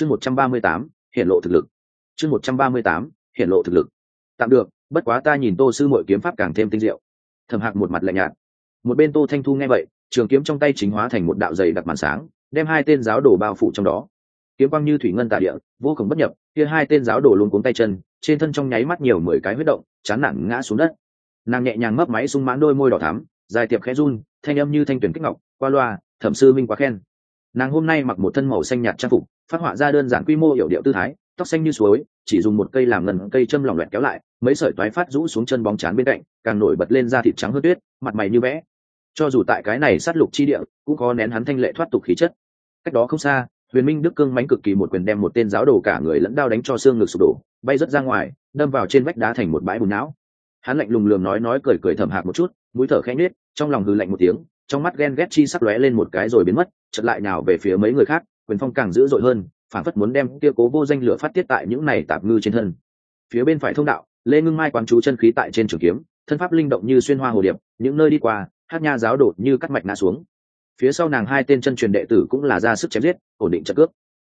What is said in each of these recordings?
chương một trăm ba mươi tám hiện lộ thực lực. Chương một trăm ba mươi tám hiện lộ thực lực. Tạm được, bất quá ta nhìn tô sư mội kiếm pháp càng thêm tinh diệu. Thầm hạc một mặt lạnh nhạt. Một bên tô thanh thu nghe vậy, trường kiếm trong tay chính hóa thành một đạo dày đặc màn sáng, đem hai tên giáo đồ bao phủ trong đó. Kiếm quang như thủy ngân tả địa, vô cùng bất nhập, kia hai tên giáo đồ luôn cuống tay chân, trên thân trong nháy mắt nhiều mười cái huyết động, chán nản ngã xuống đất. Nàng nhẹ nhàng mấp máy sung mãn đôi môi đỏ thắm, dài tiệp khẽ run, thanh âm như thanh tuyển kích ngọc, qua loa, thẩm sư minh quá khen. Nàng hôm nay mặc một thân màu xanh nhạt trang phục phát họa ra đơn giản quy mô hiệu điệu tư thái, tóc xanh như suối, chỉ dùng một cây làm ngần cây châm lỏng loẹt kéo lại, mấy sợi toái phát rũ xuống chân bóng chán bên cạnh, càng nổi bật lên da thịt trắng hơn tuyết, mặt mày như vẽ. Cho dù tại cái này sát lục chi địa, cũng có nén hắn thanh lệ thoát tục khí chất. Cách đó không xa, huyền minh đức cương mánh cực kỳ một quyền đem một tên giáo đồ cả người lẫn đao đánh cho xương ngực sụp đổ, bay rớt ra ngoài, đâm vào trên vách đá thành một bãi bùn não. Hắn lạnh lùng lường nói nói cười cười thầm hạc một chút, mũi thở khẽ nhếch, trong lòng hư lạnh một tiếng, trong mắt ghen ghét chi sắc lóe lên một cái rồi biến mất chật lại nào về phía mấy người khác quyền phong càng dữ dội hơn phản phất muốn đem kia cố vô danh lửa phát tiết tại những này tạp ngư trên thân. Phía bên phải thông đạo, lê ngưng mai quán chú chân khí tại trên trường kiếm, thân pháp linh động như xuyên hoa hồ điệp, những nơi đi qua, hát nha giáo đột như cắt mạch ngã xuống. Phía sau nàng hai tên chân truyền đệ tử cũng là ra sức chém giết, ổn định trận cướp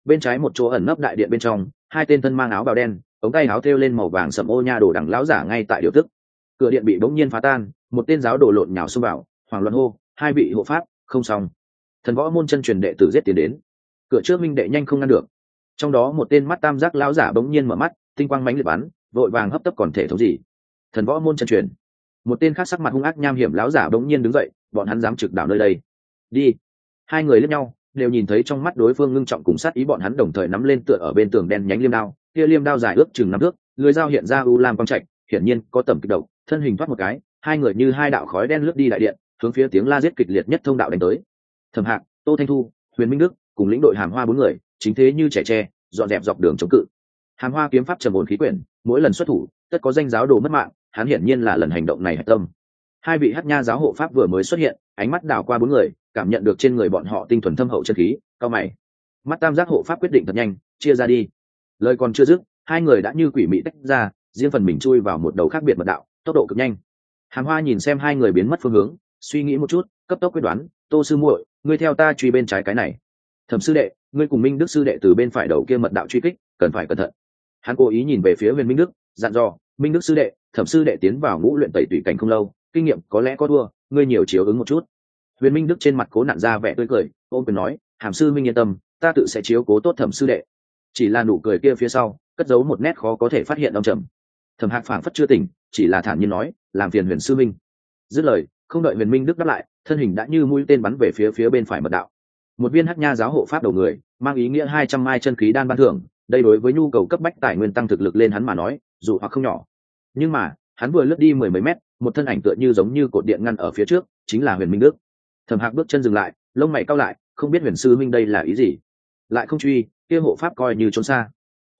bên trái một chỗ ẩn nấp đại điện bên trong, hai tên thân mang áo bào đen, ống tay áo thêu lên màu vàng sầm ô nha đổ đằng lão giả ngay tại điều tức. Cửa điện bị bỗng nhiên phá tan, một tên giáo đổ lộn nhào xông vào hoàng luân hô, hai vị hộ pháp, không xong. Thần võ môn chân truyền đệ tử giết tiến đến cửa trước minh đệ nhanh không ngăn được. Trong đó một tên mắt tam giác lão giả bỗng nhiên mở mắt, tinh quang mánh liệt bắn, vội vàng hấp tấp còn thể thống gì. Thần võ môn chân truyền. Một tên khác sắc mặt hung ác nham hiểm lão giả bỗng nhiên đứng dậy, bọn hắn dám trực đảo nơi đây. Đi. Hai người lẫn nhau, đều nhìn thấy trong mắt đối phương ngưng trọng cùng sát ý bọn hắn đồng thời nắm lên tựa ở bên tường đen nhánh liêm đao, kia liêm đao dài ước chừng năm thước, lưới dao hiện ra u lam quang trạch, hiển nhiên có tầm kích động, thân hình thoát một cái, hai người như hai đạo khói đen lướt đi đại điện, hướng phía tiếng la giết kịch liệt nhất thông đạo đánh tới. Thẩm hạc, tô thanh thu, huyền minh đức cùng lĩnh đội hàm hoa bốn người, chính thế như trẻ tre, dọn dẹp dọc đường chống cự. Hàm hoa kiếm pháp trầm ổn khí quyển, mỗi lần xuất thủ, tất có danh giáo đồ mất mạng, hắn hiển nhiên là lần hành động này hạch tâm. Hai vị hát nha giáo hộ pháp vừa mới xuất hiện, ánh mắt đảo qua bốn người, cảm nhận được trên người bọn họ tinh thuần thâm hậu chân khí, cao mày. Mắt tam giác hộ pháp quyết định thật nhanh, chia ra đi. Lời còn chưa dứt, hai người đã như quỷ mị tách ra, riêng phần mình chui vào một đầu khác biệt mật đạo, tốc độ cực nhanh. Hàng hoa nhìn xem hai người biến mất phương hướng, suy nghĩ một chút, cấp tốc quyết đoán, tô sư muội, ngươi theo ta truy bên trái cái này thẩm sư đệ, ngươi cùng minh đức sư đệ từ bên phải đầu kia mật đạo truy kích, cần phải cẩn thận. Hắn cố ý nhìn về phía huyền minh đức, dặn dò, minh đức sư đệ, thẩm sư đệ tiến vào ngũ luyện tẩy tùy cảnh không lâu, kinh nghiệm có lẽ có thua, ngươi nhiều chiếu ứng một chút. Huyền minh đức trên mặt cố nặn ra vẻ tươi cười ôm quyền nói, hàm sư minh yên tâm, ta tự sẽ chiếu cố tốt thẩm sư đệ. Chỉ là nụ cười kia phía sau, cất giấu một nét khó có thể phát hiện đông trầm. Thẩm hạc phảng phất chưa tỉnh, chỉ là thản nhiên nói, làm phiền huyền sư minh. Dứt lời, không đợi huyền minh đức đáp lại, thân hình đã như mũi tên bắn về phía phía bên phải mật đạo một viên hắc nha giáo hộ pháp đầu người, mang ý nghĩa hai trăm mai chân khí đan ban thưởng, đây đối với nhu cầu cấp bách tài nguyên tăng thực lực lên hắn mà nói, dù hoặc không nhỏ. Nhưng mà, hắn vừa lướt đi mười mấy mét, một thân ảnh tựa như giống như cột điện ngăn ở phía trước, chính là huyền minh đức. Thẩm hạc bước chân dừng lại, lông mày cao lại, không biết huyền sư minh đây là ý gì. Lại không truy, kia hộ pháp coi như trốn xa.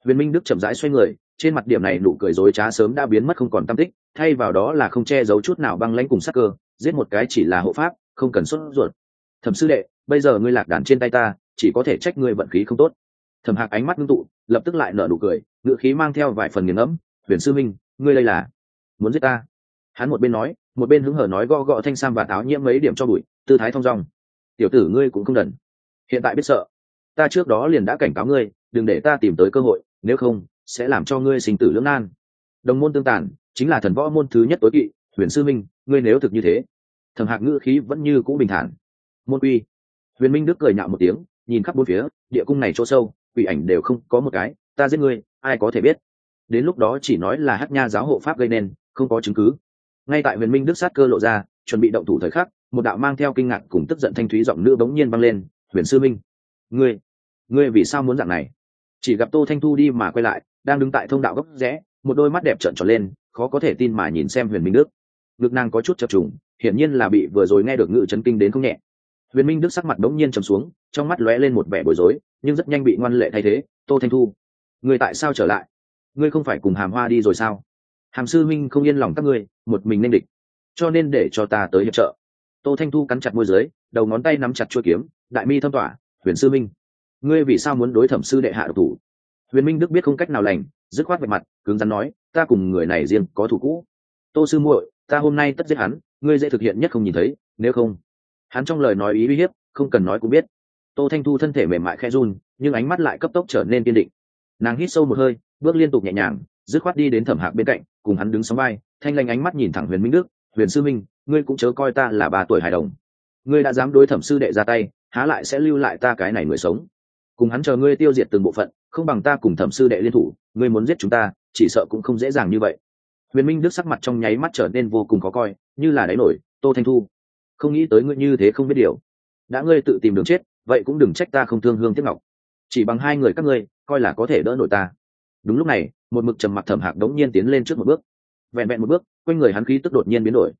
Huyền minh đức chậm rãi xoay người, trên mặt điểm này nụ cười dối trá sớm đã biến mất không còn tâm tích, thay vào đó là không che giấu chút nào băng lãnh cùng sắc cơ, giết một cái chỉ là hộ pháp, không cần xuất ruột. Thẩm sư đệ bây giờ ngươi lạc đàn trên tay ta, chỉ có thể trách ngươi vận khí không tốt. Thẩm hạc ánh mắt ngưng tụ, lập tức lại nở nụ cười ngựa khí mang theo vài phần nghiền ngẫm, huyền sư minh ngươi đây là muốn giết ta? Hắn một bên nói, một bên hứng hở nói gõ gõ thanh sam và táo nhiễm mấy điểm cho bụi, tư thái thong dong. Tiểu tử ngươi cũng không đần. Hiện tại biết sợ. Ta trước đó liền đã cảnh cáo ngươi, đừng để ta tìm tới cơ hội, nếu không, sẽ làm cho ngươi sinh tử lưỡng nan. Đồng môn tương tàn, chính là thần võ môn thứ nhất tối kỵ, huyền sư minh ngươi nếu thực như thế. Thẩm hạc ngữ khí vẫn như cũ bình thản. Môn quy huyền minh đức cười nhạo một tiếng, nhìn khắp bốn phía, địa cung này chỗ sâu, quỷ ảnh đều không có một cái, ta giết ngươi, ai có thể biết? Đến lúc đó chỉ nói là hát nha giáo hộ pháp gây nên, không có chứng cứ. Ngay tại huyền minh đức sát cơ lộ ra, chuẩn bị động thủ thời khắc, một đạo mang theo kinh ngạc cùng tức giận thanh thúy giọng nữ bỗng nhiên băng lên, huyền sư minh, ngươi ngươi vì sao muốn dạng này? Chỉ gặp tô thanh thu đi mà quay lại, đang đứng tại thông đạo góc rẽ, một đôi mắt đẹp trợn tròn lên, khó có thể tin mà nhìn xem huyền minh đức. Ngực nàng có chút chập trùng, hiển nhiên là bị vừa rồi nghe được ngự chấn kinh đến không nhẹ huyền minh đức sắc mặt đống nhiên trầm xuống, trong mắt lóe lên một vẻ bối rối, nhưng rất nhanh bị ngoan lệ thay thế, tô thanh thu. Người tại sao trở lại? Ngươi không phải cùng hàm hoa đi rồi sao? Hàm sư minh không yên lòng các ngươi, một mình nên địch. Cho nên để cho ta tới hiệp trợ. Tô thanh thu cắn chặt môi dưới, đầu ngón tay nắm chặt chuôi kiếm, đại mi thâm tỏa, huyền sư minh ngươi vì sao muốn đối thẩm sư đệ hạ độc thủ? Huyền minh đức biết không cách nào lành, dứt khoát về mặt, cứng rắn nói, ta cùng người này riêng có thủ cũ. Tô sư muội, ta hôm nay tất giết hắn, ngươi dễ thực hiện nhất không nhìn thấy, nếu không hắn trong lời nói ý uy hiếp, không cần nói cũng biết. Tô thanh thu thân thể mềm mại khe run, nhưng ánh mắt lại cấp tốc trở nên kiên định. Nàng hít sâu một hơi, bước liên tục nhẹ nhàng, dứt khoát đi đến thẩm hạc bên cạnh, cùng hắn đứng sóng vai, thanh lanh ánh mắt nhìn thẳng huyền minh đức. Huyền sư minh, ngươi cũng chớ coi ta là ba tuổi hài đồng. Ngươi đã dám đối thẩm sư đệ ra tay, há lại sẽ lưu lại ta cái này người sống? Cùng hắn chờ ngươi tiêu diệt từng bộ phận, không bằng ta cùng thẩm sư đệ liên thủ, ngươi muốn giết chúng ta, chỉ sợ cũng không dễ dàng như vậy. Huyền minh đức sắc mặt trong nháy mắt trở nên vô cùng khó coi, như là đáy nổi, tô thanh thu không nghĩ tới ngươi như thế không biết điều. Đã ngươi tự tìm đường chết, vậy cũng đừng trách ta không thương hương tiếp ngọc. Chỉ bằng hai người các ngươi, coi là có thể đỡ nổi ta. Đúng lúc này, một mực trầm mặc thẩm hạc đống nhiên tiến lên trước một bước. Vẹn vẹn một bước, quanh người hắn khí tức đột nhiên biến đổi.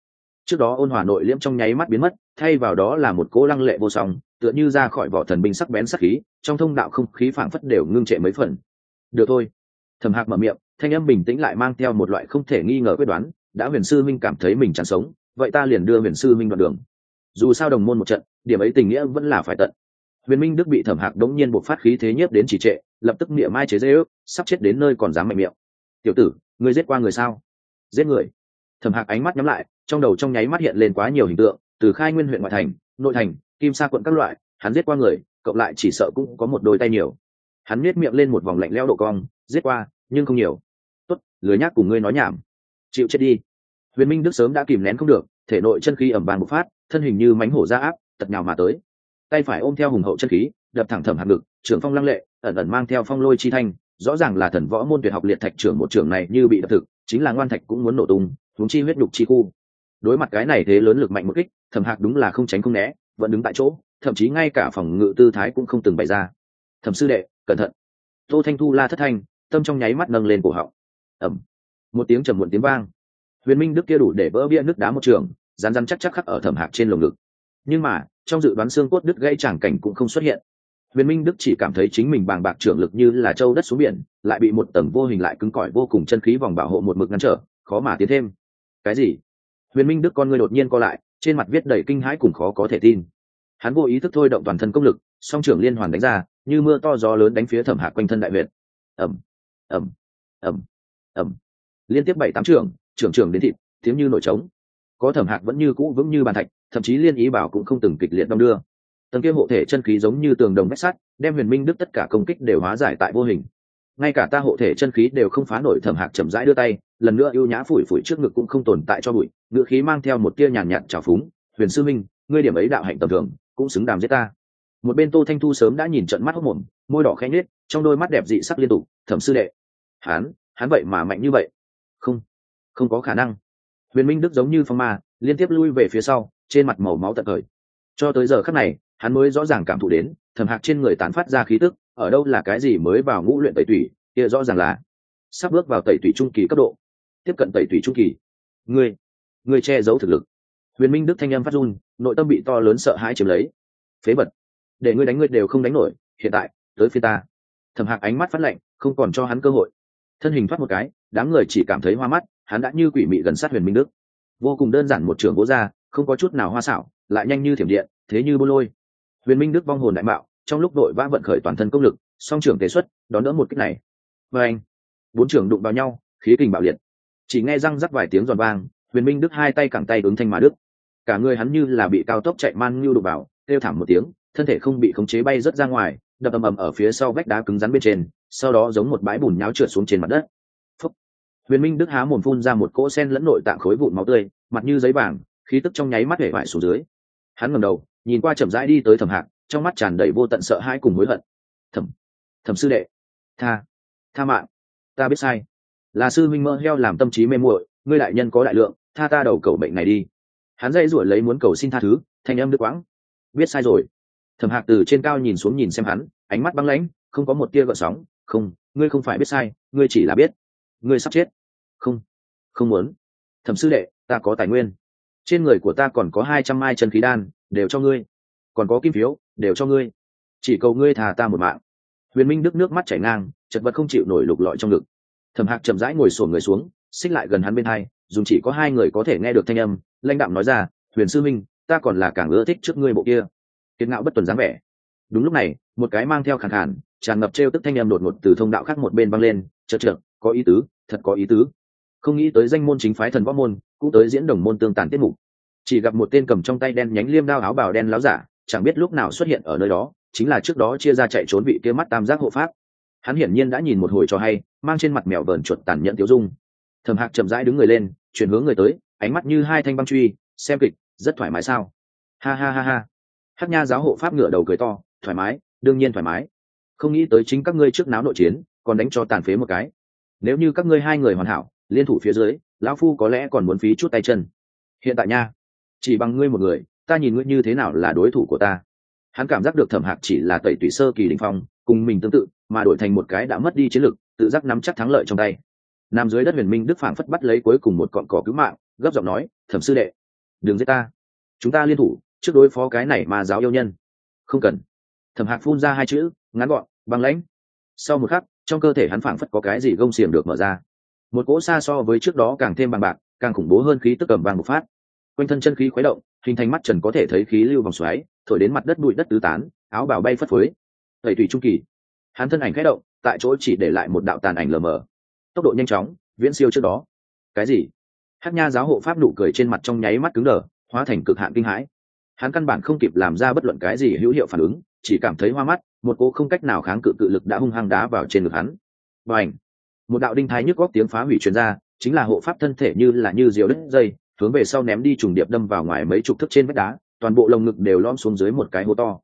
Trước đó ôn hòa nội liễm trong nháy mắt biến mất, thay vào đó là một cỗ lăng lệ vô song, tựa như ra khỏi vỏ thần binh sắc bén sắc khí, trong thông đạo không khí phảng phất đều ngưng trệ mấy phần. Được thôi. Thẩm hạc mở miệng, thanh âm bình tĩnh lại mang theo một loại không thể nghi ngờ quyết đoán, đã huyền sư minh cảm thấy mình chẳng sống vậy ta liền đưa huyền sư minh đoạn đường. Dù sao đồng môn một trận, điểm ấy tình nghĩa vẫn là phải tận. Huyền minh đức bị thẩm hạc đống nhiên buộc phát khí thế nhiếp đến chỉ trệ, lập tức miệng mai chế dễ ước, sắp chết đến nơi còn dám mạnh miệng. Tiểu tử, ngươi giết qua người sao? Giết người. Thẩm hạc ánh mắt nhắm lại, trong đầu trong nháy mắt hiện lên quá nhiều hình tượng, từ khai nguyên huyện ngoại thành, nội thành, kim sa quận các loại, hắn giết qua người, cộng lại chỉ sợ cũng có một đôi tay nhiều. Hắn miết miệng lên một vòng lạnh leo độ cong, giết qua, nhưng không nhiều. Tốt, lười nhác cùng ngươi nói nhảm. Chịu chết đi huyền minh đức sớm đã kìm nén không được, thể nội chân khí ẩm vàng bộc phát, thân hình như mánh hổ ra áp, tật nhào mà tới. Tay phải ôm theo hùng hậu chân khí, đập thẳng thẩm hạt ngực, trưởng phong lăng lệ, ẩn ẩn mang theo phong lôi chi thanh, rõ ràng là thần võ môn tuyệt học liệt thạch trưởng một trưởng này như bị đập thực, chính là ngoan thạch cũng muốn nổ tung, huống chi huyết đục chi khu. Đối mặt cái này thế lớn lực mạnh một kích thẩm hạc đúng là không tránh không né, vẫn đứng tại chỗ, thậm chí ngay cả phòng ngự tư thái cũng không từng bày ra. Thẩm sư đệ, cẩn thận. Tô thanh thu la thất thanh, tâm trong nháy mắt nâng lên cổ họng. Ẩm một tiếng trầm muộn tiếng vang huyền minh đức kia đủ để vỡ bia nước đá một trường rán rán chắc chắc khắc ở thẩm hạc trên lồng ngực. Nhưng mà, trong dự đoán xương cốt đứt gãy tràng cảnh cũng không xuất hiện. Huyền minh đức chỉ cảm thấy chính mình bàng bạc trưởng lực như là trâu đất xuống biển, lại bị một tầng vô hình lại cứng cỏi vô cùng chân khí vòng bảo hộ một mực ngăn trở, khó mà tiến thêm. Cái gì? Huyền minh đức con người đột nhiên co lại, trên mặt viết đầy kinh hãi cùng khó có thể tin. Hắn vô ý thức thôi động toàn thân công lực, song trưởng liên hoàn đánh ra, như mưa to gió lớn đánh phía thẩm hạc quanh thân đại việt ẩm ẩm ẩm ẩm liên tiếp bảy tám trưởng trưởng trưởng đến thịt, tiếng như nổi trống. Có thẩm hạc vẫn như cũ vững như bàn thạch, thậm chí liên ý bảo cũng không từng kịch liệt đong đưa. Tầng kia hộ thể chân khí giống như tường đồng bách sắt, đem huyền minh đức tất cả công kích đều hóa giải tại vô hình. Ngay cả ta hộ thể chân khí đều không phá nổi thẩm hạc chậm rãi đưa tay, lần nữa ưu nhã phủi phủi trước ngực cũng không tồn tại cho bụi, ngựa khí mang theo một tia nhàn nhạt trào phúng. Huyền sư minh, ngươi điểm ấy đạo hạnh tầm thường, cũng xứng đàm giết ta. Một bên tô thanh thu sớm đã nhìn trận mắt hốc mồm, môi đỏ khẽ nhếch, trong đôi mắt đẹp dị sắc liên tục, thẩm sư đệ hắn hắn vậy mà mạnh như vậy. Không không có khả năng. Huyền minh đức giống như phong ma, liên tiếp lui về phía sau, trên mặt màu máu tận thời. Cho tới giờ khắc này, hắn mới rõ ràng cảm thụ đến, thẩm hạc trên người tán phát ra khí tức, ở đâu là cái gì mới vào ngũ luyện tẩy tủy, kia rõ ràng là sắp bước vào tẩy tủy trung kỳ cấp độ. Tiếp cận tẩy tủy trung kỳ. Ngươi ngươi che giấu thực lực. Huyền minh đức thanh âm phát run, nội tâm bị to lớn sợ hãi chiếm lấy. Phế bật để ngươi đánh ngươi đều không đánh nổi, hiện tại, tới phía ta. Thẩm hạc ánh mắt phát lạnh, không còn cho hắn cơ hội. Thân hình thoát một cái, đám người chỉ cảm thấy hoa mắt hắn đã như quỷ mị gần sát huyền minh đức. Vô cùng đơn giản một trường gỗ ra, không có chút nào hoa xảo, lại nhanh như thiểm điện, thế như bô lôi. Huyền minh đức vong hồn đại mạo, trong lúc đội vã vận khởi toàn thân công lực, song trưởng tế xuất, đón đỡ một cách này. Và anh, bốn trưởng đụng vào nhau, khí kình bạo liệt. Chỉ nghe răng rắc vài tiếng giòn vang, huyền minh đức hai tay cẳng tay ứng thanh mà đức. Cả người hắn như là bị cao tốc chạy man ngưu đụng vào, kêu thảm một tiếng, thân thể không bị khống chế bay rớt ra ngoài, đập ầm ầm ở phía sau vách đá cứng rắn bên trên, sau đó giống một bãi bùn nháo trượt xuống trên mặt đất huyền minh đức há mồm phun ra một cỗ sen lẫn nội tạng khối vụn máu tươi, mặt như giấy vàng, khí tức trong nháy mắt hể vải xuống dưới. Hắn ngầm đầu, nhìn qua chậm rãi đi tới thẩm hạc, trong mắt tràn đầy vô tận sợ hãi cùng hối hận. Thẩm thẩm sư đệ, tha tha mạng, ta biết sai. Là sư minh mơ heo làm tâm trí mê muội, ngươi đại nhân có đại lượng, tha ta đầu cầu bệnh này đi. Hắn dây ruổi lấy muốn cầu xin tha thứ, thanh âm đức quãng. Biết sai rồi. Thẩm hạc từ trên cao nhìn xuống nhìn xem hắn, ánh mắt băng lãnh, không có một tia gợn sóng. Không, ngươi không phải biết sai, ngươi chỉ là biết. Ngươi sắp chết không không muốn. Thẩm sư đệ, ta có tài nguyên. Trên người của ta còn có hai trăm mai chân khí đan, đều cho ngươi. Còn có kim phiếu, đều cho ngươi. Chỉ cầu ngươi thà ta một mạng. Huyền minh đức nước mắt chảy ngang, chật vật không chịu nổi lục lọi trong ngực. Thẩm hạc chậm rãi ngồi sổn người xuống, xích lại gần hắn bên hai dùng chỉ có hai người có thể nghe được thanh âm, lãnh đạm nói ra, huyền sư minh, ta còn là càng ưa thích trước ngươi bộ kia. Kiệt ngạo bất tuần dáng vẻ. Đúng lúc này, một cái mang theo khẳng khản tràn ngập t r e o tức thanh âm đột ngột từ thông đạo khác một bên băng lên chật chợt, có ý tứ, thật có ý tứ không nghĩ tới danh môn chính phái thần võ môn cũng tới diễn đồng môn tương tàn tiết mục. Chỉ gặp một tên cầm trong tay đen nhánh liêm đao áo bào đen láo giả, chẳng biết lúc nào xuất hiện ở nơi đó, chính là trước đó chia ra chạy trốn vị kia mắt tam giác hộ pháp. Hắn hiển nhiên đã nhìn một hồi cho hay, mang trên mặt mèo vờn chuột tàn nhẫn tiêu dung. Thầm hạc chậm rãi đứng người lên, chuyển hướng người tới, ánh mắt như hai thanh băng truy, xem kịch, rất thoải mái sao? Ha ha ha ha. Hát nha giáo hộ pháp ngửa đầu cười to, thoải mái, đương nhiên thoải mái. Không nghĩ tới chính các ngươi trước náo nội chiến, còn đánh cho tàn phế một cái. Nếu như các ngươi hai người hoàn hảo liên thủ phía dưới, lão phu có lẽ còn muốn phí chút tay chân. Hiện tại nha, chỉ bằng ngươi một người, ta nhìn ngươi như thế nào là đối thủ của ta. Hắn cảm giác được thẩm hạc chỉ là tẩy tủy sơ kỳ đình phong, cùng mình tương tự, mà đổi thành một cái đã mất đi chiến lực, tự giác nắm chắc thắng lợi trong tay. Nằm dưới đất huyền minh đức phảng phất bắt lấy cuối cùng một cọn cỏ cứu mạng, gấp giọng nói, thẩm sư đệ, đừng giết ta. Chúng ta liên thủ, trước đối phó cái này mà giáo yêu nhân. Không cần. Thẩm hạc phun ra hai chữ, ngắn gọn, băng lãnh. Sau một khắc, trong cơ thể hắn phảng phất có cái gì gông xiềng được mở ra một cỗ xa so với trước đó càng thêm bằng bạc, càng khủng bố hơn khí tức cầm vàng một phát. Quanh thân chân khí khuấy động, hình thành mắt trần có thể thấy khí lưu vòng xoáy, thổi đến mặt đất bụi đất tứ tán, áo bào bay phất phới. Tẩy thủy trung kỳ. Hắn thân ảnh khẽ động, tại chỗ chỉ để lại một đạo tàn ảnh lờ mờ. Tốc độ nhanh chóng, viễn siêu trước đó. Cái gì? Hát nha giáo hộ pháp nụ cười trên mặt trong nháy mắt cứng đờ, hóa thành cực hạn kinh hãi. Hắn căn bản không kịp làm ra bất luận cái gì hữu hiệu phản ứng, chỉ cảm thấy hoa mắt, một cô không cách nào kháng cự cự lực đã hung hăng đá vào trên ngực hắn. Và ảnh một đạo đinh thái nhức góc tiếng phá hủy chuyên ra, chính là hộ pháp thân thể như là như diều đứt dây, hướng về sau ném đi trùng điệp đâm vào ngoài mấy chục thước trên vách đá, toàn bộ lồng ngực đều lom xuống dưới một cái hố to.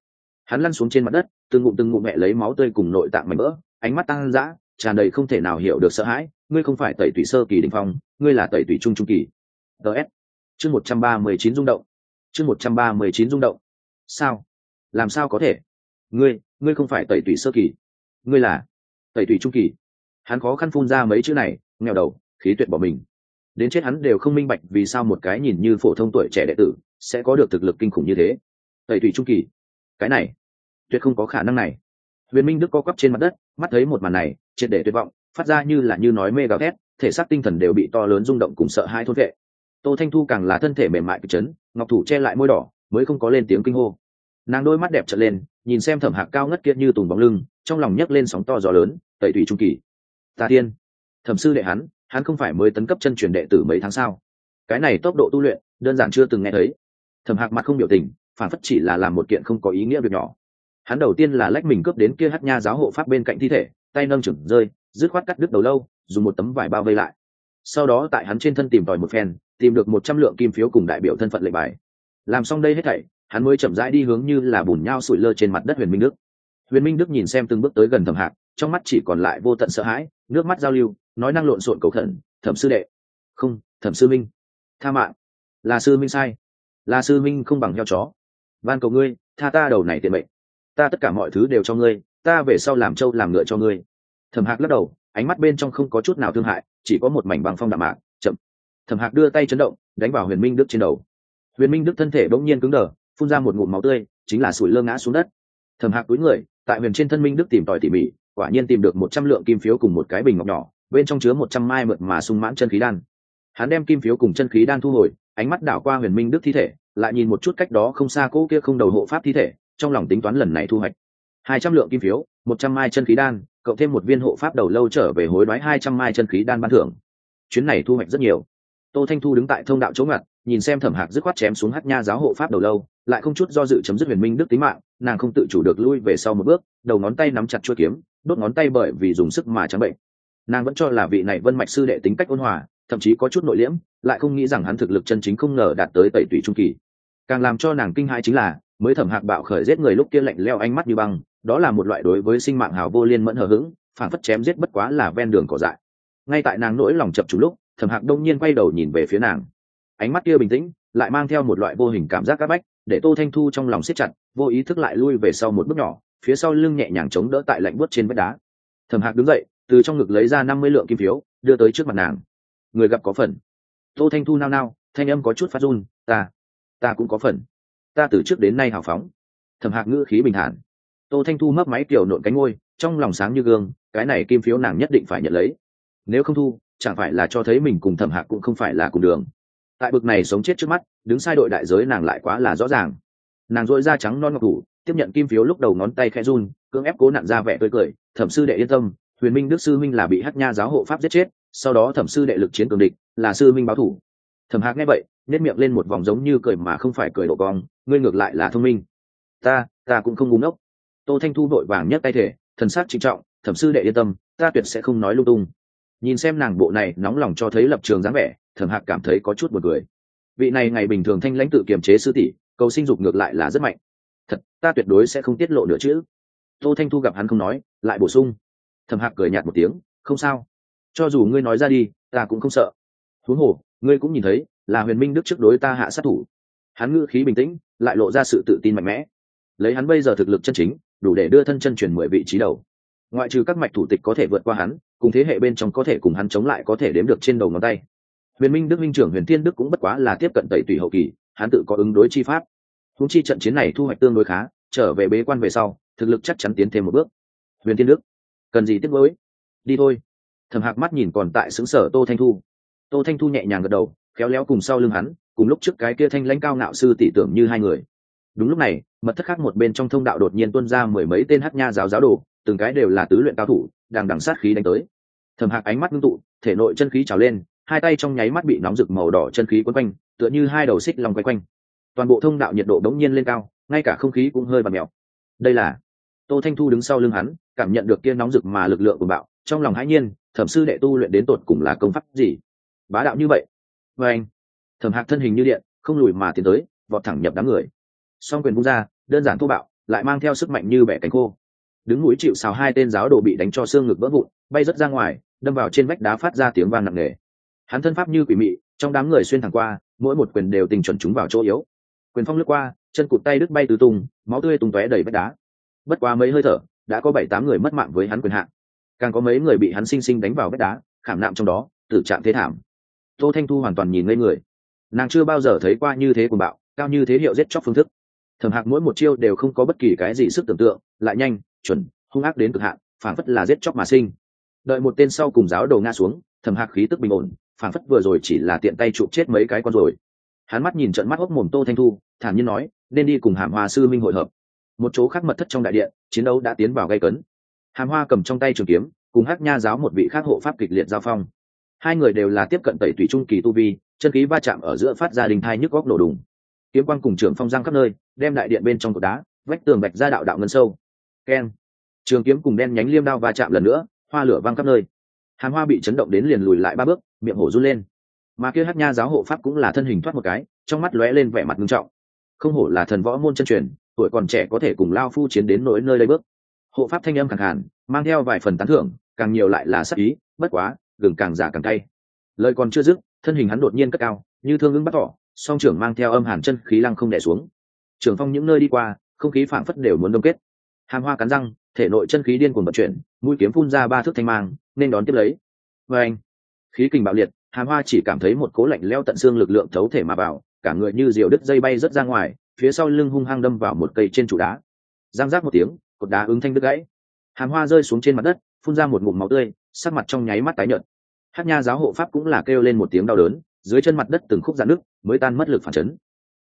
Hắn lăn xuống trên mặt đất, từng ngụm từng ngụm mẹ lấy máu tươi cùng nội tạng mảnh mỡ ánh mắt tăng dã, tràn đầy không thể nào hiểu được sợ hãi, ngươi không phải tẩy tủy sơ kỳ đình phong, ngươi là tẩy tủy trung trung kỳ. Ts chương một trăm ba mươi chín rung động. Chương một trăm ba mươi chín rung động. Sao? Làm sao có thể? Ngươi ngươi không phải tẩy tủy sơ kỳ. Ngươi là tẩy tủy trung kỳ hắn khó khăn phun ra mấy chữ này, nghèo đầu, khí tuyệt bỏ mình. Đến chết hắn đều không minh bạch vì sao một cái nhìn như phổ thông tuổi trẻ đệ tử sẽ có được thực lực kinh khủng như thế. Tẩy thủy trung kỳ. Cái này, tuyệt không có khả năng này. Huyền minh đức co quắp trên mặt đất, mắt thấy một màn này, triệt để tuyệt vọng, phát ra như là như nói mê gào thét, thể xác tinh thần đều bị to lớn rung động cùng sợ hai thôn vệ. Tô thanh thu càng là thân thể mềm mại kịch chấn, ngọc thủ che lại môi đỏ, mới không có lên tiếng kinh hô. Nàng đôi mắt đẹp trở lên, nhìn xem thẩm hạc cao ngất kia như tùng bóng lưng, trong lòng nhấc lên sóng to gió lớn, tẩy thủy trung kỳ. Ta tiên. Thẩm sư đệ hắn hắn không phải mới tấn cấp chân truyền đệ tử mấy tháng sao? Cái này tốc độ tu luyện, đơn giản chưa từng nghe thấy. Thẩm hạc mặt không biểu tình, phản phất chỉ là làm một kiện không có ý nghĩa việc nhỏ. Hắn đầu tiên là lách mình cướp đến kia hát nha giáo hộ pháp bên cạnh thi thể, tay nâng chừng rơi, dứt khoát cắt đứt đầu lâu, dùng một tấm vải bao vây lại. Sau đó tại hắn trên thân tìm tòi một phen, tìm được một trăm lượng kim phiếu cùng đại biểu thân phận lệnh bài. Làm xong đây hết thảy, hắn mới chậm rãi đi hướng như là bùn nhau sủi lơ trên mặt đất huyền minh đức huyền minh đức nhìn xem từng bước tới gần thẩm hạc, trong mắt chỉ còn lại vô tận sợ hãi, nước mắt giao lưu, nói năng lộn xộn cầu khẩn, thẩm sư đệ. Không, thẩm sư minh. Tha mạng. Là sư minh sai. Là sư minh không bằng heo chó. Van cầu ngươi, tha ta đầu này tiện mệnh. Ta tất cả mọi thứ đều cho ngươi, ta về sau làm trâu làm ngựa cho ngươi. Thẩm hạc lắc đầu, ánh mắt bên trong không có chút nào thương hại, chỉ có một mảnh bằng phong đạm mạc, chậm. Thẩm hạc đưa tay chấn động, đánh vào huyền minh đức trên đầu. Huyền minh đức thân thể bỗng nhiên cứng đờ, phun ra một ngụm máu tươi, chính là sủi lơ ngã xuống đất. Thẩm hạc túi người tại huyền trên thân minh đức tìm tòi tỉ mỉ, quả nhiên tìm được một trăm lượng kim phiếu cùng một cái bình ngọc nhỏ, bên trong chứa một trăm mai mượt mà sung mãn chân khí đan. Hắn đem kim phiếu cùng chân khí đan thu hồi, ánh mắt đảo qua huyền minh đức thi thể, lại nhìn một chút cách đó không xa cỗ kia không đầu hộ pháp thi thể, trong lòng tính toán lần này thu hoạch. Hai trăm lượng kim phiếu, một trăm mai chân khí đan, cộng thêm một viên hộ pháp đầu lâu trở về hối đoái hai trăm mai chân khí đan ban thưởng. Chuyến này thu hoạch rất nhiều. Tô thanh thu đứng tại thông đạo chỗ ngặt nhìn xem thẩm hạc dứt khoát chém xuống hát nha giáo hộ pháp đầu lâu, lại không chút do dự chấm dứt huyền minh đức tính mạng, nàng không tự chủ được lui về sau một bước, đầu ngón tay nắm chặt chuôi kiếm, đốt ngón tay bởi vì dùng sức mà trắng bệnh. Nàng vẫn cho là vị này vân mạch sư đệ tính cách ôn hòa, thậm chí có chút nội liễm, lại không nghĩ rằng hắn thực lực chân chính không ngờ đạt tới tẩy tủy trung kỳ. Càng làm cho nàng kinh hãi chính là, mới thẩm hạc bạo khởi giết người lúc kia lạnh leo ánh mắt như băng, đó là một loại đối với sinh mạng hào vô liên mẫn hờ hững, phản phất chém giết bất quá là ven đường cỏ dại. Ngay tại nàng nỗi lòng chập chủ lúc, thẩm hạc đông nhiên quay đầu nhìn về phía nàng ánh mắt kia bình tĩnh, lại mang theo một loại vô hình cảm giác c áp bách, để tô thanh thu trong lòng siết chặt, vô ý thức lại lui về sau một bước nhỏ, phía sau lưng nhẹ nhàng chống đỡ tại lạnh buốt trên vách đá. Thẩm hạc đứng dậy, từ trong ngực lấy ra năm mươi lượng kim phiếu, đưa tới trước mặt nàng. Người gặp có phần. Tô thanh thu nao nao, thanh âm có chút phát run, ta ta cũng có phần. Ta từ trước đến nay hào phóng. Thẩm hạc ngữ khí bình thản. Tô thanh thu mấp máy kiểu nộn cánh ngôi trong lòng sáng như gương, cái này kim phiếu nàng nhất định phải nhận lấy. Nếu không thu, chẳng phải là cho thấy mình cùng thẩm hạc cũng không phải là cùng đường tại bực này sống chết trước mắt, đứng sai đội đại giới nàng lại quá là rõ ràng. Nàng dội da trắng non ngọc thủ, tiếp nhận kim phiếu lúc đầu ngón tay khẽ run, cưỡng ép cố nặn ra vẻ tươi cười, thẩm sư đệ yên tâm, huyền minh đức sư minh là bị hát nha giáo hộ pháp giết chết, sau đó thẩm sư đệ lực chiến cường địch, là sư minh báo thủ. Thẩm hạc nghe vậy nếp miệng lên một vòng giống như cười mà không phải cười độ cong, ngươi ngược lại là thông minh. Ta ta cũng không búng ốc tô thanh thu vội vàng nhấc tay thể, thần sát trịnh trọng, thẩm sư đệ yên tâm, ta tuyệt sẽ không nói lung tung nhìn xem nàng bộ này nóng lòng cho thấy lập trường dáng vẻ, thẩm hạc cảm thấy có chút buồn cười. vị này ngày bình thường thanh lãnh tự kiềm chế sư tỷ, cầu sinh dục ngược lại là rất mạnh. Thật, ta tuyệt đối sẽ không tiết lộ nữa chứ. Tô thanh thu gặp hắn không nói, lại bổ sung. Thẩm hạc cười nhạt một tiếng, không sao. Cho dù ngươi nói ra đi, ta cũng không sợ. Huống hồ, ngươi cũng nhìn thấy, là huyền minh đức trước đối ta hạ sát thủ. Hắn ngữ khí bình tĩnh, lại lộ ra sự tự tin mạnh mẽ. Lấy hắn bây giờ thực lực chân chính, đủ để đưa thân chân chuyển mười vị trí đầu. Ngoại trừ các mạch thủ tịch có thể vượt qua hắn cùng thế hệ bên trong có thể cùng hắn chống lại có thể đếm được trên đầu ngón tay. Huyền minh đức minh trưởng huyền thiên đức cũng bất quá là tiếp cận tẩy tùy hậu kỳ, hắn tự có ứng đối chi pháp. Húng chi trận chiến này thu hoạch tương đối khá, trở về bế quan về sau, thực lực chắc chắn tiến thêm một bước. Huyền thiên đức, cần gì tiếc với đi thôi. Thầm hạc mắt nhìn còn tại xứng sở tô thanh thu. Tô thanh thu nhẹ nhàng gật đầu, khéo léo cùng sau lưng hắn, cùng lúc trước cái kia thanh lãnh cao ngạo sư tỷ tưởng như hai người. Đúng lúc này, mật thất khác một bên trong thông đạo đột nhiên tuôn ra mười mấy tên hát nha giáo giáo đồ từng cái đều là tứ luyện cao thủ, đang đằng sát khí đánh tới. Thầm hạc ánh mắt ngưng tụ, thể nội chân khí trào lên, hai tay trong nháy mắt bị nóng rực màu đỏ chân khí quấn quanh, tựa như hai đầu xích lòng quay quanh. Toàn bộ thông đạo nhiệt độ đống nhiên lên cao, ngay cả không khí cũng hơi và mèo. Đây là tô thanh thu đứng sau lưng hắn, cảm nhận được kia nóng rực mà lực lượng của bạo, trong lòng hãi nhiên, thẩm sư đệ tu luyện đến tột cùng là công pháp gì? Bá đạo như vậy. Vê anh, thẩm hạc thân hình như điện, không lùi mà tiến tới, vọt thẳng nhập đám người. Song quyền vung ra, đơn giản thô bạo, lại mang theo sức mạnh như bẻ cánh khô đứng mũi chịu xào hai tên giáo đồ bị đánh cho xương ngực vỡ vụn, bay rớt ra ngoài, đâm vào trên vách đá phát ra tiếng vang nặng nề. Hắn thân pháp như quỷ mị, trong đám người xuyên thẳng qua, mỗi một quyền đều tình chuẩn chúng vào chỗ yếu. Quyền phong lướt qua, chân cụt tay đứt bay tứ tung, máu tươi tung tóe đầy vách đá. Bất quá mấy hơi thở, đã có bảy tám người mất mạng với hắn quyền hạn. Càng có mấy người bị hắn sinh sinh đánh vào vách đá, khảm nạm trong đó, tử trạng thế thảm. Tô thanh thu hoàn toàn nhìn ngây người. Nàng chưa bao giờ thấy qua như thế của bạo, cao như thế hiệu giết chóc phương thức. Thẩm hạc mỗi một chiêu đều không có bất kỳ cái gì sức tưởng tượng, lại nhanh chuẩn, hung ác đến cực hạn, phảng phất là giết chóc mà sinh. Đợi một tên sau cùng giáo đầu nga xuống thầm hạc khí tức bình ổn, phảng phất vừa rồi chỉ là tiện tay chụp chết mấy cái con rồi. Hắn mắt nhìn trận mắt hốc mồm tô thanh thu, thản nhiên nói, nên đi cùng hàm hoa sư minh hội hợp. Một chỗ khác mật thất trong đại điện, chiến đấu đã tiến vào gây cấn. Hàm hoa cầm trong tay trường kiếm, cùng hắc nha giáo một vị khác hộ pháp kịch liệt giao phong. Hai người đều là tiếp cận tẩy tủy trung kỳ tu vi, chân khí va chạm ở giữa phát ra đình thai nhức góc nổ đùng. Kiếm quang cùng trưởng phong giang khắp nơi, đem đại điện bên trong cột đá, vách tường bạch ra đạo đạo ngân sâu. Keng trường kiếm cùng đen nhánh liêm đao va chạm lần nữa, hoa lửa văng khắp nơi. Hàn hoa bị chấn động đến liền lùi lại ba bước, miệng hổ run lên. Mà kia hát nha giáo hộ pháp cũng là thân hình thoát một cái, trong mắt lóe lên vẻ mặt nghiêm trọng. Không hổ là thần võ môn chân truyền, tuổi còn trẻ có thể cùng lao phu chiến đến nỗi nơi đây bước. Hộ pháp thanh âm khẳng hẳn mang theo vài phần tán thưởng, càng nhiều lại là sắc ý, bất quá, gừng càng giả càng cay. Lời còn chưa dứt, thân hình hắn đột nhiên cất cao, như thương ứng bắt thỏ, song trưởng mang theo âm hàn chân khí lăng không đẻ xuống. Trường phong những nơi đi qua, không khí phảng phất đều muốn đông kết hàm hoa cắn răng, thể nội chân khí điên cuồng vận chuyển, mũi kiếm phun ra ba thước thanh mang, nên đón tiếp lấy. Và anh, khí kình bạo liệt, hàm hoa chỉ cảm thấy một cố lạnh leo tận xương lực lượng thấu thể mà vào, cả người như diều đứt dây bay rớt ra ngoài, phía sau lưng hung hăng đâm vào một cây trên trụ đá. Giang rác một tiếng, cột đá ứng thanh đứt gãy. Hàm hoa rơi xuống trên mặt đất, phun ra một ngụm máu tươi, sắc mặt trong nháy mắt tái nhợt. Hát nha giáo hộ pháp cũng là kêu lên một tiếng đau đớn, dưới chân mặt đất từng khúc dạn nước mới tan mất lực phản chấn.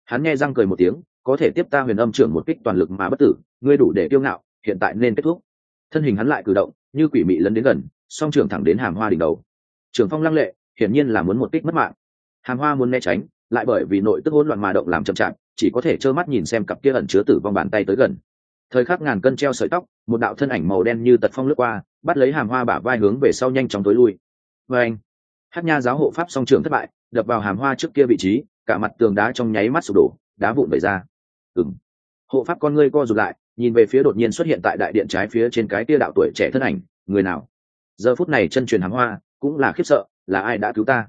Hắn nghe răng cười một tiếng có thể tiếp ta huyền âm trưởng một kích toàn lực mà bất tử, ngươi đủ để kiêu ngạo, hiện tại nên kết thúc. Thân hình hắn lại cử động, như quỷ mị lấn đến gần, song trưởng thẳng đến hàm hoa đỉnh đầu. Trường phong lăng lệ, hiển nhiên là muốn một kích mất mạng. Hàm hoa muốn né tránh, lại bởi vì nội tức hỗn loạn mà động làm chậm chạp, chỉ có thể trơ mắt nhìn xem cặp kia ẩn chứa tử vong bàn tay tới gần. Thời khắc ngàn cân treo sợi tóc, một đạo thân ảnh màu đen như tật phong lướt qua, bắt lấy hàm hoa bả vai hướng về sau nhanh chóng tối lui. Và anh, hát nha giáo hộ pháp song trường thất bại, đập vào hàm hoa trước kia vị trí, cả mặt tường đá trong nháy mắt sụp đổ, đá vụn vẩy ra ừng hộ pháp con ngươi co rụt lại, nhìn về phía đột nhiên xuất hiện tại đại điện trái phía trên cái tia đạo tuổi trẻ thân ảnh, người nào? Giờ phút này chân truyền hàm hoa, cũng là khiếp sợ, là ai đã cứu ta?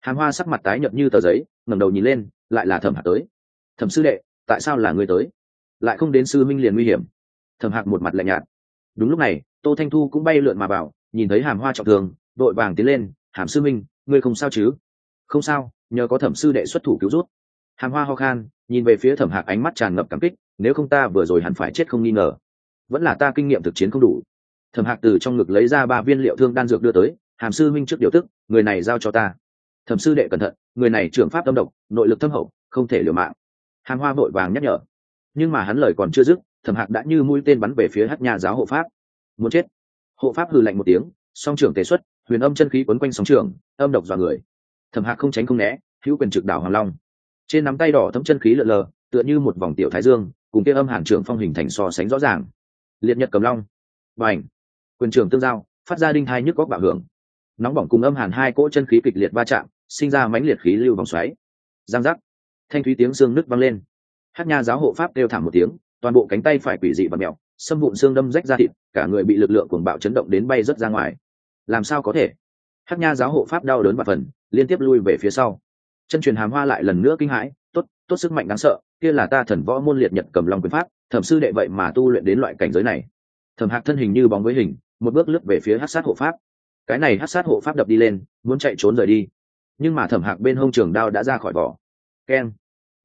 Hàm hoa sắc mặt tái nhợt như tờ giấy, ngẩng đầu nhìn lên, lại là thẩm hạc tới. Thẩm sư đệ, tại sao là ngươi tới? Lại không đến sư minh liền nguy hiểm. Thẩm hạc một mặt lạnh nhạt. Đúng lúc này, tô thanh thu cũng bay lượn mà bảo nhìn thấy hàm hoa trọng thương, đội vàng tiến lên, hàm sư minh ngươi không sao chứ? Không sao, nhờ có thẩm sư đệ xuất thủ cứu rút hàm hoa ho khan, nhìn về phía thẩm hạc ánh mắt tràn ngập cảm kích, nếu không ta vừa rồi hẳn phải chết không nghi ngờ. Vẫn là ta kinh nghiệm thực chiến không đủ. Thẩm hạc từ trong ngực lấy ra ba viên liệu thương đan dược đưa tới, hàm sư minh trước điều tức, người này giao cho ta. Thẩm sư đệ cẩn thận, người này trưởng pháp tâm độc, nội lực thâm hậu, không thể liều mạng. Hàm hoa vội vàng nhắc nhở. Nhưng mà hắn lời còn chưa dứt, thẩm hạc đã như mũi tên bắn về phía hát nhà giáo hộ pháp. Muốn chết. Hộ pháp hừ lạnh một tiếng, song trưởng tế xuất, huyền âm chân khí quấn quanh sóng trường, âm độc dọa người. Thẩm hạc không tránh không né, hữu quyền trực đảo hoàng long trên nắm tay đỏ thấm chân khí lợn lờ, tựa như một vòng tiểu thái dương, cùng kia âm hàn trưởng phong hình thành so sánh rõ ràng. Liệt nhật cầm long. Và ảnh quyền trường tương giao, phát ra đinh hai nhức góc bạo hưởng. Nóng bỏng cùng âm hàn hai cỗ chân khí kịch liệt va chạm, sinh ra mãnh liệt khí lưu vòng xoáy. Giang giác. Thanh thúy tiếng xương nứt văng lên. Hát nha giáo hộ pháp kêu thảm một tiếng, toàn bộ cánh tay phải quỷ dị và mèo, xâm vụn xương đâm rách ra thịt, cả người bị lực lượng cuồng bạo chấn động đến bay rớt ra ngoài. Làm sao có thể? Hát nha giáo hộ pháp đau đớn và phần, liên tiếp lui về phía sau chân truyền hàm hoa lại lần nữa kinh hãi, tốt tốt sức mạnh đáng sợ, kia là ta thần võ môn liệt nhật cầm long quyền pháp, thẩm sư đệ vậy mà tu luyện đến loại cảnh giới này. Thẩm hạc thân hình như bóng với hình, một bước lướt về phía hát sát hộ pháp. Cái này hát sát hộ pháp đập đi lên, muốn chạy trốn rời đi. Nhưng mà thẩm hạc bên hông trường đao đã ra khỏi vỏ. Keng!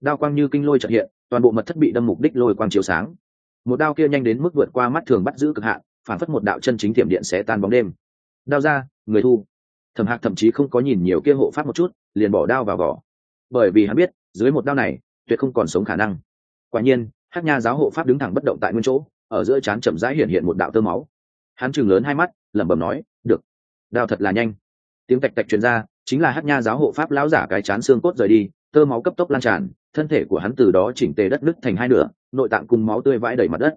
Đao quang như kinh lôi trợ hiện, toàn bộ mật thất bị đâm mục đích lôi quang chiếu sáng. Một đao kia nhanh đến mức vượt qua mắt thường bắt giữ cực hạn, phản phất một đạo chân chính tiệm điện sẽ tan bóng đêm. Đao ra, người thu. Thẩm hạc thậm chí không có nhìn nhiều kia hộ pháp một chút liền bỏ đao vào vỏ bởi vì hắn biết, dưới một đao này, tuyệt không còn sống khả năng. Quả nhiên hát nha giáo hộ pháp đứng thẳng bất động tại nguyên chỗ, ở giữa trán chậm rãi hiện hiện một đạo tơ máu. Hắn chừng lớn hai mắt, lẩm bẩm nói, được, đao thật là nhanh. Tiếng tạch tạch truyền ra, chính là hát nha giáo hộ pháp lão giả cái chán xương cốt rời đi, tơ máu cấp tốc lan tràn, thân thể của hắn từ đó chỉnh tề đất nứt thành hai nửa, nội tạng cùng máu tươi vãi đầy mặt đất.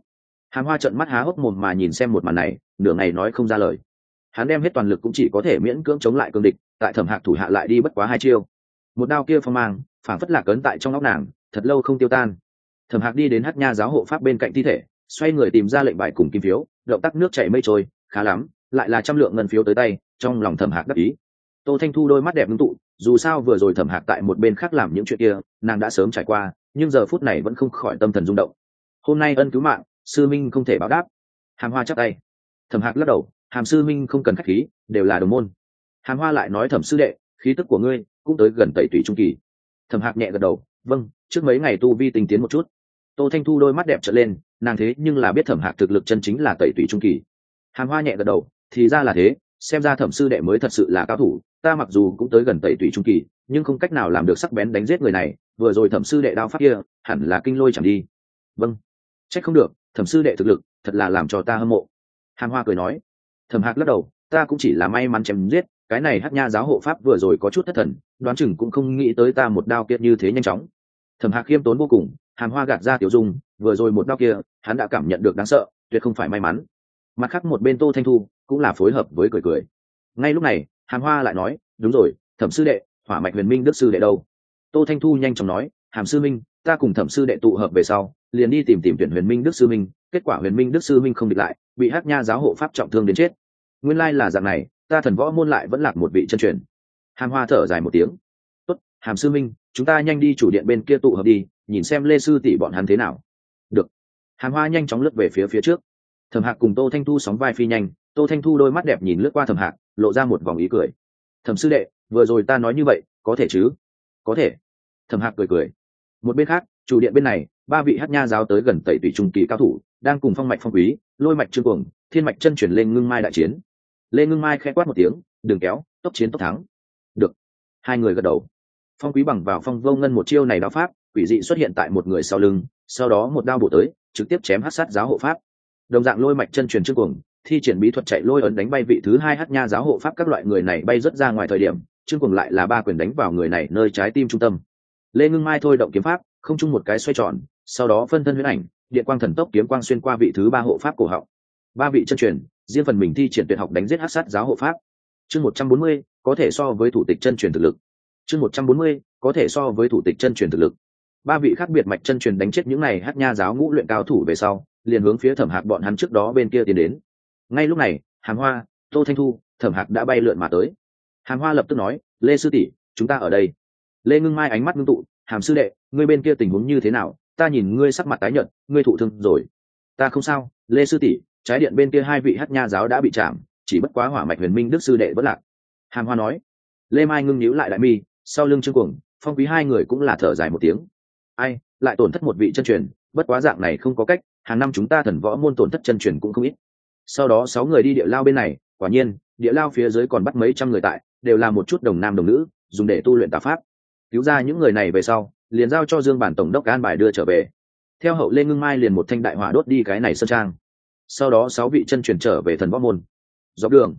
Hàm hoa trận mắt há hốc mồm mà nhìn xem một màn này, nửa ngày nói không ra lời. Hắn đem hết toàn lực cũng chỉ có thể miễn cưỡng chống lại cương địch tại thẩm hạc thủ hạ lại đi bất quá hai chiêu. Một đao kia phong mang phản phất lạc ấn tại trong óc nàng, thật lâu không tiêu tan. Thẩm hạc đi đến hát nha giáo hộ pháp bên cạnh thi thể, xoay người tìm ra lệnh bài cùng kim phiếu, động tác nước chảy mây trôi, khá lắm, lại là trăm lượng ngân phiếu tới tay, trong lòng thẩm hạc đắc ý. Tô thanh thu đôi mắt đẹp ngưng tụ, dù sao vừa rồi thẩm hạc tại một bên khác làm những chuyện kia, nàng đã sớm trải qua, nhưng giờ phút này vẫn không khỏi tâm thần rung động. Hôm nay ân cứu mạng, sư minh không thể báo đáp. Hàm hoa chắc tay. Thẩm hạc lắc đầu, hàm sư minh không cần k h á c h khí, đều là đồng môn hàm hoa lại nói thẩm sư đệ, khí tức của ngươi cũng tới gần tẩy tủy trung kỳ. Thẩm hạc nhẹ gật đầu vâng trước mấy ngày tu vi tinh tiến một chút. Tô thanh thu đôi mắt đẹp trở lên, nàng thế nhưng là biết thẩm hạc thực lực chân chính là tẩy tủy trung kỳ. Hàm hoa nhẹ gật đầu, thì ra là thế, xem ra thẩm sư đệ mới thật sự là cao thủ, ta mặc dù cũng tới gần tẩy tủy trung kỳ, nhưng không cách nào làm được sắc bén đánh giết người này, vừa rồi thẩm sư đệ đao pháp kia, hẳn là kinh lôi chẳng đi. Vâng. Trách không được, thẩm sư đệ thực lực thật là làm cho ta hâm mộ. Hàm hoa cười nói. Thẩm hạc lắc đầu, ta cũng chỉ là may mắn chém giết cái này hát nha giáo hộ pháp vừa rồi có chút thất thần, đoán chừng cũng không nghĩ tới ta một đao kiệt như thế nhanh chóng. Thẩm hạc khiêm tốn vô cùng, hàm hoa gạt ra tiểu dung, vừa rồi một đao kia, hắn đã cảm nhận được đáng sợ, tuyệt không phải may mắn. Mặt khác một bên tô thanh thu, cũng là phối hợp với cười cười. Ngay lúc này, hàm hoa lại nói, đúng rồi, thẩm sư đệ, hỏa mạch huyền minh đức sư đệ đâu? Tô thanh thu nhanh chóng nói, hàm sư minh, ta cùng thẩm sư đệ tụ hợp về sau, liền đi tìm tìm tuyển huyền minh đức sư minh, kết quả huyền minh đức sư minh không địch lại, bị hát nha giáo hộ pháp trọng thương đến chết. Nguyên lai là dạng này ta thần võ môn lại vẫn lạc một vị chân truyền. Hàm hoa thở dài một tiếng. Tốt, hàm sư minh, chúng ta nhanh đi chủ điện bên kia tụ hợp đi, nhìn xem lê sư tỷ bọn hắn thế nào. Được. Hàm hoa nhanh chóng lướt về phía phía trước. Thẩm hạc cùng tô thanh thu sóng vai phi nhanh, tô thanh thu đôi mắt đẹp nhìn lướt qua thẩm hạc, lộ ra một vòng ý cười. Thẩm sư đệ, vừa rồi ta nói như vậy, có thể chứ? Có thể. Thẩm hạc cười cười. Một bên khác, chủ điện bên này, ba vị hát nha giáo tới gần tẩy tủy trung kỳ cao thủ, đang cùng phong mạch phong quý, lôi mạch trương cuồng, thiên mạch chân chuyển lên ngưng mai đại chiến lê ngưng mai khẽ quát một tiếng, đừng kéo, tốc chiến tốc thắng. Được. Hai người gật đầu. Phong quý bằng vào phong vô ngân một chiêu này đao pháp, quỷ dị xuất hiện tại một người sau lưng, sau đó một đao bổ tới, trực tiếp chém hát sát giáo hộ pháp. Đồng dạng lôi mạch chân truyền trước cuồng, thi triển bí thuật chạy lôi ấn đánh bay vị thứ hai hát nha giáo hộ pháp các loại người này bay rớt ra ngoài thời điểm trương cuồng lại là ba quyền đánh vào người này nơi trái tim trung tâm. Lê ngưng mai thôi động kiếm pháp, không chung một cái xoay tròn, sau đó phân thân huyễn ảnh, điện quang thần tốc kiếm quang xuyên qua vị thứ ba hộ pháp cổ họng. Ba vị chân truyền riêng phần mình thi triển tuyệt học đánh giết hát sát giáo hộ pháp. Chương một trăm bốn mươi, có thể so với thủ tịch chân truyền thực lực. Chương một trăm bốn mươi, có thể so với thủ tịch chân truyền thực lực. Ba vị khác biệt mạch chân truyền đánh chết những này hát nha giáo ngũ luyện cao thủ về sau, liền hướng phía thẩm hạc bọn hắn trước đó bên kia tiến đến. Ngay lúc này hàng hoa, tô thanh thu, thẩm hạc đã bay lượn mà tới. Hàng hoa lập tức nói, lê sư tỷ, chúng ta ở đây. Lê ngưng mai ánh mắt ngưng tụ, hàm sư đệ, ngươi bên kia tình huống như thế nào? Ta nhìn ngươi sắc mặt tái nhợt, ngươi thụ thương rồi. Ta không sao, lê sư tỷ trái điện bên kia hai vị hát nha giáo đã bị chạm, chỉ bất quá hỏa mạch huyền minh đức sư đệ bất lạc. Hàm hoa nói, lê mai ngưng nhíu lại đại mi, sau lưng trương cuồng, phong quý hai người cũng là thở dài một tiếng. Ai, lại tổn thất một vị chân truyền, bất quá dạng này không có cách, hàng năm chúng ta thần võ môn tổn thất chân truyền cũng không ít. Sau đó sáu người đi địa lao bên này, quả nhiên, địa lao phía dưới còn bắt mấy trăm người tại, đều là một chút đồng nam đồng nữ, dùng để tu luyện tà pháp. Cứu ra những người này về sau, liền giao cho dương bản tổng đốc an bài đưa trở về. Theo hậu lê ngưng mai liền một thanh đại hỏa đốt đi cái này sơn trang sau đó sáu vị chân truyền trở về thần võ môn. Dọc đường,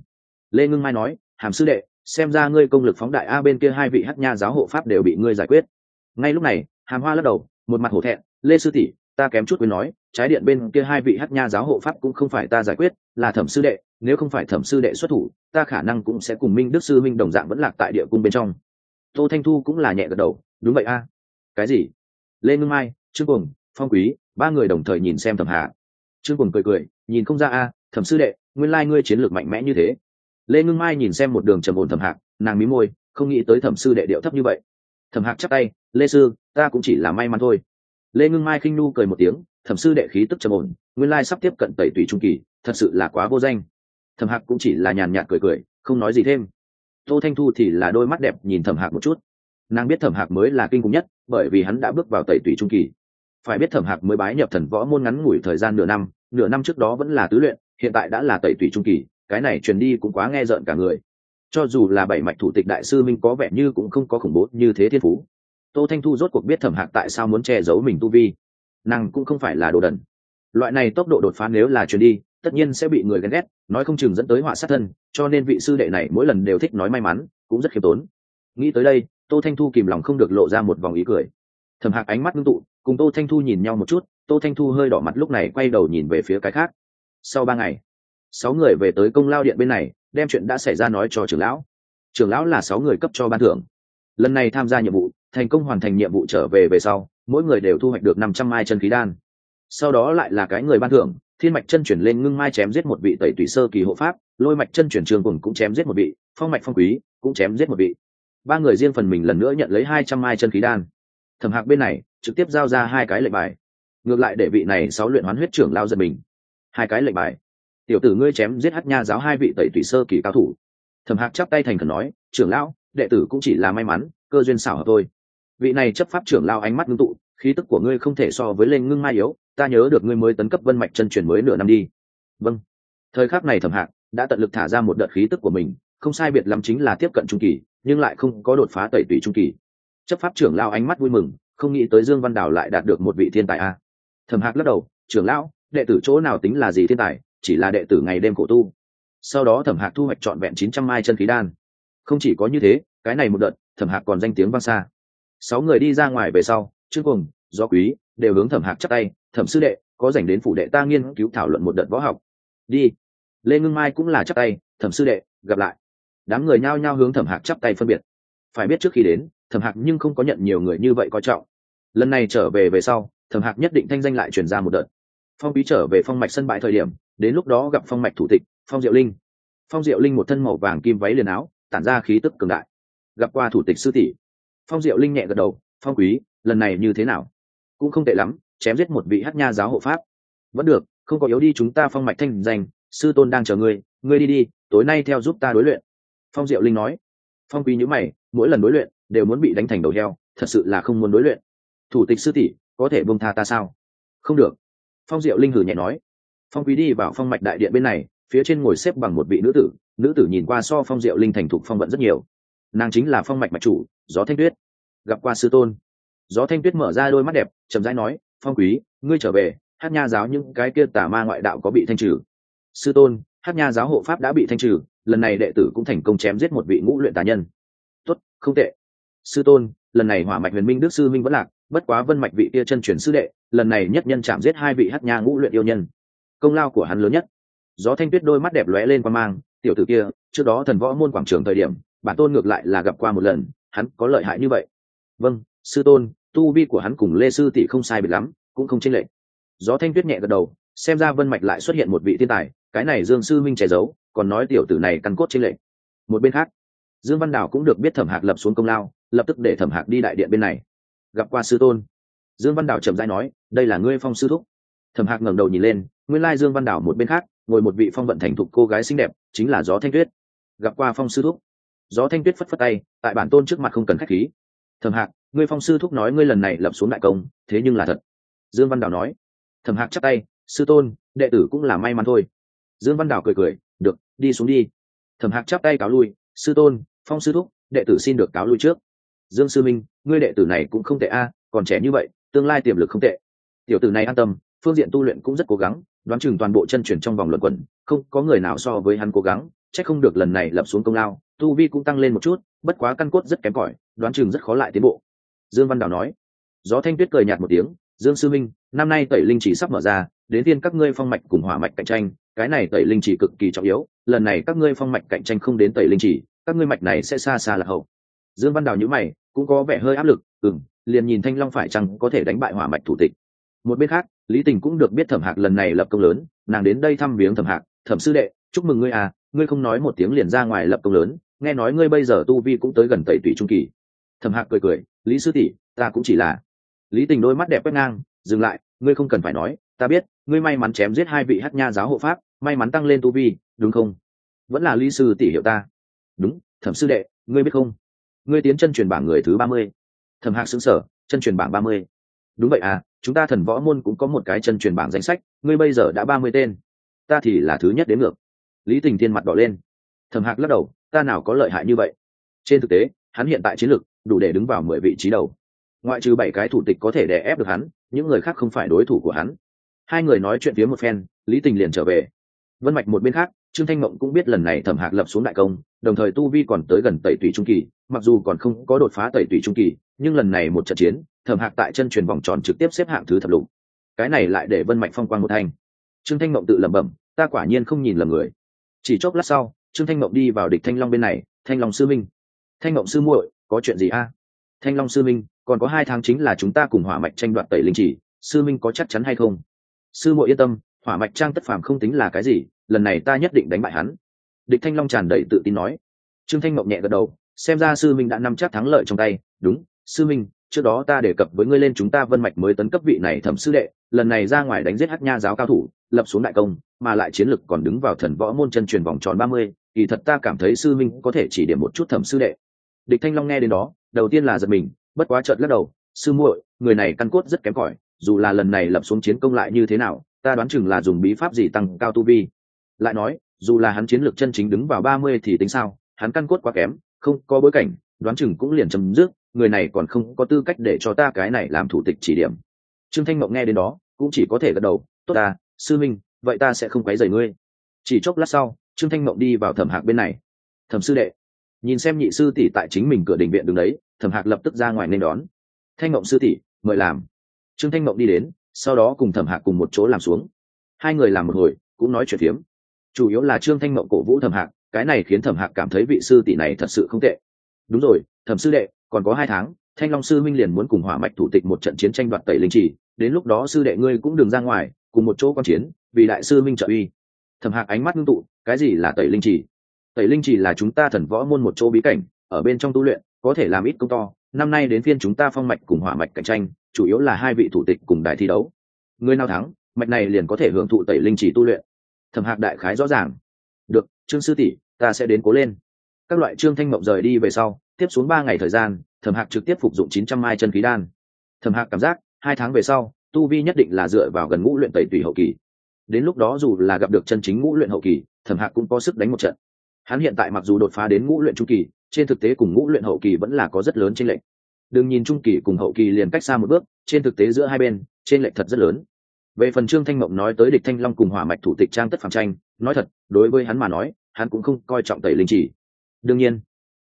lê ngưng mai nói, hàm sư đệ, xem ra ngươi công lực phóng đại a bên kia hai vị hát nha giáo hộ pháp đều bị ngươi giải quyết. Ngay lúc này, hàm hoa lắc đầu, một mặt hổ thẹn, lê sư tỷ, ta kém chút quên nói, trái điện bên kia hai vị hát nha giáo hộ pháp cũng không phải ta giải quyết, là thẩm sư đệ, nếu không phải thẩm sư đệ xuất thủ, ta khả năng cũng sẽ cùng minh đức sư minh đồng dạng vẫn lạc tại địa cung bên trong. Tô thanh thu cũng là nhẹ gật đầu, đúng vậy a. Cái gì? Lê ngưng mai, trương cùng phong quý, ba người đồng thời nhìn xem thẩm hạ trương cùng cười cười, nhìn không ra a, thẩm sư đệ, nguyên lai ngươi chiến lược mạnh mẽ như thế. Lê ngưng mai nhìn xem một đường trầm ổn thẩm hạc, nàng mí môi, không nghĩ tới thẩm sư đệ điệu thấp như vậy. Thẩm hạc chắc tay, lê sư, ta cũng chỉ là may mắn thôi. Lê ngưng mai khinh nu cười một tiếng, thẩm sư đệ khí tức trầm ổn, nguyên lai sắp tiếp cận tẩy tùy trung kỳ, thật sự là quá vô danh. Thẩm hạc cũng chỉ là nhàn nhạt cười cười, không nói gì thêm. Tô thanh thu thì là đôi mắt đẹp nhìn thẩm hạc một chút. Nàng biết thẩm hạc mới là kinh khủng nhất, bởi vì hắn đã bước vào tẩy tùy trung kỳ phải biết thẩm hạc mới bái nhập thần võ môn ngắn ngủi thời gian nửa năm nửa năm trước đó vẫn là tứ luyện, hiện tại đã là tẩy tủy trung kỳ, cái này truyền đi cũng quá nghe rợn cả người. Cho dù là bảy mạch thủ tịch đại sư minh có vẻ như cũng không có khủng bố như thế thiên phú. Tô thanh thu rốt cuộc biết thẩm hạc tại sao muốn che giấu mình tu vi. Nàng cũng không phải là đồ đần. Loại này tốc độ đột phá nếu là truyền đi, tất nhiên sẽ bị người ghen ghét, nói không chừng dẫn tới họa sát thân, cho nên vị sư đệ này mỗi lần đều thích nói may mắn, cũng rất khiêm tốn. Nghĩ tới đây, tô thanh thu kìm lòng không được lộ ra một vòng ý cười. Thẩm hạc ánh mắt ngưng tụ cùng tô thanh thu nhìn nhau một chút, tô thanh thu hơi đỏ mặt lúc này quay đầu nhìn về phía cái khác. Sau ba ngày, sáu người về tới công lao điện bên này, đem chuyện đã xảy ra nói cho trưởng lão. Trưởng lão là sáu người cấp cho ban thưởng. Lần này tham gia nhiệm vụ, thành công hoàn thành nhiệm vụ trở về về sau, mỗi người đều thu hoạch được năm trăm mai chân khí đan. Sau đó lại là cái người ban thưởng, thiên mạch chân chuyển lên ngưng mai chém giết một vị tẩy tùy sơ kỳ hộ pháp, lôi mạch chân chuyển trường cùng cũng chém giết một vị, phong mạch phong quý cũng chém giết một vị. Ba người riêng phần mình lần nữa nhận lấy hai trăm mai chân khí đan. Thẩm hạc bên này trực tiếp giao ra hai cái lệnh bài. Ngược lại để vị này sáu luyện hoán huyết trưởng lao giật mình. Hai cái lệnh bài. Tiểu tử ngươi chém giết hát nha giáo hai vị tẩy tủy sơ kỳ cao thủ. Thẩm hạc chắp tay thành khẩn nói, trưởng lão, đệ tử cũng chỉ là may mắn, cơ duyên xảo hợp thôi. Vị này chấp pháp trưởng lao ánh mắt ngưng tụ, khí tức của ngươi không thể so với lên ngưng mai yếu, ta nhớ được ngươi mới tấn cấp vân mạch chân truyền mới nửa năm đi. Vâng. Thời khắc này thẩm hạc đã tận lực thả ra một đợt khí tức của mình, không sai biệt lắm chính là tiếp cận trung kỳ, nhưng lại không có đột phá tẩy tủy trung kỳ. Chấp pháp trưởng lao ánh mắt vui mừng không nghĩ tới dương văn đào lại đạt được một vị thiên tài a. Thẩm hạc lắc đầu, trưởng lão, đệ tử chỗ nào tính là gì thiên tài, chỉ là đệ tử ngày đêm khổ tu. Sau đó thẩm hạc thu hoạch trọn vẹn chín trăm mai chân khí đan. Không chỉ có như thế, cái này một đợt, thẩm hạc còn danh tiếng vang xa. Sáu người đi ra ngoài về sau trước cùng do quý đều hướng thẩm hạc chắc tay, thẩm sư đệ, có dành đến phủ đệ ta nghiên cứu thảo luận một đợt võ học. Đi. Lê ngưng mai cũng là chắc tay, thẩm sư đệ, gặp lại. Đám người nhao nhao hướng thẩm hạc chắp tay phân biệt. Phải biết trước khi đến thẩm hạc nhưng không có nhận nhiều người như vậy coi trọng. Lần này trở về về sau, thẩm hạc nhất định thanh danh lại chuyển ra một đợt. Phong bí trở về phong mạch sân bãi thời điểm, đến lúc đó gặp phong mạch thủ tịch, phong diệu linh. Phong diệu linh một thân màu vàng kim váy liền áo, tản ra khí tức cường đại. Gặp qua thủ tịch sư tỷ. Phong diệu linh nhẹ gật đầu, phong quý, lần này như thế nào? Cũng không tệ lắm, chém giết một vị hát nha giáo hộ pháp. Vẫn được, không có yếu đi chúng ta phong mạch thanh danh, sư tôn đang chờ ngươi ngươi đi đi, tối nay theo giúp ta đối luyện. Phong diệu linh nói. Phong quý nhữ mày, mỗi lần đối luyện đều muốn bị đánh thành đầu heo, thật sự là không muốn đối luyện. Thủ tịch sư tỷ, có thể bông tha ta sao? Không được. Phong diệu linh hử nhẹ nói. Phong quý đi vào phong mạch đại điện bên này, phía trên ngồi xếp bằng một vị nữ tử. Nữ tử nhìn qua so phong diệu linh thành thục phong vận rất nhiều. Nàng chính là phong mạch mạch chủ, gió thanh tuyết. Gặp qua sư tôn. Gió thanh tuyết mở ra đôi mắt đẹp, chậm rãi nói, phong quý, ngươi trở về, hát nha giáo những cái kia tà ma ngoại đạo có bị thanh trừ? Sư tôn, hát nha giáo hộ pháp đã bị thanh trừ, lần này đệ tử cũng thành công chém giết một vị ngũ luyện tà nhân. Tốt, không tệ sư tôn, lần này hỏa mạch huyền minh đức sư minh vẫn lạc, bất quá vân mạch vị kia chân truyền sư đệ, lần này nhất nhân chạm giết hai vị hát nha ngũ luyện yêu nhân. Công lao của hắn lớn nhất. Gió thanh tuyết đôi mắt đẹp lóe lên qua mang, tiểu tử kia, trước đó thần võ môn quảng trường thời điểm, bản tôn ngược lại là gặp qua một lần, hắn có lợi hại như vậy. Vâng sư tôn, tu vi của hắn cùng lê sư tỷ không sai biệt lắm, cũng không chênh lệch. Gió thanh tuyết nhẹ gật đầu, xem ra vân mạch lại xuất hiện một vị thiên tài, cái này dương sư minh che giấu, còn nói tiểu tử này căn cốt chênh lệch. Một bên khác, dương văn đảo cũng được biết thẩm hạc lập xuống công lao lập tức để thẩm hạc đi đại điện bên này. Gặp qua sư tôn. Dương văn đào chậm rãi nói, đây là ngươi phong sư thúc. Thẩm hạc ngẩng đầu nhìn lên, nguyên lai dương văn đào một bên khác, ngồi một vị phong vận thành thục cô gái xinh đẹp, chính là gió thanh tuyết. Gặp qua phong sư thúc. Gió thanh tuyết phất phất tay, tại bản tôn trước mặt không cần khách khí. Thẩm hạc, ngươi phong sư thúc nói ngươi lần này lập xuống đại công, thế nhưng là thật. Dương văn đào nói. Thẩm hạc chắc tay, sư tôn, đệ tử cũng là may mắn thôi. Dương văn đào cười cười, được, đi xuống đi. Thẩm hạc chắp tay cáo lui, sư tôn, phong sư thúc, đệ tử xin được cáo lui trước dương sư minh, ngươi đệ tử này cũng không tệ a, còn trẻ như vậy, tương lai tiềm lực không tệ. Tiểu tử này an tâm, phương diện tu luyện cũng rất cố gắng, đoán chừng toàn bộ chân chuyển trong vòng luận quẩn, không có người nào so với hắn cố gắng c h ắ c không được lần này lập xuống công lao, tu vi cũng tăng lên một chút, bất quá căn cốt rất kém cỏi, đoán chừng rất khó lại tiến bộ. Dương văn đào nói. Gió thanh tuyết cười nhạt một tiếng, dương sư minh, năm nay tẩy linh chỉ sắp mở ra, đến tiên các ngươi phong mạch cùng hỏa mạch cạnh tranh, cái này tẩy linh chỉ cực kỳ trọng yếu, lần này các ngươi phong mạch cạnh tranh không đến tẩy linh chỉ, các ngươi mạch này sẽ xa xa là hậu dương văn đào nhữ mày, cũng có vẻ hơi áp lực ừng liền nhìn thanh long phải chăng có thể đánh bại hỏa mạch thủ tịch? Một bên khác, lý tình cũng được biết thẩm hạc lần này lập công lớn, nàng đến đây thăm viếng thẩm hạc, thẩm sư đệ, chúc mừng ngươi à ngươi không nói một tiếng liền ra ngoài lập công lớn, nghe nói ngươi bây giờ tu vi cũng tới gần tẩy tủy trung kỳ. Thẩm hạc cười cười, lý sư tỷ, ta cũng chỉ là lý tình đôi mắt đẹp quét ngang, dừng lại, ngươi không cần phải nói, ta biết, ngươi may mắn chém giết hai vị hát nha giáo hộ pháp, may mắn tăng lên tu vi, đúng không? Vẫn là lý sư tỷ hiệu ta. Đúng, thẩm sư đệ, ngươi biết không? Ngươi tiến chân truyền bảng người thứ ba mươi. Thẩm hạc xứng sở chân truyền bảng ba mươi. Đúng vậy à chúng ta thần võ môn cũng có một cái chân truyền bảng danh sách, ngươi bây giờ đã ba mươi tên. Ta thì là thứ nhất đến ngược. Lý tình thiên mặt đỏ lên. Thẩm hạc lắc đầu, ta nào có lợi hại như vậy? Trên thực tế, hắn hiện tại chiến lược, đủ để đứng vào mười vị trí đầu. Ngoại trừ bảy cái thủ tịch có thể đè ép được hắn, những người khác không phải đối thủ của hắn. Hai người nói chuyện phía một phen, lý tình liền trở về. Vân mạch một bên khác trương thanh mộng cũng biết lần này thẩm hạc lập xuống đại công, đồng thời tu vi còn tới gần tẩy tủy trung kỳ, mặc dù còn không có đột phá tẩy tủy trung kỳ, nhưng lần này một trận chiến, thẩm hạc tại chân truyền vòng tròn trực tiếp xếp hạng thứ thập lục. Cái này lại để vân Mạnh phong quan một thanh. Trương thanh mộng tự lẩm bẩm, ta quả nhiên không nhìn lầm người. Chỉ chốc lát sau, trương thanh mộng đi vào địch thanh long bên này, thanh long sư minh. Thanh mộng sư muội, có chuyện gì a? Thanh long sư minh, còn có hai tháng chính là chúng ta cùng hỏa mạch tranh đoạt tẩy linh chỉ, sư minh có chắc chắn hay không? Sư muội yên tâm, hỏa mạch trang tất phàm không tính là cái gì lần này ta nhất định đánh bại hắn. Địch thanh long tràn đầy tự tin nói. Trương thanh mộng nhẹ gật đầu, xem ra sư minh đã nắm chắc thắng lợi trong tay. Đúng, sư minh, trước đó ta đề cập với ngươi lên chúng ta vân mạch mới tấn cấp vị này thẩm sư đệ, lần này ra ngoài đánh giết hắc nha giáo cao thủ, lập xuống đại công, mà lại chiến lực còn đứng vào thần võ môn chân truyền vòng tròn ba mươi, kỳ thật ta cảm thấy sư minh có thể chỉ điểm một chút thẩm sư đệ. Địch thanh long nghe đến đó, đầu tiên là giật mình, bất quá chợt lắc đầu, sư muội, người này căn cốt rất kém cỏi, dù là lần này lập xuống chiến công lại như thế nào, ta đoán chừng là dùng bí pháp gì tăng cao tu vi lại nói, dù là hắn chiến lược chân chính đứng vào ba mươi thì tính sao, hắn căn cốt quá kém, không có bối cảnh, đoán chừng cũng liền chấm dứt, người này còn không có tư cách để cho ta cái này làm thủ tịch chỉ điểm. Trương thanh mộng nghe đến đó, cũng chỉ có thể gật đầu, tốt ta, sư minh, vậy ta sẽ không quấy rầy ngươi. Chỉ chốc lát sau, trương thanh mộng đi vào thẩm hạc bên này. Thẩm sư đệ. Nhìn xem nhị sư tỷ tại chính mình cửa đình viện đứng đấy, thẩm hạc lập tức ra ngoài nên đón. Thanh mộng sư tỷ, mời làm. Trương thanh mộng đi đến, sau đó cùng thẩm hạc cùng một chỗ làm xuống. Hai người làm một hồi, cũng nói chuyện phiếm chủ yếu là trương thanh mộng cổ vũ thẩm hạc, cái này khiến thẩm hạc cảm thấy vị sư tỷ này thật sự không tệ. Đúng rồi, thẩm sư đệ, còn có hai tháng, thanh long sư minh liền muốn cùng hỏa mạch thủ tịch một trận chiến tranh đoạt tẩy linh trì, đến lúc đó sư đệ ngươi cũng đừng ra ngoài, cùng một chỗ quan chiến, vì đại sư minh trợ uy. Thẩm hạc ánh mắt ngưng tụ, cái gì là tẩy linh trì? Tẩy linh trì là chúng ta thần võ môn một chỗ bí cảnh, ở bên trong tu luyện, có thể làm ít công to, năm nay đến phiên chúng ta phong mạch cùng hỏa mạch cạnh tranh, chủ yếu là hai vị thủ tịch cùng đại thi đấu. Người nào thắng, mạch này liền có thể hưởng thụ tẩy linh trì tu luyện thẩm hạc đại khái rõ ràng. Được, trương sư tỷ, ta sẽ đến cố lên. Các loại trương thanh mộng rời đi về sau, tiếp xuống ba ngày thời gian, thẩm hạc trực tiếp phục dụng chín trăm mai chân khí đan. Thẩm hạc cảm giác, hai tháng về sau, tu vi nhất định là dựa vào gần ngũ luyện tẩy tùy hậu kỳ. Đến lúc đó dù là gặp được chân chính ngũ luyện hậu kỳ, thẩm hạc cũng có sức đánh một trận. Hắn hiện tại mặc dù đột phá đến ngũ luyện trung kỳ, trên thực tế cùng ngũ luyện hậu kỳ vẫn là có rất lớn trên lệch. đừng nhìn trung kỳ cùng hậu kỳ liền cách xa một bước, trên thực tế giữa hai bên trên lệch thật rất lớn về phần trương thanh mộng nói tới địch thanh long cùng hỏa mạch thủ tịch trang tất phạm tranh, nói thật, đối với hắn mà nói, hắn cũng không coi trọng tẩy linh chỉ. Đương nhiên,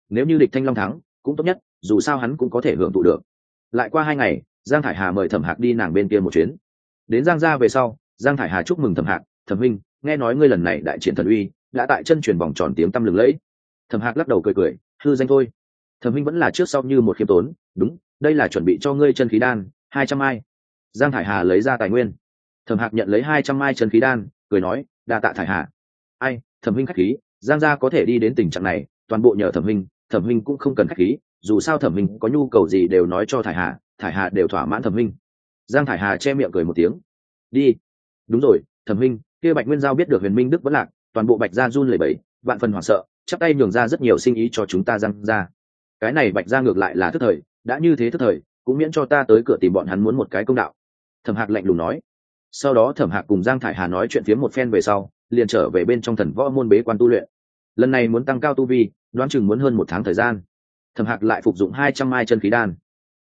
nếu như địch thanh long thắng, cũng tốt nhất, dù sao hắn cũng có thể hưởng thụ được. Lại qua hai ngày, giang thải hà mời thẩm hạc đi nàng bên kia một chuyến. Đến giang gia về sau, giang thải hà chúc mừng thẩm hạc, thẩm minh nghe nói ngươi lần này đại triển thần uy, đã tại chân truyền vòng tròn tiếng tăm lừng lẫy. Thẩm hạc lắc đầu cười cười, hư danh thôi. Thẩm minh vẫn là trước sau như một khiêm tốn, đúng, đây là chuẩn bị cho ngươi chân khí đan, hai trăm ai. Giang thải hà lấy ra tài nguyên thẩm hạc nhận lấy hai trăm mai chân khí đan, cười nói, đa tạ thải hà ai, thẩm minh k h á c h khí, giang gia có thể đi đến tình trạng này, toàn bộ nhờ thẩm minh thẩm minh cũng không cần k h á c h khí, dù sao thẩm minh có nhu cầu gì đều nói cho thải hà thải hà đều thỏa mãn thẩm minh giang thải hà che miệng cười một tiếng. Đi. Đúng rồi, thẩm minh kia bạch nguyên giao biết được huyền minh đức vẫn lạc, toàn bộ bạch gia run lẩy bẩy, vạn phần hoảng sợ, chắp tay nhường ra rất nhiều sinh ý cho chúng ta giang ra cái này bạch ra ngược lại là thức thời, đã như thế thức thời, cũng miễn cho ta tới cửa tìm bọn hắn muốn một cái công đạo. Thẩm hạc lạnh lùng nói sau đó thẩm hạc cùng giang thải hà nói chuyện phía một phen về sau, liền trở về bên trong thần võ môn bế quan tu luyện. Lần này muốn tăng cao tu vi, đoán chừng muốn hơn một tháng thời gian. Thẩm hạc lại phục dụng hai trăm mai chân khí đan.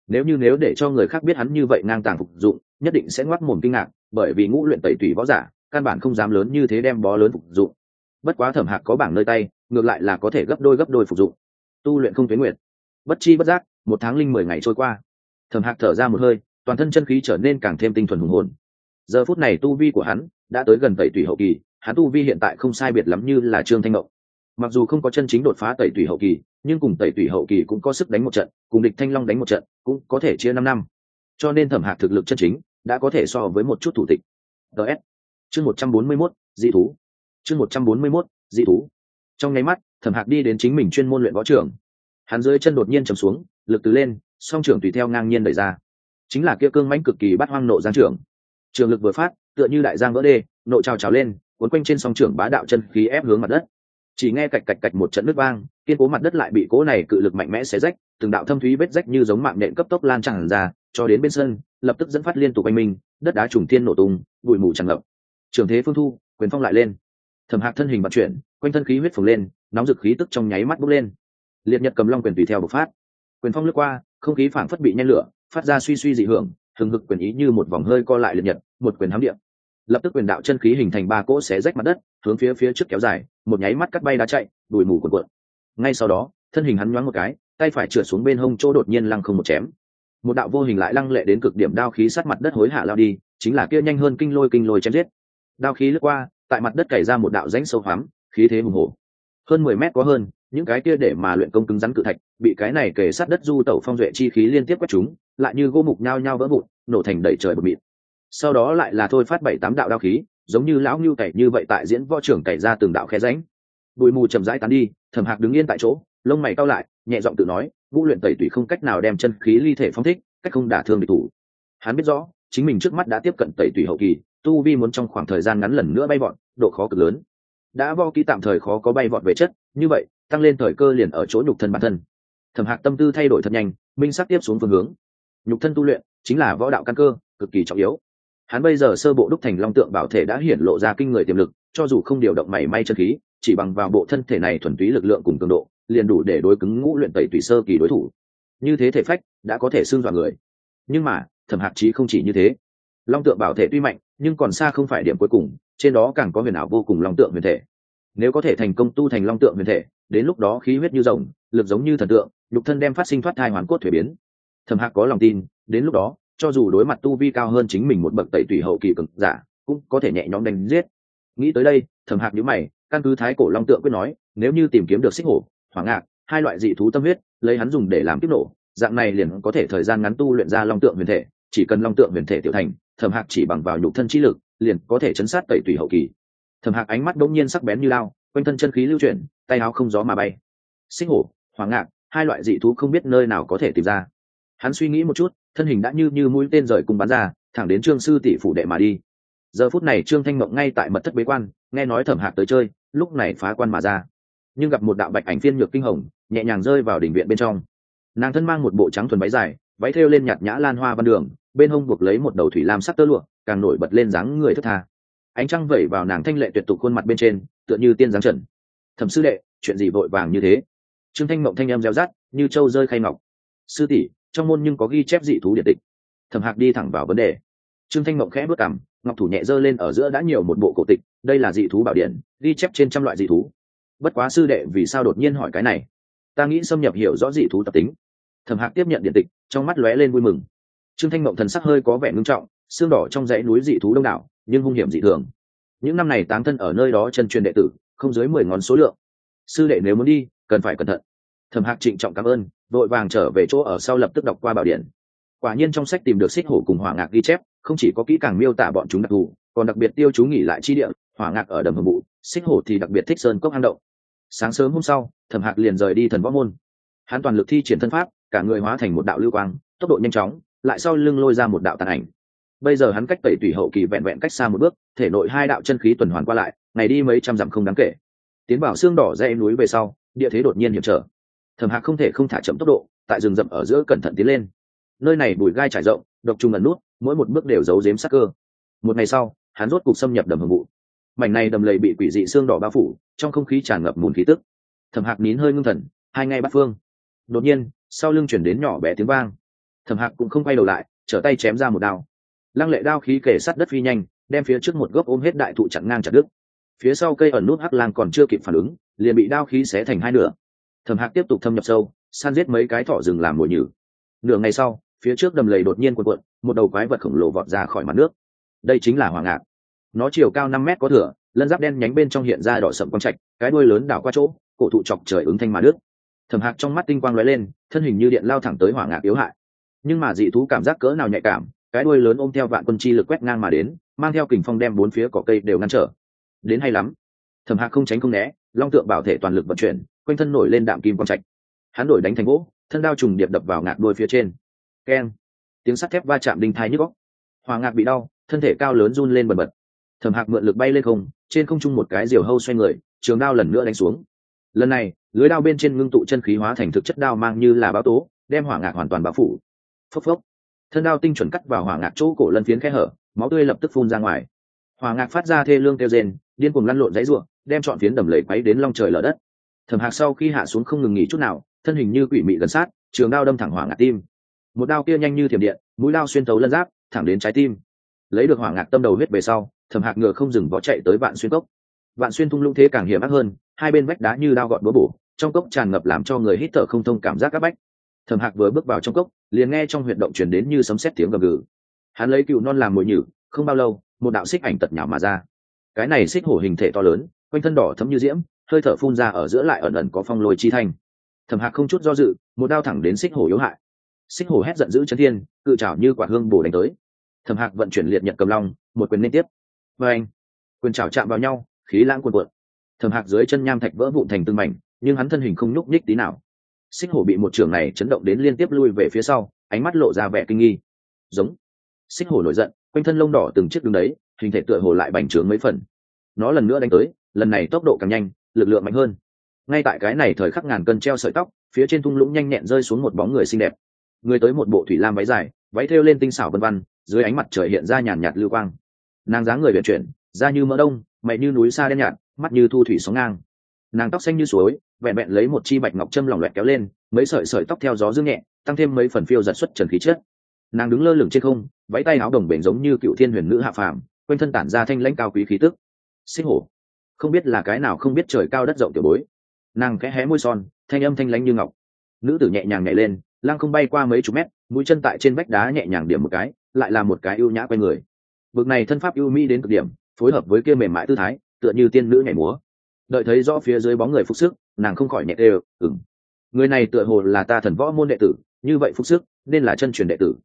Nếu như nếu để cho người khác biết hắn như vậy ngang tàng phục dụng, nhất định sẽ ngoắc mồm kinh ngạc, bởi vì ngũ luyện tẩy tủy võ giả, căn bản không dám lớn như thế đem bó lớn phục dụng. Bất quá thẩm hạc có bảng nơi tay, ngược lại là có thể gấp đôi gấp đôi phục dụng. Tu luyện không tuyến nguyện bất chi bất giác, một tháng linh mười ngày trôi qua. Thẩm hạc thở ra một hơi, toàn thân chân khí trở nên càng thêm tinh thuần hùng hồn giờ phút này tu vi của hắn đã tới gần tẩy tủy hậu kỳ hắn tu vi hiện tại không sai biệt lắm như là trương thanh mộng. Mặc dù không có chân chính đột phá tẩy tủy hậu kỳ nhưng cùng tẩy tủy hậu kỳ cũng có sức đánh một trận cùng địch thanh long đánh một trận cũng có thể chia năm năm. Cho nên thẩm hạc thực lực chân chính đã có thể so với một chút thủ tịch. Ts chương một trăm bốn mươi mốt dị thú. Chương một trăm bốn mươi mốt dị thú. Trong nháy mắt thẩm hạc đi đến chính mình chuyên môn luyện võ trưởng, hắn dưới chân đột nhiên trầm xuống lực từ lên song trưởng tùy theo ngang nhiên đẩy ra. Chính là kia cương mãnh cực kỳ bắt hoang nộ giang trưởng trường lực vừa phát, tựa như đại giang vỡ đê, nộ trào trào lên, cuốn quanh trên song trưởng bá đạo chân khí ép hướng mặt đất. Chỉ nghe cạch cạch cạch một trận nước vang, kiên cố mặt đất lại bị cố này cự lực mạnh mẽ xé rách, từng đạo thâm thúy vết rách như giống mạng nện cấp tốc lan tràn ra, cho đến bên sân, lập tức dẫn phát liên tục anh minh, đất đá trùng thiên nổ tung, bụi mù tràn ngập. Trường thế phương thu, quyền phong lại lên. Thẩm hạc thân hình vận chuyển, quanh thân khí huyết phồng lên, nóng dực khí tức trong nháy mắt bốc lên. Liệt nhật cầm long quyền tùy theo bộc phát. Quyền phong lướt qua, không khí phảng phất bị nhen lửa, phát ra suy suy dị hưởng thường ngực quyền ý như một vòng hơi co lại liệt nhật, một quyền hám điện lập tức quyền đạo chân khí hình thành ba cỗ xé rách mặt đất, hướng phía phía trước kéo dài, một nháy mắt cắt bay đá chạy, đùi mù cuộn cuộn. Ngay sau đó, thân hình hắn nhoáng một cái, tay phải trượt xuống bên hông chỗ đột nhiên lăng không một chém. Một đạo vô hình lại lăng lệ đến cực điểm đao khí sát mặt đất hối hạ lao đi, chính là kia nhanh hơn kinh lôi kinh lôi chém giết. Đao khí lướt qua, tại mặt đất cày ra một đạo rãnh sâu hoắm, khí thế hùng hổ. Hơn mười mét có hơn những cái kia để mà luyện công cứng rắn cự thạch, bị cái này kề sát đất du tẩu phong duệ chi khí liên tiếp quét chúng, lại như gỗ mục nhao nhao vỡ vụn, nổ thành đầy trời bột mịn. Sau đó lại là thôi phát bảy tám đạo đao khí, giống như lão ngưu cày như vậy tại diễn võ trưởng cày ra từng đạo khe ránh bụi mù chậm rãi tán đi, thẩm hạc đứng yên tại chỗ, lông mày cao lại, nhẹ giọng tự nói vũ luyện tẩy tủy không cách nào đem chân khí ly thể phong thích, cách không đả thương địch thủ. Hắn biết rõ, chính mình trước mắt đã tiếp cận tẩy tủy hậu kỳ, tu vi muốn trong khoảng thời gian ngắn lần nữa bay vọt, độ khó cực lớn. Đã vo kỹ tạm thời khó có bay vọt về chất, như vậy tăng lên thời cơ liền ở chỗ nhục thân bản thân. Thẩm hạc tâm tư thay đổi thật nhanh minh sắc tiếp xuống phương hướng. Nhục thân tu luyện chính là võ đạo căn cơ, cực kỳ trọng yếu. Hắn bây giờ sơ bộ đúc thành long tượng bảo thể đã hiển lộ ra kinh người tiềm lực, cho dù không điều động mảy may chân khí, chỉ bằng vào bộ thân thể này thuần túy lực lượng cùng cường độ, liền đủ để đối cứng ngũ luyện tẩy tùy sơ kỳ đối thủ. Như thế thể phách đã có thể xương dọa người. Nhưng mà, thẩm hạc chí không chỉ như thế. Long tượng bảo thể tuy mạnh, nhưng còn xa không phải điểm cuối cùng, trên đó càng có huyền ảo vô cùng long tượng huyền thể. Nếu có thể thành công tu thành long tượng huyền thể đến lúc đó khí huyết như rồng, lực giống như thần tượng, nhục thân đem phát sinh thoát thai hoàn cốt thuế biến. Thẩm hạc có lòng tin, đến lúc đó, cho dù đối mặt tu vi cao hơn chính mình một bậc tẩy tủy hậu kỳ cực giả, cũng có thể nhẹ nhõm đánh giết. Nghĩ tới đây, thẩm hạc nhíu mày, căn cứ thái cổ long tượng quyết nói, nếu như tìm kiếm được xích hổ hoàng ngạc, hai loại dị thú tâm huyết, lấy hắn dùng để làm kiếp nổ, dạng này liền có thể thời gian ngắn tu luyện ra long tượng huyền thể, chỉ cần long tượng huyền thể tiểu thành, thẩm hạc chỉ bằng vào nhục thân trí lực, liền có thể chấn sát tẩy tủy hậu kỳ. Thẩm hạc ánh mắt đ ỗ n g nhiên sắc bén như lao quanh thân chân khí lưu chuyển, tay áo không gió mà bay. Xích hổ hoàng ngạc hai loại dị thú không biết nơi nào có thể tìm ra. Hắn suy nghĩ một chút, thân hình đã như như mũi tên rời cùng bắn ra, thẳng đến trương sư tỷ phủ đệ mà đi. Giờ phút này trương thanh mộng ngay tại mật thất bế quan, nghe nói thẩm hạc tới chơi, lúc này phá quan mà ra. Nhưng gặp một đạo bạch ảnh phiên nhược kinh hồng, nhẹ nhàng rơi vào đỉnh viện bên trong. Nàng thân mang một bộ trắng thuần váy dài, váy thêu lên nhạt nhã lan hoa văn đường, bên hông buộc lấy một đầu thủy lam sắc tơ lụa, càng nổi bật lên dáng người thất tha. Ánh trăng vẩy vào nàng thanh lệ tuyệt tục khuôn mặt bên trên tựa như tiên giáng trần. Thẩm sư đệ, chuyện gì vội vàng như thế? Trương thanh mộng thanh em reo rát như trâu rơi khay ngọc. Sư tỷ, trong môn nhưng có ghi chép dị thú điện tịch. Thẩm hạc đi thẳng vào vấn đề. Trương thanh mộng khẽ bước cảm ngọc thủ nhẹ giơ lên ở giữa đã nhiều một bộ cổ tịch, đây là dị thú bảo điện, ghi chép trên trăm loại dị thú. Bất quá sư đệ vì sao đột nhiên hỏi cái này? Ta nghĩ xâm nhập hiểu rõ dị thú tập tính. Thẩm hạc tiếp nhận điện tịch, trong mắt lóe lên vui mừng. Trương thanh mộng thần sắc hơi có vẻ ngưng trọng, xương đỏ trong dãy núi dị thú đông đảo, nhưng hung hiểm dị thường những năm này táng thân ở nơi đó chân truyền đệ tử, không dưới mười ngón số lượng. Sư đệ nếu muốn đi, cần phải cẩn thận. Thẩm hạc trịnh trọng cảm ơn, vội vàng trở về chỗ ở sau lập tức đọc qua bảo điện. Quả nhiên trong sách tìm được xích hổ cùng hỏa ngạc ghi chép, không chỉ có kỹ càng miêu tả bọn chúng đặc thù, còn đặc biệt tiêu chú nghỉ lại chi địa, hỏa ngạc ở đầm hầm bụ xích hổ thì đặc biệt thích sơn cốc hang động. Sáng sớm hôm sau, thẩm hạc liền rời đi thần võ môn. Hắn toàn lực thi triển thân pháp, cả người hóa thành một đạo lưu quang, tốc độ nhanh chóng, lại sau lưng lôi ra một đạo tàn ảnh bây giờ hắn cách tẩy tủy hậu kỳ vẹn vẹn cách xa một bước, thể nội hai đạo chân khí tuần hoàn qua lại, ngày đi mấy trăm dặm không đáng kể. Tiến vào xương đỏ dãy núi về sau, địa thế đột nhiên hiểm trở. Thẩm hạc không thể không thả chậm tốc độ, tại rừng rậm ở giữa cẩn thận tiến lên. Nơi này bụi gai trải rộng, độc trùng ẩn nút, mỗi một bước đều giấu giếm sắc cơ. Một ngày sau, hắn rốt cục xâm nhập đầm hầm vụ. Mảnh này đầm lầy bị quỷ dị xương đỏ bao phủ, trong không khí tràn ngập mùn khí tức. Thẩm hạc nín hơi ngưng thần, hai ngay bắt phương. Đột nhiên, sau lưng chuyển đến nhỏ bé tiếng vang. Thẩm hạc cũng không quay đầu lại, trở tay chém ra một đao lăng lệ đao khí kể sát đất phi nhanh, đem phía trước một gốc ôm hết đại thụ chặn ngang chặt đứt. Phía sau cây ẩn nút hắc lang còn chưa kịp phản ứng, liền bị đao khí xé thành hai nửa. Thẩm hạc tiếp tục thâm nhập sâu, san giết mấy cái thỏ rừng làm mồi nhử. Nửa ngày sau, phía trước đầm lầy đột nhiên quần cuộn, một đầu quái vật khổng lồ vọt ra khỏi mặt nước. Đây chính là hỏa ngạc. Nó chiều cao năm mét có thửa, lân giáp đen nhánh bên trong hiện ra đỏ sậm quang trạch, cái đuôi lớn đảo qua chỗ, cổ thụ chọc trời ứng thanh mà nước. Thẩm hạc trong mắt tinh quang lóe lên, thân hình như điện lao thẳng tới hỏa ngạc yếu hại. Nhưng mà dị thú cảm giác cỡ nào nhạy cảm cái đuôi lớn ôm theo vạn quân chi lực quét ngang mà đến, mang theo kình phong đem bốn phía cỏ cây đều ngăn trở. Đến hay lắm. Thẩm hạc không tránh không né, long tượng bảo thể toàn lực vận chuyển, quanh thân nổi lên đạm kim quang trạch. Hắn đổi đánh thành gỗ, thân đao trùng điệp đập vào ngạc đuôi phía trên. Keng. Tiếng sắt thép va chạm đinh thai nhức góc hòa ngạc bị đau, thân thể cao lớn run lên bần bật. Thẩm hạc mượn lực bay lên không, trên không trung một cái diều hâu xoay người, trường đao lần nữa đánh xuống. Lần này, lưới đao bên trên ngưng tụ chân khí hóa thành thực chất đao mang như là báo tố, đem hỏa ngạc hoàn toàn bao phủ. Phốc phốc thân đao tinh chuẩn cắt vào hỏa ngạc chỗ cổ lân phiến khe hở, máu tươi lập tức phun ra ngoài. Hỏa ngạc phát ra thê lương kêu rên, điên cuồng lăn lộn dãy ruộng, đem chọn phiến đầm lầy quấy đến long trời lở đất. Thẩm hạc sau khi hạ xuống không ngừng nghỉ chút nào, thân hình như quỷ mị gần sát, trường đao đâm thẳng hỏa ngạc tim. Một đao kia nhanh như thiểm điện, mũi đao xuyên tấu lân giáp, thẳng đến trái tim. Lấy được hỏa ngạc tâm đầu huyết về sau, thẩm hạc ngựa không dừng vó chạy tới vạn xuyên cốc. Vạn xuyên thung lũng thế càng hiểm ác hơn, hai bên vách đá như đao gọn búa bổ, trong cốc tràn ngập làm cho người hít thở không thông cảm giác áp bách thẩm hạc vừa bước vào trong cốc, liền nghe trong huyệt động chuyển đến như sấm sét tiếng gầm gừ. Hắn lấy cựu non làm mồi nhử, không bao lâu, một đạo xích ảnh tật nhảo mà ra. Cái này xích hổ hình thể to lớn, quanh thân đỏ thấm như diễm, hơi thở phun ra ở giữa lại ẩn ẩn có phong lôi chi thanh. Thẩm hạc không chút do dự, một đao thẳng đến xích hổ yếu hại. Xích hổ hét giận dữ chân thiên, cự trào như quả hương bổ đánh tới. Thẩm hạc vận chuyển liệt nhật cầm long, một quyền liên tiếp. Và anh quyền trào chạm vào nhau, khí lãng quần quận thẩm hạc dưới chân nham thạch vỡ vụn thành từng mảnh, nhưng hắn thân hình không nhúc nhích tí nào xích hổ bị một trường này chấn động đến liên tiếp lui về phía sau, ánh mắt lộ ra vẻ kinh nghi. Giống. Xích hổ nổi giận, quanh thân lông đỏ từng chiếc đứng đấy, hình thể tựa hồ lại bành trướng mấy phần. Nó lần nữa đánh tới, lần này tốc độ càng nhanh, lực lượng mạnh hơn. Ngay tại cái này thời khắc ngàn cân treo sợi tóc, phía trên thung lũng nhanh nhẹn rơi xuống một bóng người xinh đẹp. Người tới một bộ thủy lam váy dài, váy thêu lên tinh xảo vân văn dưới ánh mặt trời hiện ra nhàn nhạt lưu quang. Nàng dáng người vận chuyển, da như mỡ đông, mày như núi xa đen nhạt, mắt như thu thủy sóng ngang. Nàng tóc xanh như suối vẹn vẹn lấy một chi bạch ngọc châm lỏng loẹt kéo lên, mấy sợi sợi tóc theo gió dương nhẹ, tăng thêm mấy phần phiêu giật xuất trần khí chất. Nàng đứng lơ lửng trên không, váy tay áo đồng bền giống như cựu thiên huyền nữ hạ phàm, quanh thân tản ra thanh lãnh cao quý khí tức. Xích hổ. Không biết là cái nào không biết trời cao đất rộng tiểu bối. Nàng khẽ hé môi son, thanh âm thanh lãnh như ngọc. Nữ tử nhẹ nhàng nhảy lên, lăng không bay qua mấy chục mét, mũi chân tại trên vách đá nhẹ nhàng điểm một cái, lại là một cái ưu nhã quay người. Bước này thân pháp ưu mỹ đến cực điểm, phối hợp với kia mềm mại tư thái, tựa như tiên nữ nhảy múa. Đợi thấy rõ phía dưới bóng người phục sức nàng không khỏi nhẹ đều ừng người này tựa hồ là ta thần võ môn đệ tử, như vậy phục sức, nên là chân truyền đệ tử.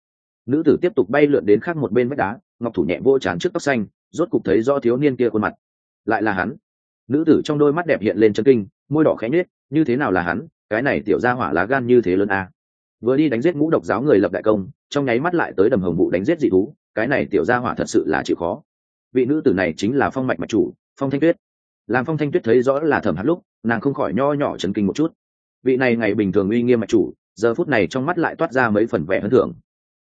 Nữ tử tiếp tục bay lượn đến khác một bên vách đá, ngọc thủ nhẹ vô trán trước tóc xanh, rốt cục thấy rõ thiếu niên kia khuôn mặt. Lại là hắn. Nữ tử trong đôi mắt đẹp hiện lên chân kinh, môi đỏ khẽ nhếch, như thế nào là hắn? Cái này tiểu ra hỏa lá gan như thế lớn a. À. vừa đi đánh giết ngũ độc giáo người lập đại công, trong nháy mắt lại tới đầm hồng vụ đánh giết dị thú, cái này tiểu ra hỏa thật sự là chịu khó. Vị nữ tử này chính là phong mạch mạch chủ, phong thanh tuyết. Làm phong thanh tuyết thấy rõ là thẩm hát lúc nàng không khỏi nho nhỏ chấn kinh một chút. Vị này ngày bình thường uy nghiêm mạch chủ, giờ phút này trong mắt lại toát ra mấy phần vẻ hơn thường.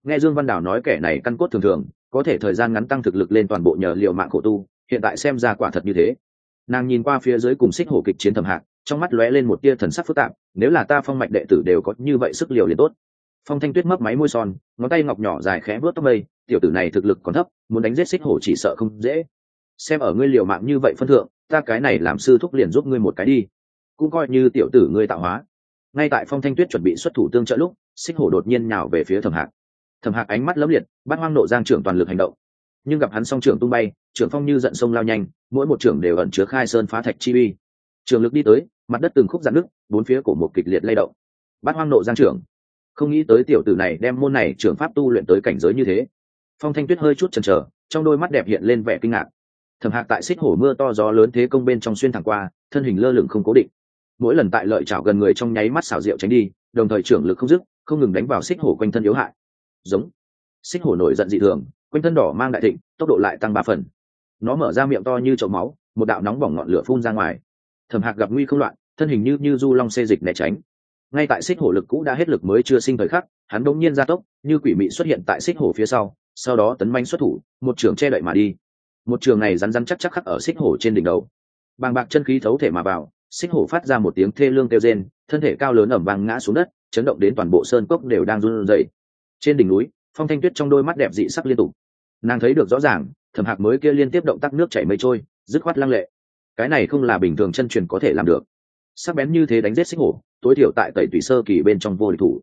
nghe dương văn đào nói kẻ này căn cốt thường thường, có thể thời gian ngắn tăng thực lực lên toàn bộ nhờ liệu mạng khổ tu, hiện tại xem ra quả thật như thế. Nàng nhìn qua phía dưới cùng xích hổ kịch chiến thầm hạc, trong mắt lóe lên một tia thần sắc phức tạp, nếu là ta phong mạch đệ tử đều có như vậy sức liều liền tốt. Phong thanh tuyết mấp máy môi son, ngón tay ngọc nhỏ dài khẽ vớt tóc mây, tiểu tử này thực lực còn thấp, muốn đánh giết xích hổ chỉ sợ không dễ. Xem ở ngươi liều mạng như vậy phân thượng ta cái này làm sư thúc liền giúp ngươi một cái đi. Cũng coi như tiểu tử ngươi tạo hóa. Ngay tại phong thanh tuyết chuẩn bị xuất thủ tương trợ lúc, xích hổ đột nhiên nhào về phía thẩm hạc. Thẩm hạc ánh mắt lấm liệt bắt hoang nộ giang trưởng toàn lực hành động. Nhưng gặp hắn song trưởng tung bay, trưởng phong như giận sông lao nhanh, mỗi một trưởng đều ẩn chứa khai sơn phá thạch chi uy. Trường lực đi tới, mặt đất từng khúc dạn nước bốn phía của một kịch liệt lay động. Bắt hoang nộ giang trưởng. Không nghĩ tới tiểu tử này đem môn này trưởng pháp tu luyện tới cảnh giới như thế. Phong thanh tuyết hơi chút chần chờ, trong đôi mắt đẹp hiện lên vẻ kinh ngạc thẩm hạc tại xích hổ mưa to gió lớn thế công bên trong xuyên thẳng qua, thân hình lơ lửng không cố định. Mỗi lần tại lợi chảo gần người trong nháy mắt xảo diệu tránh đi, đồng thời trưởng lực không dứt, không ngừng đánh vào xích hổ quanh thân yếu hại. Giống. Xích hổ nổi giận dị thường, quanh thân đỏ mang đại thịnh, tốc độ lại tăng ba phần. Nó mở ra miệng to như chậu máu, một đạo nóng bỏng ngọn lửa phun ra ngoài. Thẩm hạc gặp nguy không loạn, thân hình như như du long xê dịch né tránh. Ngay tại xích hổ lực cũ đã hết lực mới chưa sinh thời khắc, hắn đống nhiên ra tốc, như quỷ mị xuất hiện tại xích hổ phía sau sau đó tấn manh xuất thủ, một trường che đậy mà đi một trường này rắn rắn chắc chắc khắc ở xích hổ trên đỉnh đầu. Bàng bạc chân khí thấu thể mà vào, xích hổ phát ra một tiếng thê lương kêu rên, thân thể cao lớn ẩm vàng ngã xuống đất, chấn động đến toàn bộ sơn cốc đều đang run rẩy. Trên đỉnh núi, phong thanh tuyết trong đôi mắt đẹp dị sắc liên tục. Nàng thấy được rõ ràng, thẩm hạc mới kia liên tiếp động tác nước chảy mây trôi, dứt khoát lăng lệ. Cái này không là bình thường chân truyền có thể làm được. Sắc bén như thế đánh giết xích hổ, tối thiểu tại tẩy tùy sơ kỳ bên trong vô địch thủ.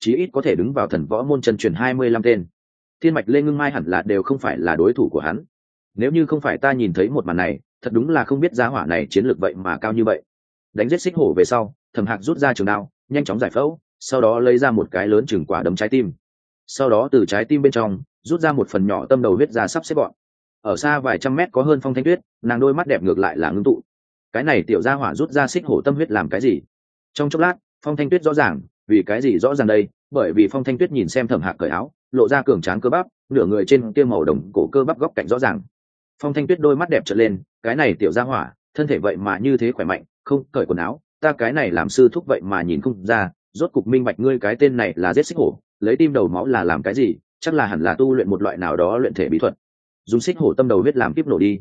Chí ít có thể đứng vào thần võ môn chân truyền hai mươi lăm tên. Thiên mạch lê ngưng mai hẳn là đều không phải là đối thủ của hắn nếu như không phải ta nhìn thấy một màn này, thật đúng là không biết giá hỏa này chiến lược vậy mà cao như vậy. Đánh giết xích hổ về sau, thẩm hạc rút ra trường đao, nhanh chóng giải phẫu, sau đó lấy ra một cái lớn chừng quả đấm trái tim. Sau đó từ trái tim bên trong, rút ra một phần nhỏ tâm đầu huyết ra sắp xếp gọn ở xa vài trăm mét có hơn phong thanh tuyết, nàng đôi mắt đẹp ngược lại là ngưng tụ. Cái này tiểu gia hỏa rút ra xích hổ tâm huyết làm cái gì? Trong chốc lát, phong thanh tuyết rõ ràng, vì cái gì rõ ràng đây? Bởi vì phong thanh tuyết nhìn xem thẩm hạc cởi áo, lộ ra cường tráng cơ bắp, nửa người trên kia màu đồng cổ cơ bắp góc cạnh rõ ràng phong thanh tuyết đôi mắt đẹp trở lên, cái này tiểu gia hỏa, thân thể vậy mà như thế khỏe mạnh, không, cởi quần áo, ta cái này làm sư thúc vậy mà nhìn không ra, rốt cục minh bạch ngươi cái tên này là giết xích hổ, lấy tim đầu máu là làm cái gì, chắc là hẳn là tu luyện một loại nào đó luyện thể bí thuật. Dùng xích hổ tâm đầu huyết làm kíp nổ đi.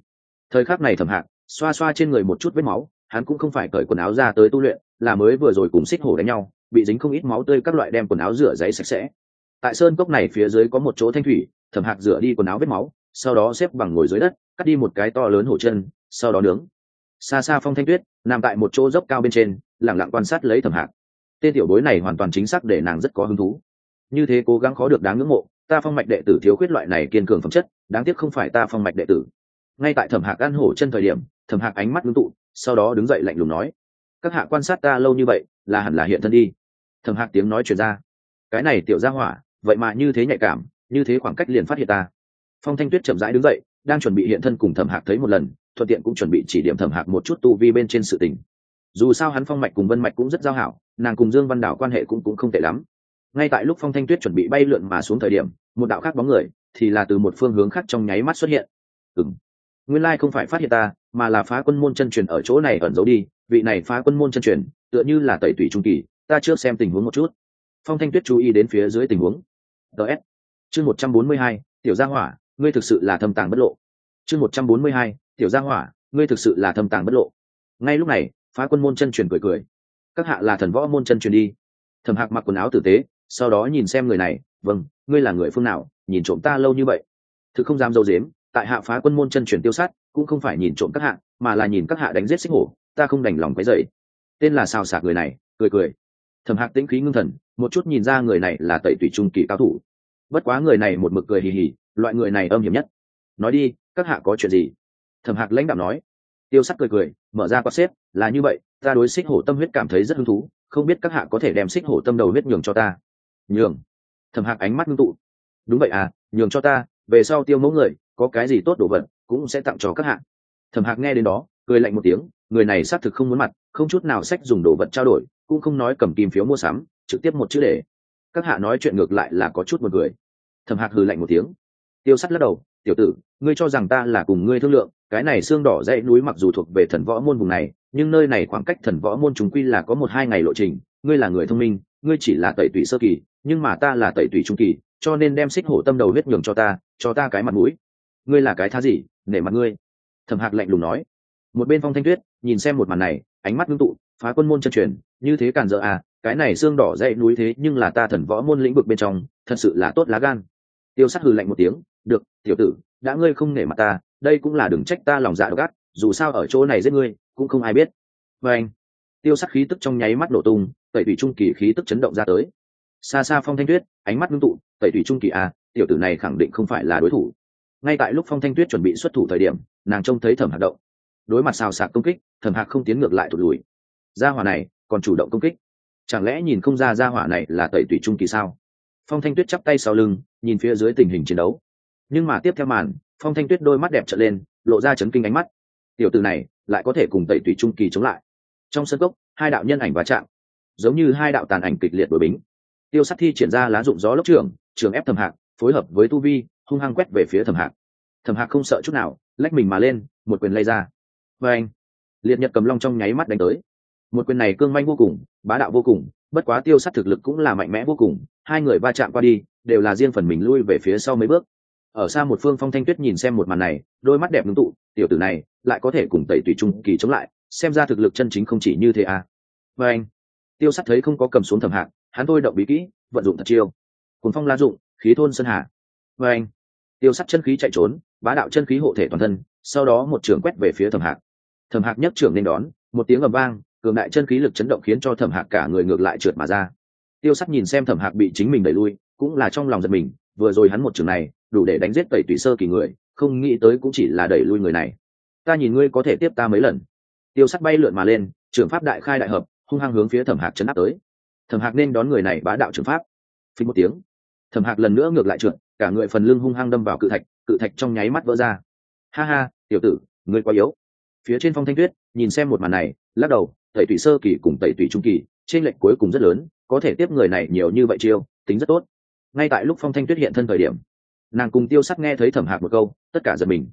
Thời khắc này thẩm hạc, xoa xoa trên người một chút vết máu, hắn cũng không phải cởi quần áo ra tới tu luyện, là mới vừa rồi cùng xích hổ đánh nhau, bị dính không ít máu tươi các loại đem quần áo rửa giấy sạch sẽ. Tại sơn cốc này phía dưới có một chỗ thanh thủy thẩm hạc rửa đi quần áo vết máu, sau đó xếp bằng ngồi dưới đất cắt đi một cái to lớn hổ chân, sau đó nướng. Xa xa phong thanh tuyết, nằm tại một chỗ dốc cao bên trên lẳng lặng quan sát lấy thẩm hạc. Tên tiểu bối này hoàn toàn chính xác để nàng rất có hứng thú. Như thế cố gắng khó được đáng ngưỡng mộ, ta phong mạch đệ tử thiếu khuyết loại này kiên cường phẩm chất, đáng tiếc không phải ta phong mạch đệ tử. Ngay tại thẩm hạc ăn hổ chân thời điểm, thẩm hạc ánh mắt ngưng tụ, sau đó đứng dậy lạnh lùng nói, các hạ quan sát ta lâu như vậy, là hẳn là hiện thân đi. Thẩm hạc tiếng nói chuyển ra, cái này tiểu ra hỏa, vậy mà như thế nhạy cảm, như thế khoảng cách liền phát hiện ta. Phong thanh tuyết chậm rãi đứng dậy đang chuẩn bị hiện thân cùng thẩm hạc thấy một lần, thuận tiện cũng chuẩn bị chỉ điểm thẩm hạc một chút tu vi bên trên sự tình. Dù sao hắn phong mạch cùng vân mạch cũng rất giao hảo, nàng cùng dương văn đảo quan hệ cũng cũng không tệ lắm. Ngay tại lúc phong thanh tuyết chuẩn bị bay lượn mà xuống thời điểm, một đạo khác bóng người thì là từ một phương hướng khác trong nháy mắt xuất hiện. Ừng nguyên lai không phải phát hiện ta, mà là phá quân môn chân truyền ở chỗ này ẩn giấu đi, vị này phá quân môn chân truyền, tựa như là tẩy tủy trung kỳ, ta trước xem tình huống một chút. Phong thanh tuyết chú ý đến phía dưới tình huống. Ts chương một trăm bốn mươi hai, tiểu gia hỏa ngươi thực sự là thâm tàng bất lộ. Chương một trăm bốn mươi hai, tiểu gia hỏa, ngươi thực sự là thâm tàng bất lộ. Ngay lúc này, phá quân môn chân truyền cười cười. Các hạ là thần võ môn chân truyền đi. Thẩm hạc mặc quần áo tử tế, sau đó nhìn xem người này vâng ngươi là người phương nào, nhìn trộm ta lâu như vậy? Thực không dám dâu dếm, tại hạ phá quân môn chân truyền tiêu sát, cũng không phải nhìn trộm các hạ, mà là nhìn các hạ đánh giết xích hổ, ta không đành lòng cái dậy tên là sao sạc người này, cười cười. Thẩm hạc tĩnh khí ngưng thần, một chút nhìn ra người này là tẩy Tủy trung kỳ cao thủ bất quá người này một mực cười hì hì, loại người này âm hiểm nhất. Nói đi, các hạ có chuyện gì? Thẩm hạc lãnh đạo nói. Tiêu sắc cười cười, mở ra quát xếp, là như vậy, ta đối xích hổ tâm huyết cảm thấy rất hứng thú, không biết các hạ có thể đem xích hổ tâm đầu huyết nhường cho ta. Nhường. Thẩm hạc ánh mắt ngưng tụ. Đúng vậy à nhường cho ta, về sau tiêu mẫu người, có cái gì tốt đồ vật, cũng sẽ tặng cho các hạ. Thẩm hạc nghe đến đó, cười lạnh một tiếng, người này xác thực không muốn mặt, không chút nào sách dùng đồ vật trao đổi, cũng không nói cầm kim phiếu mua sắm, trực tiếp một chữ để các hạ nói chuyện ngược lại là có chút một người thẩm hạc hừ lạnh một tiếng. Tiêu sắt lắc đầu, tiểu tử, ngươi cho rằng ta là cùng ngươi thương lượng, cái này xương đỏ dãy núi mặc dù thuộc về thần võ môn vùng này, nhưng nơi này khoảng cách thần võ môn chúng quy là có một hai ngày lộ trình, ngươi là người thông minh, ngươi chỉ là tẩy tủy sơ kỳ, nhưng mà ta là tẩy tủy trung kỳ, cho nên đem xích hổ tâm đầu huyết nhường cho ta cho ta cái mặt mũi. Ngươi là cái tha gì, nể mặt ngươi? Thẩm hạc lạnh lùng nói. Một bên phong thanh tuyết nhìn xem một màn này, ánh mắt ngưng tụ, phá quân môn chân truyền, như thế càn dỡ à cái này xương đỏ dãy núi thế nhưng là ta thần võ môn lĩnh vực bên trong, thật sự là tốt lá gan. Tiêu sát hừ lạnh một tiếng, được, tiểu tử, đã ngươi không nể mặt ta, đây cũng là đừng trách ta lòng dạ gắt dù sao ở chỗ này giết ngươi, cũng không ai biết. Và anh tiêu sắc khí tức trong nháy mắt nổ tung, tẩy thủy trung kỳ khí tức chấn động ra tới. Xa xa phong thanh tuyết, ánh mắt ngưng tụ, tẩy thủy trung kỳ à tiểu tử này khẳng định không phải là đối thủ. Ngay tại lúc phong thanh tuyết chuẩn bị xuất thủ thời điểm, nàng trông thấy thẩm hạc động. Đối mặt xào xạc công kích, thẩm hạc không tiến ngược lại thụt lùi. Gia hỏa này còn chủ động công kích chẳng lẽ nhìn không ra gia hỏa này là tẩy tủy trung kỳ sao? Phong thanh tuyết chắp tay sau lưng, nhìn phía dưới tình hình chiến đấu. Nhưng mà tiếp theo màn, phong thanh tuyết đôi mắt đẹp trở lên, lộ ra chấn kinh ánh mắt. Tiểu từ này, lại có thể cùng tẩy tủy trung kỳ chống lại. Trong sân gốc hai đạo nhân ảnh va chạm. Giống như hai đạo tàn ảnh kịch liệt đổi bính. Tiêu sắc thi triển ra lá dụng gió lốc trường trường ép thầm hạc, phối hợp với tu vi, hung hăng quét về phía thầm hạc. Thầm hạc không sợ chút nào, lách mình mà lên, một quyền lay ra. Và anh, liệt nhật cầm long trong nháy mắt đánh tới một quyền này cương manh vô cùng, bá đạo vô cùng, bất quá tiêu sắt thực lực cũng là mạnh mẽ vô cùng, hai người va chạm qua đi, đều là riêng phần mình lui về phía sau mấy bước. Ở xa một phương phong thanh tuyết nhìn xem một màn này, đôi mắt đẹp ngưng tụ, tiểu tử này lại có thể cùng tẩy tùy trung kỳ chống lại, xem ra thực lực chân chính không chỉ như thế à. Và anh, tiêu sắt thấy không có cầm xuống thầm hạng, hắn thôi động bí kỹ, vận dụng thật chiêu. Cùng phong la dụng, khí thôn sơn hà và anh, tiêu sắt chân khí chạy trốn, bá đạo chân khí hộ thể toàn thân, sau đó một trường quét về phía thầm hạc thầm hạc nhất trưởng nên đón, một tiếng ầm vang cường đại chân khí lực chấn động khiến cho thẩm hạc cả người ngược lại trượt mà ra. Tiêu sắt nhìn xem thẩm hạc bị chính mình đẩy lui, cũng là trong lòng giật mình, vừa rồi hắn một trường này, đủ để đánh giết tẩy tùy sơ kỳ người, không nghĩ tới cũng chỉ là đẩy lui người này. Ta nhìn ngươi có thể tiếp ta mấy lần. Tiêu sắt bay lượn mà lên, trường pháp đại khai đại hợp, hung hăng hướng phía thẩm hạc chấn áp tới. Thẩm hạc nên đón người này bá đạo trường pháp. Phí một tiếng, thẩm hạc lần nữa ngược lại trượt, cả người phần lưng hung hăng đâm vào cự thạch cự thạch trong nháy mắt vỡ ra. Ha ha, tiểu tử, ngươi quá yếu. Phía trên phong thanh tuyết, nhìn xem một màn này, lắc đầu tẩy tủy sơ kỳ cùng tẩy tủy trung kỳ trên lệnh cuối cùng rất lớn, có thể tiếp người này nhiều như vậy chiêu, tính rất tốt. Ngay tại lúc phong thanh tuyết hiện thân thời điểm, nàng cùng tiêu sắc nghe thấy thẩm hạc một câu, tất cả giật mình.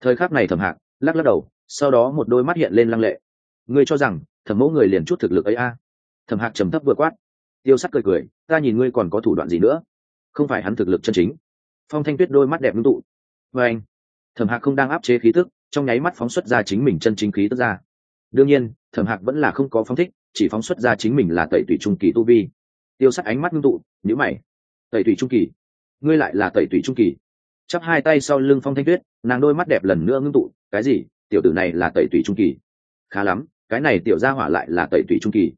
Thời khắc này thẩm hạc, lắc lắc đầu, sau đó một đôi mắt hiện lên lăng lệ. Ngươi cho rằng, thẩm mẫu người liền chút thực lực ấy a? À. thẩm hạc trầm thấp vừa quát. Tiêu sắc cười cười, ta nhìn ngươi còn có thủ đoạn gì nữa? Không phải hắn thực lực chân chính. Phong thanh tuyết đôi mắt đẹp ngưng tụ. Và anh, thẩm hạc không đang áp chế khí tức, trong nháy mắt phóng xuất ra chính mình chân chính khí tức ra đương nhiên, thẩm hạc vẫn là không có phóng thích, chỉ phóng xuất ra chính mình là tẩy tủy trung kỳ tu vi. Tiêu sắc ánh mắt ngưng tụ nhữ mày. Tẩy tủy trung kỳ? Ngươi lại là tẩy tủy trung kỳ? Chắp hai tay sau lưng phong thanh tuyết, nàng đôi mắt đẹp lần nữa ngưng tụ. Cái gì? Tiểu tử này là tẩy tủy trung kỳ? Khá lắm, cái này tiểu gia hỏa lại là tẩy tủy trung kỳ.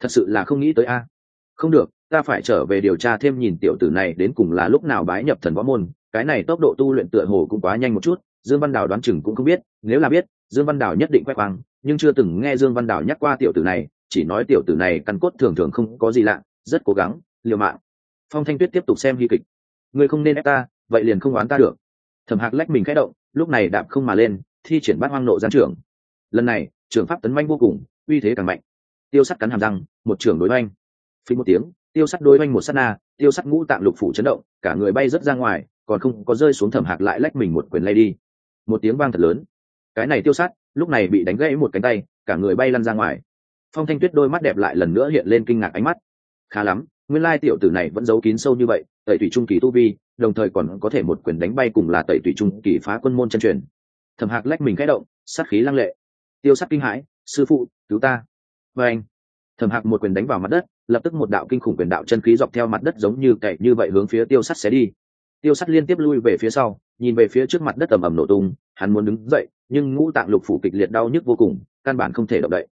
Thật sự là không nghĩ tới a. Không được, ta phải trở về điều tra thêm nhìn tiểu tử này đến cùng là lúc nào bái nhập thần võ môn. Cái này tốc độ tu luyện tựa hồ cũng quá nhanh một chút, dương văn đào đoán chừng cũng không biết, nếu là biết dương văn đào nhất định quay khoang, nhưng chưa từng nghe dương văn đào nhắc qua tiểu tử này, chỉ nói tiểu tử này căn cốt thường thường không có gì lạ, rất cố gắng, liều mạng. Phong thanh tuyết tiếp tục xem hy kịch. Ngươi không nên ép ta, vậy liền không oán ta được. Thẩm hạc lách mình khẽ động, lúc này đạp không mà lên, thi triển bát hoang nộ gián trưởng. Lần này, trưởng pháp tấn manh vô cùng, uy thế càng mạnh. Tiêu sắt cắn hàm răng, một trưởng đối oanh phí một tiếng, tiêu sắt đối oanh một sát na, tiêu sắt ngũ tạng lục phủ chấn động, cả người bay rớt ra ngoài, còn không có rơi xuống thẩm hạc lại lách mình một quyền lay đi. Một tiếng vang thật lớn cái này tiêu sát, lúc này bị đánh gãy một cánh tay, cả người bay lăn ra ngoài. Phong thanh tuyết đôi mắt đẹp lại lần nữa hiện lên kinh ngạc ánh mắt. Khá lắm, nguyên lai tiểu tử này vẫn giấu kín sâu như vậy, tẩy thủy trung kỳ tu vi, đồng thời còn có thể một quyền đánh bay cùng là tẩy thủy trung kỳ phá quân môn chân truyền. Thẩm hạc lách mình khẽ động, sát khí lăng lệ. Tiêu sát kinh hãi, sư phụ, cứu ta. Và anh. Thẩm hạc một quyền đánh vào mặt đất, lập tức một đạo kinh khủng quyền đạo chân khí dọc theo mặt đất giống như cậy như vậy hướng phía tiêu sắt xé đi. Tiêu sắt liên tiếp lui về phía sau, nhìn về phía trước mặt đất tầm ầm nổ tung, hắn muốn đứng dậy nhưng ngũ tạng lục phủ kịch liệt đau nhức vô cùng, căn bản không thể động đậy.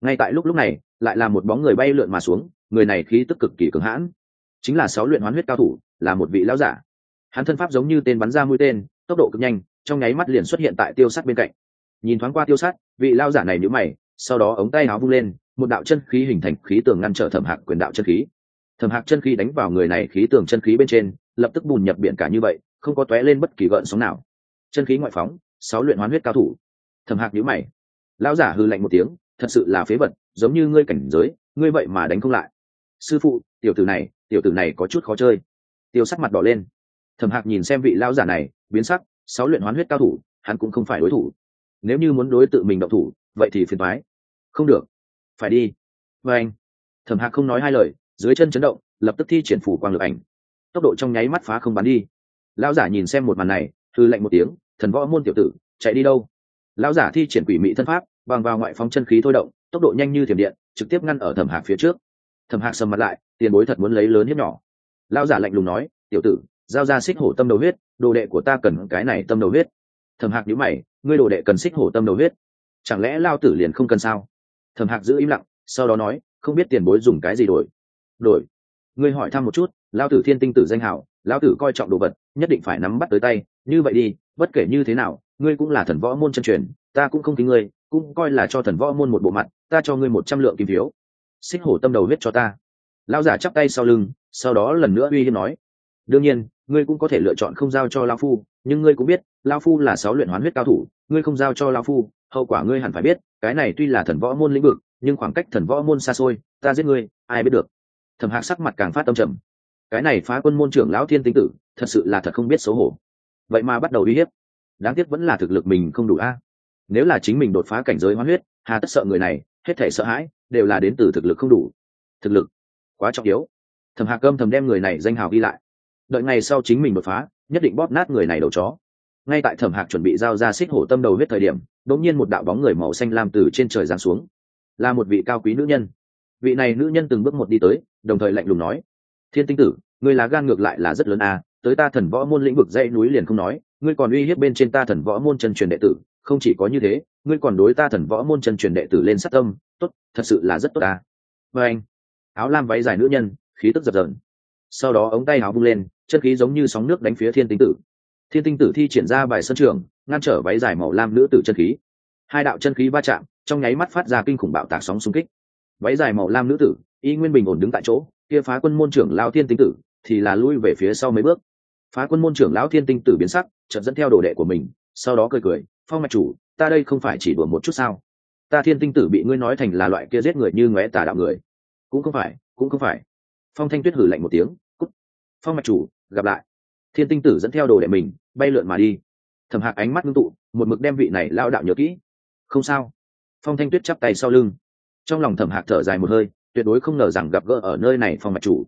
Ngay tại lúc lúc này, lại là một bóng người bay lượn mà xuống, người này khí tức cực kỳ cường hãn. Chính là sáu luyện hoán huyết cao thủ, là một vị lão giả. Hắn thân pháp giống như tên bắn ra mũi tên, tốc độ cực nhanh, trong nháy mắt liền xuất hiện tại tiêu sắt bên cạnh. Nhìn thoáng qua tiêu sắt, vị lao giả này nhữ mày, sau đó ống tay áo vung lên, một đạo chân khí hình thành khí tường ngăn trở thẩm hạc quyền đạo chân khí. Thẩm hạc chân khí đánh vào người này khí tường chân khí bên trên, lập tức bùn nhập biển cả như vậy, không có tóe lên bất kỳ gợn sóng nào. Chân khí ngoại phóng sáu luyện hoán huyết cao thủ. Thẩm hạc nhữ mày. Lão giả hư lạnh một tiếng, thật sự là phế vật, giống như ngươi cảnh giới, ngươi vậy mà đánh không lại. Sư phụ, tiểu tử này, tiểu tử này có chút khó chơi. Tiêu sắc mặt đỏ lên. Thẩm hạc nhìn xem vị lão giả này, biến sắc, sáu luyện hoán huyết cao thủ, hắn cũng không phải đối thủ. Nếu như muốn đối tự mình động thủ, vậy thì phiền thoái không được. Phải đi. Và anh. Thẩm hạc không nói hai lời, dưới chân chấn động, lập tức thi triển phủ quang lực ảnh. Tốc độ trong nháy mắt phá không bắn đi. Lão giả nhìn xem một màn này thư lạnh một tiếng thần võ môn tiểu tử, chạy đi đâu? Lão giả thi triển quỷ mị thân pháp, bằng vào ngoại phóng chân khí thôi động, tốc độ nhanh như thiểm điện, trực tiếp ngăn ở thẩm hạc phía trước. Thẩm hạc sầm mặt lại, tiền bối thật muốn lấy lớn hiếp nhỏ. Lão giả lạnh lùng nói, tiểu tử, giao ra xích hổ tâm đầu huyết, đồ đệ của ta cần cái này tâm đầu huyết. Thẩm hạc nhíu mày, ngươi đồ đệ cần xích hổ tâm đầu huyết? Chẳng lẽ lao tử liền không cần sao? Thẩm hạc giữ im lặng, sau đó nói, không biết tiền bối dùng cái gì đổi? Đổi? Ngươi hỏi thăm một chút lao tử thiên tinh tử danh hảo lao tử coi trọng đồ vật, nhất định phải nắm bắt tới tay như vậy đi, bất kể như thế nào, ngươi cũng là thần võ môn chân truyền, ta cũng không kính ngươi, cũng coi là cho thần võ môn một bộ mặt, ta cho ngươi một trăm lượng kim phiếu. Xích hổ tâm đầu huyết cho ta. Lão giả chắp tay sau lưng, sau đó lần nữa uy hiếp nói. Đương nhiên, ngươi cũng có thể lựa chọn không giao cho lao phu, nhưng ngươi cũng biết lao phu là sáu luyện hoán huyết cao thủ, ngươi không giao cho lao phu, hậu quả ngươi hẳn phải biết, cái này tuy là thần võ môn lĩnh vực, nhưng khoảng cách thần võ môn xa xôi, ta giết ngươi, ai biết được. Thẩm hạc sắc mặt càng phát tâm trầm. Cái này phá quân môn trưởng lão thiên tinh tử, thật sự là thật không biết xấu hổ vậy mà bắt đầu uy hiếp. Đáng tiếc vẫn là thực lực mình không đủ a. Nếu là chính mình đột phá cảnh giới hoán huyết, hà tất sợ người này, hết thể sợ hãi đều là đến từ thực lực không đủ. Thực lực quá trọng yếu. Thầm hạc cơm thầm đem người này danh hào ghi lại. Đợi ngày sau chính mình đột phá, nhất định bóp nát người này đầu chó. Ngay tại thẩm hạc chuẩn bị giao ra xích hổ tâm đầu huyết thời điểm đ ỗ n g nhiên một đạo bóng người màu xanh lam từ trên trời giáng xuống. Là một vị cao quý nữ nhân. Vị này nữ nhân từng bước một đi tới, đồng thời lạnh lùng nói, thiên tinh tử người lá gan ngược lại là rất lớn à tới ta thần võ môn lĩnh vực dãy núi liền không nói, ngươi còn uy hiếp bên trên ta thần võ môn chân truyền đệ tử, không chỉ có như thế, ngươi còn đối ta thần võ môn chân truyền đệ tử lên sát tâm, tốt, thật sự là rất tốt ta. Vê anh, áo lam váy dài nữ nhân, khí tức dập dờn. Sau đó ống tay áo bung lên, chân khí giống như sóng nước đánh phía thiên tinh tử. Thiên tinh tử thi triển ra bài sân trường, ngăn trở váy dài màu lam nữ tử chân khí. Hai đạo chân khí va chạm, trong nháy mắt phát ra kinh khủng bạo tạc sóng xung kích. Váy dài màu lam nữ tử, y nguyên bình ổn đứng tại chỗ, kia phá quân môn trưởng lao thiên tinh tử, thì là lui về phía sau mấy bước phá quân môn trưởng lão thiên tinh tử biến sắc, chợt dẫn theo đồ đệ của mình, sau đó cười cười, phong mạch chủ, ta đây không phải chỉ đùa một chút sao? Ta thiên tinh tử bị ngươi nói thành là loại kia giết người như ngóe tà đạo người. Cũng không phải, cũng không phải. Phong thanh tuyết hử lạnh một tiếng, cút! Phong mạch chủ, gặp lại. Thiên tinh tử dẫn theo đồ đệ mình, bay lượn mà đi. Thầm hạc ánh mắt ngưng tụ, một mực đem vị này lao đạo nhớ kỹ. Không sao. Phong thanh tuyết chắp tay sau lưng. Trong lòng thầm hạc thở dài một hơi, tuyệt đối không ngờ rằng gặp gỡ ở nơi này phong mạch chủ.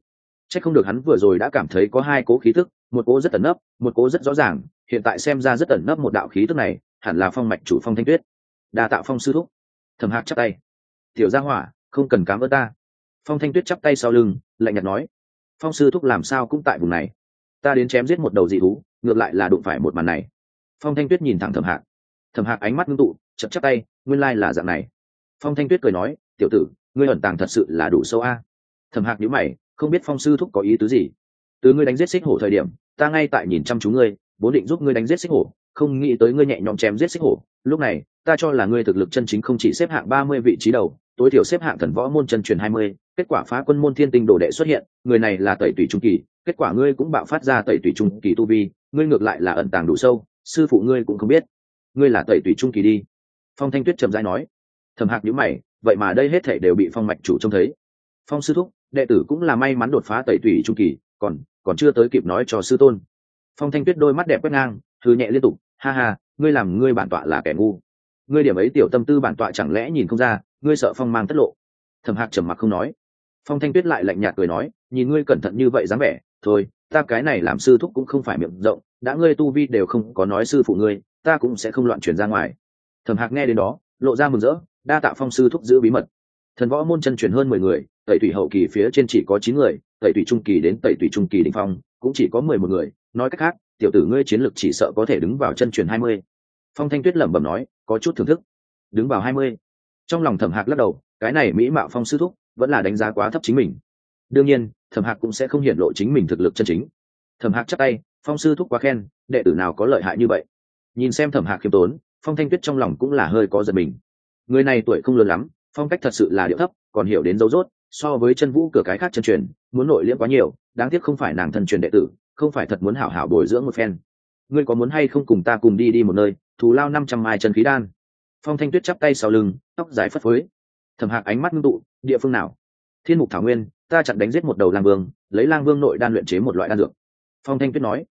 C h ắ c không được hắn vừa rồi đã cảm thấy có hai cố khí thức một cố rất ẩn nấp, một cố rất rõ ràng, hiện tại xem ra rất ẩn nấp một đạo khí tức này, hẳn là phong mạch chủ phong thanh tuyết. Đa tạo phong sư thúc. Thầm hạc chắp tay. Tiểu gia hỏa, không cần cám ơn ta. Phong thanh tuyết chắp tay sau lưng, lạnh nhạt nói. Phong sư thúc làm sao cũng tại vùng này. Ta đến chém giết một đầu dị thú, ngược lại là đụng phải một màn này. Phong thanh tuyết nhìn thẳng thẩm hạc. Thẩm hạc ánh mắt ngưng tụ, chậm chắp tay, nguyên lai là dạng này. Phong thanh tuyết cười nói, tiểu tử, ngươi ẩn tàng thật sự là đủ sâu a. À. thẩm hạc nhữ mày, không biết phong sư thúc có ý tứ gì từ ngươi đánh giết xích hổ thời điểm, ta ngay tại nhìn chăm chú ngươi, vốn định giúp ngươi đánh giết xích hổ, không nghĩ tới ngươi nhẹ nhõm chém giết xích hổ. Lúc này, ta cho là ngươi thực lực chân chính không chỉ xếp hạng ba mươi vị trí đầu, tối thiểu xếp hạng thần võ môn chân truyền hai mươi, kết quả phá quân môn thiên tinh đồ đệ xuất hiện, người này là tẩy tùy trung kỳ, kết quả ngươi cũng bạo phát ra tẩy tùy trung kỳ tu vi, ngươi ngược lại là ẩn tàng đủ sâu, sư phụ ngươi cũng không biết. Ngươi là tẩy tùy trung kỳ đi. Phong thanh tuyết trầm dai nói. Thầm hạc nhữ mày, vậy mà đây hết thể đều bị phong mạch chủ trông thấy. Phong sư thúc, đệ tử cũng là may mắn đột phá tẩy tùy trung kỳ còn còn chưa tới kịp nói cho sư tôn. Phong thanh tuyết đôi mắt đẹp quét ngang thư nhẹ liên tục, ha ha, ngươi làm ngươi bản tọa là kẻ ngu. Ngươi điểm ấy tiểu tâm tư bản tọa chẳng lẽ nhìn không ra, ngươi sợ phong mang tất lộ? Thầm hạc trầm mặc không nói. Phong thanh tuyết lại lạnh nhạt cười nói, nhìn ngươi cẩn thận như vậy dáng vẻ, thôi, ta cái này làm sư thúc cũng không phải miệng rộng, đã ngươi tu vi đều không có nói sư phụ ngươi, ta cũng sẽ không loạn chuyển ra ngoài. Thẩm hạc nghe đến đó, lộ ra mừng rỡ, đa tạ phong sư thúc giữ bí mật. Thần võ môn chân truyền hơn mười người, tẩy thủy hậu kỳ phía trên chỉ có chín người tẩy tủy trung kỳ đến tẩy tủy trung kỳ đỉnh phong, cũng chỉ có mười một người, nói cách khác, tiểu tử ngươi chiến lực chỉ sợ có thể đứng vào chân truyền hai mươi. Phong thanh tuyết lẩm bẩm nói, có chút thưởng thức. Đứng vào hai mươi. Trong lòng thẩm hạc lắc đầu, cái này mỹ mạo phong sư thúc, vẫn là đánh giá quá thấp chính mình. Đương nhiên, thẩm hạc cũng sẽ không hiện lộ chính mình thực lực chân chính. Thẩm hạc chắc tay, phong sư thúc quá khen, đệ tử nào có lợi hại như vậy? Nhìn xem thẩm hạc khiêm tốn, phong thanh tuyết trong lòng cũng là hơi có giật mình. Người này tuổi không lớn lắm, phong cách thật sự là điệu thấp, còn hiểu đến dấu dốt so với chân vũ cửa cái khác chân truyền, muốn nội liễm quá nhiều, đáng tiếc không phải nàng thân truyền đệ tử, không phải thật muốn hảo hảo bồi dưỡng một phen. Ngươi có muốn hay không cùng ta cùng đi đi một nơi, thù lao năm trăm mai chân khí đan. Phong thanh tuyết chắp tay sau lưng, tóc dài phất phới. Thẩm hạc ánh mắt ngưng tụ, địa phương nào? Thiên mục thảo nguyên, ta chặn đánh giết một đầu lang vương, lấy lang vương nội đan luyện chế một loại đan dược. Phong thanh tuyết nói.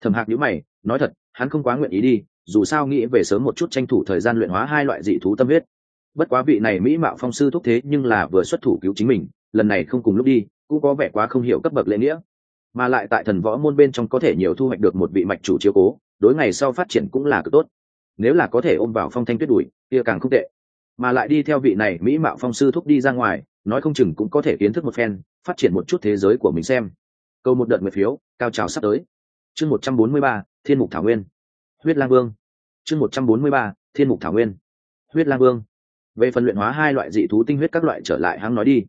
Thẩm hạc nhữ mày, nói thật, hắn không quá nguyện ý đi, dù sao nghĩ về sớm một chút tranh thủ thời gian luyện hóa hai loại dị thú tâm huyết bất quá vị này mỹ mạo phong sư thúc thế nhưng là vừa xuất thủ cứu chính mình, lần này không cùng lúc đi, cũng có vẻ quá không hiểu cấp bậc lễ nghĩa. Mà lại tại thần võ môn bên trong có thể nhiều thu hoạch được một vị mạch chủ chiếu cố, đối ngày sau phát triển cũng là cực tốt. Nếu là có thể ôm vào phong thanh tuyết đuổi kia càng không tệ. Mà lại đi theo vị này mỹ mạo phong sư thúc đi ra ngoài, nói không chừng cũng có thể kiến thức một phen, phát triển một chút thế giới của mình xem. Câu một đợt nguyệt phiếu, cao trào sắp tới. Chương một trăm bốn mươi ba, thiên mục thảo nguyên. Huyết lang vương. Chương một trăm bốn mươi ba, thiên mục thảo nguyên. Huyết lang vương về phần luyện hóa hai loại dị thú tinh huyết các loại trở lại hắn nói đi.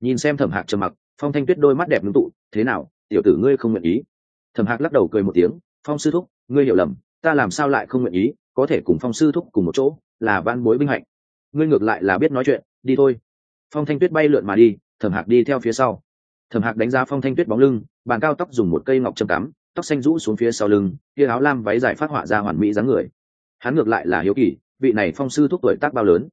Nhìn xem thẩm hạc trầm mặc, phong thanh tuyết đôi mắt đẹp ngưng tụ, thế nào, tiểu tử ngươi không nguyện ý? Thẩm hạc lắc đầu cười một tiếng, phong sư thúc, ngươi hiểu lầm, ta làm sao lại không nguyện ý, có thể cùng phong sư thúc cùng một chỗ, là van bối binh hạnh. Ngươi ngược lại là biết nói chuyện, đi thôi. Phong thanh tuyết bay lượn mà đi, thẩm hạc đi theo phía sau. Thẩm hạc đánh giá phong thanh tuyết bóng lưng, bàn cao tóc dùng một cây ngọc châm cắm, tóc xanh rũ xuống phía sau lưng, kia áo lam váy dài phát họa ra hoàn mỹ dáng người. Hắn ngược lại là hiếu kỳ, vị này phong sư thúc tuổi tác bao lớn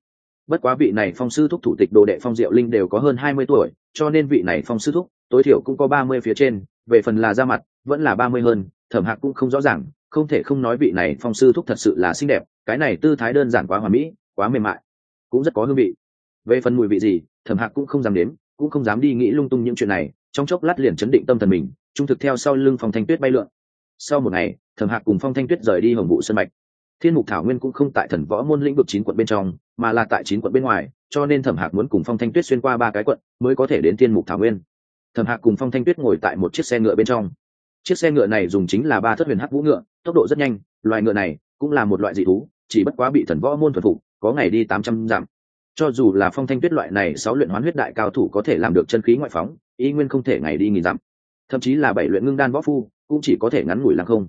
bất quá vị này phong sư thúc thủ tịch đồ đệ phong diệu linh đều có hơn hai mươi tuổi, cho nên vị này phong sư thúc, tối thiểu cũng có ba mươi phía trên, về phần là da mặt, vẫn là ba mươi hơn, thẩm hạc cũng không rõ ràng, không thể không nói vị này phong sư thúc thật sự là xinh đẹp, cái này tư thái đơn giản quá hòa mỹ, quá mềm mại, cũng rất có hương vị. Về phần mùi vị gì, thẩm hạc cũng không dám đến cũng không dám đi nghĩ lung tung những chuyện này, trong chốc lát liền chấn định tâm thần mình, trung thực theo sau lưng phong thanh tuyết bay lượn. Sau một ngày, thẩm hạc cùng phong thanh tuyết rời đi hồng vụ sân mạch thiên mục thảo nguyên cũng không tại thần võ môn lĩnh vực chín quận bên trong, mà là tại chín quận bên ngoài, cho nên thẩm hạc muốn cùng phong thanh tuyết xuyên qua ba cái quận mới có thể đến thiên mục thảo nguyên. Thẩm hạc cùng phong thanh tuyết ngồi tại một chiếc xe ngựa bên trong. Chiếc xe ngựa này dùng chính là ba thất huyền hắc vũ ngựa, tốc độ rất nhanh, loài ngựa này cũng là một loại dị thú, chỉ bất quá bị thần võ môn thuần phục, có ngày đi tám trăm dặm. Cho dù là phong thanh tuyết loại này sáu luyện hoán huyết đại cao thủ có thể làm được chân khí ngoại phóng, y nguyên không thể ngày đi nghìn dặm. Thậm chí là bảy luyện ngưng đan võ phu, cũng chỉ có thể ngắn ngủi lăng không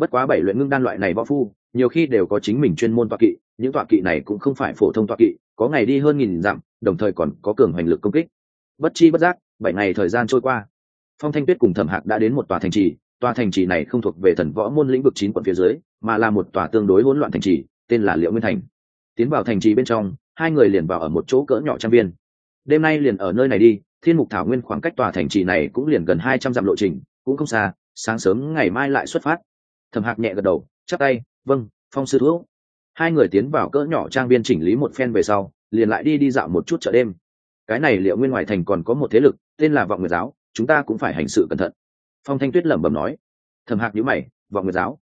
bất quá bảy luyện ngưng đan loại này võ phu, nhiều khi đều có chính mình chuyên môn tọa kỵ, những tọa kỵ này cũng không phải phổ thông tọa kỵ, có ngày đi hơn nghìn dặm, đồng thời còn có cường hành lực công kích. Bất chi bất giác, bảy ngày thời gian trôi qua. Phong thanh tuyết cùng thẩm hạc đã đến một tòa thành trì, tòa thành trì này không thuộc về thần võ môn lĩnh vực chín quận phía dưới, mà là một tòa tương đối hỗn loạn thành trì, tên là liệu nguyên thành. Tiến vào thành trì bên trong, hai người liền vào ở một chỗ cỡ nhỏ trang viên. Đêm nay liền ở nơi này đi, thiên mục thảo nguyên khoảng cách tòa thành trì này cũng liền gần hai trăm dặm lộ trình, cũng không xa, sáng sớm ngày mai lại xuất phát thẩm hạc nhẹ gật đầu chắc tay vâng phong sư thuốc hai người tiến vào cỡ nhỏ trang viên chỉnh lý một phen về sau, liền lại đi đi dạo một chút chợ đêm. Cái này liệu nguyên ngoài thành còn có một thế lực, tên là vọng nguyệt giáo, chúng ta cũng phải hành sự cẩn thận. Phong thanh tuyết lẩm bẩm nói. Thẩm hạc nhữ mày, vọng nguyệt giáo?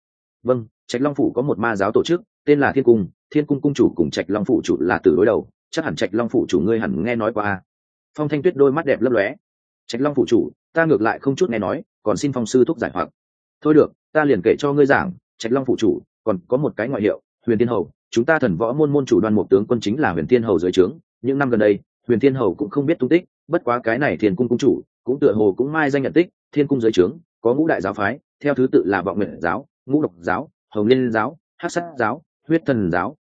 Vâng trạch long phủ có một ma giáo tổ chức, tên là thiên cung thiên cung cung chủ cùng trạch long phủ chủ là từ đối đầu, chắc hẳn trạch long phủ chủ ngươi hẳn nghe nói qua à? phong thanh tuyết đôi mắt đẹp lấp lóe. Trạch long phủ chủ, ta ngược lại không chút nghe nói, còn xin phong sư thúc giải hoặc thôi được, ta liền kể cho ngươi giảng, trạch long phụ chủ, còn có một cái ngoại hiệu, huyền tiên hầu. Chúng ta thần võ môn môn chủ đoan một tướng quân chính là huyền tiên hầu dưới trướng. Những năm gần đây, huyền tiên hầu cũng không biết tung tích, bất quá cái này thiên cung cung chủ, cũng tựa hồ cũng mai danh nhận tích, thiên cung dưới trướng, có ngũ đại giáo phái, theo thứ tự là vọng nguyện giáo, ngũ độc giáo, hồng liên giáo hát sát giáo, huyết thần giáo.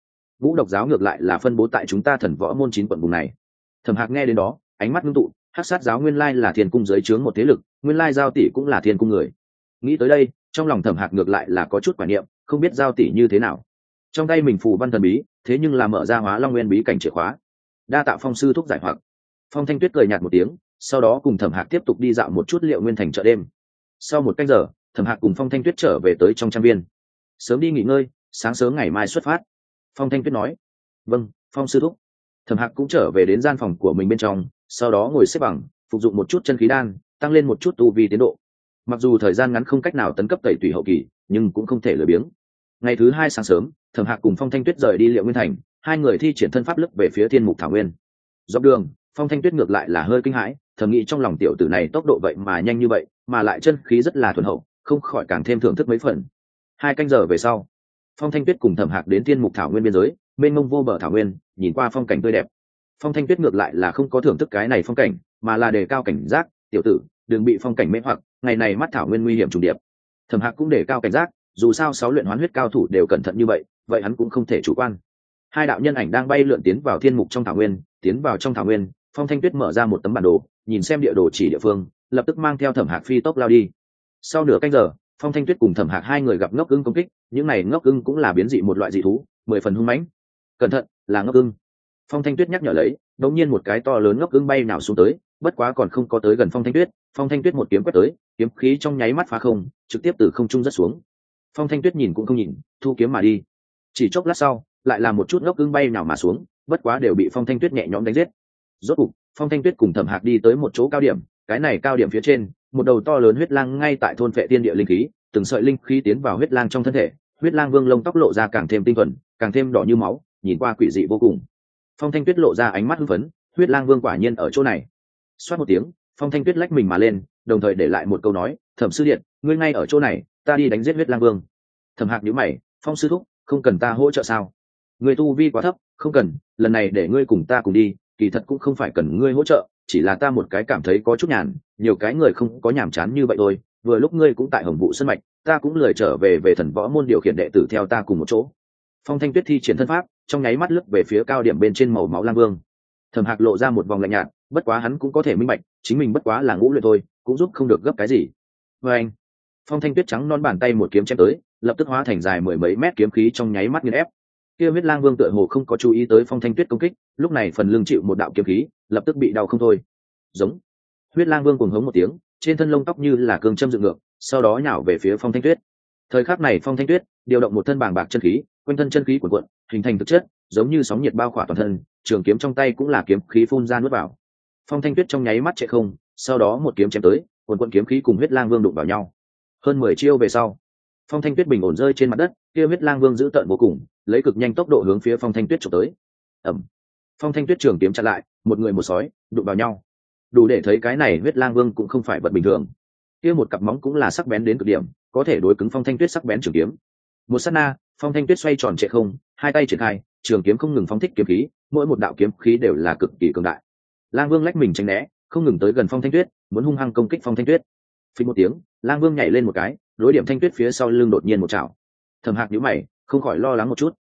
Ngũ độc giáo ngược lại là phân bố tại chúng ta thần võ môn chín quận vùng này. Thẩm hạc nghe đến đó, ánh mắt ngưng tụ hát sát giáo nguyên lai là thiên cung dưới trướng một thế lực, nguyên lai giao tỷ cũng là thiên cung người nghĩ tới đây, trong lòng thẩm hạc ngược lại là có chút quả niệm, không biết giao tỷ như thế nào. Trong tay mình phù văn thần bí, thế nhưng là mở ra hóa long nguyên bí cảnh chìa khóa. Đa tạo phong sư thúc giải hoặc. Phong thanh tuyết cười nhạt một tiếng, sau đó cùng thẩm hạc tiếp tục đi dạo một chút liệu nguyên thành chợ đêm. Sau một canh giờ, thẩm hạc cùng phong thanh tuyết trở về tới trong trang viên. Sớm đi nghỉ ngơi, sáng sớm ngày mai xuất phát. Phong thanh tuyết nói vâng phong sư thúc. Thẩm hạc cũng trở về đến gian phòng của mình bên trong, sau đó ngồi xếp bằng, phục dụng một chút chân khí đan, tăng lên một chút tu vi tiến độ mặc dù thời gian ngắn không cách nào tấn cấp tẩy tùy hậu kỳ, nhưng cũng không thể lười biếng. Ngày thứ hai sáng sớm, thẩm hạc cùng phong thanh tuyết rời đi liệu nguyên thành, hai người thi triển thân pháp lức về phía thiên mục thảo nguyên. Dọc đường, phong thanh tuyết ngược lại là hơi kinh hãi, thầm nghĩ trong lòng tiểu tử này tốc độ vậy mà nhanh như vậy, mà lại chân khí rất là thuần hậu, không khỏi càng thêm thưởng thức mấy phần. Hai canh giờ về sau, phong thanh tuyết cùng thẩm hạc đến thiên mục thảo nguyên biên giới, mênh mông vô bờ thảo nguyên, nhìn qua phong cảnh tươi đẹp. Phong thanh tuyết ngược lại là không có thưởng thức cái này phong cảnh, mà là đề cao cảnh giác, tiểu tử, đừng bị phong cảnh mê hoặc ngày này mắt thảo nguyên nguy hiểm trùng điệp. Thẩm hạc cũng để cao cảnh giác, dù sao sáu luyện hoán huyết cao thủ đều cẩn thận như vậy vậy hắn cũng không thể chủ quan. Hai đạo nhân ảnh đang bay lượn tiến vào thiên mục trong thảo nguyên, tiến vào trong thảo nguyên, phong thanh tuyết mở ra một tấm bản đồ, nhìn xem địa đồ chỉ địa phương, lập tức mang theo thẩm hạc phi tốc lao đi. Sau nửa canh giờ, phong thanh tuyết cùng thẩm hạc hai người gặp ngốc ưng công kích, những này ngốc ưng cũng là biến dị một loại dị thú, mười phần hung mãnh. Cẩn thận, là ngốc ưng phong thanh tuyết nhắc nhở lấy, đột nhiên một cái to lớn ngốc ưng bay nào xuống tới bất quá còn không có tới gần phong thanh tuyết, phong thanh tuyết một kiếm quét tới, kiếm khí trong nháy mắt phá không, trực tiếp từ không trung rất xuống. Phong thanh tuyết nhìn cũng không nhìn, thu kiếm mà đi. Chỉ chốc lát sau, lại là một chút ngốc ưng bay nào mà xuống, bất quá đều bị phong thanh tuyết nhẹ nhõm đánh giết. Rốt cục, phong thanh tuyết cùng thẩm hạc đi tới một chỗ cao điểm, cái này cao điểm phía trên, một đầu to lớn huyết lang ngay tại thôn vệ tiên địa linh khí, từng sợi linh khí tiến vào huyết lang trong thân thể, huyết lang vương lông tóc lộ ra càng thêm tinh thuần, càng thêm đỏ như máu, nhìn qua quỷ dị vô cùng. Phong thanh tuyết lộ ra ánh mắt hưng phấn, huyết lang vương quả nhiên ở chỗ này xoát một tiếng, phong thanh tuyết lách mình mà lên, đồng thời để lại một câu nói, thẩm sư điện, ngươi ngay ở chỗ này, ta đi đánh giết huyết lang vương. Thẩm hạc nhữ mày, phong sư thúc, không cần ta hỗ trợ sao? Người tu vi quá thấp, không cần, lần này để ngươi cùng ta cùng đi, kỳ thật cũng không phải cần ngươi hỗ trợ, chỉ là ta một cái cảm thấy có chút nhàn, nhiều cái người không có nhàm chán như vậy thôi, vừa lúc ngươi cũng tại hồng vụ sân mạch, ta cũng lười trở về về thần võ môn điều khiển đệ tử theo ta cùng một chỗ. Phong thanh tuyết thi triển thân pháp, trong nháy mắt lướt về phía cao điểm bên trên màu máu lang vương. Thẩm hạc lộ ra một vòng lạnh nhạt bất quá hắn cũng có thể minh bạch, chính mình bất quá là ngũ luyện thôi, cũng giúp không được gấp cái gì. Vê anh, phong thanh tuyết trắng non bàn tay một kiếm chém tới, lập tức hóa thành dài mười mấy mét kiếm khí trong nháy mắt nghiên ép. Kia huyết lang vương tựa hồ không có chú ý tới phong thanh tuyết công kích, lúc này phần lưng chịu một đạo kiếm khí, lập tức bị đau không thôi. Giống. Huyết lang vương cùng hống một tiếng, trên thân lông tóc như là cương châm dựng ngược, sau đó nhào về phía phong thanh tuyết. Thời khắc này phong thanh tuyết điều động một thân bàng bạc chân khí, quanh thân chân khí cuộn cuộn, hình thành thực chất, giống như sóng nhiệt bao khỏa toàn thân, trường kiếm trong tay cũng là kiếm khí phun ra nuốt vào phong thanh tuyết trong nháy mắt chạy không, sau đó một kiếm chém tới, quần quận kiếm khí cùng huyết lang vương đụng vào nhau. Hơn mười chiêu về sau, phong thanh tuyết bình ổn rơi trên mặt đất, kia huyết lang vương giữ tợn vô cùng, lấy cực nhanh tốc độ hướng phía phong thanh tuyết trộm tới. Ẩm phong thanh tuyết trường kiếm chặn lại, một người một sói, đụng vào nhau. Đủ để thấy cái này huyết lang vương cũng không phải vật bình thường. Kia một cặp móng cũng là sắc bén đến cực điểm, có thể đối cứng phong thanh tuyết sắc bén trường kiếm. Một s á t na, phong thanh tuyết xoay tròn trệ không, hai tay triển khai, trường kiếm không ngừng phóng thích kiếm khí, mỗi một đạo kiếm khí đều là cực kỳ cường đại lang vương lách mình tránh né, không ngừng tới gần phong thanh tuyết, muốn hung hăng công kích phong thanh tuyết. Phí một tiếng, lang vương nhảy lên một cái, đối điểm thanh tuyết phía sau lưng đột nhiên một chảo. Thầm hạc nhíu mày, không khỏi lo lắng một chút.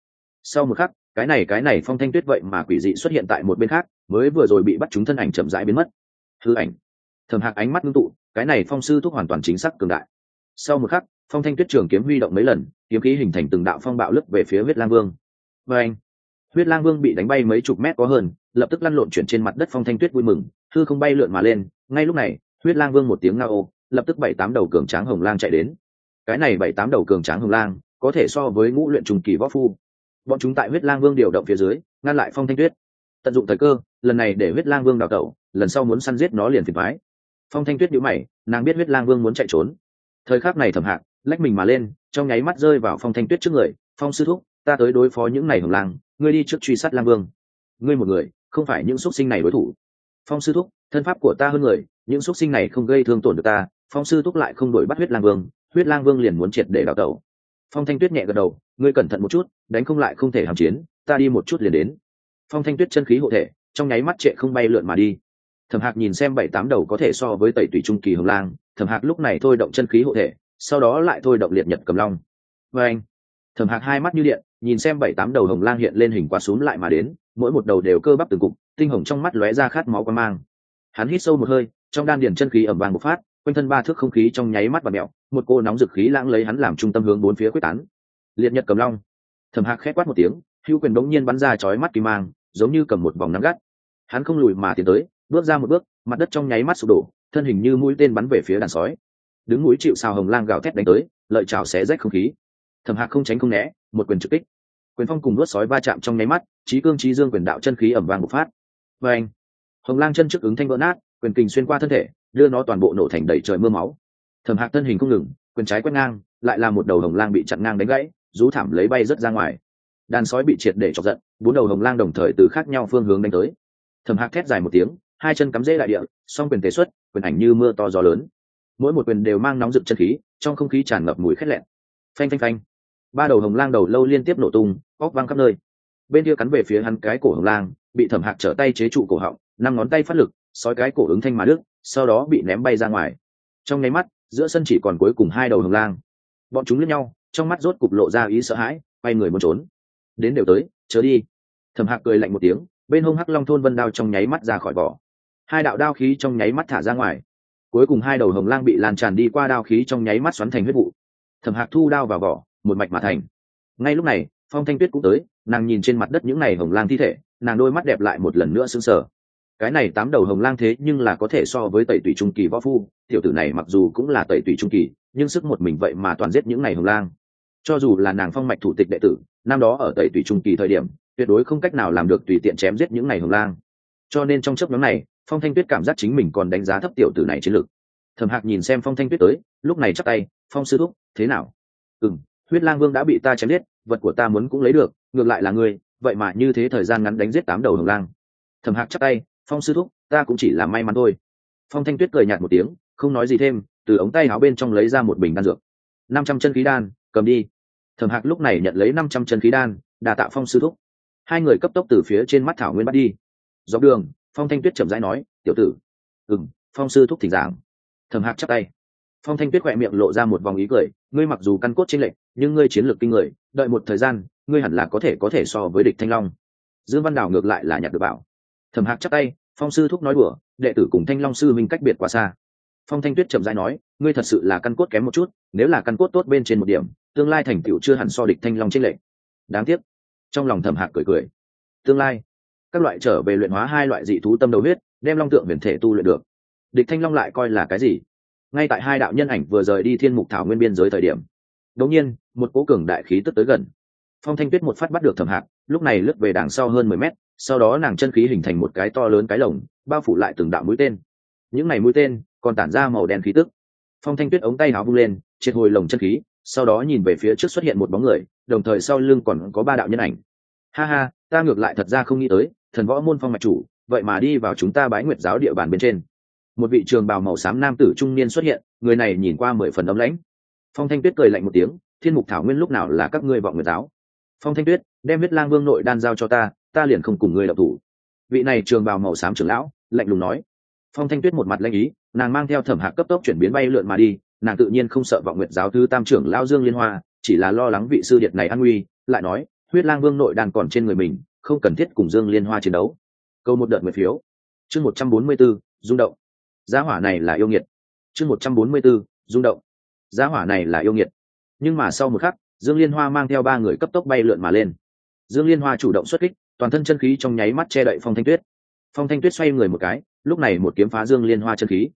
Sau một khắc, cái này cái này phong thanh tuyết vậy mà quỷ dị xuất hiện tại một bên khác, mới vừa rồi bị bắt chúng thân ảnh chậm rãi biến mất. Hư ảnh. Thầm hạc ánh mắt ngưng tụ, cái này phong sư thúc hoàn toàn chính xác cường đại. Sau một khắc, phong thanh tuyết trường kiếm huy động mấy lần, kiếm khí hình thành từng đạo phong bạo lực về phía huyết lang vương. Và anh, huyết lang vương bị đánh bay mấy chục mét có hơn lập tức lăn lộn chuyển trên mặt đất phong thanh tuyết vui mừng thư không bay lượn mà lên, ngay lúc này, huyết lang vương một tiếng nga ô, lập tức bảy tám đầu cường tráng hồng lang chạy đến. Cái này bảy tám đầu cường tráng hồng lang, có thể so với ngũ luyện trùng kỳ võ phu. Bọn chúng tại huyết lang vương điều động phía dưới, ngăn lại phong thanh tuyết. Tận dụng thời cơ, lần này để huyết lang vương đào tẩu, lần sau muốn săn giết nó liền phiền thoái phong thanh tuyết nhũ mày, nàng biết huyết lang vương muốn chạy trốn. Thời khắc này thầm hạc, lách mình mà lên, trong nháy mắt rơi vào phong thanh tuyết trước người, phong sư thúc, ta tới đối phó những này hồng lang, ngươi đi trước truy sát lang vương. Ngươi một người không phải những xuất sinh này đối thủ. Phong sư thúc, thân pháp của ta hơn người, những xuất sinh này không gây thương tổn được ta. Phong sư thúc lại không đổi bắt huyết lang vương, huyết lang vương liền muốn triệt để đào tẩu. Phong thanh tuyết nhẹ gật đầu, ngươi cẩn thận một chút, đánh không lại không thể hàm chiến, ta đi một chút liền đến. Phong thanh tuyết chân khí hộ thể, trong nháy mắt trệ không bay lượn mà đi. Thẩm hạc nhìn xem bảy tám đầu có thể so với tẩy tùy trung kỳ hồng lang, thẩm hạc lúc này thôi động chân khí hộ thể, sau đó lại thôi động liệt nhật cầm long. Và anh thẩm hạc hai mắt như điện, nhìn xem bảy tám đầu hồng lang hiện lên hình quá xuống lại mà đến mỗi một đầu đều cơ bắp từng cục, tinh hồng trong mắt lóe ra khát máu quan mang. Hắn hít sâu một hơi, trong đan điền chân khí ẩm vàng một phát, quanh thân ba thước không khí trong nháy mắt và mẹo một cô nóng dực khí lãng lấy hắn làm trung tâm hướng bốn phía quyết tán. Liệt nhật cầm long. Thẩm hạc khét quát một tiếng, hữu quyền bỗng nhiên bắn ra chói mắt kỳ mang, giống như cầm một vòng nắm gắt. Hắn không lùi mà tiến tới, bước ra một bước, mặt đất trong nháy mắt sụp đổ, thân hình như mũi tên bắn về phía đàn sói. Đứng mũi chịu sao hồng lang gào thét đánh tới, lợi trào xé rách không khí. Thẩm hạc không tránh không né, một quyền trực kích quyền phong cùng nuốt sói va chạm trong nháy mắt trí cương trí dương quyền đạo chân khí ẩm vàng bộc phát. Và anh, hồng lang chân trước ứng thanh vỡ nát, quyền kình xuyên qua thân thể, đưa nó toàn bộ nổ thành đầy trời mưa máu. Thẩm hạc thân hình không ngừng, quyền trái quét ngang, lại là một đầu hồng lang bị chặn ngang đánh gãy, rú thảm lấy bay rớt ra ngoài. Đàn sói bị triệt để chọc giận, bốn đầu hồng lang đồng thời từ khác nhau phương hướng đánh tới. Thẩm hạc thét dài một tiếng, hai chân cắm rễ đại địa, song quyền tế xuất, quyền ảnh như mưa to gió lớn. Mỗi một quyền đều mang nóng rực chân khí, trong không khí tràn ngập mùi khét lẹn. Phanh phanh phanh ba đầu hồng lang đầu lâu liên tiếp nổ tung, óc văng khắp nơi. Bên kia cắn về phía hắn cái cổ hồng lang, bị thẩm hạc trở tay chế trụ cổ họng, năm ngón tay phát lực, sói cái cổ ứng thanh mà đức sau đó bị ném bay ra ngoài. Trong nháy mắt, giữa sân chỉ còn cuối cùng hai đầu hồng lang. Bọn chúng lướt nhau, trong mắt rốt cục lộ ra ý sợ hãi bay người muốn trốn. Đến đều tới chớ đi. Thẩm hạc cười lạnh một tiếng, bên hông hắc long thôn vân đao trong nháy mắt ra khỏi vỏ. Hai đạo đao khí trong nháy mắt thả ra ngoài. Cuối cùng hai đầu hồng lang bị lan tràn đi qua đao khí trong nháy mắt xoắn thành huyết vụ. Thẩm hạc thu đao vào vỏ một mạch mà thành. Ngay lúc này, phong thanh tuyết cũng tới, nàng nhìn trên mặt đất những n hồng lang thi thể, nàng đôi mắt đẹp lại một lần nữa sững sờ. Cái này tám đầu hồng lang thế nhưng là có thể so với tẩy tùy trung kỳ võ phu, tiểu tử này mặc dù cũng là tẩy tùy trung kỳ, nhưng sức một mình vậy mà toàn giết những n hồng lang. Cho dù là nàng phong mạch thủ tịch đệ tử, năm đó ở tẩy tùy trung kỳ thời điểm, tuyệt đối không cách nào làm được tùy tiện chém giết những n hồng lang. Cho nên trong chấp nhóm này, phong thanh tuyết cảm giác chính mình còn đánh giá thấp tiểu tử này chiến lược. Thầm hạc nhìn xem phong thanh tuyết tới, lúc này chắc tay, phong sư thúc, thế nào? Ừ m huyết lang vương đã bị ta chém giết, vật của ta muốn cũng lấy được, ngược lại là ngươi, vậy mà như thế thời gian ngắn đánh giết tám đầu hồng lang. Thầm hạc chắc tay, phong sư thúc, ta cũng chỉ là may mắn thôi. Phong thanh tuyết cười nhạt một tiếng, không nói gì thêm, từ ống tay áo bên trong lấy ra một bình đan dược. Năm trăm chân khí đan, cầm đi. Thầm hạc lúc này nhận lấy năm trăm chân khí đan đà tạo phong sư thúc. Hai người cấp tốc từ phía trên mắt thảo nguyên bắt đi. Dọc đường, phong thanh tuyết chậm rãi nói, tiểu tử. Ừng phong sư thúc thỉnh giảng. Thầm hạc chắc tay. Phong thanh tuyết khỏe miệng lộ ra một vòng ý cười, ngươi mặc dù căn cốt chênh lệch nhưng ngươi chiến lược kinh người, đợi một thời gian, ngươi hẳn là có thể có thể so với địch thanh long. Dương văn đào ngược lại là nhặt được bảo. Thầm hạc chắc tay, phong sư thúc nói đùa, đệ tử cùng thanh long sư minh cách biệt quá xa. Phong thanh tuyết chậm dãi nói, ngươi thật sự là căn cốt kém một chút, nếu là căn cốt tốt bên trên một điểm, tương lai thành tựu chưa hẳn so địch thanh long trên lệ đáng tiếc. Trong lòng thầm hạc cười cười. Tương lai, các loại trở về luyện hóa hai loại dị thú tâm đầu huyết, đem long tượng huyền thể tu luyện được. Địch thanh long lại coi là cái gì? Ngay tại hai đạo nhân ảnh vừa rời đi thiên mục thảo nguyên biên giới thời điểm đột nhiên, một cố cường đại khí tức tới gần. Phong thanh tuyết một phát bắt được thẩm hạc, lúc này lướt về đằng sau hơn mười mét, sau đó nàng chân khí hình thành một cái to lớn cái lồng, bao phủ lại từng đạo mũi tên. Những này mũi tên còn tản ra màu đen khí tức. Phong thanh tuyết ống tay áo vung lên, triệt hồi lồng chân khí, sau đó nhìn về phía trước xuất hiện một bóng người, đồng thời sau lưng còn có ba đạo nhân ảnh. Ha ha, ta ngược lại thật ra không nghĩ tới, thần võ môn phong mạch chủ, vậy mà đi vào chúng ta bái nguyệt giáo địa bàn bên trên. Một vị trường bào màu xám nam tử trung niên xuất hiện, người này nhìn qua mười phần ấm lãnh phong thanh tuyết cười lạnh một tiếng, thiên mục thảo nguyên lúc nào là các ngươi vọng nguyện giáo? Phong thanh tuyết, đem huyết lang vương nội đan giao cho ta ta liền không cùng ngươi đọc thủ. Vị này trường bào màu xám trưởng lão, lạnh lùng nói. Phong thanh tuyết một mặt lanh ý, nàng mang theo thẩm hạc cấp tốc chuyển biến bay lượn mà đi, nàng tự nhiên không sợ vọng nguyệt giáo thứ tam trưởng lao dương liên hoa, chỉ là lo lắng vị sư điệt này an nguy, lại nói, huyết lang vương nội đan còn trên người mình, không cần thiết cùng dương liên hoa chiến đấu. Câu một đợt mười phiếu. Chương một trăm bốn mươi b ố rung động. Giá hỏa này là yêu nghiệt. Chương một trăm bốn mươi b ố rung động giá hỏa này là yêu nghiệt. Nhưng mà sau một khắc, dương liên hoa mang theo ba người cấp tốc bay lượn mà lên. Dương liên hoa chủ động xuất kích, toàn thân chân khí trong nháy mắt che đậy phong thanh tuyết. Phong thanh tuyết xoay người một cái, lúc này một kiếm phá dương liên hoa chân khí.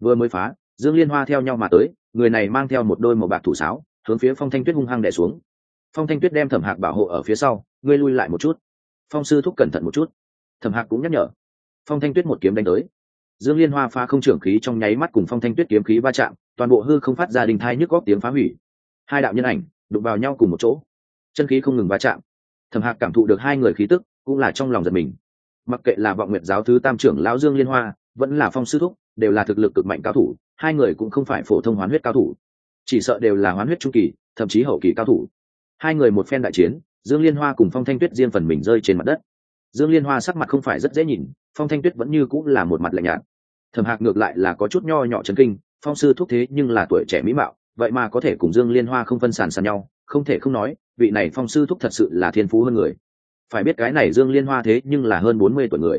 Vừa mới phá, dương liên hoa theo nhau mà tới, người này mang theo một đôi màu bạc thủ sáo, hướng phía phong thanh tuyết hung hăng đẻ xuống. Phong thanh tuyết đem thẩm hạc bảo hộ ở phía sau, ngươi lui lại một chút. Phong sư thúc cẩn thận một chút. Thẩm hạc cũng nhắc nhở. Phong thanh tuyết một kiếm đánh tới. Dương liên hoa phá không trưởng khí trong nháy mắt cùng phong thanh tuyết kiếm khí va chạm toàn bộ hư không phát ra đình thai nhức góc tiếng phá hủy. Hai đạo nhân ảnh đụng vào nhau cùng một chỗ. Chân khí không ngừng va chạm. Thẩm hạc cảm thụ được hai người khí tức, cũng là trong lòng giật mình. Mặc kệ là vọng nguyệt giáo thứ tam trưởng lão dương liên hoa, vẫn là phong sư thúc, đều là thực lực cực mạnh cao thủ, hai người cũng không phải phổ thông hoán huyết cao thủ. Chỉ sợ đều là hoán huyết trung kỳ, thậm chí hậu kỳ cao thủ. Hai người một phen đại chiến, dương liên hoa cùng phong thanh tuyết riêng phần mình rơi trên mặt đất. Dương liên hoa sắc mặt không phải rất dễ nhìn, phong thanh tuyết vẫn như cũng là một mặt lạnh nhạt. Thẩm hạc ngược lại là có chút nho nhỏ chấn kinh phong sư thúc thế nhưng là tuổi trẻ mỹ mạo, vậy mà có thể cùng dương liên hoa không phân sàn sàn nhau, không thể không nói, vị này phong sư thúc thật sự là thiên phú hơn người. Phải biết cái này dương liên hoa thế nhưng là hơn bốn mươi tuổi người.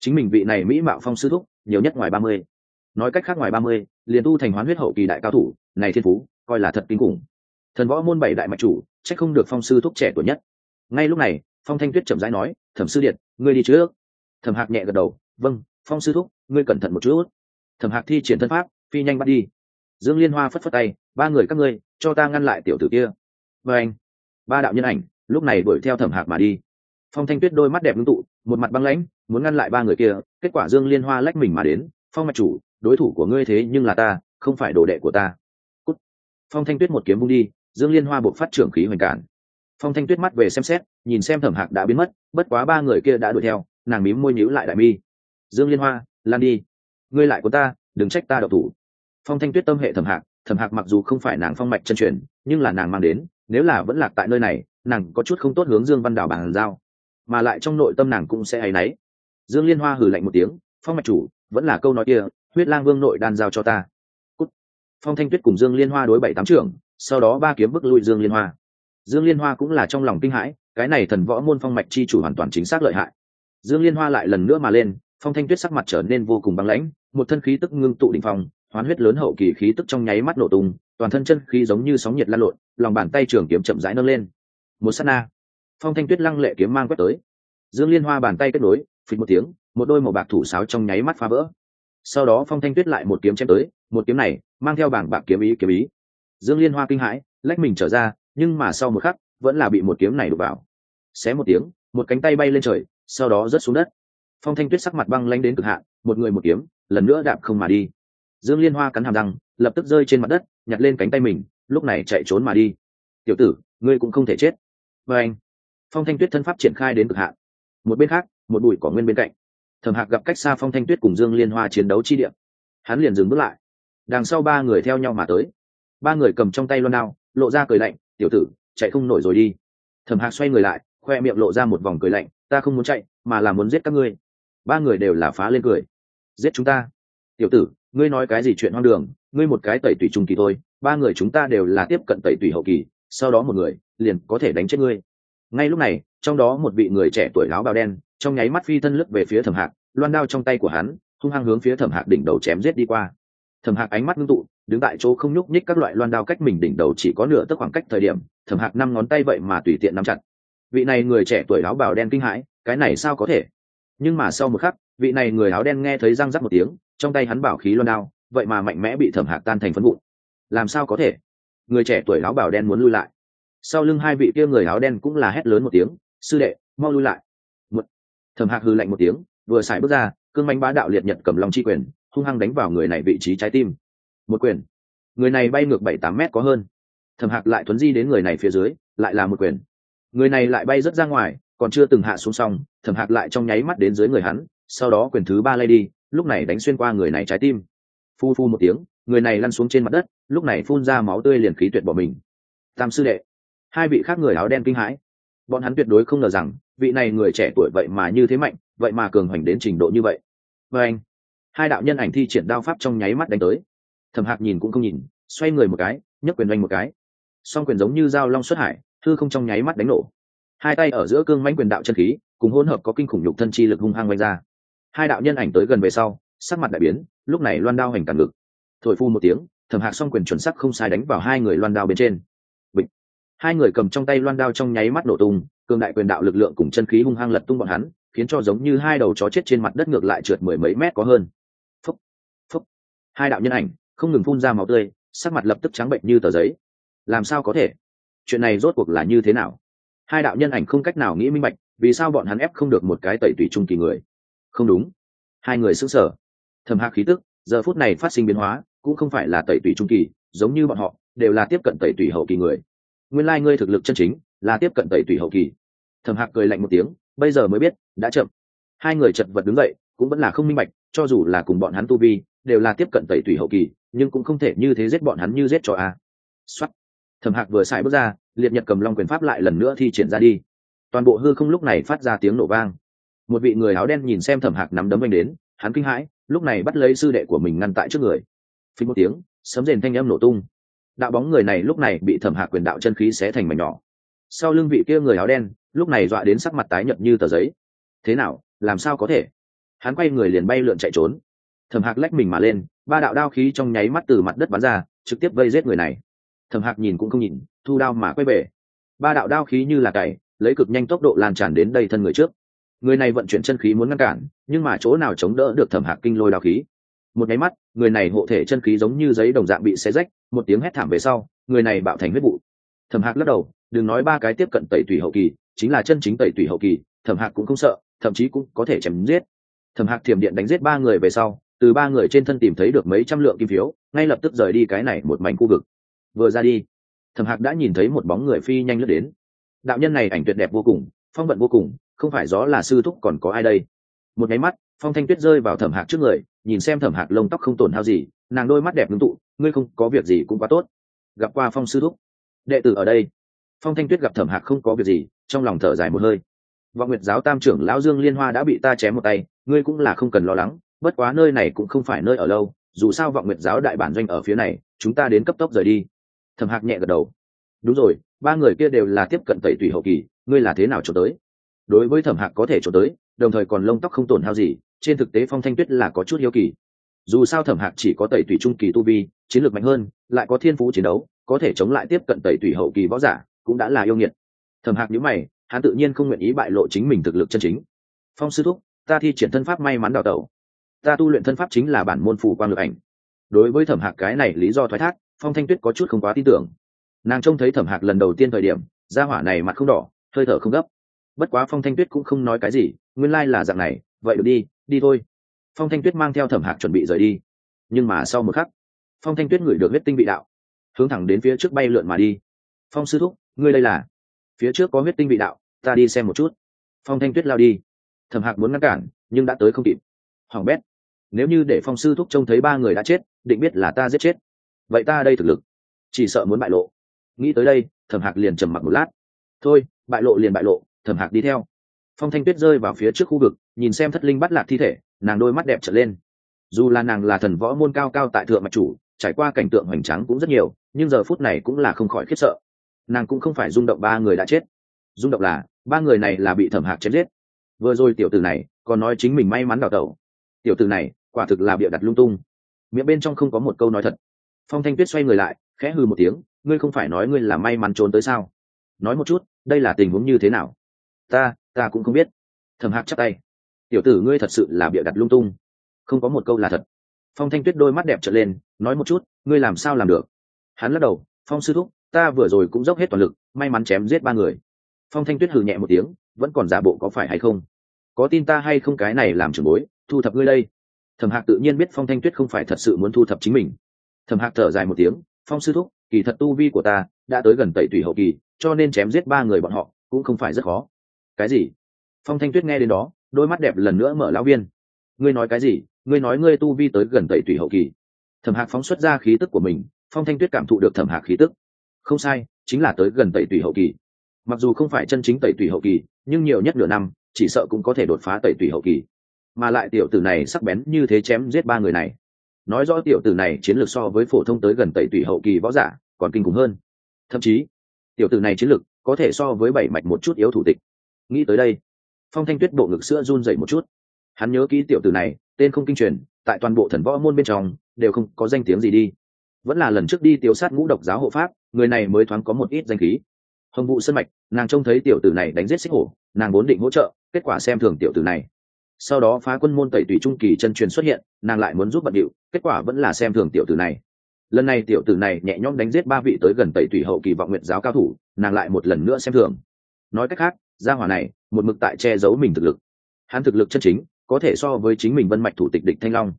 Chính mình vị này mỹ mạo phong sư thúc, nhiều nhất ngoài ba mươi. Nói cách khác ngoài ba mươi, liền tu thành hoán huyết hậu kỳ đại cao thủ, này thiên phú, coi là thật kinh khủng. Thần võ môn bảy đại mạch chủ c h ắ c không được phong sư thúc trẻ tuổi nhất. Ngay lúc này, phong thanh tuyết chậm rãi nói, thẩm sư điện, ngươi đi trước. Thẩm hạc nhẹ gật đầu vâng phong sư thúc, ngươi cẩn thận một chút. Thẩm hạc thi triển thân pháp phi nhanh bắt đi. Dương liên hoa phất phất tay, ba người các ngươi, cho ta ngăn lại tiểu tử kia. Và anh. Ba đạo nhân ảnh, lúc này đuổi theo thẩm hạc mà đi. Phong thanh tuyết đôi mắt đẹp ngưng tụ, một mặt băng lãnh, muốn ngăn lại ba người kia, kết quả dương liên hoa lách mình mà đến. Phong mạch chủ, đối thủ của ngươi thế nhưng là ta, không phải đồ đệ của ta. Cút. phong thanh tuyết một kiếm vung đi, dương liên hoa buộc phát trưởng khí hoành cản. Phong thanh tuyết mắt về xem xét, nhìn xem thẩm hạc đã biến mất, bất quá ba người kia đã đuổi theo, nàng mím môi nhíu lại đại mi. Dương liên hoa, lan đi. Ngươi lại của ta, đừng trách ta đậu thủ phong thanh tuyết tâm hệ thẩm hạc thẩm hạc mặc dù không phải nàng phong mạch chân truyền, nhưng là nàng mang đến, nếu là vẫn lạc tại nơi này, nàng có chút không tốt hướng dương văn đào bàn giao. Mà lại trong nội tâm nàng cũng sẽ áy náy. Dương liên hoa hử lạnh một tiếng, phong mạch chủ, vẫn là câu nói kia, huyết lang vương nội đan giao cho ta. Cút. phong thanh tuyết cùng dương liên hoa đối bảy tám trưởng, sau đó ba kiếm bức lui dương liên hoa. Dương liên hoa cũng là trong lòng kinh hãi, cái này thần võ môn phong mạch chi chủ hoàn toàn chính xác lợi hại. Dương liên hoa lại lần nữa mà lên, phong thanh tuyết sắc mặt trở nên vô cùng băng lãnh, một thân khí tức ngưng tụ đỉnh phong hoán huyết lớn hậu kỳ khí tức trong nháy mắt nổ tung, toàn thân chân khí giống như sóng nhiệt lan lộn, lòng bàn tay trường kiếm chậm rãi nâng lên. Một sát na. Phong thanh tuyết lăng lệ kiếm mang quét tới. Dương liên hoa bàn tay kết nối, phịch một tiếng, một đôi màu bạc thủ sáo trong nháy mắt phá vỡ. Sau đó phong thanh tuyết lại một kiếm chém tới, một kiếm này mang theo bảng bạc kiếm ý kiếm ý. Dương liên hoa kinh hãi, lách mình trở ra, nhưng mà sau một khắc, vẫn là bị một kiếm này đục vào. Xé một tiếng, một cánh tay bay lên trời, sau đó rớt xuống đất. Phong thanh tuyết sắc mặt băng lanh đến cực hạn, một người một kiếm, lần nữa đạp không mà đi dương liên hoa cắn hàm răng, lập tức rơi trên mặt đất, nhặt lên cánh tay mình, lúc này chạy trốn mà đi. Tiểu tử, ngươi cũng không thể chết. Và anh. Phong thanh tuyết thân pháp triển khai đến cực hạn. Một bên khác, một bụi cỏ nguyên bên cạnh. Thẩm hạc gặp cách xa phong thanh tuyết cùng dương liên hoa chiến đấu chi điểm hắn liền dừng bước lại. Đằng sau ba người theo nhau mà tới. Ba người cầm trong tay loan đao, lộ ra cười lạnh, tiểu tử, chạy không nổi rồi đi. Thẩm hạc xoay người lại, khoe miệng lộ ra một vòng cười lạnh, ta không muốn chạy, mà là muốn giết các ngươi. Ba người đều là phá lên cười. Giết chúng ta tiểu tử, ngươi nói cái gì chuyện hoang đường, ngươi một cái tẩy tủy trung kỳ thôi, ba người chúng ta đều là tiếp cận tẩy tủy hậu kỳ, sau đó một người liền có thể đánh chết ngươi. Ngay lúc này, trong đó một vị người trẻ tuổi áo bào đen, trong nháy mắt phi thân lướt về phía thẩm hạc, loan đao trong tay của hắn, hung hăng hướng phía thẩm hạc đỉnh đầu chém giết đi qua. Thẩm hạc ánh mắt ngưng tụ, đứng tại chỗ không nhúc nhích các loại loan đao cách mình đỉnh đầu chỉ có nửa tức khoảng cách thời điểm, thẩm hạc năm ngón tay vậy mà tùy tiện nắm chặt. Vị này người trẻ tuổi áo bào đen kinh hãi, cái này sao có thể? Nhưng mà sau một khắc, vị này người áo đen nghe thấy răng rắc một tiếng, trong tay hắn bảo khí loan đao, vậy mà mạnh mẽ bị thẩm hạc tan thành phân vụn. Làm sao có thể? Người trẻ tuổi áo bảo đen muốn lui lại. Sau lưng hai vị kia người áo đen cũng là hét lớn một tiếng, sư đệ, mau lui lại. Một, thẩm hạc hư lạnh một tiếng, vừa xài bước ra, cương manh bá đạo liệt nhật cầm lòng chi quyền, hung hăng đánh vào người này vị trí trái tim. Một quyền. Người này bay ngược bảy tám mét có hơn. Thẩm hạc lại thuấn di đến người này phía dưới, lại là một quyền. Người này lại bay rất ra ngoài còn chưa từng hạ xuống xong, thẩm hạc lại trong nháy mắt đến dưới người hắn, sau đó quyền thứ ba lay đi, lúc này đánh xuyên qua người này trái tim. Phu phu một tiếng, người này lăn xuống trên mặt đất, lúc này phun ra máu tươi liền khí tuyệt bỏ mình. Tam sư đệ, hai vị khác người áo đen kinh hãi. Bọn hắn tuyệt đối không ngờ rằng, vị này người trẻ tuổi vậy mà như thế mạnh, vậy mà cường hoành đến trình độ như vậy. Và anh, hai đạo nhân ảnh thi triển đao pháp trong nháy mắt đánh tới. Thẩm hạc nhìn cũng không nhìn, xoay người một cái, nhấc quyền đánh một cái. Song quyền giống như dao long xuất hải thư không trong nháy mắt đánh nổ hai tay ở giữa cương mãnh quyền đạo chân khí, cùng hỗn hợp có kinh khủng nhục thân chi lực hung hăng quanh ra. Hai đạo nhân ảnh tới gần về sau, sắc mặt đại biến, lúc này loan đao hành cản ngực. Thổi phu một tiếng, thẩm hạc xong quyền chuẩn sắc không sai đánh vào hai người loan đao bên trên. Bịch. hai người cầm trong tay loan đao trong nháy mắt nổ tung, cường đại quyền đạo lực lượng cùng chân khí hung hăng lật tung bọn hắn, khiến cho giống như hai đầu chó chết trên mặt đất ngược lại trượt mười mấy mét có hơn. Phúc phúc. Hai đạo nhân ảnh, không ngừng phun ra máu tươi, sắc mặt lập tức trắng bệnh như tờ giấy. Làm sao có thể? Chuyện này rốt cuộc là như thế nào? Hai đạo nhân ảnh không cách nào nghĩ minh bạch, vì sao bọn hắn ép không được một cái tẩy tùy trung kỳ người? Không đúng. Hai người xứng sở thầm hạc khí tức, giờ phút này phát sinh biến hóa, cũng không phải là tẩy tùy trung kỳ, giống như bọn họ, đều là tiếp cận tẩy tùy hậu kỳ người. Nguyên lai ngươi thực lực chân chính, là tiếp cận tẩy tùy hậu kỳ. Thầm hạc cười lạnh một tiếng, bây giờ mới biết, đã chậm. Hai người chật vật đứng dậy, cũng vẫn là không minh bạch, cho dù là cùng bọn hắn tu vi, đều là tiếp cận tẩy tùy hậu kỳ, nhưng cũng không thể như thế giết bọn hắn như giết cho a. À. xuất thẩm hạc vừa xài bước ra liệt nhật cầm long quyền pháp lại lần nữa thi triển ra đi. Toàn bộ hư không lúc này phát ra tiếng nổ vang. Một vị người áo đen nhìn xem thẩm hạc nắm đấm anh đến, hắn kinh hãi, lúc này bắt lấy sư đệ của mình ngăn tại trước người. Phí một tiếng, sấm rền thanh âm nổ tung. Đạo bóng người này lúc này bị thẩm hạc quyền đạo chân khí xé thành mảnh nhỏ. Sau lưng vị kia người áo đen, lúc này dọa đến sắc mặt tái nhợt như tờ giấy. Thế nào, làm sao có thể? Hắn quay người liền bay lượn chạy trốn. Thẩm hạc lách mình mà lên, ba đạo đao khí trong nháy mắt từ mặt đất bắn ra, trực tiếp vây giết người này. Thẩm hạc nhìn cũng không nhìn thu đao mà quay về. Ba đạo đao khí như là cày, lấy cực nhanh tốc độ lan tràn đến đây thân người trước. Người này vận chuyển chân khí muốn ngăn cản, nhưng mà chỗ nào chống đỡ được thẩm hạc kinh lôi đao khí? Một nháy mắt, người này hộ thể chân khí giống như giấy đồng dạng bị xé rách, một tiếng hét thảm về sau, người này bạo thành huyết vụ. Thẩm hạc lắc đầu, đừng nói ba cái tiếp cận tẩy tủy hậu kỳ, chính là chân chính tẩy tủy hậu kỳ, thẩm hạc cũng không sợ, thậm chí cũng có thể chém giết. Thẩm hạc thiểm điện đánh giết ba người về sau, từ ba người trên thân tìm thấy được mấy trăm lượng kim phiếu, ngay lập tức rời đi cái này một mảnh khu vực. Vừa ra đi thẩm hạc đã nhìn thấy một bóng người phi nhanh lướt đến. Đạo nhân này ảnh tuyệt đẹp vô cùng, phong vận vô cùng, không phải gió là sư thúc còn có ai đây? Một nháy mắt, phong thanh tuyết rơi vào thẩm hạc trước người, nhìn xem thẩm hạc lông tóc không tổn hao gì, nàng đôi mắt đẹp ngưng tụ, ngươi không có việc gì cũng quá tốt. Gặp qua phong sư thúc. Đệ tử ở đây. Phong thanh tuyết gặp thẩm hạc không có việc gì, trong lòng thở dài một hơi. Vọng nguyệt giáo tam trưởng lão dương liên hoa đã bị ta chém một tay, ngươi cũng là không cần lo lắng, bất quá nơi này cũng không phải nơi ở lâu, dù sao vọng nguyệt giáo đại bản doanh ở phía này, chúng ta đến cấp tốc rời đi thẩm hạc nhẹ gật đầu. Đúng rồi, ba người kia đều là tiếp cận tẩy tùy hậu kỳ, ngươi là thế nào trốn tới? Đối với thẩm hạc có thể trốn tới, đồng thời còn lông tóc không tổn hao gì, trên thực tế phong thanh tuyết là có chút hiếu kỳ. Dù sao thẩm hạc chỉ có tẩy tùy trung kỳ tu vi, chiến lược mạnh hơn, lại có thiên phú chiến đấu, có thể chống lại tiếp cận tẩy tùy hậu kỳ võ giả, cũng đã là yêu nghiệt. Thẩm hạc nhữ mày, hắn tự nhiên không nguyện ý bại lộ chính mình thực lực chân chính. Phong sư thúc, ta thi triển thân pháp may mắn đào tẩu. Ta tu luyện thân pháp chính là bản môn phù quang lực ảnh. Đối với thẩm hạc cái này lý do thoái thác phong thanh tuyết có chút không quá tin tưởng. Nàng trông thấy thẩm hạc lần đầu tiên thời điểm gia hỏa này mặt không đỏ, hơi thở không gấp. Bất quá phong thanh tuyết cũng không nói cái gì, nguyên lai、like、là dạng này, vậy được đi đi thôi. Phong thanh tuyết mang theo thẩm hạc chuẩn bị rời đi. Nhưng mà sau một khắc, phong thanh tuyết ngửi được huyết tinh vị đạo, hướng thẳng đến phía trước bay lượn mà đi. Phong sư thúc, ngươi đây là? Phía trước có huyết tinh vị đạo, ta đi xem một chút. Phong thanh tuyết lao đi. Thẩm hạc muốn ngăn cản, nhưng đã tới không kịp. Hoàng bét, nếu như để phong sư thúc trông thấy ba người đã chết, định biết là ta giết chết vậy ta đây thực lực, chỉ sợ muốn bại lộ. Nghĩ tới đây, thẩm hạc liền trầm mặc một lát. Thôi, bại lộ liền bại lộ, thẩm hạc đi theo. Phong thanh tuyết rơi vào phía trước khu vực, nhìn xem thất linh bắt lạc thi thể, nàng đôi mắt đẹp trở lên. Dù là nàng là thần võ môn cao cao tại thượng mạch chủ, trải qua cảnh tượng hoành tráng cũng rất nhiều, nhưng giờ phút này cũng là không khỏi khiếp sợ. Nàng cũng không phải rung động ba người đã chết. Rung động là, ba người này là bị thẩm hạc chết giết. Vừa rồi tiểu tử này, còn nói chính mình may mắn đào tẩu. Tiểu tử này, quả thực là bịa đặt lung tung. Miệng bên trong không có một câu nói thật phong thanh tuyết xoay người lại, khẽ hư một tiếng, ngươi không phải nói ngươi là may mắn trốn tới sao? Nói một chút, đây là tình huống như thế nào? Ta ta cũng không biết. Thầm hạc chắc tay. Tiểu tử ngươi thật sự là bịa đặt lung tung. Không có một câu là thật. Phong thanh tuyết đôi mắt đẹp trở lên, nói một chút, ngươi làm sao làm được? Hắn lắc đầu, phong sư thúc, ta vừa rồi cũng dốc hết toàn lực, may mắn chém giết ba người. Phong thanh tuyết hừ nhẹ một tiếng, vẫn còn giả bộ có phải hay không? Có tin ta hay không cái này làm trường bối, thu thập ngươi đây? Thẩm hạc tự nhiên biết phong thanh tuyết không phải thật sự muốn thu thập chính mình thẩm hạc thở dài một tiếng, phong sư thúc, kỳ thật tu vi của ta đã tới gần tẩy tủy hậu kỳ, cho nên chém giết ba người bọn họ cũng không phải rất khó. Cái gì? Phong thanh tuyết nghe đến đó, đôi mắt đẹp lần nữa mở lão viên. Ngươi nói cái gì? Ngươi nói ngươi tu vi tới gần tẩy tủy hậu kỳ. Thẩm hạc phóng xuất ra khí tức của mình, phong thanh tuyết cảm thụ được thẩm hạc khí tức. Không sai, chính là tới gần tẩy tủy hậu kỳ. Mặc dù không phải chân chính tẩy tủy hậu kỳ, nhưng nhiều nhất nửa năm, chỉ sợ cũng có thể đột phá tẩy tủy hậu kỳ. Mà lại tiểu tử này sắc bén như thế chém giết ba người này nói rõ tiểu tử này chiến lược so với phổ thông tới gần tẩy tủy hậu kỳ võ giả, còn kinh khủng hơn. Thậm chí, tiểu tử này chiến lược có thể so với bảy mạch một chút yếu thủ tịch. Nghĩ tới đây, phong thanh tuyết bộ ngực sữa run dậy một chút. Hắn nhớ kỹ tiểu tử này, tên không kinh truyền, tại toàn bộ thần võ môn bên trong, đều không có danh tiếng gì đi. Vẫn là lần trước đi tiêu sát ngũ độc giáo hộ pháp, người này mới thoáng có một ít danh khí. Hồng vụ sân mạch, nàng trông thấy tiểu tử này đánh giết xích hổ, nàng vốn định hỗ trợ, kết quả xem thường tiểu tử này. Sau đó phá quân môn tẩy tùy trung kỳ chân truyền xuất hiện, nàng lại muốn giúp bận điệu kết quả vẫn là xem thường tiểu tử này. Lần này tiểu tử này nhẹ nhõm đánh giết ba vị tới gần tẩy tủy hậu kỳ vọng nguyện giáo cao thủ, nàng lại một lần nữa xem thường. Nói cách khác, gia hỏa này, một mực tại che giấu mình thực lực. Hắn thực lực chân chính, có thể so với chính mình vân mạch thủ tịch địch thanh long.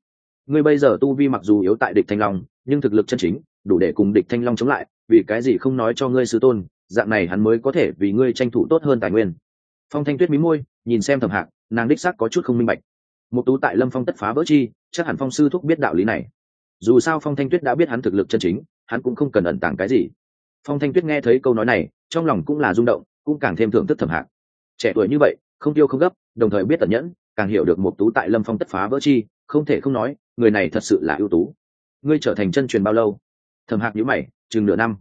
Ngươi bây giờ tu vi mặc dù yếu tại địch thanh long, nhưng thực lực chân chính, đủ để cùng địch thanh long chống lại, vì cái gì không nói cho ngươi sư tôn, dạng này hắn mới có thể vì ngươi tranh thủ tốt hơn tài nguyên. Phong thanh tuyết mí môi, nhìn xem thẩm hạc, nàng đích xác có chút không minh bạch một tú tại lâm phong tất phá vỡ chi, chắc hẳn phong sư thúc biết đạo lý này. Dù sao phong thanh tuyết đã biết hắn thực lực chân chính, hắn cũng không cần ẩn tàng cái gì. Phong thanh tuyết nghe thấy câu nói này, trong lòng cũng là rung động, cũng càng thêm thưởng thức thẩm hạc trẻ tuổi như vậy, không tiêu không gấp, đồng thời biết tận nhẫn, càng hiểu được một tú tại lâm phong tất phá vỡ chi, không thể không nói, người này thật sự là ưu tú. Ngươi trở thành chân truyền bao lâu? Thẩm hạc nhữ mày, chừng nửa năm.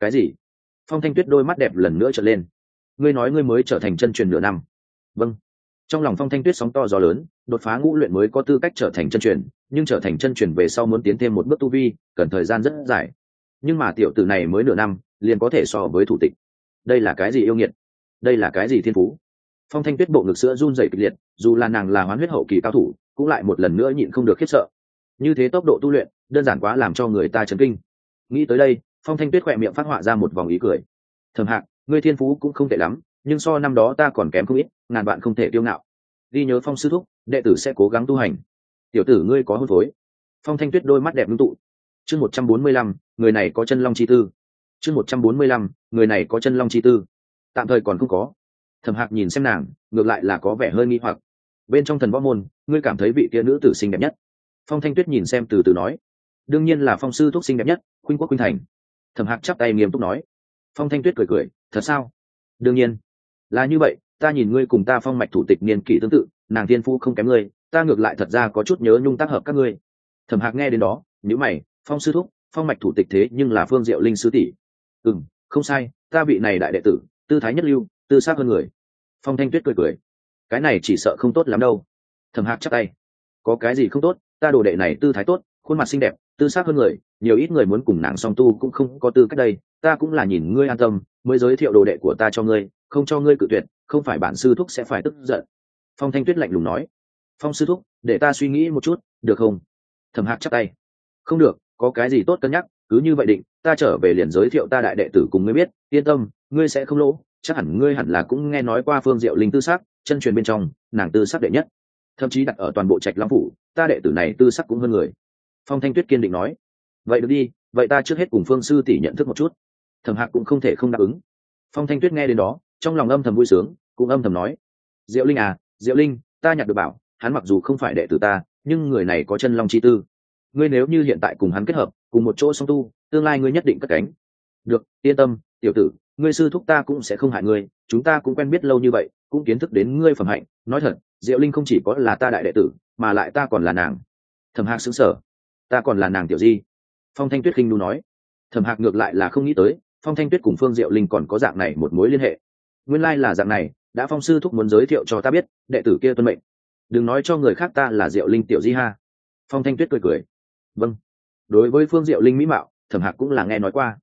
Cái gì? Phong thanh tuyết đôi mắt đẹp lần nữa trở lên. Ngươi nói ngươi mới trở thành chân truyền nửa năm. Vâng trong lòng phong thanh tuyết sóng to gió lớn, đột phá ngũ luyện mới có tư cách trở thành chân truyền, nhưng trở thành chân truyền về sau muốn tiến thêm một bước tu vi, cần thời gian rất dài. Nhưng mà tiểu tử này mới nửa năm, liền có thể so với thủ tịch. Đây là cái gì yêu nghiệt? Đây là cái gì thiên phú? Phong thanh tuyết bộ ngực sữa run dày kịch liệt, dù là nàng là hoán huyết hậu kỳ cao thủ, cũng lại một lần nữa nhịn không được khiếp sợ. Như thế tốc độ tu luyện, đơn giản quá làm cho người ta chấn kinh. Nghĩ tới đây, phong thanh tuyết khỏe miệng phát họa ra một vòng ý cười. Thầm hạc, ngươi thiên phú cũng không tệ lắm nhưng so năm đó ta còn kém không ít, ngàn bạn không thể kiêu ngạo. Ghi nhớ phong sư thúc, đệ tử sẽ cố gắng tu hành. Tiểu tử ngươi có hôn phối. Phong thanh tuyết đôi mắt đẹp ngưng tụ. Chương một trăm bốn mươi lăm, người này có chân long chi tư. Chương một trăm bốn mươi lăm, người này có chân long chi tư. Tạm thời còn không có. Thẩm hạc nhìn xem nàng, ngược lại là có vẻ hơi nghi hoặc. Bên trong thần võ môn, ngươi cảm thấy vị kia nữ tử xinh đẹp nhất? Phong thanh tuyết nhìn xem từ từ nói. Đương nhiên là phong sư thúc xinh đẹp nhất, khuynh quốc khuynh thành. Thẩm hạc chắp tay nghiêm túc nói. Phong thanh tuyết cười cười, thật sao? Đương nhiên là như vậy, ta nhìn ngươi cùng ta phong mạch thủ tịch niên kỷ tương tự, nàng thiên phu không kém ngươi, ta ngược lại thật ra có chút nhớ nhung tác hợp các ngươi. Thẩm hạc nghe đến đó nhữ mày, phong sư thúc, phong mạch thủ tịch thế nhưng là phương diệu linh sư tỷ. Ừ m không sai, ta vị này đại đệ tử, tư thái nhất lưu, tư xác hơn người. Phong thanh tuyết cười cười, cái này chỉ sợ không tốt lắm đâu. Thẩm hạc chắc tay, có cái gì không tốt, ta đồ đệ này tư thái tốt, khuôn mặt xinh đẹp, tư xác hơn người, nhiều ít người muốn cùng nàng song tu cũng không có tư cách đây, ta cũng là nhìn ngươi an tâm, mới giới thiệu đồ đệ của ta cho ngươi không cho ngươi cự tuyệt, không phải bản sư thúc sẽ phải tức giận. Phong thanh tuyết lạnh lùng nói. Phong sư thúc, để ta suy nghĩ một chút, được không? Thẩm hạc chắc tay. Không được, có cái gì tốt cân nhắc, cứ như vậy định, ta trở về liền giới thiệu ta đại đệ tử cùng ngươi biết, yên tâm, ngươi sẽ không lỗ, chắc hẳn ngươi hẳn là cũng nghe nói qua phương diệu linh tư sắc, chân truyền bên trong, nàng tư sắc đệ nhất. Thậm chí đặt ở toàn bộ trạch long phủ, ta đệ tử này tư sắc cũng hơn người. Phong thanh tuyết kiên định nói. Vậy được đi, vậy ta trước hết cùng phương sư tỷ nhận thức một chút. Thẩm hạc cũng không thể không đáp ứng. Phong thanh tuyết nghe đến đó trong lòng âm thầm vui sướng, cũng âm thầm nói, diệu linh à diệu linh, ta nhặt được bảo, hắn mặc dù không phải đệ tử ta, nhưng người này có chân long chi tư. Ngươi nếu như hiện tại cùng hắn kết hợp, cùng một chỗ song tu, tương lai ngươi nhất định cất cánh. Được, yên tâm, tiểu tử, ngươi sư thúc ta cũng sẽ không hại ngươi, chúng ta cũng quen biết lâu như vậy, cũng kiến thức đến ngươi phẩm hạnh. Nói thật, diệu linh không chỉ có là ta đại đệ tử, mà lại ta còn là nàng. Thẩm hạc xứng sở ta còn là nàng tiểu di. Phong thanh tuyết khinh nu nói. Thẩm hạc ngược lại là không nghĩ tới, phong thanh tuyết cùng phương diệu linh còn có dạng này một mối liên hệ nguyên lai là dạng này, đã phong sư thúc muốn giới thiệu cho ta biết, đệ tử kia tuân mệnh. Đừng nói cho người khác ta là diệu linh tiểu di ha. Phong thanh tuyết cười cười. Vâng. Đối với phương diệu linh mỹ mạo, thẩm hạc cũng là nghe nói qua.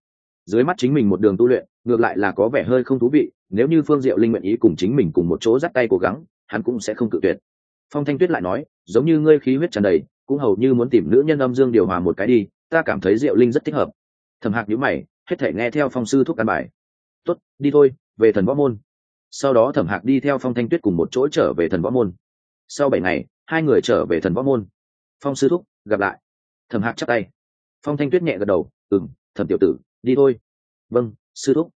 Dưới mắt chính mình một đường tu luyện, ngược lại là có vẻ hơi không thú vị, nếu như phương diệu linh nguyện ý cùng chính mình cùng một chỗ dắt tay cố gắng, hắn cũng sẽ không cự tuyệt. Phong thanh tuyết lại nói, giống như ngươi khí huyết tràn đầy, cũng hầu như muốn tìm nữ nhân âm dương điều hòa một cái đi, ta cảm thấy diệu linh rất thích hợp. Thẩm hạc nhữ mày, hết thể nghe theo phong sư thúc căn bài. Tuất đi thôi về thần võ môn. Sau đó thẩm hạc đi theo phong thanh tuyết cùng một chỗ trở về thần võ môn. Sau bảy ngày, hai người trở về thần võ môn. Phong sư thúc, gặp lại. Thẩm hạc chắc tay. Phong thanh tuyết nhẹ gật đầu. Ừng thẩm tiểu tử, đi thôi. Vâng sư thúc.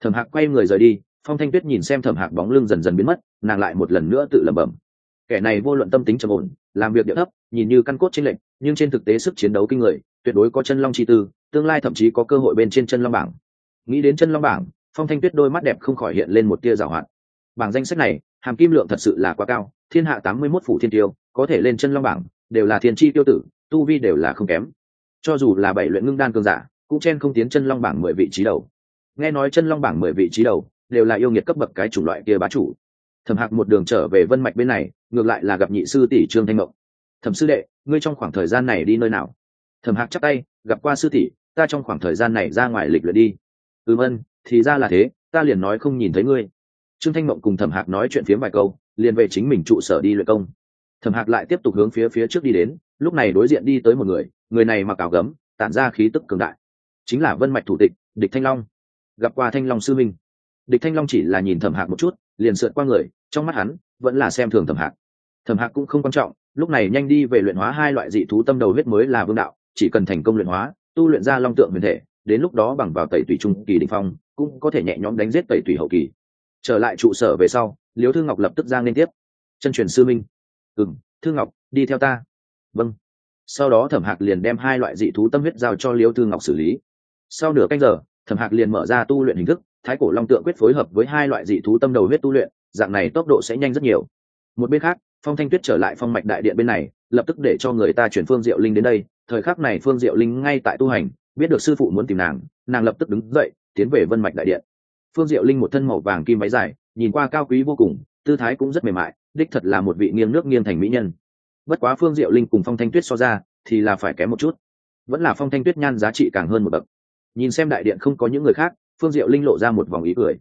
Thẩm hạc quay người rời đi. Phong thanh tuyết nhìn xem thẩm hạc bóng lưng dần dần biến mất, nàng lại một lần nữa tự lẩm bẩm. Kẻ này vô luận tâm tính trầm ổn, làm việc địa thấp, nhìn như căn cốt trên lệnh nhưng trên thực tế sức chiến đấu kinh người, tuyệt đối có chân long chi tư, tương lai thậm chí có cơ hội bên trên chân long bảng. Nghĩ đến chân long bảng phong thanh tuyết đôi mắt đẹp không khỏi hiện lên một tia rào hoạt. Bảng danh sách này, hàm kim lượng thật sự là quá cao, thiên hạ tám mươi mốt phủ thiên tiêu, có thể lên chân long bảng, đều là thiên chi tiêu tử, tu vi đều là không kém. Cho dù là bảy luyện ngưng đan cường giả, cũng chen không tiến chân long bảng mười vị trí đầu. Nghe nói chân long bảng mười vị trí đầu, đều là yêu nghiệt cấp bậc cái chủng loại kia bá chủ. Thẩm hạc một đường trở về vân mạch bên này, ngược lại là gặp nhị sư tỷ trương thanh mộng. Thẩm sư đệ, ngươi trong khoảng thời gian này đi nơi nào? Thẩm hạc chắc tay, gặp qua sư tỷ, ta trong khoảng thời gian này ra ngoài lịch luyện đi. Ừm ân thì ra là thế, ta liền nói không nhìn thấy ngươi. Trương thanh mộng cùng thẩm hạc nói chuyện phiếm vài câu, liền về chính mình trụ sở đi luyện công. Thẩm hạc lại tiếp tục hướng phía phía trước đi đến, lúc này đối diện đi tới một người người này mặc áo gấm, tản ra khí tức cường đại. Chính là vân mạch thủ tịch, địch thanh long. Gặp qua thanh long sư minh. Địch thanh long chỉ là nhìn thẩm hạc một chút, liền sượt qua người, trong mắt hắn, vẫn là xem thường thẩm hạc. Thẩm hạc cũng không quan trọng, lúc này nhanh đi về luyện hóa hai loại dị thú tâm đầu huyết mới là vương đạo, chỉ cần thành công luyện hóa, tu luyện ra long tượng huyền thể, đến lúc đó bằng vào tẩy tùy trung kỳ đình phong cũng có thể nhẹ nhõm đánh giết tẩy tùy hậu kỳ. Trở lại trụ sở về sau liêu thư ngọc lập tức giang liên tiếp. Chân truyền sư minh. Ừ m thư ngọc, đi theo ta. Vâng. Sau đó thẩm hạc liền đem hai loại dị thú tâm huyết giao cho liêu thư ngọc xử lý. Sau nửa canh giờ, thẩm hạc liền mở ra tu luyện hình thức, thái cổ long tượng quyết phối hợp với hai loại dị thú tâm đầu huyết tu luyện, dạng này tốc độ sẽ nhanh rất nhiều. Một bên khác, phong thanh tuyết trở lại phong mạch đại điện bên này, lập tức để cho người ta chuyển phương diệu linh đến đây. Thời khắc này phương diệu linh ngay tại tu hành, biết được sư phụ muốn tìm nàng nàng lập tức đứng dậy tiến về vân mạch đại điện. Phương diệu linh một thân màu vàng kim váy dài, nhìn qua cao quý vô cùng, tư thái cũng rất mềm mại, đích thật là một vị nghiêng nước nghiêng thành mỹ nhân. Bất quá phương diệu linh cùng phong thanh tuyết so ra, thì là phải kém một chút. Vẫn là phong thanh tuyết nhan giá trị càng hơn một bậc. Nhìn xem đại điện không có những người khác, phương diệu linh lộ ra một vòng ý cười.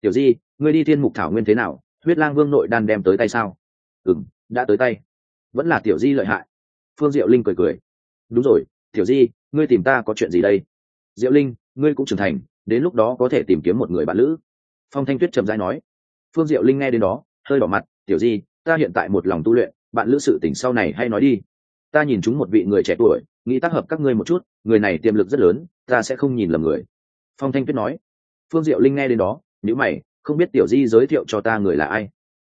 Tiểu di, ngươi đi thiên mục thảo nguyên thế nào? Huyết lang vương nội đan đem tới tay sao? Ừ m đã tới tay. Vẫn là tiểu di lợi hại. Phương diệu linh cười cười. Đúng rồi, tiểu di, ngươi tìm ta có chuyện gì đây? Diệu linh, ngươi cũng trưởng thành đến lúc đó có thể tìm kiếm một người bạn lữ. Phong thanh tuyết trầm dai nói. Phương diệu linh nghe đến đó, hơi đỏ mặt, tiểu di, ta hiện tại một lòng tu luyện, bạn lữ sự tỉnh sau này hay nói đi. Ta nhìn chúng một vị người trẻ tuổi, nghĩ tác hợp các ngươi một chút, người này tiềm lực rất lớn, ta sẽ không nhìn lầm người. Phong thanh tuyết nói. Phương diệu linh nghe đến đó nếu mày, không biết tiểu di giới thiệu cho ta người là ai?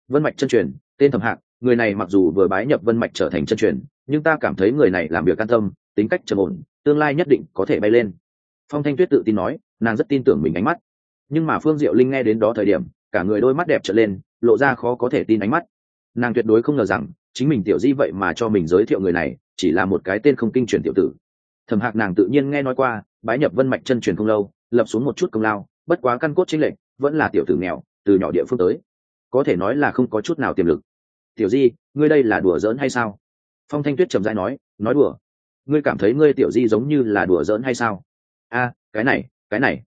Vân mạch chân truyền, tên thẩm hạng người này mặc dù vừa bái nhập vân mạch trở thành chân truyền, nhưng ta cảm thấy người này làm việc can tâm, tính cách trầm ổn, tương lai nhất định có thể bay lên. Phong thanh tuyết tự tin nói nàng rất tin tưởng mình ánh mắt. Nhưng mà phương diệu linh nghe đến đó thời điểm, cả người đôi mắt đẹp trở lên, lộ ra khó có thể tin ánh mắt. Nàng tuyệt đối không ngờ rằng, chính mình tiểu di vậy mà cho mình giới thiệu người này, chỉ là một cái tên không kinh truyền tiểu tử. Thẩm hạc nàng tự nhiên nghe nói qua, bái nhập vân mạch chân truyền không lâu, lập xuống một chút công lao, bất quá căn cốt chính lệnh, vẫn là tiểu tử nghèo, từ nhỏ địa phương tới. Có thể nói là không có chút nào tiềm lực. Tiểu di, ngươi đây là đùa giỡn hay sao? Phong thanh tuyết trầm dai nói nói đùa. Ngươi cảm thấy ngươi tiểu di giống như là đùa giỡn hay sao? A, cái này cái này,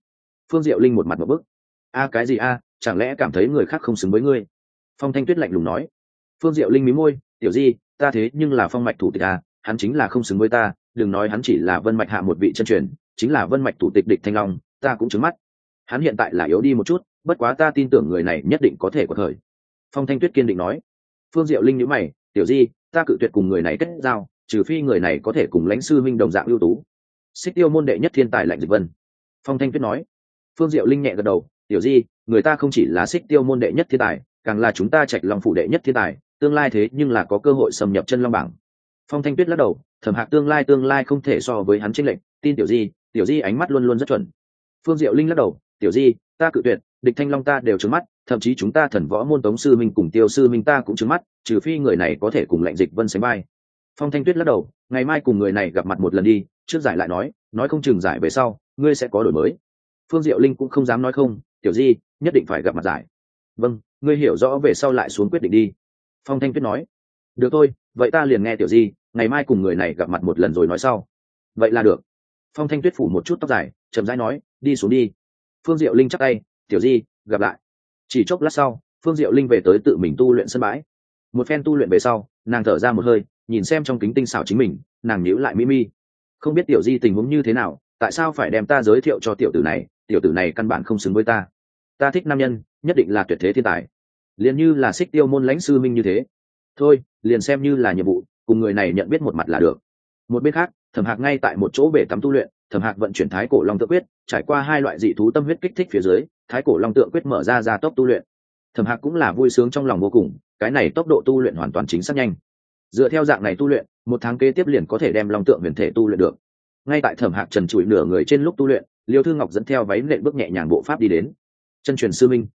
phương diệu linh một mặt một bức. A, cái gì a, chẳng lẽ cảm thấy người khác không xứng với ngươi? Phong thanh tuyết lạnh lùng nói. Phương diệu linh mí môi, tiểu di, ta thế nhưng là phong mạch thủ tịch a, hắn chính là không xứng với ta, đừng nói hắn chỉ là vân mạch hạ một vị chân truyền, chính là vân mạch thủ tịch địch thanh long, ta cũng trứng mắt. Hắn hiện tại là yếu đi một chút, bất quá ta tin tưởng người này nhất định có thể có thời. Phong thanh tuyết kiên định nói. Phương diệu linh nhữ mày, tiểu di, ta cự tuyệt cùng người này kết giao, trừ phi người này có thể cùng lãnh sư minh đồng dạng ưu tú. Xích tiêu môn đệ nhất thiên tài lạnh dịch vân phong thanh tuyết nói. Phương diệu linh nhẹ gật đầu, tiểu di, người ta không chỉ là xích tiêu môn đệ nhất thiên tài, càng là chúng ta trạch lòng phủ đệ nhất thiên tài, tương lai thế nhưng là có cơ hội xâm nhập chân long bảng. Phong thanh tuyết lắc đầu, thẩm hạc tương lai tương lai không thể so với hắn tranh lệnh tin tiểu di tiểu di ánh mắt luôn luôn rất chuẩn. Phương diệu linh lắc đầu, tiểu di, ta cự tuyệt, địch thanh long ta đều trứng mắt, thậm chí chúng ta thần võ môn tống sư minh cùng tiêu sư minh ta cũng trứng mắt, trừ phi người này có thể cùng lệnh dịch vân sánh vai. Phong thanh tuyết lắc đầu, ngày mai cùng người này gặp mặt một lần đi trước giải lại nói nói không chừng giải về sau, ngươi sẽ có đổi mới. Phương diệu linh cũng không dám nói không, tiểu di, nhất định phải gặp mặt giải. Vâng ngươi hiểu rõ về sau lại xuống quyết định đi. Phong thanh tuyết nói. Được thôi, vậy ta liền nghe tiểu di, ngày mai cùng người này gặp mặt một lần rồi nói sau. Vậy là được. Phong thanh tuyết phủ một chút tóc dài, chậm rãi nói, đi xuống đi. Phương diệu linh chắc tay, tiểu di, gặp lại. Chỉ chốc lát sau, phương diệu linh về tới tự mình tu luyện sân bãi. Một phen tu luyện về sau, nàng thở ra một hơi, nhìn xem trong kính tinh xảo chính mình, nàng nhíu lại mi mi không biết tiểu di tình huống như thế nào, tại sao phải đem ta giới thiệu cho tiểu tử này? Tiểu tử này căn bản không xứng với ta. Ta thích nam nhân, nhất định là tuyệt thế thiên tài. Liền như là xích tiêu môn lãnh sư minh như thế. Thôi, liền xem như là nhiệm vụ, cùng người này nhận biết một mặt là được. Một bên khác, thẩm hạc ngay tại một chỗ bể tắm tu luyện, thẩm hạc vận chuyển thái cổ long tượng quyết, trải qua hai loại dị thú tâm huyết kích thích phía dưới, thái cổ long tượng quyết mở ra ra tốc tu luyện. Thẩm hạc cũng là vui sướng trong lòng vô cùng, cái này tốc độ tu luyện hoàn toàn chính xác nhanh dựa theo dạng này tu luyện, một tháng kế tiếp liền có thể đem long tượng huyền thể tu luyện được. Ngay tại thẩm hạc trần trụi nửa người trên lúc tu luyện, liêu thư ngọc dẫn theo váy nện bước nhẹ nhàng bộ pháp đi đến. Chân truyền sư minh.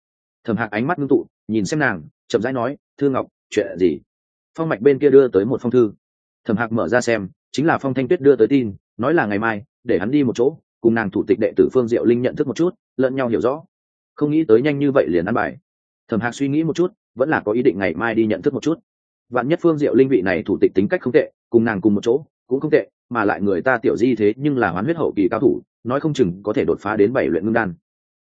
Thẩm hạc ánh mắt ngưng tụ, nhìn xem nàng, chậm rãi nói, thư ngọc, chuyện gì? Phong mạch bên kia đưa tới một phong thư. Thẩm hạc mở ra xem, chính là phong thanh tuyết đưa tới tin, nói là ngày mai, để hắn đi một chỗ, cùng nàng thủ tịch đệ tử phương diệu linh nhận thức một chút, lẫn nhau hiểu rõ. Không nghĩ tới nhanh như vậy liền ăn bài. Thẩm hạc suy nghĩ một chút, vẫn là có ý định ngày mai đi nhận thức một chút vạn nhất phương diệu linh vị này thủ tịch tính cách không tệ, cùng nàng cùng một chỗ, cũng không tệ, mà lại người ta tiểu di thế nhưng là hoán huyết hậu kỳ cao thủ, nói không chừng có thể đột phá đến bảy luyện ngưng đan.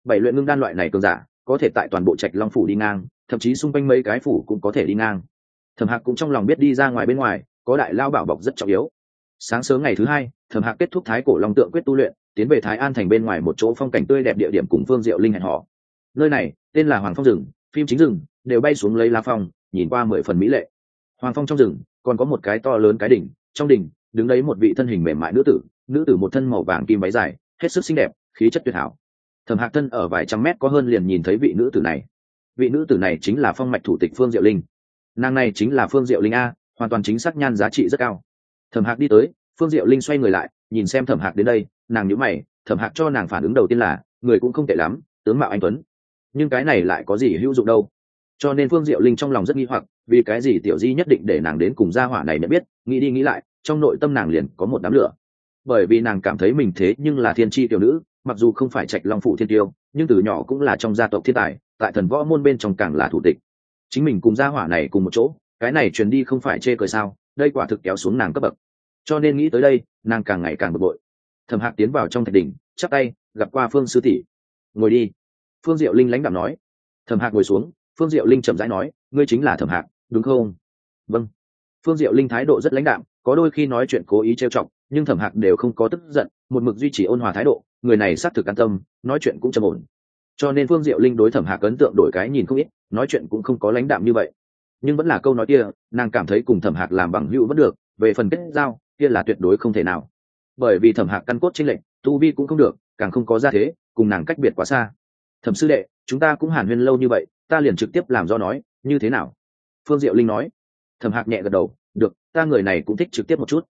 Bảy luyện ngưng đan loại này cường giả, có thể tại toàn bộ trạch long phủ đi ngang, thậm chí xung quanh mấy cái phủ cũng có thể đi ngang. Thẩm hạc cũng trong lòng biết đi ra ngoài bên ngoài, có đại lao bảo bọc rất trọng yếu. Sáng sớm ngày thứ hai, thẩm hạc kết thúc thái cổ long tượng quyết tu luyện, tiến về thái an thành bên ngoài một chỗ phong cảnh tươi đẹp địa điểm cùng phương diệu linh hẹn họ nơi này, tên là hoàng phong rừng, phim chính rừng, đều bay xuống lấy la phong, nhìn qua mười phần mỹ lệ hoàng phong trong rừng, còn có một cái to lớn cái đỉnh, trong đỉnh, đứng đấy một vị thân hình mềm mại nữ tử nữ tử một thân màu vàng kim váy dài, hết sức xinh đẹp, khí chất tuyệt hảo. Thẩm hạc thân ở vài trăm mét có hơn liền nhìn thấy vị nữ tử này. Vị nữ tử này chính là phong mạch thủ tịch phương diệu linh. Nàng này chính là phương diệu linh a, hoàn toàn chính xác nhan giá trị rất cao. Thẩm hạc đi tới, phương diệu linh xoay người lại, nhìn xem thẩm hạc đến đây, nàng nhữ mày, thẩm hạc cho nàng phản ứng đầu tiên là, người cũng không tệ lắm, tướng mạo anh tuấn. Nhưng cái này lại có gì hữu dụng đâu? Cho nên phương diệu linh trong lòng rất nghi hoặc vì cái gì tiểu di nhất định để nàng đến cùng gia hỏa này nhận biết, nghĩ đi nghĩ lại, trong nội tâm nàng liền có một đám lửa. Bởi vì nàng cảm thấy mình thế nhưng là thiên tri tiểu nữ, mặc dù không phải trạch long phụ thiên tiêu, nhưng từ nhỏ cũng là trong gia tộc thiên tài, tại thần võ môn bên trong càng là thủ tịch. Chính mình cùng gia hỏa này cùng một chỗ, cái này truyền đi không phải chê cười sao, đây quả thực kéo xuống nàng cấp bậc. Cho nên nghĩ tới đây, nàng càng ngày càng bực bội. Thẩm hạc tiến vào trong thạch đỉnh, chắp tay, gặp qua phương sư tỷ. Ngồi đi. Phương diệu linh lãnh đạo nói. Thẩm hạc ngồi xuống, phương diệu linh chậm rãi nói, ngươi chính là thẩm hạc đúng không? Vâng. Phương diệu linh thái độ rất lãnh đạm, có đôi khi nói chuyện cố ý trêu chọc, nhưng thẩm hạc đều không có tức giận, một mực duy trì ôn hòa thái độ, người này xác thực an tâm, nói chuyện cũng trầm ổn. Cho nên phương diệu linh đối thẩm hạc ấn tượng đổi cái nhìn không ít, nói chuyện cũng không có lãnh đạm như vậy. Nhưng vẫn là câu nói kia, nàng cảm thấy cùng thẩm hạc làm bằng hữu vẫn được, về phần kết giao, kia là tuyệt đối không thể nào. Bởi vì thẩm hạc căn cốt chính lệnh, tu vi cũng không được, càng không có ra thế, cùng nàng cách biệt quá xa. Thẩm sư đệ, chúng ta cũng hàn huyên lâu như vậy, ta liền trực tiếp làm do nói, như thế nào? Phương diệu linh nói. Thẩm hạc nhẹ gật đầu, được, ta người này cũng thích trực tiếp một chút.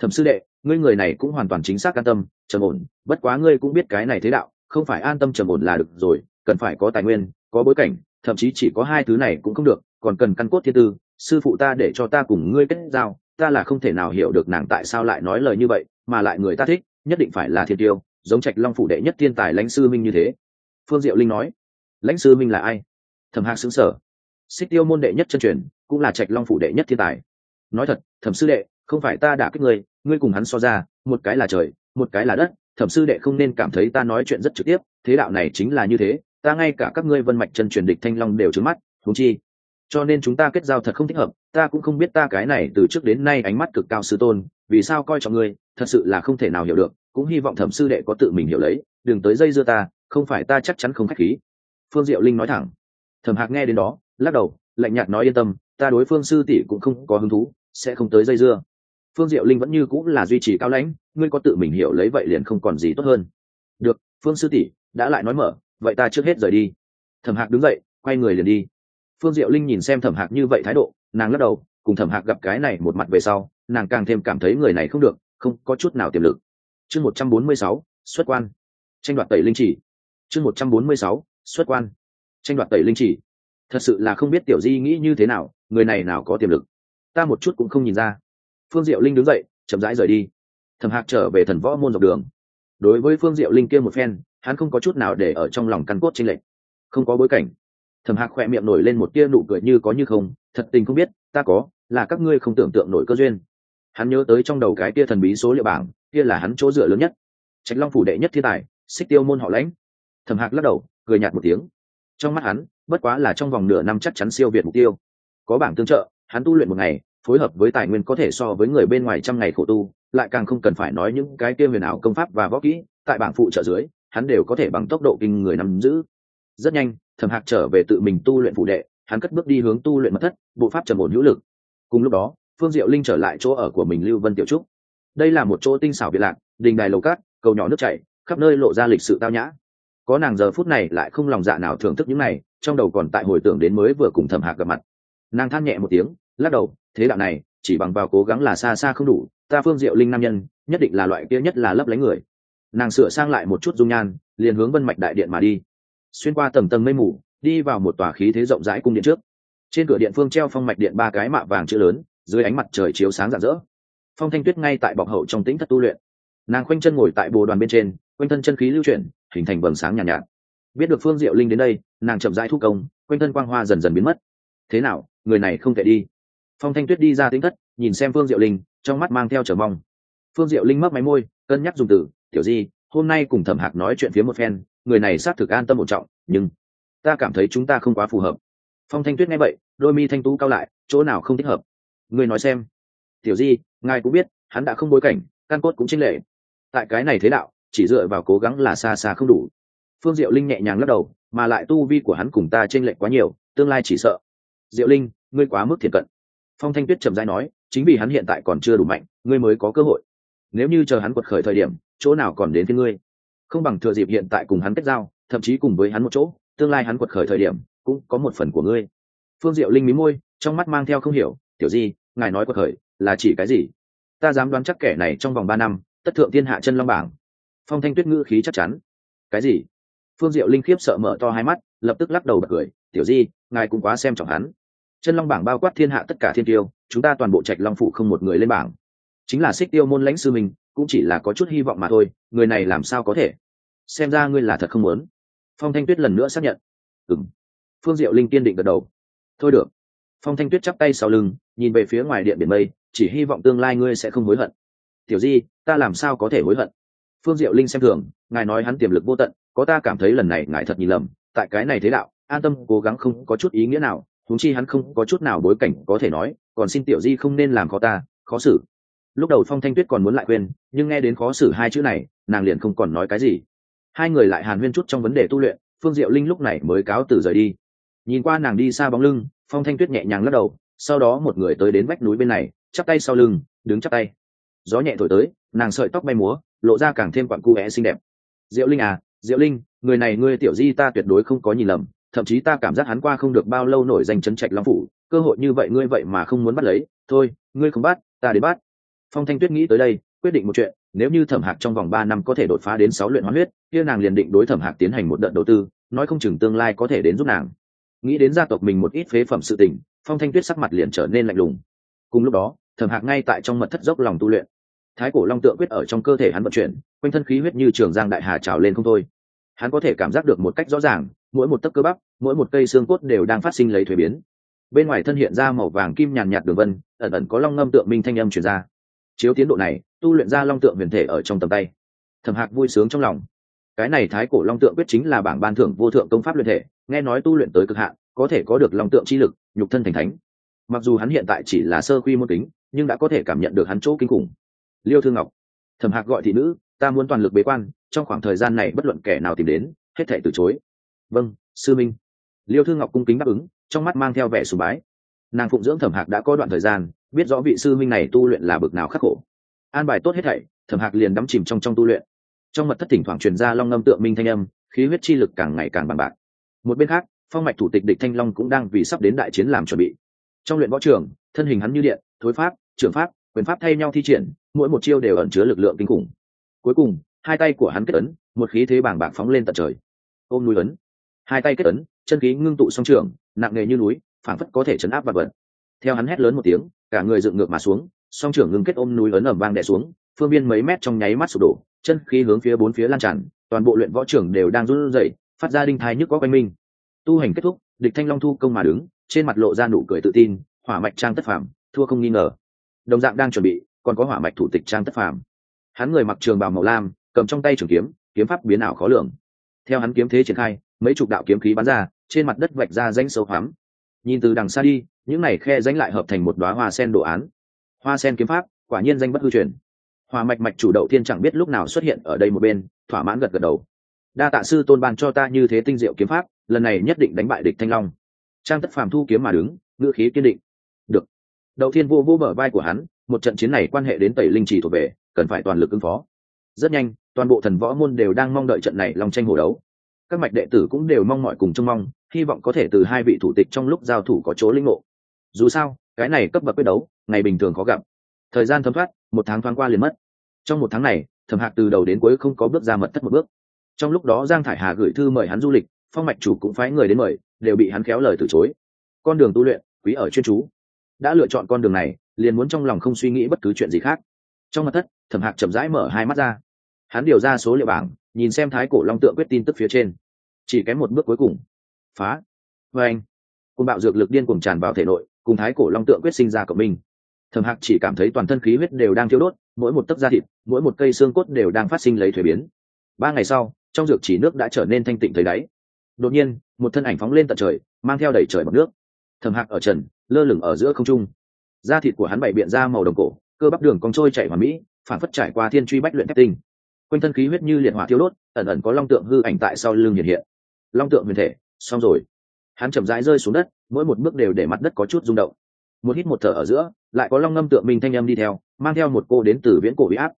Thẩm sư đệ, ngươi người này cũng hoàn toàn chính xác an tâm, trầm ổn, bất quá ngươi cũng biết cái này thế đạo, không phải an tâm trầm ổn là được rồi, cần phải có tài nguyên, có bối cảnh, thậm chí chỉ có hai thứ này cũng không được, còn cần căn cốt thiên tư, sư phụ ta để cho ta cùng ngươi kết giao, ta là không thể nào hiểu được nàng tại sao lại nói lời như vậy, mà lại người ta thích, nhất định phải là thiên tiêu, giống trạch long phủ đệ nhất thiên tài lãnh sư minh như thế. Phương diệu linh nói. Lãnh sư minh là ai? Thẩm hạc xứng sở xích tiêu môn đệ nhất chân truyền, cũng là trạch long phủ đệ nhất thiên tài. Nói thật, thẩm sư đệ, không phải ta đã kích ngươi ngươi cùng hắn so ra, một cái là trời, một cái là đất, thẩm sư đệ không nên cảm thấy ta nói chuyện rất trực tiếp, thế đạo này chính là như thế, ta ngay cả các ngươi vân mạch chân truyền địch thanh long đều trướng mắt thú chi. Cho nên chúng ta kết giao thật không thích hợp, ta cũng không biết ta cái này từ trước đến nay ánh mắt cực cao sư tôn, vì sao coi trọng ngươi, thật sự là không thể nào hiểu được, cũng hy vọng thẩm sư đệ có tự mình hiểu lấy, đừng tới dây dưa ta, không phải ta chắc chắn không k h á c h khí. Phương diệu linh nói thẳng. Thẩm hạc nghe đến đó lắc đầu, lạnh nhạt nói yên tâm, ta đối phương sư tỷ cũng không có hứng thú, sẽ không tới dây dưa. Phương diệu linh vẫn như cũng là duy trì cao lãnh, ngươi có tự mình hiểu lấy vậy liền không còn gì tốt hơn. Được, phương sư tỷ, đã lại nói mở, vậy ta trước hết rời đi. Thẩm hạc đứng dậy, quay người liền đi. Phương diệu linh nhìn xem thẩm hạc như vậy thái độ, nàng lắc đầu, cùng thẩm hạc gặp cái này một mặt về sau, nàng càng thêm cảm thấy người này không được, không có chút nào tiềm lực. Chương một trăm bốn mươi sáu, xuất quan. Tranh đoạt tẩy linh chỉ. Chương một trăm bốn mươi sáu, xuất quan. Tranh đoạt tẩy linh chỉ thật sự là không biết tiểu di nghĩ như thế nào, người này nào có tiềm lực. Ta một chút cũng không nhìn ra. Phương diệu linh đứng dậy, chậm rãi rời đi. Thẩm hạc trở về thần võ môn dọc đường. Đối với phương diệu linh kia một phen, hắn không có chút nào để ở trong lòng căn cốt tranh lệch. Không có bối cảnh. Thẩm hạc khỏe miệng nổi lên một tia nụ cười như có như không, thật tình không biết, ta có, là các ngươi không tưởng tượng nổi cơ duyên. Hắn nhớ tới trong đầu cái tia thần bí số liệu bảng, kia là hắn chỗ dựa lớn nhất. Trạch long phủ đệ nhất thiên tài, xích tiêu môn họ lãnh. Thẩm hạc lắc đầu, cười nhạt một tiếng. Trong mắt hắn bất quá là trong vòng nửa năm chắc chắn siêu việt mục tiêu. Có bảng tương trợ, hắn tu luyện một ngày, phối hợp với tài nguyên có thể so với người bên ngoài trăm ngày khổ tu, lại càng không cần phải nói những cái kia huyền ảo công pháp và võ kỹ, tại bảng phụ trợ dưới, hắn đều có thể bằng tốc độ kinh người nắm giữ. Rất nhanh, thẩm hạc trở về tự mình tu luyện phụ đệ, hắn cất bước đi hướng tu luyện mật thất, bộ pháp trầm ổn hữu lực. Cùng lúc đó, phương diệu linh trở lại chỗ ở của mình lưu vân tiểu trúc. Đây là một chỗ tinh xảo biệt lạc, đình đài lầu cát, cầu nhỏ nước chảy, khắp nơi lộ ra lịch sự tao nhã. Có nàng giờ phút này lại không lòng dạ nào thưởng thức những này trong đầu còn tại hồi tưởng đến mới vừa cùng thẩm hạc gặp mặt. Nàng than nhẹ một tiếng lắc đầu thế đạo này chỉ bằng vào cố gắng là xa xa không đủ ta phương diệu linh nam nhân nhất định là loại kia nhất là lấp lánh người. Nàng sửa sang lại một chút dung nhan liền hướng vân mạch đại điện mà đi. Xuyên qua tầng tầng mây mù đi vào một tòa khí thế rộng rãi cung điện trước. Trên cửa điện phương treo phong mạch điện ba cái mạ vàng chữ lớn dưới ánh mặt trời chiếu sáng rạng rỡ. Phong thanh tuyết ngay tại bọc hậu trong tĩnh thất tu luyện. Nàng khoanh chân ngồi tại bồ đoàn bên trên quanh thân chân khí lưu chuyển hình thành vầng sáng nhàn nhạt, nhạt biết được phương diệu linh đến đây, nàng chậm rãi thu công, quanh thân quang hoa dần dần biến mất. Thế nào, người này không thể đi. Phong thanh tuyết đi ra tính thất, nhìn xem phương diệu linh, trong mắt mang theo trở mong. Phương diệu linh mấp máy môi, cân nhắc dùng từ, tiểu di, hôm nay cùng thẩm hạc nói chuyện phía một phen, người này xác thực an tâm một trọng, nhưng ta cảm thấy chúng ta không quá phù hợp. Phong thanh tuyết nghe vậy, đôi mi thanh tú cao lại, chỗ nào không thích hợp. Người nói xem. Tiểu di, ngài cũng biết, hắn đã không bối cảnh, căn cốt cũng chính lệ tại cái này thế đạo, chỉ dựa vào cố gắng là xa xa không đủ phương diệu linh nhẹ nhàng lắc đầu, mà lại tu vi của hắn cùng ta chênh lệch quá nhiều, tương lai chỉ sợ. Diệu linh, ngươi quá mức thiệt cận. Phong thanh tuyết trầm dai nói, chính vì hắn hiện tại còn chưa đủ mạnh, ngươi mới có cơ hội. Nếu như chờ hắn quật khởi thời điểm, chỗ nào còn đến với ngươi? Không bằng thừa dịp hiện tại cùng hắn kết giao, thậm chí cùng với hắn một chỗ, tương lai hắn quật khởi thời điểm, cũng có một phần của ngươi. Phương diệu linh mí môi, trong mắt mang theo không hiểu, tiểu di, ngài nói quật khởi là chỉ cái gì? Ta dám đoán chắc kẻ này trong vòng ba năm, tất thượng thiên hạ chân long bảng. Phong thanh tuyết ngữ khí chắc chắn. Cái gì? Phương diệu linh khiếp sợ mở to hai mắt, lập tức lắc đầu bật cười, tiểu di, ngài cũng quá xem trọng hắn. Chân long bảng bao quát thiên hạ tất cả thiên tiêu, chúng ta toàn bộ trạch long phụ không một người lên bảng. Chính là xích tiêu môn lãnh sư mình, cũng chỉ là có chút hy vọng mà thôi, người này làm sao có thể? Xem ra ngươi là thật không muốn. Phong thanh tuyết lần nữa xác nhận. Ừng phương diệu linh kiên định gật đầu. Thôi được. Phong thanh tuyết chắp tay sau lưng, nhìn về phía ngoài điện biển mây, chỉ hy vọng tương lai ngươi sẽ không hối hận. Tiểu di, ta làm sao có thể hối hận? Phương diệu linh xem thường, ngài nói hắn tiềm lực vô tận có ta cảm thấy lần này ngài thật nhìn lầm, tại cái này thế đạo, an tâm, cố gắng không có chút ý nghĩa nào thúng chi hắn không có chút nào bối cảnh có thể nói, còn xin tiểu di không nên làm khó ta, khó xử. Lúc đầu phong thanh tuyết còn muốn lại quên, nhưng nghe đến khó xử hai chữ này, nàng liền không còn nói cái gì. Hai người lại hàn huyên chút trong vấn đề tu luyện, phương diệu linh lúc này mới cáo từ rời đi. Nhìn qua nàng đi xa bóng lưng, phong thanh tuyết nhẹ nhàng lắc đầu, sau đó một người tới đến vách núi bên này, chắp tay sau lưng, đứng chắp tay. Gió nhẹ thổi tới, nàng sợi tóc bay múa, lộ ra càng thêm quặn cu vẽ xinh đẹp. Diệu linh à diệu linh, người này ngươi tiểu di ta tuyệt đối không có nhìn lầm, thậm chí ta cảm giác hắn qua không được bao lâu nổi danh chấn trạch long phủ, cơ hội như vậy ngươi vậy mà không muốn bắt lấy, thôi, ngươi không bắt, ta đến bắt. Phong thanh tuyết nghĩ tới đây, quyết định một chuyện, nếu như thẩm hạc trong vòng ba năm có thể đột phá đến sáu luyện hóa huyết, kia nàng liền định đối thẩm hạc tiến hành một đợt đầu tư, nói không chừng tương lai có thể đến giúp nàng. Nghĩ đến gia tộc mình một ít phế phẩm sự tình, phong thanh tuyết sắc mặt liền trở nên lạnh lùng. Cùng lúc đó, thẩm hạc ngay tại trong mật thất dốc lòng tu luyện. Thái cổ long tượng quyết ở trong cơ thể hắn vận chuyển quanh thân khí huyết như trường giang đại hà trào lên không thôi. Hắn có thể cảm giác được một cách rõ ràng, mỗi một tấc cơ bắp, mỗi một cây xương cốt đều đang phát sinh lấy thuế biến. Bên ngoài thân hiện ra màu vàng kim nhàn nhạt đường vân, ẩn ẩn có long ngâm tượng minh thanh âm chuyển ra. Chiếu tiến độ này, tu luyện ra long tượng huyền thể ở trong tầm tay. Thẩm hạc vui sướng trong lòng. Cái này thái cổ long tượng quyết chính là bảng ban thưởng vô thượng công pháp luyện thể, nghe nói tu luyện tới cực hạn, có thể có được long tượng chi lực, nhục thân thành thánh. Mặc dù hắn hiện tại chỉ là sơ quy môn kính, nhưng đã có thể cảm nhận được hắn chỗ kinh khủng. Liêu thương ngọc. Thẩm hạc gọi thị nữ ta muốn toàn lực bế quan, trong khoảng thời gian này bất luận kẻ nào tìm đến, hết thể từ chối. Vâng sư minh. Liêu thư ngọc cung kính đáp ứng, trong mắt mang theo vẻ sùng bái. Nàng phụng dưỡng thẩm hạc đã có đoạn thời gian, biết rõ vị sư minh này tu luyện là bực nào khắc khổ. An bài tốt hết thảy, thẩm hạc liền đắm chìm trong trong tu luyện. Trong mật thất thỉnh thoảng truyền ra long ngâm tượng minh thanh âm, khí huyết chi lực càng ngày càng bằng bạc. Một bên khác, phong mạch thủ tịch địch thanh long cũng đang vì sắp đến đại chiến làm chuẩn bị. Trong luyện võ trường, thân hình hắn như điện, thối pháp, trường pháp, quyền pháp thay nhau thi triển, mỗi một chiêu đều ẩn chứa lực lượng kinh khủng cuối cùng, hai tay của hắn kết ấn, một khí thế bàng bạc phóng lên tận trời. Ôm núi ấn. Hai tay kết ấn, chân khí ngưng tụ song trường, nặng nề như núi, phảng phất có thể chấn áp vật vật. Theo hắn hét lớn một tiếng, cả người dựng ngược mà xuống, song trưởng ngưng kết ôm núi ấn ẩm vang đè xuống, phương biên mấy mét trong nháy mắt sụp đổ, chân khí hướng phía bốn phía lan tràn, toàn bộ luyện võ trưởng đều đang run rẩy, phát ra đinh thai nhức có quanh minh tu hành kết thúc, địch thanh long thu công mà đứng, trên mặt lộ ra nụ cười tự tin, hỏa mạch trang tất phàm, thua không nghi ngờ. Đồng dạng đang chuẩn bị, còn có hỏa mạch thủ tịch trang tất phàm hắn người mặc trường bào màu lam, cầm trong tay trường kiếm kiếm pháp biến ảo khó lường. Theo hắn kiếm thế triển khai, mấy chục đạo kiếm khí bắn ra, trên mặt đất vạch ra danh sâu hoắm. Nhìn từ đằng xa đi, những này khe danh lại hợp thành một đoá hoa sen đồ án. Hoa sen kiếm pháp, quả nhiên danh bất hư truyền. Hòa mạch mạch chủ đậu thiên chẳng biết lúc nào xuất hiện ở đây một bên, thỏa mãn gật gật đầu. Đa tạ sư tôn ban cho ta như thế tinh diệu kiếm pháp, lần này nhất định đánh bại địch thanh long. Trang tất phàm thu kiếm mà đứng, ngữ khí kiên định. Được. Đậu thiên vô vô bờ vai của hắn, một trận chiến này quan hệ đến tẩy linh trì thuộc về cần phải toàn lực ứng phó. Rất nhanh, toàn bộ thần võ môn đều đang mong đợi trận này long tranh hồ đấu. Các mạch đệ tử cũng đều mong mọi cùng trông mong, hy vọng có thể từ hai vị thủ tịch trong lúc giao thủ có chỗ linh ngộ. Dù sao, cái này cấp bậc quyết đấu, ngày bình thường khó gặp. Thời gian thấm thoát, một tháng thoáng qua liền mất. Trong một tháng này, thẩm hạc từ đầu đến cuối không có bước ra mật thất một bước. Trong lúc đó giang thải hà gửi thư mời hắn du lịch, phong mạch chủ cũng phái người đến mời, đều bị hắn khéo lời từ chối. Con đường tu luyện, quý ở chuyên chú. Đã lựa chọn con đường này, liền muốn trong lòng không suy nghĩ bất cứ chuyện gì khác. Trong mặt thất thẩm hạc chậm rãi mở hai mắt ra. Hắn điều ra số liệu bảng, nhìn xem thái cổ long tượng quyết tin tức phía trên. Chỉ kém một bước cuối cùng. Phá. Vê anh côn bạo dược lực điên cuồng tràn vào thể nội, cùng thái cổ long tượng quyết sinh ra cộng minh. Thẩm hạc chỉ cảm thấy toàn thân khí huyết đều đang thiêu đốt, mỗi một tấc da thịt, mỗi một cây xương cốt đều đang phát sinh lấy thuế biến. Ba ngày sau, trong dược chỉ nước đã trở nên thanh tịnh thấy đáy. Đột nhiên, một thân ảnh phóng lên tận trời, mang theo đầy trời bọc nước. Thẩm hạc ở trần, lơ lửng ở giữa không trung. Da thịt của hắn bày biện ra màu đồng cổ, cơ bắp đường cong trôi chạy hoàn mỹ phản phất trải qua thiên truy bách luyện thép tinh. Quanh thân khí huyết như liệt hỏa thiếu đốt, ẩn ẩn có long tượng hư ảnh tại sau lưng hiện hiện. Long tượng huyền thể, xong rồi. Hắn chậm rãi rơi xuống đất, mỗi một bước đều để mặt đất có chút rung động. Một hít một thở ở giữa, lại có long ngâm tượng minh thanh âm đi theo, mang theo một cô đến từ viễn cổ bị áp.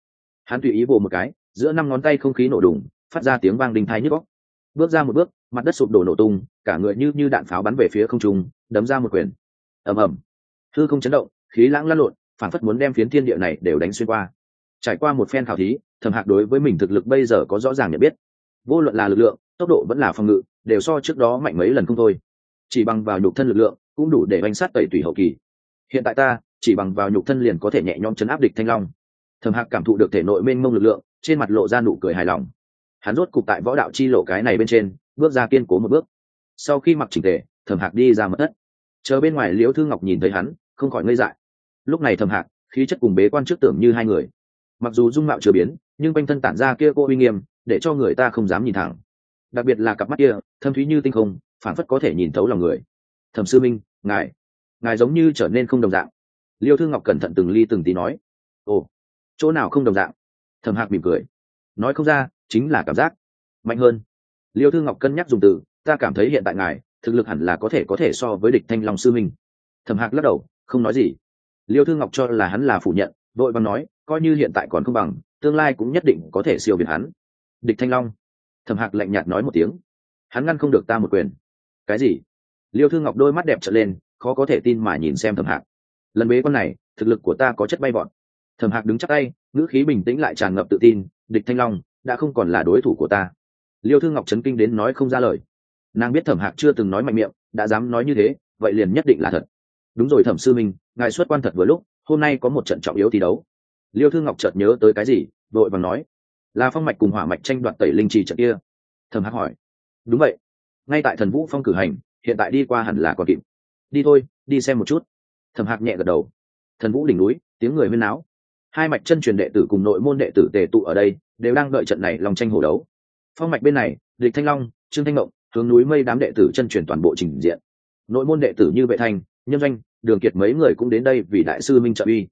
Hắn tùy ý vồ một cái, giữa năm ngón tay không khí nổ đùng, phát ra tiếng vang đình thai nhức góc bước ra một bước, mặt đất sụp đổ nổ tung, cả người như như đạn pháo bắn về phía không trung, đấm ra một quyền. Ầm ầm. Hư không chấn động, khí lãng lăn lộn phản phất muốn đem phiến thiên địa này đều đánh xuyên qua trải qua một phen khảo thí, thẩm hạc đối với mình thực lực bây giờ có rõ ràng nhận biết. Vô luận là lực lượng, tốc độ vẫn là phòng ngự, đều so trước đó mạnh mấy lần không thôi. Chỉ bằng vào nhục thân lực lượng, cũng đủ để bánh sát tẩy tùy hậu kỳ. Hiện tại ta, chỉ bằng vào nhục thân liền có thể nhẹ nhõm chấn áp địch thanh long. Thẩm hạc cảm thụ được thể nội mênh mông lực lượng, trên mặt lộ ra nụ cười hài lòng. Hắn rốt cục tại võ đạo chi lộ cái này bên trên, bước ra kiên cố một bước. Sau khi mặc chỉnh tề, thẩm hạc đi ra mật thất. Chờ bên ngoài liễu thư ngọc nhìn thấy hắn, không khỏi ngây dại. Lúc này thẩm hạc, khí chất cùng bế quan trước tưởng như hai người mặc dù dung mạo chưa biến, nhưng quanh thân tản ra kia cô uy nghiêm, để cho người ta không dám nhìn thẳng. Đặc biệt là cặp mắt kia, thâm thúy như tinh không phản phất có thể nhìn thấu lòng người. Thẩm sư minh, ngài ngài giống như trở nên không đồng dạng. Liêu thương ngọc cẩn thận từng ly từng tí nói. Ồ, chỗ nào không đồng dạng? Thẩm hạc mỉm cười. Nói không ra, chính là cảm giác. Mạnh hơn. Liêu thương ngọc cân nhắc dùng từ, ta cảm thấy hiện tại ngài, thực lực hẳn là có thể có thể so với địch thanh long sư minh. Thẩm hạc lắc đầu, không nói gì. Liêu thương ngọc cho là hắn là phủ nhận đội bằng nói coi như hiện tại còn không bằng, tương lai cũng nhất định có thể siêu việt hắn. Địch thanh long. Thẩm hạc lạnh nhạt nói một tiếng. Hắn ngăn không được ta một quyền. Cái gì? Liêu thương ngọc đôi mắt đẹp trở lên, khó có thể tin mà nhìn xem thẩm hạc. Lần bế con này, thực lực của ta có chất bay bọn thẩm hạc đứng chắc tay, ngữ khí bình tĩnh lại tràn ngập tự tin. Địch thanh long, đã không còn là đối thủ của ta. Liêu thương ngọc trấn kinh đến nói không ra lời. Nàng biết thẩm hạc chưa từng nói mạnh miệng, đã dám nói như thế, vậy liền nhất định là thật. Đúng rồi thẩm sư minh, ngài xuất quan thật vừa lúc, hôm nay có một trận trọng yếu thi đấu liêu thương ngọc chợt nhớ tới cái gì, vội vàng nói, là phong mạch cùng hỏa mạch tranh đoạt tẩy linh trì trận kia. Thầm hắc hỏi, đúng vậy, ngay tại thần vũ phong cử hành, hiện tại đi qua hẳn là còn kịp. Đi thôi, đi xem một chút. Thầm hạc nhẹ gật đầu. Thần vũ đỉnh núi, tiếng người huyên náo. Hai mạch chân truyền đệ tử cùng nội môn đệ tử tề tụ ở đây, đều đang đợi trận này lòng tranh hổ đấu. Phong mạch bên này địch thanh long, trương thanh ngộng, hướng núi mây đám đệ tử chân truyền toàn bộ trình diện. Nội môn đệ tử như vệ thanh, nhân doanh, đường kiệt mấy người cũng đến đây vì đại sư minh trợ uy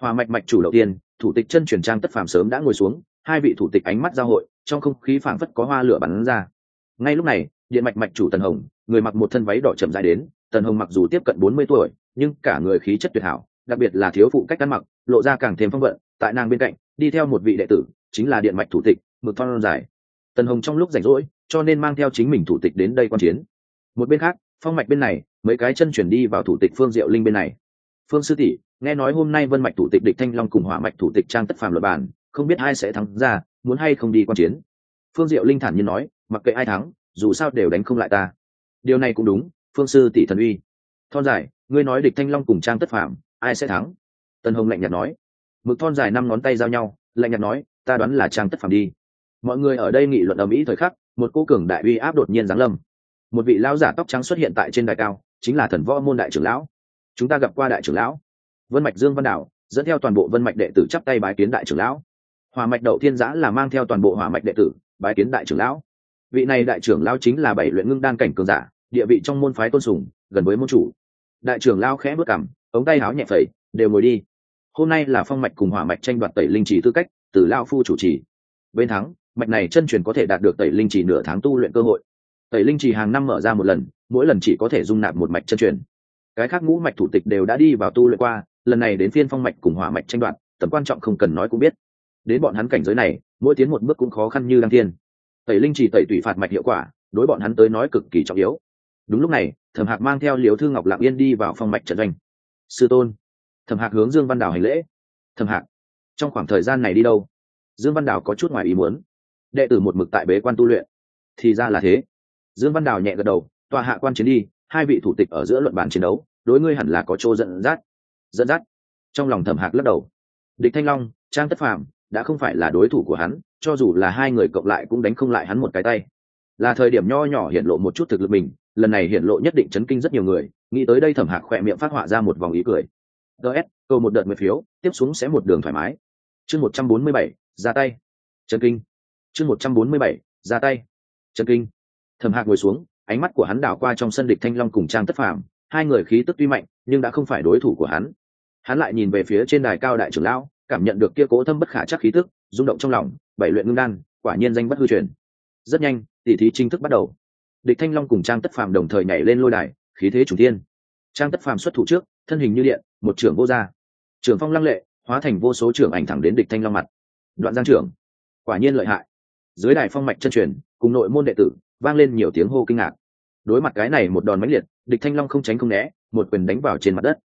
hòa mạch mạch chủ đầu tiên, thủ tịch chân truyền trang tất phàm sớm đã ngồi xuống, hai vị thủ tịch ánh mắt giao hội, trong không khí phảng phất có hoa lửa bắn ra. Ngay lúc này, điện mạch mạch chủ tần hồng, người mặc một thân váy đỏ chậm dài đến, tần hồng mặc dù tiếp cận bốn mươi tuổi, nhưng cả người khí chất tuyệt hảo, đặc biệt là thiếu phụ cách ăn mặc, lộ ra càng thêm phong vận, tại nàng bên cạnh, đi theo một vị đệ tử, chính là điện mạch thủ tịch, mực thon dài tần hồng trong lúc rảnh rỗi, cho nên mang theo chính mình thủ tịch đến đây quan chiến. Một bên khác, phong mạch bên này, mấy cái chân chuyển đi vào thủ tịch phương diệu linh bên này. Phương sư tỷ nghe nói hôm nay vân mạch thủ tịch địch thanh long cùng hỏa mạch thủ tịch trang tất phàm luật bản không biết ai sẽ thắng ra, muốn hay không đi quan chiến. Phương diệu linh thản nhiên nói, mặc kệ ai thắng, dù sao đều đánh không lại ta. Điều này cũng đúng, phương sư tỷ thần uy. Thon dài, ngươi nói địch thanh long cùng trang tất phàm, ai sẽ thắng? Tân hồng lạnh nhạt nói. Mực thon dài năm ngón tay giao nhau, lạnh nhạt nói, ta đoán là trang tất phàm đi. Mọi người ở đây nghị luận ở mỹ thời khắc, một cô cường đại uy áp đột nhiên giáng lâm. Một vị lão giả tóc trắng xuất hiện tại trên đài cao, chính là thần võ môn đại trưởng lão. Chúng ta gặp qua đại trưởng lão vân mạch dương văn đảo, dẫn theo toàn bộ vân mạch đệ tử chắp tay bái kiến đại trưởng lão. Hòa mạch đậu thiên giã là mang theo toàn bộ hòa mạch đệ tử bái kiến đại trưởng lão. Vị này đại trưởng lão chính là bảy luyện ngưng đan cảnh cường giả, địa vị trong môn phái tôn sùng, gần với môn chủ. Đại trưởng lão khẽ bước cảm ống tay háo nhẹ phẩy, đều ngồi đi. Hôm nay là phong mạch cùng hỏa mạch tranh đoạt tẩy linh trì tư cách, từ lao phu chủ trì. Bên thắng, mạch này chân truyền có thể đạt được tẩy linh trì nửa tháng tu luyện cơ hội. Tẩy linh trì hàng năm mở ra một lần, mỗi lần chỉ có thể dung nạp một mạch chân truyền. Cái khác ngũ mạch thủ tịch đều đã đi vào tu luyện qua lần này đến phiên phong mạch cùng hỏa mạch tranh đoạt, tầm quan trọng không cần nói cũng biết. Đến bọn hắn cảnh giới này, mỗi tiến một bước cũng khó khăn như đăng thiên. Tẩy linh trì tẩy tủy phạt mạch hiệu quả, đối bọn hắn tới nói cực kỳ trọng yếu. Đúng lúc này, thẩm hạc mang theo liều thư ngọc lạng yên đi vào phong mạch trận doanh. Sư tôn. Thẩm hạc hướng dương văn đào hành lễ. Thẩm hạc, trong khoảng thời gian này đi đâu? Dương văn đào có chút ngoài ý muốn. Đệ tử một mực tại bế quan tu luyện. Thì ra là thế. Dương văn đào nhẹ gật đầu, tòa hạ quan chiến đi, hai vị thủ tịch ở giữa luận bàn chiến đấu, đối ngươi hẳn là có chỗ dẫn dắt dẫn dắt. Trong lòng thẩm hạc lắc đầu. Địch thanh long, trang tất phàm đã không phải là đối thủ của hắn, cho dù là hai người cộng lại cũng đánh không lại hắn một cái tay. Là thời điểm nho nhỏ hiện lộ một chút thực lực mình, lần này hiện lộ nhất định chấn kinh rất nhiều người, nghĩ tới đây thẩm hạc khỏe miệng phát họa ra một vòng ý cười. Ts câu một đợt mười phiếu, tiếp xuống sẽ một đường thoải mái. Chương một trăm bốn mươi bảy, ra tay. Chấn kinh. Chương một trăm bốn mươi bảy, ra tay. Chấn kinh. Thẩm hạc ngồi xuống, ánh mắt của hắn đảo qua trong sân địch thanh long cùng trang tất phàm hai người khí tức tuy mạnh, nhưng đã không phải đối thủ của hắn. Hắn lại nhìn về phía trên đài cao đại trưởng lão, cảm nhận được kia cố thâm bất khả chắc khí tức, rung động trong lòng, bảy luyện ngưng đan, quả nhiên danh bất hư truyền. Rất nhanh, tỷ thí chính thức bắt đầu. Địch thanh long cùng trang tất phàm đồng thời nhảy lên lôi đài, khí thế chủ tiên trang tất phàm xuất thủ trước, thân hình như điện, một trưởng vô gia. Trưởng phong lăng lệ, hóa thành vô số trưởng ảnh thẳng đến địch thanh long mặt. Đoạn giang trưởng. Quả nhiên lợi hại. Dưới đài phong mạch chân truyền, cùng nội môn đệ tử, vang lên nhiều tiếng hô kinh ngạc đối mặt cái này một đòn mãnh liệt, địch thanh long không tránh không né, một quyền đánh vào trên mặt đất.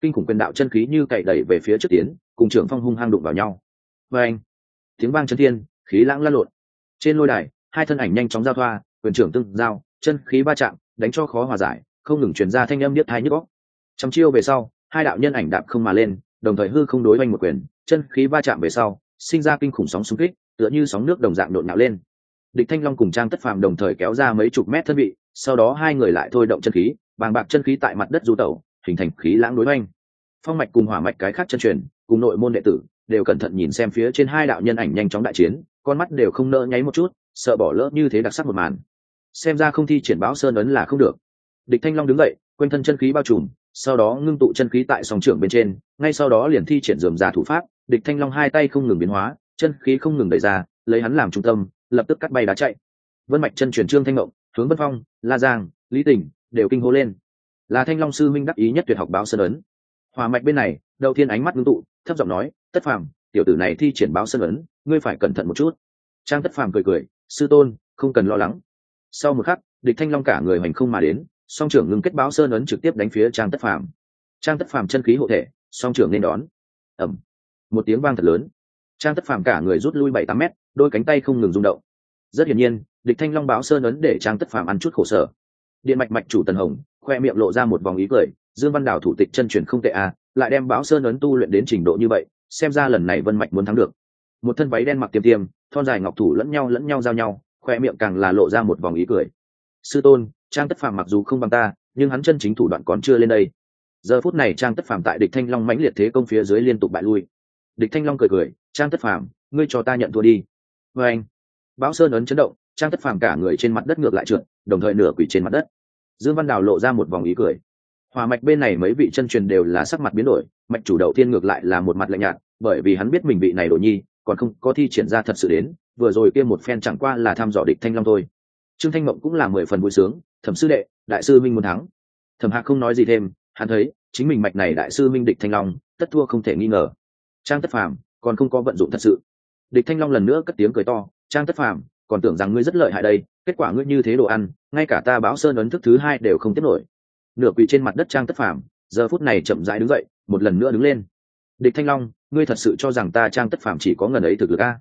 Kinh khủng quyền đạo chân khí như cậy đẩy về phía trước tiến, cùng trưởng phong hung hăng đụng vào nhau. Và anh, tiếng vang chân thiên, khí lãng lăn lộn. Trên lôi đài, hai thân ảnh nhanh chóng giao thoa, quyền trưởng tương giao, chân khí va chạm, đánh cho khó hòa giải, không ngừng truyền ra thanh âm biết thai nhức góc trong chiêu về sau, hai đạo nhân ảnh đạp không mà lên, đồng thời hư không đối oanh một quyền, chân khí va chạm về sau, sinh ra kinh khủng sóng xung kích, tựa như sóng nước đồng dạng nộn nhạo lên địch thanh long cùng trang tất phàm đồng thời kéo ra mấy chục mét thân vị, sau đó hai người lại thôi động chân khí, bàng bạc chân khí tại mặt đất du tẩu, hình thành khí lãng đối oanh phong mạch cùng hỏa mạch cái khác chân truyền, cùng nội môn đệ tử, đều cẩn thận nhìn xem phía trên hai đạo nhân ảnh nhanh chóng đại chiến, con mắt đều không nỡ nháy một chút, sợ bỏ lỡ như thế đặc sắc một màn. Xem ra không thi triển báo sơn ấn là không được. Địch thanh long đứng dậy, quanh thân chân khí bao trùm, sau đó ngưng tụ chân khí tại sòng trưởng bên trên, ngay sau đó liền thi triển dườm già thủ pháp. Địch thanh long hai tay không ngừng biến hóa, chân khí không ngừng đẩy ra, lấy hắn làm trung tâm lập tức cắt bay đá chạy. Vân mạch chân truyền trương thanh ngộng, hướng vân phong, la giang, lý tình đều kinh hô lên. Là thanh long sư minh đắc ý nhất tuyệt học báo sơn ấn. Hòa mạch bên này, đầu tiên ánh mắt ngưng tụ, thấp giọng nói, tất phàm, tiểu tử này thi triển báo sơn ấn, ngươi phải cẩn thận một chút. Trang tất phàm cười cười, sư tôn, không cần lo lắng. Sau một khắc, địch thanh long cả người hoành không mà đến, song trưởng ngưng kết báo sơn ấn trực tiếp đánh phía trang tất phàm. Trang tất phàm chân khí hộ thể, song trưởng nên đón. Ẩm một tiếng vang thật lớn trang tất phàm cả người rút lui bảy tám mét, đôi cánh tay không ngừng rung động. Rất hiển nhiên, địch thanh long báo sơn ấn để trang tất phàm ăn chút khổ sở. Điện mạch mạch chủ tần hồng, khoe miệng lộ ra một vòng ý cười, dương văn đảo thủ tịch chân truyền không tệ à lại đem báo sơn ấn tu luyện đến trình độ như vậy, xem ra lần này vân mạch muốn thắng được. Một thân váy đen mặc tiêm tiêm thon dài ngọc thủ lẫn nhau lẫn nhau giao nhau, khoe miệng càng là lộ ra một vòng ý cười. Sư tôn, trang tất phàm mặc dù không bằng ta, nhưng hắn chân chính thủ đoạn còn chưa lên đây. Giờ phút này trang tất phàm tại địch thanh long mãnh liệt thế công phía dưới liên tục bại lui. Địch thanh long cười cười trang tất phàm, ngươi cho ta nhận thua đi. Vê anh, bão sơn ấn chấn động, trang tất phàm cả người trên mặt đất ngược lại trượt, đồng thời nửa quỷ trên mặt đất. Dương văn đào lộ ra một vòng ý cười. Hòa mạch bên này mấy vị chân truyền đều là sắc mặt biến đổi, mạch chủ đầu tiên ngược lại là một mặt lạnh nhạt, bởi vì hắn biết mình vị này đổ nhi, còn không có thi triển ra thật sự đến, vừa rồi kia một phen chẳng qua là thăm dò địch thanh long thôi. Trương thanh mộng cũng là mười phần vui sướng, thẩm sư đệ, đại sư minh muốn thắng. Thẩm hạc không nói gì thêm, hắn thấy, chính mình mạch này đại sư minh địch thanh long, tất thua không thể nghi ngờ. Trang tất phàm còn không có vận dụng thật sự. Địch thanh long lần nữa cất tiếng cười to, trang tất phàm, còn tưởng rằng ngươi rất lợi hại đây, kết quả ngươi như thế đồ ăn, ngay cả ta báo sơn ấn thức thứ hai đều không tiếp nổi. Nửa quỳ trên mặt đất trang tất phàm, giờ phút này chậm rãi đứng dậy, một lần nữa đứng lên. Địch thanh long, ngươi thật sự cho rằng ta trang tất phàm chỉ có ngần ấy thực lực a?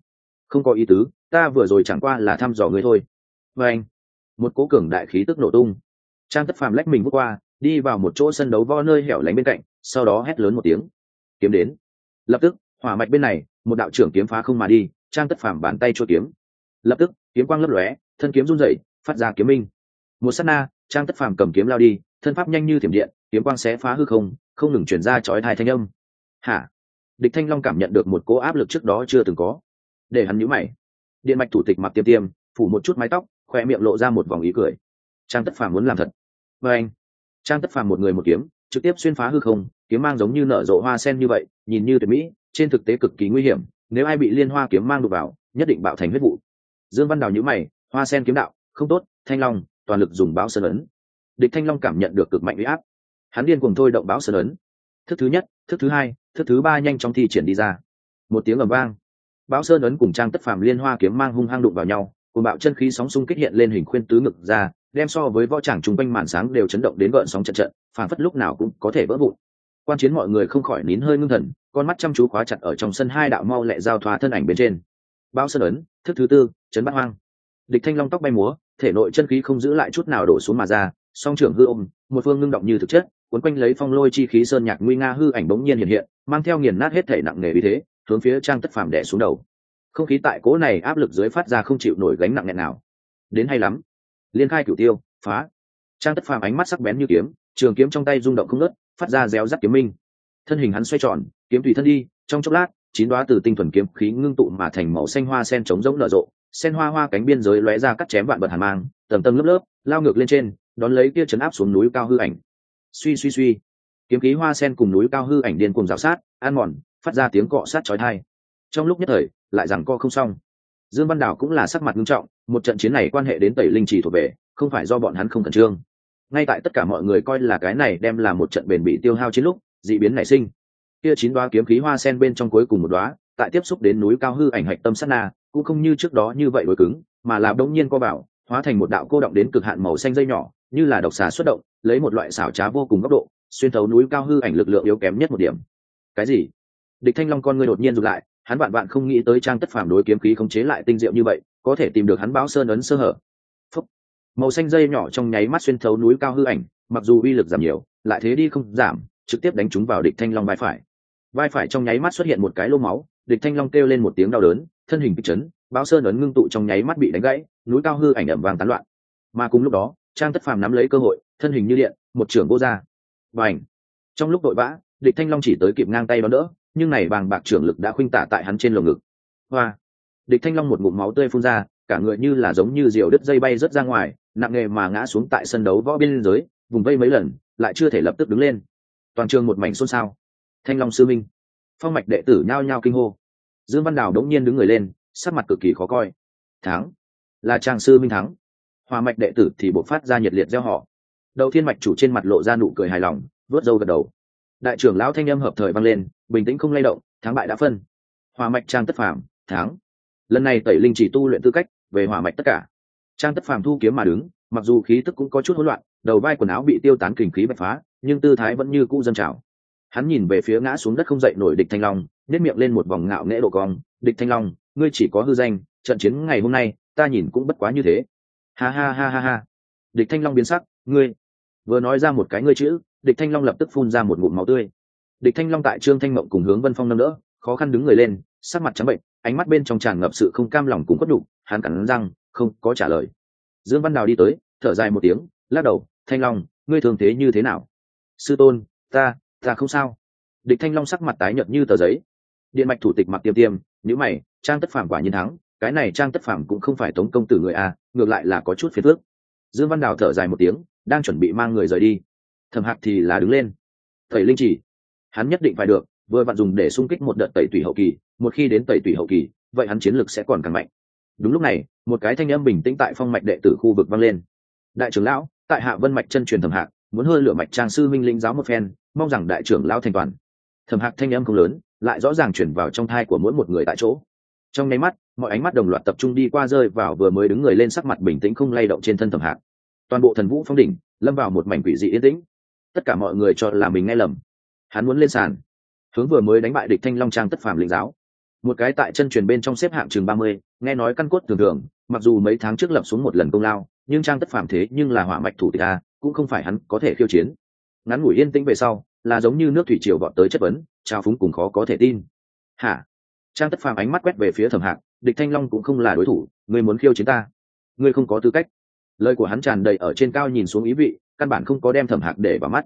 Không có ý tứ, ta vừa rồi chẳng qua là thăm dò ngươi thôi. Và anh. Một cố cường đại khí tức nổ tung. Trang tất phàm lách mình bước qua, đi vào một chỗ sân đấu vo nơi hẻo lánh bên cạnh, sau đó hét lớn một tiếng. Kiếm đến. Lập tức hỏa mạch bên này, một đạo trưởng kiếm phá không mà đi, trang tất phàm bàn tay chua kiếm. Lập tức, kiếm quang lấp lóe, thân kiếm run rẩy, phát ra kiếm minh. Một sát na, trang tất phàm cầm kiếm lao đi, thân pháp nhanh như thiểm điện, kiếm quang xé phá hư không không ngừng chuyển ra chói thai thanh âm. Hả? Địch thanh long cảm nhận được một cỗ áp lực trước đó chưa từng có. Để hắn nhíu mày. Điện mạch thủ tịch mặc tiêm tiêm, phủ một chút mái tóc, khoe miệng lộ ra một vòng ý cười. Trang tất phàm muốn làm thật. Và anh, trang tất phàm một người một kiếm, trực tiếp xuyên phá hư không, kiếm mang giống như nở rộ hoa sen như vậy, nhìn như tuyệt mỹ trên thực tế cực kỳ nguy hiểm, nếu ai bị liên hoa kiếm mang đục vào, nhất định bạo thành huyết vụ. Dương văn đào nhữ mày, hoa sen kiếm đạo, không tốt, thanh long, toàn lực dùng báo sơn ấn. Địch thanh long cảm nhận được cực mạnh uy áp. Hắn điên cùng thôi động báo sơn ấn. Thức thứ nhất, thức thứ hai, thức thứ ba nhanh chóng thi triển đi ra. Một tiếng ầm vang. Báo sơn ấn cùng trang tất phàm liên hoa kiếm mang hung hăng đụng vào nhau cùng bạo chân khí sóng xung kích hiện lên hình khuyên tứ ngực ra, đem so với võ tràng chung quanh màn sáng đều chấn động đến gợn sóng trận trận phản phất lúc nào cũng có thể vỡ vụn. Quan chiến mọi người không khỏi nín hơi ngưng thần con mắt chăm chú khóa chặt ở trong sân hai đạo mau lẹ giao thoa thân ảnh bên trên. Bao sơn ấn, thức thứ tư, chấn bắt hoang. Địch thanh long tóc bay múa, thể nội chân khí không giữ lại chút nào đổ xuống mà ra, song trưởng hư ôm, một phương ngưng động như thực chất, cuốn quanh lấy phong lôi chi khí sơn nhạc nguy nga hư ảnh bỗng nhiên hiện hiện, mang theo nghiền nát hết thể nặng nề vì thế, hướng phía trang tất phàm đẻ xuống đầu. Không khí tại cố này áp lực dưới phát ra không chịu nổi gánh nặng nhẹ nào. Đến hay lắm. Liên khai cửu tiêu, phá. Trang tất phàm ánh mắt sắc bén như kiếm, trường kiếm trong tay rung động không ngớt, phát ra réo rắt kiếm minh thân hình hắn xoay tròn, kiếm tùy thân đi, trong chốc lát, chín đoá từ tinh thuần kiếm khí ngưng tụ mà thành màu xanh hoa sen trống rỗng nở rộ, sen hoa hoa cánh biên giới lóe ra cắt chém vạn bật hàn mang tầm tầm lớp lớp, lao ngược lên trên, đón lấy kia chấn áp xuống núi cao hư ảnh. Suy suy suy. Kiếm khí hoa sen cùng núi cao hư ảnh điên cùng rào sát an mòn, phát ra tiếng cọ sát chói tai. Trong lúc nhất thời, lại rằng co không xong. Dương văn đảo cũng là sắc mặt nghiêm trọng, một trận chiến này quan hệ đến tẩy linh chỉ thuộc về, không phải do bọn hắn không khẩn trương. Ngay tại tất cả mọi người coi là cái này đem là một trận bền bị tiêu hao chiến lúc dị biến nảy sinh. Kia chín đoá kiếm khí hoa sen bên trong cuối cùng một đoá, tại tiếp xúc đến núi cao hư ảnh hạch tâm sát na, cũng không như trước đó như vậy đối cứng, mà là đông nhiên co bảo hóa thành một đạo cô động đến cực hạn màu xanh dây nhỏ, như là độc xà xuất động, lấy một loại xảo trá vô cùng góc độ, xuyên thấu núi cao hư ảnh lực lượng yếu kém nhất một điểm. Cái gì? Địch thanh long con ngươi đột nhiên rụt lại, hắn bạn bạn không nghĩ tới trang tất phàm đối kiếm khí khống chế lại tinh diệu như vậy, có thể tìm được hắn báo sơn ấn sơ hở. Phúc. màu xanh dây nhỏ trong nháy mắt xuyên thấu núi cao hư ảnh, mặc dù uy lực giảm nhiều, lại thế đi không giảm trực tiếp đánh trúng vào địch thanh long vai phải. Vai phải trong nháy mắt xuất hiện một cái lô máu, địch thanh long kêu lên một tiếng đau đớn, thân hình kích chấn báo sơn ấn ngưng tụ trong nháy mắt bị đánh gãy, núi cao hư ảnh ẩm vàng tán loạn. Mà cùng lúc đó, trang tất phàm nắm lấy cơ hội, thân hình như điện, một trưởng vô ra và ảnh trong lúc đội vã, địch thanh long chỉ tới kịp ngang tay đón đỡ, nhưng này bàng bạc trưởng lực đã khuynh tả tại hắn trên lồng ngực. Hoa! Địch thanh long một ngụm máu tươi phun ra, cả người như là giống như diều đứt dây bay rớt ra ngoài, nặng nghề mà ngã xuống tại sân đấu võ biên giới, vùng vây mấy lần, lại chưa thể lập tức đứng lên toàn trường một mảnh xôn xao. Thanh long sư minh, phong mạch đệ tử nhao nhao kinh hô. Dương văn đào đống nhiên đứng người lên, sắc mặt cực kỳ khó coi. Thắng, là trang sư minh thắng. Hòa mạch đệ tử thì bộc phát ra nhiệt liệt gieo họ. Đầu thiên mạch chủ trên mặt lộ ra nụ cười hài lòng, vớt râu gật đầu. Đại trưởng lão thanh âm hợp thời vang lên, bình tĩnh không lay động, thắng bại đã phân. Hòa mạch trang tất phàm, thắng. Lần này tẩy linh chỉ tu luyện tư cách, về hòa mạch tất cả. Trang tất phàm thu kiếm mà đứng, mặc dù khí tức cũng có chút hỗn loạn, đầu vai quần áo bị tiêu tán kình khí bạch phá nhưng tư thái vẫn như cũ dân trào. Hắn nhìn về phía ngã xuống đất không dậy nổi địch thanh long nếp miệng lên một vòng ngạo nghễ độ cong. Địch thanh long, ngươi chỉ có hư danh, trận chiến ngày hôm nay, ta nhìn cũng bất quá như thế. Ha ha ha ha ha. Địch thanh long biến sắc. Ngươi, vừa nói ra một cái ngươi chữ, địch thanh long lập tức phun ra một ngụm máu tươi. Địch thanh long tại trương thanh mộng cùng hướng vân phong nâng đỡ, khó khăn đứng người lên, sắc mặt trắng bệnh, ánh mắt bên trong tràn ngập sự không cam lòng cùng quất đục hắn cắn răng, không có trả lời. Dương văn đào đi tới, thở dài một tiếng, lắc đầu. Thanh long, ngươi thường thế như thế nào? Sư tôn, ta ta không sao. Địch thanh long sắc mặt tái nhợt như tờ giấy. Điện mạch thủ tịch mặc tiêm tiêm nhữ mày, trang tất phàm quả nhiên thắng, cái này trang tất phàm cũng không phải tống công tử người a ngược lại là có chút phiền phước dương văn đào thở dài một tiếng, đang chuẩn bị mang người rời đi. Thẩm hạc thì là đứng lên. Tẩy linh chỉ. Hắn nhất định phải được, vừa vặn dùng để xung kích một đợt tẩy tủy hậu kỳ, một khi đến tẩy tủy hậu kỳ, vậy hắn chiến lực sẽ còn càng mạnh. Đúng lúc này, một cái thanh âm bình tĩnh tại phong mạch đệ tử khu vực vang lên. Đại trưởng lão, tại hạ vân mạch chân truyền thẩm hạc muốn hơi lửa mạch trang sư minh linh giáo một phen, mong rằng đại trưởng lão thành toàn. Thẩm hạc thanh âm không lớn, lại rõ ràng chuyển vào trong thai của mỗi một người tại chỗ. Trong nháy mắt, mọi ánh mắt đồng loạt tập trung đi qua rơi vào vừa mới đứng người lên sắc mặt bình tĩnh không lay động trên thân thẩm hạc. Toàn bộ thần vũ phong đỉnh, lâm vào một mảnh quỷ dị yên tĩnh. Tất cả mọi người cho là mình nghe lầm. Hắn muốn lên sàn. Hướng vừa mới đánh bại địch thanh long trang tất phàm linh giáo. Một cái tại chân truyền bên trong xếp hạng chừng ba mươi, nghe nói căn cốt thường thường, mặc dù mấy tháng trước lập xuống một lần công lao, nhưng trang tất phàm thế nhưng là hỏa mạch thủ tịch a cũng không phải hắn có thể khiêu chiến. Ngắn ngủi yên tĩnh về sau, là giống như nước thủy triều vọt tới chất vấn, trao phúng cùng khó có thể tin. Hả? Trang tất phàm ánh mắt quét về phía thẩm hạc, địch thanh long cũng không là đối thủ, ngươi muốn khiêu chiến ta? Ngươi không có tư cách. Lời của hắn tràn đầy ở trên cao nhìn xuống ý vị, căn bản không có đem thẩm hạc để vào mắt.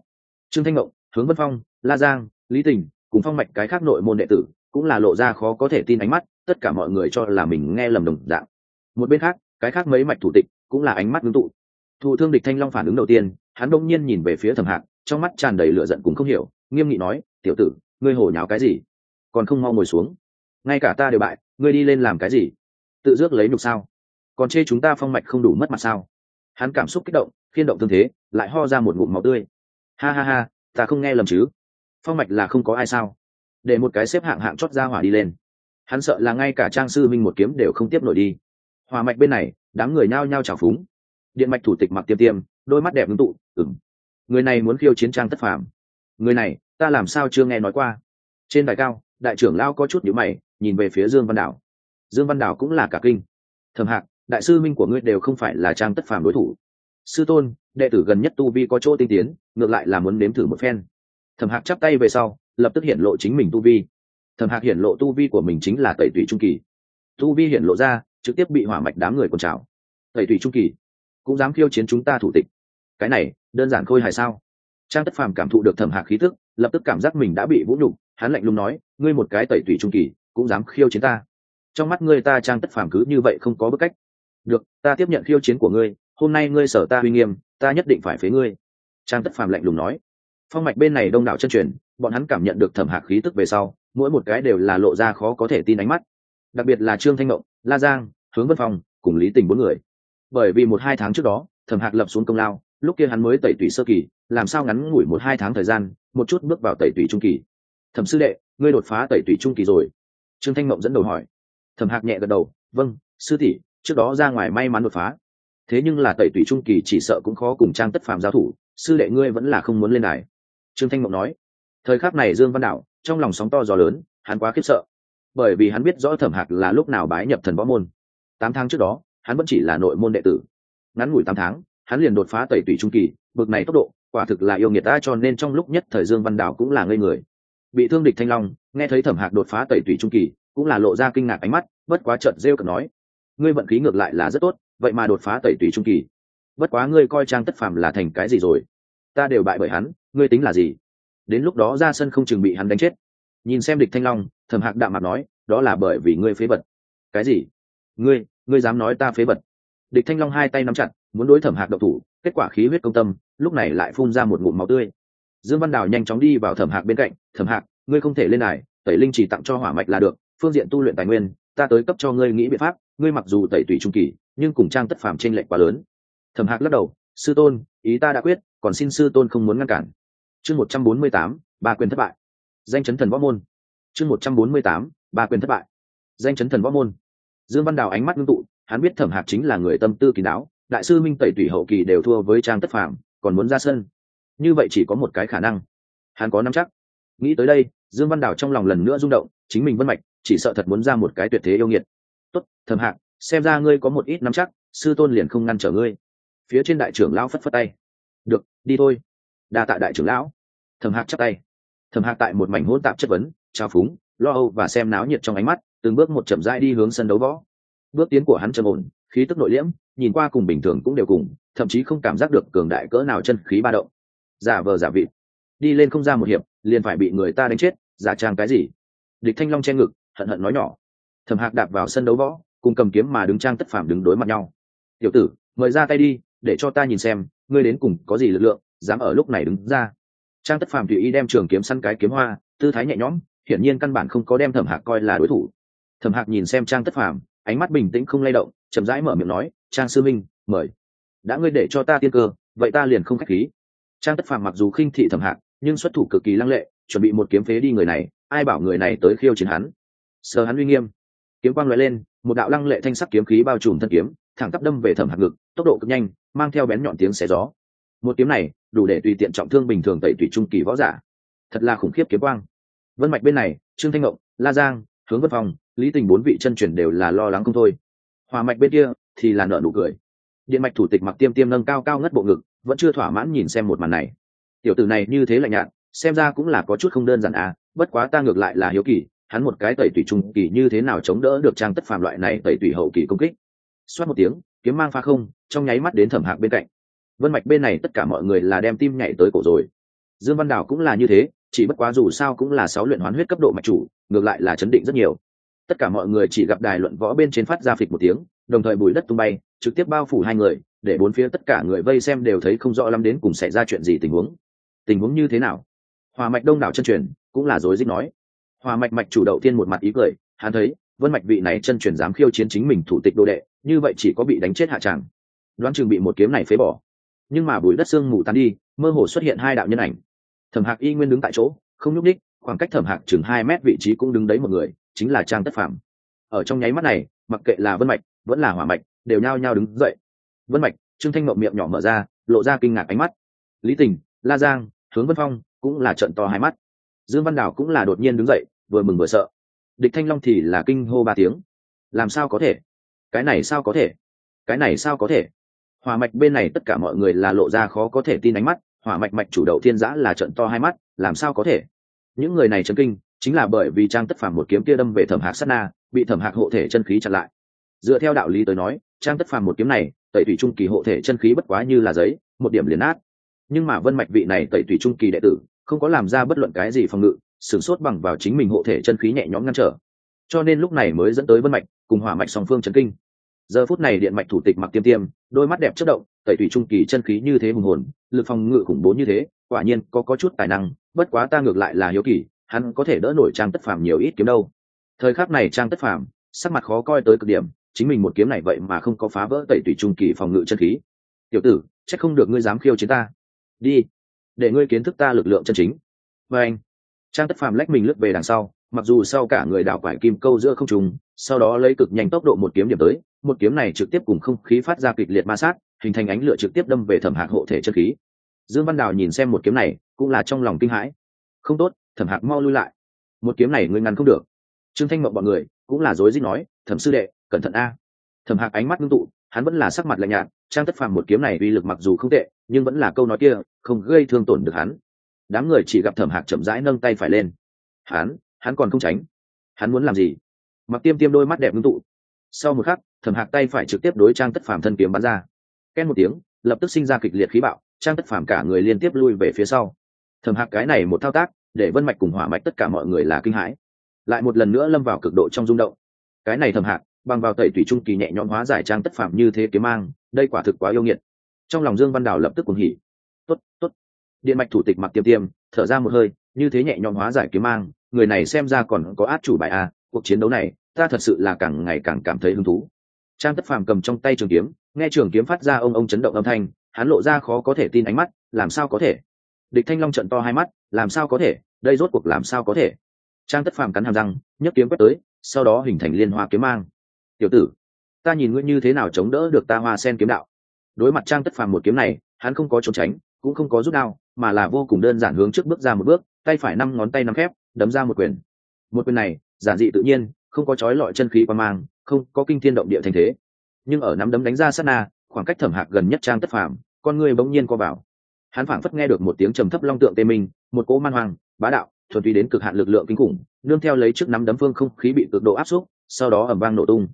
Trương thanh ngộng, hướng vân phong, la giang, lý tình, cùng phong mạch cái khác nội môn đệ tử, cũng là lộ ra khó có thể tin ánh mắt, tất cả mọi người cho là mình nghe lầm đồng dạng. Một bên khác, cái khác mấy mạch thủ tịch cũng là ánh mắt ngưng tụ thụ thương địch thanh long phản ứng đầu tiên, hắn đông nhiên nhìn về phía thẩm hạc, trong mắt tràn đầy lửa giận cũng không hiểu, nghiêm nghị nói, tiểu tử, ngươi hổ nháo cái gì? Còn không mau ngồi xuống. Ngay cả ta đều bại, ngươi đi lên làm cái gì? Tự dước lấy nhục sao? Còn chê chúng ta phong mạch không đủ mất mặt sao? Hắn cảm xúc kích động, khiên động thương thế, lại ho ra một ngụm máu tươi. Ha ha ha, ta không nghe lầm chứ? Phong mạch là không có ai sao? Để một cái xếp hạng hạng chót ra hỏa đi lên. Hắn sợ là ngay cả trang sư minh một kiếm đều không tiếp nổi đi. Hòa mạch bên này, đám người nhao nhao trào phúng điện mạch thủ tịch mặc tiêm tiêm, đôi mắt đẹp ngưng tụ ừng người này muốn khiêu chiến trang tất phàm. Người này, ta làm sao chưa nghe nói qua? Trên đài cao, đại trưởng lao có chút nhữ mày, nhìn về phía dương văn đảo. Dương văn đảo cũng là cả kinh. Thầm hạc, đại sư minh của ngươi đều không phải là trang tất phàm đối thủ. Sư tôn, đệ tử gần nhất tu vi có chỗ tinh tiến, ngược lại là muốn nếm thử một phen. Thầm hạc chắp tay về sau, lập tức hiện lộ chính mình tu vi. Thầm hạc hiện lộ tu vi của mình chính là tẩy tủy trung kỳ. Tu vi hiện lộ ra, trực tiếp bị hỏa mạch đám người còn trào. Tẩy tủy trung kỳ cũng dám khiêu chiến chúng ta thủ tịch. Cái này, đơn giản khôi hài sao? Trang tất phàm cảm thụ được thẩm hạc khí thức lập tức cảm giác mình đã bị vũ nhục, hắn lạnh lùng nói, ngươi một cái tẩy tủy trung kỳ, cũng dám khiêu chiến ta? Trong mắt ngươi ta trang tất phàm cứ như vậy không có bức cách. Được, ta tiếp nhận khiêu chiến của ngươi, hôm nay ngươi sở ta uy nghiêm, ta nhất định phải phế ngươi. Trang tất phàm lạnh lùng nói. Phong mạch bên này đông đảo chân truyền, bọn hắn cảm nhận được thẩm hạc khí tức về sau, mỗi một cái đều là lộ ra khó có thể tin ánh mắt. Đặc biệt là trương thanh mộng la giang, hướng vân phong, cùng lý tình bốn người bởi vì một hai tháng trước đó, thẩm hạc lập xuống công lao, lúc kia hắn mới tẩy tủy sơ kỳ, làm sao ngắn ngủi một hai tháng thời gian, một chút bước vào tẩy tủy trung kỳ. Thẩm sư đệ, ngươi đột phá tẩy tủy trung kỳ rồi. Trương thanh mộng dẫn đầu hỏi. Thẩm hạc nhẹ gật đầu vâng sư tỷ, trước đó ra ngoài may mắn đột phá. Thế nhưng là tẩy tủy trung kỳ chỉ sợ cũng khó cùng trang tất phàm giao thủ, sư đệ ngươi vẫn là không muốn lên đài. Trương thanh mộng nói. Thời khắc này dương văn đạo, trong lòng sóng to gió lớn, hắn quá khiếp sợ. Bởi vì hắn biết rõ thẩm hạc là lúc nào bái nhập thần võ môn. Tám tháng trước đó hắn vẫn chỉ là nội môn đệ tử. Ngắn ngủi tám tháng, hắn liền đột phá tẩy tủy trung kỳ, bực này tốc độ, quả thực là yêu nghiệt ta, cho nên trong lúc nhất thời dương văn đảo cũng là ngây người. Bị thương địch thanh long, nghe thấy thẩm hạc đột phá tẩy tủy trung kỳ, cũng là lộ ra kinh ngạc ánh mắt, bất quá trợt rêu cực nói, ngươi vận khí ngược lại là rất tốt, vậy mà đột phá tẩy tủy trung kỳ. Bất quá ngươi coi trang tất phàm là thành cái gì rồi? Ta đều bại bởi hắn, ngươi tính là gì? Đến lúc đó ra sân không chừng bị hắn đánh chết. Nhìn xem địch thanh long, thẩm hạc đạm mặt nói, đó là bởi vì ngươi phế vật. Cái gì? Ngươi ngươi dám nói ta phế vật. Địch thanh long hai tay nắm chặt, muốn đối thẩm hạc độc thủ, kết quả khí huyết công tâm, lúc này lại phun ra một ngụm máu tươi. Dương văn đào nhanh chóng đi vào thẩm hạc bên cạnh, thẩm hạc, ngươi không thể lên này tẩy linh chỉ tặng cho hỏa mạch là được, phương diện tu luyện tài nguyên, ta tới cấp cho ngươi nghĩ biện pháp, ngươi mặc dù tẩy tùy trung kỳ, nhưng cùng trang tất phàm trên lệnh quá lớn. Thẩm hạc lắc đầu, sư tôn, ý ta đã quyết, còn xin sư tôn không muốn ngăn cản. Chương một trăm bốn mươi tám, ba quyền thất bại. Danh chấn thần võ môn. Chương một trăm bốn mươi tám, ba quyền thất bại. Danh chấn thần võ môn dương văn đào ánh mắt ngưng tụ, hắn biết thẩm hạc chính là người tâm tư kín đáo, đại sư minh tẩy tủy hậu kỳ đều thua với trang tất phàm, còn muốn ra sân. Như vậy chỉ có một cái khả năng. Hắn có nắm chắc. Nghĩ tới đây, dương văn đào trong lòng lần nữa rung động, chính mình vân mạch, chỉ sợ thật muốn ra một cái tuyệt thế yêu nghiệt. Tốt, thẩm hạc, xem ra ngươi có một ít nắm chắc, sư tôn liền không ngăn trở ngươi. Phía trên đại trưởng lão phất phất tay. Được, đi thôi. Đa tạ đại trưởng lão. Thẩm hạc chắp tay. Thẩm hạc tại một mảnh hỗn tạp chất vấn, trao phúng, lo âu và xem náo nhiệt trong ánh mắt từng bước một chậm rãi đi hướng sân đấu võ. Bước tiến của hắn trầm ổn, khí tức nội liễm, nhìn qua cùng bình thường cũng đều cùng, thậm chí không cảm giác được cường đại cỡ nào chân khí ba động. Giả vờ giả vịt. Đi lên không ra một hiệp, liền phải bị người ta đánh chết, giả trang cái gì? Địch thanh long che ngực, hận hận nói nhỏ. Thẩm hạc đạp vào sân đấu võ, cùng cầm kiếm mà đứng trang tất phạm đứng đối mặt nhau. Tiểu tử, mời ra tay đi, để cho ta nhìn xem, ngươi đến cùng có gì lực lượng, dám ở lúc này đứng ra. Trang tất phàm tùy ý đem trường kiếm săn cái kiếm hoa, tư thái nhẹ nhõm, hiển nhiên căn bản không có đem thẩm hạc coi là đối thủ thẩm hạc nhìn xem trang tất Phàm, ánh mắt bình tĩnh không lay động chậm rãi mở miệng nói trang sư minh mời. Đã ngươi để cho ta tiên cơ vậy ta liền không k h á c h khí. Trang tất Phàm mặc dù khinh thị thẩm hạc nhưng xuất thủ cực kỳ lăng lệ chuẩn bị một kiếm phế đi người này ai bảo người này tới khiêu chiến hắn? Sờ hắn uy nghiêm. Kiếm quang loại lên một đạo lăng lệ thanh sắc kiếm khí bao trùm thân kiếm thẳng tắp đâm về thẩm hạc ngực tốc độ cực nhanh mang theo bén nhọn tiếng xé gió. Một kiếm này đủ để tùy tiện trọng thương bình thường tẩy tùy trung kỳ võ giả. Thật là khủng khiếp kiếm quang. Vân mạch bên này trương thanh ngộng la giang hướng vân phòng lý tình bốn vị chân truyền đều là lo lắng không thôi. Hòa mạch bên kia thì là nợ nụ cười. Điện mạch thủ tịch mặc tiêm tiêm nâng cao cao ngất bộ ngực, vẫn chưa thỏa mãn nhìn xem một màn này. Tiểu tử này như thế lạnh nhạt, xem ra cũng là có chút không đơn giản à bất quá ta ngược lại là hiếu kỳ, hắn một cái tẩy tủy trung kỳ như thế nào chống đỡ được trang tất phàm loại này tẩy tủy hậu kỳ công kích. Xoát một tiếng, kiếm mang pha không, trong nháy mắt đến thẩm hạc bên cạnh. Vân mạch bên này tất cả mọi người là đem tim nhảy tới cổ rồi. Dương văn đào cũng là như thế, chỉ bất quá dù sao cũng là sáu luyện hoán huyết cấp độ mạch chủ, ngược lại là chấn định rất nhiều tất cả mọi người chỉ gặp đài luận võ bên trên phát ra phịch một tiếng, đồng thời bùi đất tung bay, trực tiếp bao phủ hai người, để bốn phía tất cả người vây xem đều thấy không rõ lắm đến cùng xảy ra chuyện gì tình huống. Tình huống như thế nào? Hòa mạch đông đảo chân truyền, cũng là rối rít nói. Hòa mạch mạch chủ đầu tiên một mặt ý cười, hắn thấy, vân mạch vị này chân truyền dám khiêu chiến chính mình thủ tịch đô đệ, như vậy chỉ có bị đánh chết hạ tràng. Đoán chừng bị một kiếm này phế bỏ. Nhưng mà bùi đất xương mù tan đi, mơ hồ xuất hiện hai đạo nhân ảnh. Thẩm hạc y nguyên đứng tại chỗ, không nhúc ních khoảng cách thẩm hạc chừng hai mét vị trí cũng đứng đấy một người chính là trang tất phạm ở trong nháy mắt này, mặc kệ là vân mạch, vẫn là hỏa mạch, đều nhao nhao đứng dậy. Vân mạch, trương thanh mộng miệng nhỏ mở ra, lộ ra kinh ngạc ánh mắt. Lý tình, la giang, hướng vân phong cũng là trận to hai mắt. Dương văn đảo cũng là đột nhiên đứng dậy, vừa mừng vừa sợ. Địch thanh long thì là kinh hô ba tiếng. Làm sao có thể? Cái này sao có thể? Cái này sao có thể? Hỏa mạch bên này tất cả mọi người là lộ ra khó có thể tin ánh mắt, hỏa mạch mạch chủ đầu thiên giã là trận to hai mắt, làm sao có thể? Những người này chấn kinh chính là bởi vì trang tất phàm một kiếm kia đâm về thẩm hạc sát na, bị thẩm hạc hộ thể chân khí chặn lại. Dựa theo đạo lý tới nói, trang tất phàm một kiếm này, tẩy thủy trung kỳ hộ thể chân khí bất quá như là giấy, một điểm liền át nhưng mà vân mạch vị này tẩy thủy trung kỳ đệ tử, không có làm ra bất luận cái gì phòng ngự, sửng sốt bằng vào chính mình hộ thể chân khí nhẹ nhõm ngăn trở. Cho nên lúc này mới dẫn tới vân mạch cùng hỏa mạch song phương chấn kinh. Giờ phút này điện mạch thủ tịch mặc tiêm tiêm, đôi mắt đẹp chất động, tẩy thủy trung kỳ chân khí như thế hùng hồn, lực phòng ngự khủng bố như thế, quả nhiên có có chút tài năng, bất quá ta ngược lại là hiếu kỳ hắn có thể đỡ nổi trang tất phàm nhiều ít kiếm đâu. Thời khắc này trang tất phàm, sắc mặt khó coi tới cực điểm, chính mình một kiếm này vậy mà không có phá vỡ tẩy tùy trung kỳ phòng ngự chân khí. Tiểu tử, chắc không được ngươi dám khiêu chiến ta. Đi, để ngươi kiến thức ta lực lượng chân chính. Và anh, trang tất phàm lách mình lướt về đằng sau, mặc dù sau cả người đảo quải kim câu giữa không trùng sau đó lấy cực nhanh tốc độ một kiếm điểm tới, một kiếm này trực tiếp cùng không khí phát ra kịch liệt ma sát, hình thành ánh lửa trực tiếp đâm về thẩm hạc hộ thể chân khí. Dương văn đào nhìn xem một kiếm này, cũng là trong lòng kinh hãi. Không tốt thẩm hạc mau lui lại. Một kiếm này ngươi ngăn không được. Trương thanh mộng bọn người cũng là dối dích nói, thẩm sư đệ, cẩn thận a. Thẩm hạc ánh mắt ngưng tụ, hắn vẫn là sắc mặt lạnh nhạt, trang tất phàm một kiếm này uy lực mặc dù không tệ, nhưng vẫn là câu nói kia, không gây thương tổn được hắn. Đám người chỉ gặp thẩm hạc chậm rãi nâng tay phải lên. Hắn hắn còn không tránh. Hắn muốn làm gì? Mặc tiêm tiêm đôi mắt đẹp ngưng tụ. Sau một khắc, thẩm hạc tay phải trực tiếp đối trang tất phàm thân kiếm bắn ra. Ken một tiếng, lập tức sinh ra kịch liệt khí bạo, trang tất phàm cả người liên tiếp lui về phía sau. Thẩm hạc cái này một thao tác để vân mạch cùng hỏa mạch tất cả mọi người là kinh hãi. Lại một lần nữa lâm vào cực độ trong rung động. Cái này thầm hạc, bằng vào tẩy thủy trung kỳ nhẹ nhõm hóa giải trang tất phạm như thế kiếm mang, đây quả thực quá yêu nghiệt. Trong lòng dương văn đào lập tức cuồng hỉ. Tốt tốt. Điện mạch thủ tịch mặc tiêm tiêm, thở ra một hơi, như thế nhẹ nhõm hóa giải kiếm mang, người này xem ra còn có át chủ bài a cuộc chiến đấu này, ta thật sự là càng ngày càng cảm thấy hứng thú. Trang tất phàm cầm trong tay trường kiếm, nghe trường kiếm phát ra ông ông chấn động âm thanh, hắn lộ ra khó có thể tin ánh mắt, làm sao có thể? Địch thanh long trận to hai mắt, làm sao có thể, đây rốt cuộc làm sao có thể? Trang tất phàm cắn hàm răng, nhấc kiếm quét tới, sau đó hình thành liên hoa kiếm mang. Tiểu tử, ta nhìn ngươi như thế nào chống đỡ được ta hoa sen kiếm đạo? Đối mặt trang tất phàm một kiếm này, hắn không có trốn tránh, cũng không có rút đao, mà là vô cùng đơn giản hướng trước bước ra một bước, tay phải năm ngón tay nắm khép, đấm ra một quyền. Một quyền này, giản dị tự nhiên, không có trói lọi chân khí qua mang, không có kinh thiên động địa thành thế. Nhưng ở nắm đấm đánh ra sát na, khoảng cách thẩm hạc gần nhất trang tất phàm, con người bỗng nhiên co vào hắn phảng phất nghe được một tiếng trầm thấp long tượng tê minh, một cỗ man hoàng bá đạo, thuần túy đến cực hạn lực lượng kinh khủng, nương theo lấy trước nắm đấm phương không khí bị cực độ áp suất sau đó ẩm vang nổ tung.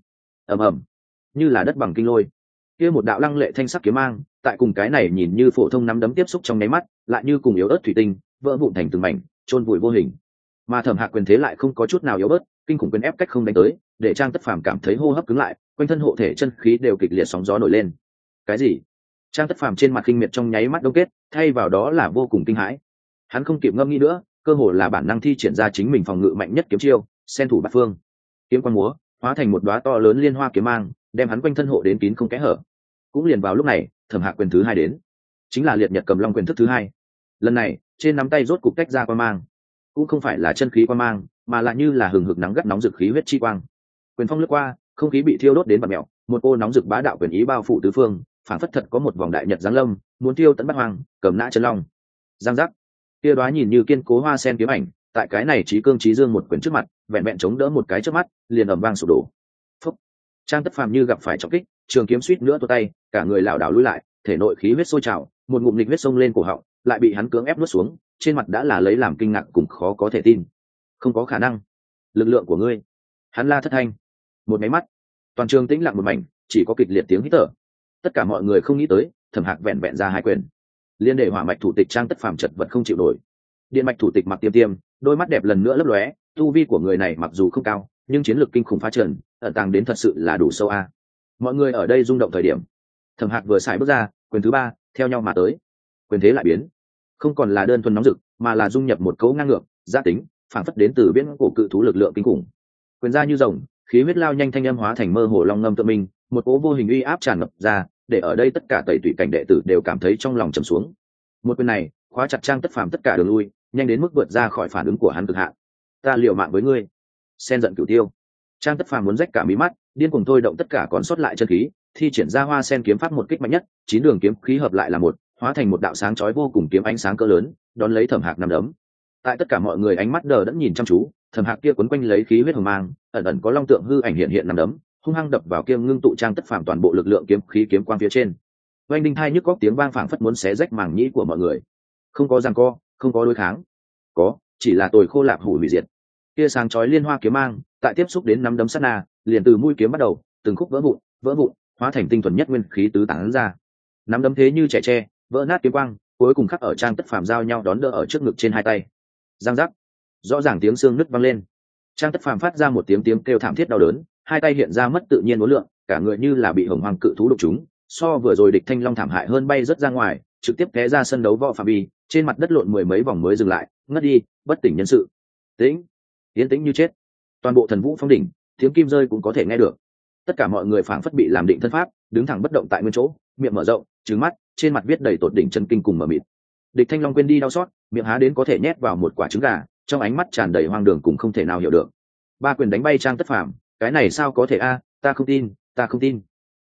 Ầm ầm. Như là đất bằng kinh lôi. Kia một đạo lăng lệ thanh sắc kiếm mang, tại cùng cái này nhìn như phổ thông nắm đấm tiếp xúc trong nháy mắt, lại như cùng yếu ớt thủy tinh, vỡ vụn thành từng mảnh trôn vùi vô hình. Mà thẩm hạc quyền thế lại không có chút nào yếu bớt, kinh khủng quyền ép cách không đánh tới, để trang tất phàm cảm thấy hô hấp cứng lại, quanh thân hộ thể chân khí đều kịch liệt sóng gió nổi lên. Cái gì? Trang tất phàm trên mặt kinh miệt trong nháy mắt đông kết, thay vào đó là vô cùng kinh hãi. Hắn không kịp ngâm nghĩ nữa, cơ hồ là bản năng thi triển ra chính mình phòng ngự mạnh nhất kiếm chiêu, sen thủ bát phương. Kiếm quan múa, hóa thành một đoá to lớn liên hoa kiếm mang, đem hắn quanh thân hộ đến kín không kẽ hở. Cũng liền vào lúc này, thẩm hạ quyền thứ hai đến. Chính là liệt nhật cầm long quyền thức thứ hai. Lần này, trên nắm tay rốt cục tách ra quan mang. Cũng không phải là chân khí quan mang, mà là như là hừng hực nắng gắt nóng rực khí huyết chi quang. Quyền phong lướt qua, không khí bị thiêu đốt đến bật mẹo một cô nóng rực bá đạo quyền ý bao phủ tứ phương phản phất thật có một vòng đại nhật giáng lâm, muốn tiêu tận bắt hoang, cầm nã chân long. Giang giác. Tia đoá nhìn như kiên cố hoa sen kiếm ảnh, tại cái này trí cương trí dương một quyển trước mặt, vẹn vẹn chống đỡ một cái trước mắt, liền ầm vang sụp đổ. Phúc. Trang tất phàm như gặp phải trọng kích, trường kiếm suýt nữa tua tay, cả người lảo đảo lui lại, thể nội khí huyết sôi trào, một ngụm lịch huyết sông lên cổ họng, lại bị hắn cưỡng ép nuốt xuống, trên mặt đã là lấy làm kinh ngạc cùng khó có thể tin. Không có khả năng. Lực lượng của ngươi. Hắn la thất thanh. Một máy mắt. Toàn trường tĩnh lặng một mảnh, chỉ có kịch liệt tiếng hít thở tất cả mọi người không nghĩ tới, thẩm hạc vẹn vẹn ra hai quyền. Liên đệ hỏa mạch thủ tịch trang tất phàm chật vật không chịu nổi. Điện mạch thủ tịch mặc tiêm tiêm, đôi mắt đẹp lần nữa lấp lóe, tu vi của người này mặc dù không cao, nhưng chiến lược kinh khủng phá trần ẩn tàng đến thật sự là đủ sâu a. Mọi người ở đây rung động thời điểm. Thẩm hạc vừa xài bước ra, quyền thứ ba, theo nhau mà tới. Quyền thế lại biến. Không còn là đơn thuần nóng rực, mà là dung nhập một cấu ngang ngược gia tính, phản phất đến từ viễn cổ cự thú lực lượng kinh khủng. Quyền ra như rồng, khí huyết lao nhanh thanh âm hóa thành mơ hồ long ngâm tự minh một cố vô hình uy áp tràn ngập ra, để ở đây tất cả tẩy tủy cảnh đệ tử đều cảm thấy trong lòng trầm xuống. Một quyền này, khóa chặt trang tất phàm tất cả đường lui, nhanh đến mức vượt ra khỏi phản ứng của hắn cực hạn. Ta liều mạng với ngươi. Xen giận cửu tiêu. Trang tất phàm muốn rách cả mí mắt, điên cùng thôi động tất cả còn sót lại chân khí, thi triển ra hoa sen kiếm pháp một kích mạnh nhất, chín đường kiếm khí hợp lại là một, hóa thành một đạo sáng chói vô cùng kiếm ánh sáng cỡ lớn, đón lấy thẩm hạc nằm đấm. Tại tất cả mọi người ánh mắt đờ đẫn nhìn chăm chú, thẩm hạc kia quấn quanh lấy khí huyết hồng mang, ẩn ẩn có long tượng hư ảnh hiện hiện nằm đấm hung hăng đập vào kiêm ngưng tụ trang tất phàm toàn bộ lực lượng kiếm khí kiếm quang phía trên. Oanh đinh thai nhức góc tiếng vang phảng phất muốn xé rách màng nhĩ của mọi người. Không có ràng co, không có đối kháng. Có, chỉ là tồi khô lạp hủ hủy diệt. Kia sáng chói liên hoa kiếm mang, tại tiếp xúc đến nắm đấm sát na, liền từ mũi kiếm bắt đầu, từng khúc vỡ vụn vỡ vụn, hóa thành tinh thuần nhất nguyên khí tứ tán ra. Nắm đấm thế như trẻ tre, vỡ nát kiếm quang, cuối cùng khắc ở trang tất phàm giao nhau đón đỡ ở trước ngực trên hai tay. Giang giác. Rõ ràng tiếng xương nứt văng lên. Trang tất phàm phát ra một tiếng tiếng kêu thảm thiết đau đớn hai tay hiện ra mất tự nhiên uốn lượng cả người như là bị hồng hoàng cự thú đục chúng so vừa rồi địch thanh long thảm hại hơn bay rất ra ngoài, trực tiếp té ra sân đấu võ phạm vi, trên mặt đất lộn mười mấy vòng mới dừng lại, ngất đi, bất tỉnh nhân sự. Tĩnh tiến tĩnh như chết. Toàn bộ thần vũ phong đỉnh, tiếng kim rơi cũng có thể nghe được. Tất cả mọi người phảng phất bị làm định thân pháp, đứng thẳng bất động tại nguyên chỗ, miệng mở rộng trứng mắt, trên mặt viết đầy tột đỉnh chân kinh cùng mở mịt. Địch thanh long quên đi đau xót, miệng há đến có thể nhét vào một quả trứng gà, trong ánh mắt tràn đầy hoang đường cùng không thể nào hiểu được. Ba quyền đánh bay trang tất phàm cái này sao có thể a, ta không tin, ta không tin.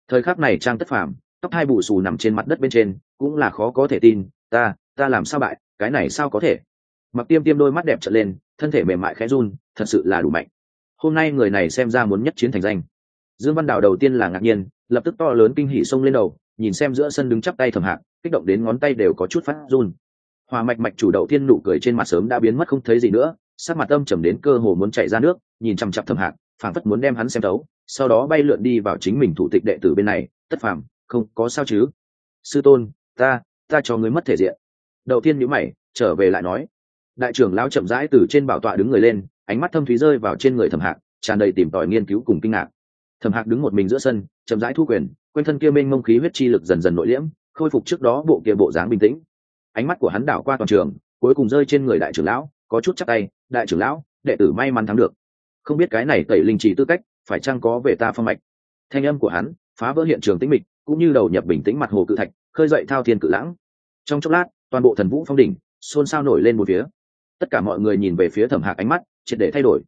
Thời khắc này trang tất phàm, tóc hai bụ xù nằm trên mặt đất bên trên, cũng là khó có thể tin, ta ta làm sao bại, cái này sao có thể? Mặc tiêm tiêm đôi mắt đẹp trở lên, thân thể mềm mại khẽ run, thật sự là đủ mạnh. Hôm nay người này xem ra muốn nhất chiến thành danh. Dương văn đào đầu tiên là ngạc nhiên, lập tức to lớn kinh hỉ xông lên đầu, nhìn xem giữa sân đứng chắp tay thầm hạc, kích động đến ngón tay đều có chút phát run. Hòa mạch mạch chủ đậu tiên nụ cười trên mặt sớm đã biến mất không thấy gì nữa, sắc mặt âm trầm đến cơ hồ muốn chạy ra nước, nhìn chằm chặp thầm hạc phản phất muốn đem hắn xem thấu, sau đó bay lượn đi vào chính mình thủ tịch đệ tử bên này, tất phàm, không, có sao chứ? Sư tôn, ta ta cho người mất thể diện. Đầu tiên nhữ mày, trở về lại nói. Đại trưởng lão chậm rãi từ trên bảo tọa đứng người lên, ánh mắt thâm thúy rơi vào trên người thẩm hạc, tràn đầy tìm tòi nghiên cứu cùng kinh ngạc. Thẩm hạc đứng một mình giữa sân, chậm rãi thu quyền quên thân kia mênh mông khí huyết chi lực dần dần nội liễm, khôi phục trước đó bộ kia bộ dáng bình tĩnh. Ánh mắt của hắn đảo qua toàn trường, cuối cùng rơi trên người đại trưởng lão, có chút chắc tay, đại trưởng lão, đệ tử may mắn thắng được không biết cái này tẩy linh trì tư cách, phải chăng có về ta phong mạch? Thanh âm của hắn phá vỡ hiện trường tĩnh mịch, cũng như đầu nhập bình tĩnh mặt hồ cự thạch, khơi dậy thao thiên cự lãng. Trong chốc lát, toàn bộ thần vũ phong đỉnh, xôn xao nổi lên một phía. Tất cả mọi người nhìn về phía thẩm hạc ánh mắt, triệt để thay đổi.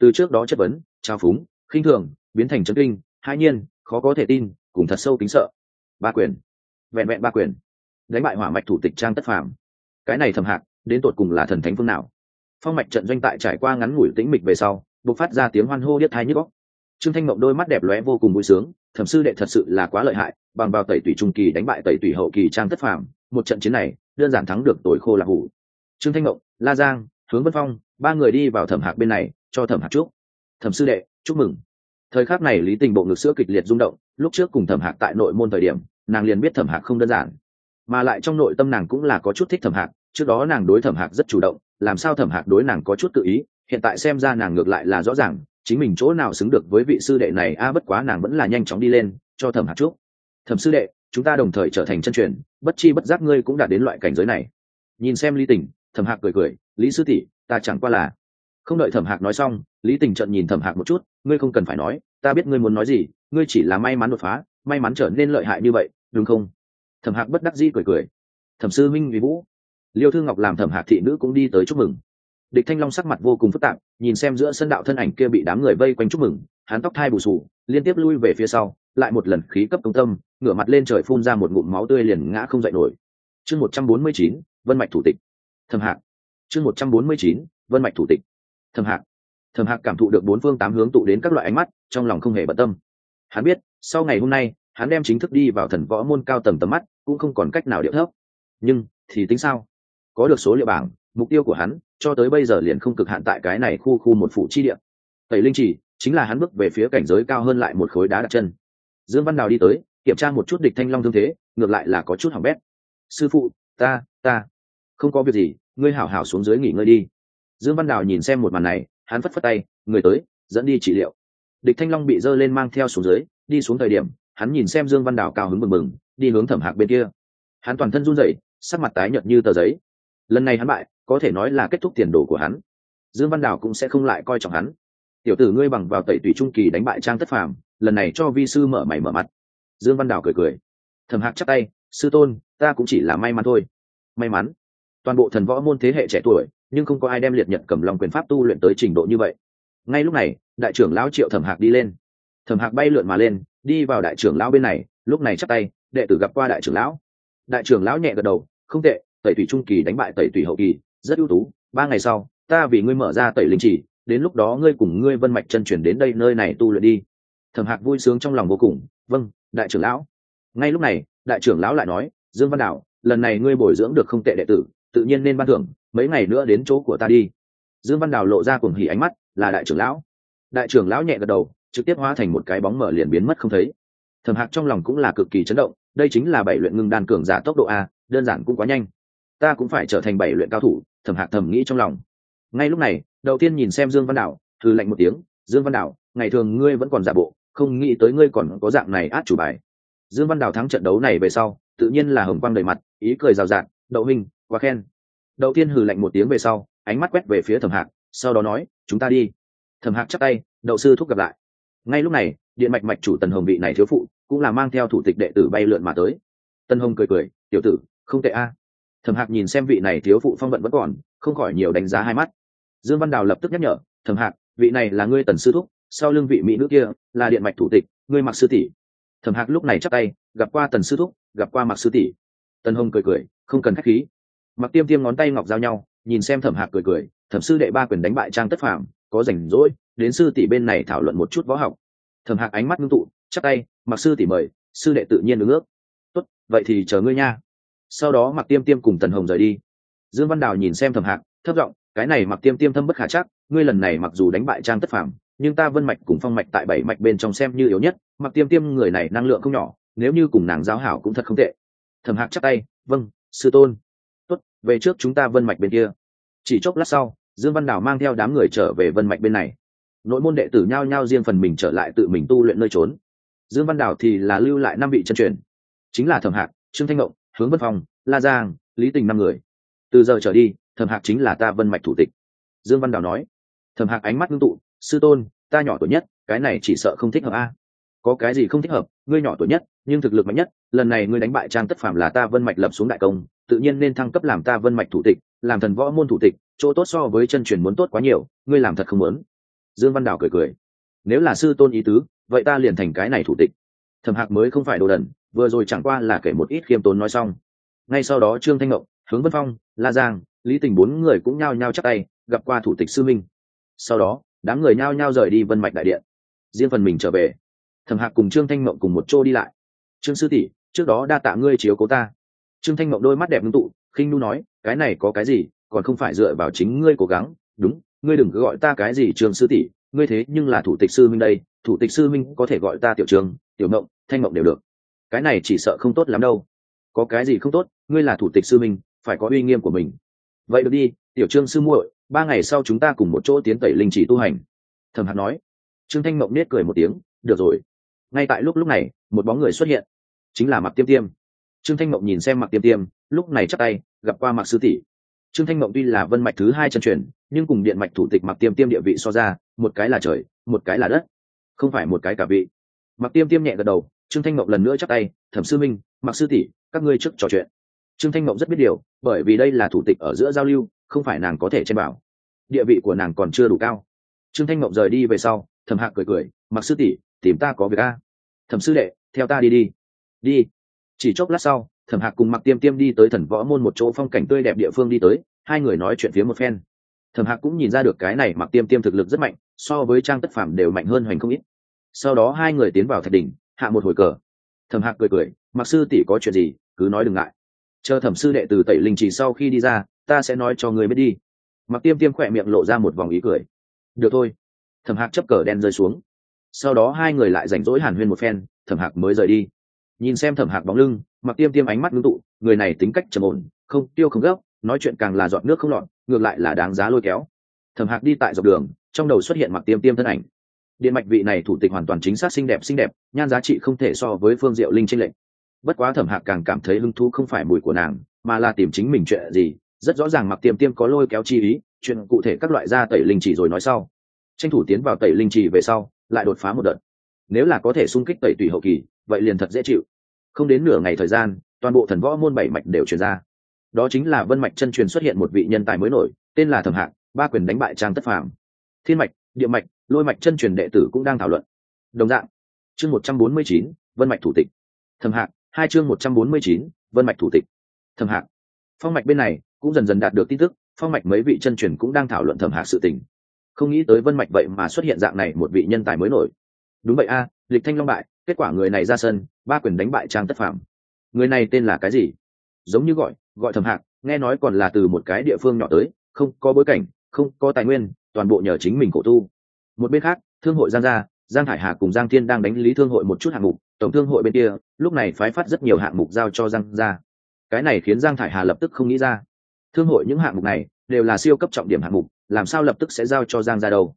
Từ trước đó chất vấn, trao phúng, khinh thường, biến thành chấn kinh hai nhiên, khó có thể tin, cùng thật sâu kính sợ. Ba quyền. Vẹn vẹn ba quyền. Đánh bại hỏa mạch thủ tịch trang tất phàm. Cái này thẩm hạc, đến tột cùng là thần thánh phương nào? Phong mạch trận doanh tại trải qua ngắn ngủi tĩnh mịch về sau bộc phát ra tiếng hoan hô điếc thai nhức góc. Trương thanh mộng đôi mắt đẹp lóe vô cùng vui sướng, thẩm sư đệ thật sự là quá lợi hại, bằng vào tẩy tủy trung kỳ đánh bại tẩy tủy hậu kỳ trang tất phàm, một trận chiến này, đơn giản thắng được tối khô là hủ. Trương thanh mộng, la giang, hướng vân phong, ba người đi vào thẩm hạc bên này, cho thẩm hạc chúc. Thẩm sư đệ, chúc mừng. Thời khắc này lý tình bộ ngực sữa kịch liệt rung động, lúc trước cùng thẩm hạc tại nội môn thời điểm, nàng liền biết thẩm hạc không đơn giản. Mà lại trong nội tâm nàng cũng là có chút thích thẩm hạc, trước đó nàng đối thẩm hạc rất chủ động, làm sao thẩm hạc đối nàng có chút tự ý hiện tại xem ra nàng ngược lại là rõ ràng, chính mình chỗ nào xứng được với vị sư đệ này, a, bất quá nàng vẫn là nhanh chóng đi lên, cho thẩm hạc trước. thẩm sư đệ, chúng ta đồng thời trở thành chân truyền, bất chi bất giác ngươi cũng đạt đến loại cảnh giới này. Nhìn xem lý tình, thẩm hạc cười cười, lý sư tỷ, ta chẳng qua là không đợi thẩm hạc nói xong, lý tình trận nhìn thẩm hạc một chút, ngươi không cần phải nói, ta biết ngươi muốn nói gì, ngươi chỉ là may mắn đột phá, may mắn trở nên lợi hại như vậy, đúng không? Thẩm hạc bất đắc dĩ cười cười, thẩm sư minh vì vũ. Liêu thương ngọc làm thẩm hạc thị nữ cũng đi tới chúc mừng địch thanh long sắc mặt vô cùng phức tạp, nhìn xem giữa sân đạo thân ảnh kia bị đám người vây quanh chúc mừng, hắn tóc thai bù sù, liên tiếp lui về phía sau, lại một lần khí cấp công tâm, ngửa mặt lên trời phun ra một ngụm máu tươi liền ngã không dậy nổi. Chương một trăm bốn mươi chín, vân mạch thủ tịch. Thầm hạc. Chương một trăm bốn mươi chín, vân mạch thủ tịch. Thầm hạc. Thầm hạc cảm thụ được bốn phương tám hướng tụ đến các loại ánh mắt, trong lòng không hề bận tâm. Hắn biết, sau ngày hôm nay, hắn đem chính thức đi vào thần võ môn cao tầm tầm mắt, cũng không còn cách nào điệu thấp. Nhưng, thì tính sao? Có được số liệu bảng, mục tiêu của hắn cho tới bây giờ liền không cực hạn tại cái này khu khu một phủ chi địa. Tẩy linh chỉ chính là hắn bước về phía cảnh giới cao hơn lại một khối đá đặt chân. Dương văn đào đi tới, kiểm tra một chút địch thanh long thương thế, ngược lại là có chút hỏng bét. Sư phụ, ta ta, không có việc gì, ngươi hảo hảo xuống dưới nghỉ ngơi đi. Dương văn đào nhìn xem một màn này, hắn phất phất tay, người tới, dẫn đi trị liệu. Địch thanh long bị dơ lên mang theo xuống dưới, đi xuống thời điểm, hắn nhìn xem dương văn đào cao hứng mừng mừng đi hướng thẩm hạc bên kia. Hắn toàn thân run rẩy, sắc mặt tái nhợt như tờ giấy. Lần này hắn bại có thể nói là kết thúc tiền đồ của hắn. Dương văn đào cũng sẽ không lại coi trọng hắn. Tiểu tử ngươi bằng vào tẩy tủy trung kỳ đánh bại trang tất phàm, lần này cho vi sư mở mày mở mặt. Dương văn đào cười cười. Thầm hạc chắc tay, sư tôn, ta cũng chỉ là may mắn thôi. May mắn? Toàn bộ thần võ môn thế hệ trẻ tuổi, nhưng không có ai đem liệt nhật cầm lòng quyền pháp tu luyện tới trình độ như vậy. Ngay lúc này, đại trưởng lão triệu thẩm hạc đi lên. Thẩm hạc bay lượn mà lên, đi vào đại trưởng lão bên này, lúc này chắc tay, đệ tử gặp qua đại trưởng lão. Đại trưởng lão nhẹ gật đầu, không tệ, tẩy tủy trung kỳ đánh bại tẩy tủy hậu kỳ rất ưu tú. Ba ngày sau, ta vì ngươi mở ra tẩy linh chỉ, đến lúc đó ngươi cùng ngươi vân mạch chân chuyển đến đây nơi này tu luyện đi. Thẩm hạc vui sướng trong lòng vô cùng. Vâng đại trưởng lão. Ngay lúc này, đại trưởng lão lại nói, dương văn đạo lần này ngươi bồi dưỡng được không tệ đệ tử, tự nhiên nên ban thưởng, mấy ngày nữa đến chỗ của ta đi. Dương văn đào lộ ra cuồng hỉ ánh mắt, là đại trưởng lão. Đại trưởng lão nhẹ gật đầu, trực tiếp hóa thành một cái bóng mở liền biến mất không thấy. Thẩm hạc trong lòng cũng là cực kỳ chấn động, đây chính là bảy luyện ngưng đan cường giả tốc độ a, đơn giản cũng quá nhanh. Ta cũng phải trở thành bảy luyện cao thủ thẩm hạc thẩm nghĩ trong lòng. Ngay lúc này, đầu tiên nhìn xem dương văn đạo thư lạnh một tiếng, dương văn đạo ngày thường ngươi vẫn còn giả bộ, không nghĩ tới ngươi còn có dạng này át chủ bài. Dương văn đào thắng trận đấu này về sau, tự nhiên là hồng quang đầy mặt, ý cười rào rạt, đậu hình quá khen. Đầu tiên hừ lạnh một tiếng về sau, ánh mắt quét về phía thẩm hạc, sau đó nói, chúng ta đi. Thẩm hạc chắc tay, đậu sư thúc gặp lại. Ngay lúc này, điện mạch mạch chủ tần hồng vị này thiếu phụ, cũng là mang theo thủ tịch đệ tử bay lượn mà tới. Tân hồng cười cười, tiểu tử, không tệ a thẩm hạc nhìn xem vị này thiếu phụ phong vận vẫn còn, không khỏi nhiều đánh giá hai mắt. Dương văn đào lập tức nhắc nhở, thẩm hạc, vị này là ngươi tần sư thúc, sau lưng vị mỹ nữ kia là điện mạch thủ tịch, ngươi mặc sư tỷ. Thẩm hạc lúc này chắc tay, gặp qua tần sư thúc, gặp qua mặc sư tỷ. Tần hồng cười cười, không cần k h á c h khí. Mặc tiêm tiêm ngón tay ngọc giao nhau, nhìn xem thẩm hạc cười cười, thẩm sư đệ ba quyền đánh bại trang tất phạm có rảnh rỗi, đến sư tỷ bên này thảo luận một chút võ học. Thẩm hạc ánh mắt ngưng tụ chắc tay, mặc sư tỷ mời, sư đệ tự nhiên ứng ước. Tốt, vậy thì chờ ngươi nha sau đó mặc tiêm tiêm cùng tần hồng rời đi. Dương văn đào nhìn xem thẩm hạc thất giọng cái này mặc tiêm tiêm thâm bất khả chắc ngươi lần này mặc dù đánh bại trang tất phàm nhưng ta vân mạch cùng phong mạch tại bảy mạch bên trong xem như yếu nhất mặc tiêm tiêm người này năng lượng không nhỏ nếu như cùng nàng giáo hảo cũng thật không tệ. Thẩm hạc chắc tay vâng sư tôn. Tuất, về trước chúng ta vân mạch bên kia. Chỉ chốc lát sau dương văn đào mang theo đám người trở về vân mạch bên này. Nội môn đệ tử nhao nhao riêng phần mình trở lại tự mình tu luyện nơi trốn. Dương văn đào thì là lưu lại năm vị chân truyền. Chính là thẩm hạc trương thanh ngộng hướng vân phong, la giang, lý tình năm người. Từ giờ trở đi, thẩm hạc chính là ta vân mạch thủ tịch. Dương văn đào nói. Thẩm hạc ánh mắt ngưng tụ, sư tôn, ta nhỏ tuổi nhất, cái này chỉ sợ không thích hợp a. Có cái gì không thích hợp? Ngươi nhỏ tuổi nhất, nhưng thực lực mạnh nhất, lần này ngươi đánh bại trang tất phạm là ta vân mạch lập xuống đại công, tự nhiên nên thăng cấp làm ta vân mạch thủ tịch, làm thần võ môn thủ tịch, chỗ tốt so với chân truyền muốn tốt quá nhiều, ngươi làm thật không muốn. Dương văn đào cười cười. Nếu là sư tôn ý tứ, vậy ta liền thành cái này thủ tịch. Thẩm hạc mới không phải đồ đần vừa rồi chẳng qua là kể một ít khiêm tốn nói xong. Ngay sau đó trương thanh ngộng hướng vân phong, la giang, lý tình bốn người cũng nhao nhao chắc tay, gặp qua thủ tịch sư minh. Sau đó, đám người nhao nhao rời đi vân mạch đại điện. Riêng phần mình trở về, thẩm hạc cùng trương thanh mộng cùng một chỗ đi lại. Trương sư tỷ, trước đó đa tạ ngươi chiếu cố ta. Trương thanh mộng đôi mắt đẹp ngưng tụ, khinh nu nói, cái này có cái gì, còn không phải dựa vào chính ngươi cố gắng. Đúng, ngươi đừng cứ gọi ta cái gì trương sư tỷ, ngươi thế nhưng là thủ tịch sư minh đây. Thủ tịch sư minh có thể gọi ta tiểu trường, tiểu mộng thanh mộng đều được cái này chỉ sợ không tốt lắm đâu. Có cái gì không tốt, ngươi là thủ tịch sư minh, phải có uy nghiêm của mình. Vậy được đi, tiểu trương sư muội, ba ngày sau chúng ta cùng một chỗ tiến tẩy linh chỉ tu hành. Thẩm hạt nói. Trương thanh mộng nết cười một tiếng, được rồi. Ngay tại lúc lúc này, một bóng người xuất hiện, chính là mặc tiêm tiêm. Trương thanh mộng nhìn xem mặc tiêm tiêm, lúc này chắc tay, gặp qua mặc sư tỷ. Trương thanh mộng tuy là vân mạch thứ hai chân truyền, nhưng cùng điện mạch thủ tịch mặc tiêm tiêm địa vị so ra, một cái là trời, một cái là đất. Không phải một cái cả vị. Mặc tiêm tiêm nhẹ gật đầu trương thanh mộng lần nữa chắc tay, thẩm sư minh, mặc sư tỷ, các ngươi trước trò chuyện. Trương thanh mộng rất biết điều, bởi vì đây là thủ tịch ở giữa giao lưu, không phải nàng có thể chen bảo địa vị của nàng còn chưa đủ cao. Trương thanh mộng rời đi về sau, thẩm hạc cười cười, mặc sư tỷ, tìm ta có việc a. Thẩm sư đệ, theo ta đi đi. Đi. Chỉ chốc lát sau, thẩm hạc cùng mặc tiêm tiêm đi tới thần võ môn một chỗ phong cảnh tươi đẹp địa phương đi tới, hai người nói chuyện phía một phen. Thẩm hạc cũng nhìn ra được cái này mặc tiêm tiêm thực lực rất mạnh, so với trang tất phàm đều mạnh hơn hoành không ít. Sau đó hai người tiến vào thạch đỉnh hạ một hồi cờ. Thẩm hạc cười cười, mặc sư tỷ có chuyện gì, cứ nói đừng ngại. Chờ thẩm sư đệ từ tẩy linh chỉ sau khi đi ra, ta sẽ nói cho người biết đi. Mặc tiêm tiêm khỏe miệng lộ ra một vòng ý cười. Được thôi. Thẩm hạc chấp cờ đen rơi xuống. Sau đó hai người lại rảnh rỗi hàn huyên một phen, thẩm hạc mới rời đi. Nhìn xem thẩm hạc bóng lưng, mặc tiêm tiêm ánh mắt ngưng tụ, người này tính cách trầm ổn, không tiêu không gấp, nói chuyện càng là dọn nước không lọt, ngược lại là đáng giá lôi kéo. Thẩm hạc đi tại dọc đường, trong đầu xuất hiện mặc tiêm tiêm thân ảnh điện mạch vị này thủ tịch hoàn toàn chính xác xinh đẹp xinh đẹp, nhan giá trị không thể so với phương diệu linh tranh lệch bất quá thẩm hạc càng cảm thấy hứng thú không phải mùi của nàng, mà là tìm chính mình chuyện gì, rất rõ ràng mặc tiềm tiêm có lôi kéo chi ý, chuyện cụ thể các loại da tẩy linh chỉ rồi nói sau. Tranh thủ tiến vào tẩy linh chỉ về sau, lại đột phá một đợt. Nếu là có thể xung kích tẩy tùy hậu kỳ, vậy liền thật dễ chịu. Không đến nửa ngày thời gian, toàn bộ thần võ môn bảy mạch đều truyền ra. Đó chính là vân mạch chân truyền xuất hiện một vị nhân tài mới nổi, tên là thẩm hạc, ba quyền đánh bại trang tất phàm. Thiên mạch, địa mạch lôi mạch chân truyền đệ tử cũng đang thảo luận. Đồng dạng, chương một trăm bốn mươi chín, vân mạch thủ tịch. Thẩm hạc, hai chương một trăm bốn mươi chín, vân mạch thủ tịch. Thẩm hạc, phong mạch bên này cũng dần dần đạt được tin tức, phong mạch mấy vị chân truyền cũng đang thảo luận thẩm hạc sự tình. Không nghĩ tới vân mạch vậy mà xuất hiện dạng này một vị nhân tài mới nổi. Đúng vậy a, lịch thanh long bại, kết quả người này ra sân, ba quyền đánh bại trang tất phạm người này tên là cái gì? Giống như gọi gọi thẩm hạc, nghe nói còn là từ một cái địa phương nhỏ tới, không có bối cảnh, không có tài nguyên, toàn bộ nhờ chính mình cổ tu một bên khác, thương hội giang gia, giang hải hà cùng giang thiên đang đánh lý thương hội một chút hạng mục, tổng thương hội bên kia, lúc này phái phát rất nhiều hạng mục giao cho giang gia. Cái này khiến giang thải hà lập tức không nghĩ ra. Thương hội những hạng mục này đều là siêu cấp trọng điểm hạng mục, làm sao lập tức sẽ giao cho giang gia đâu?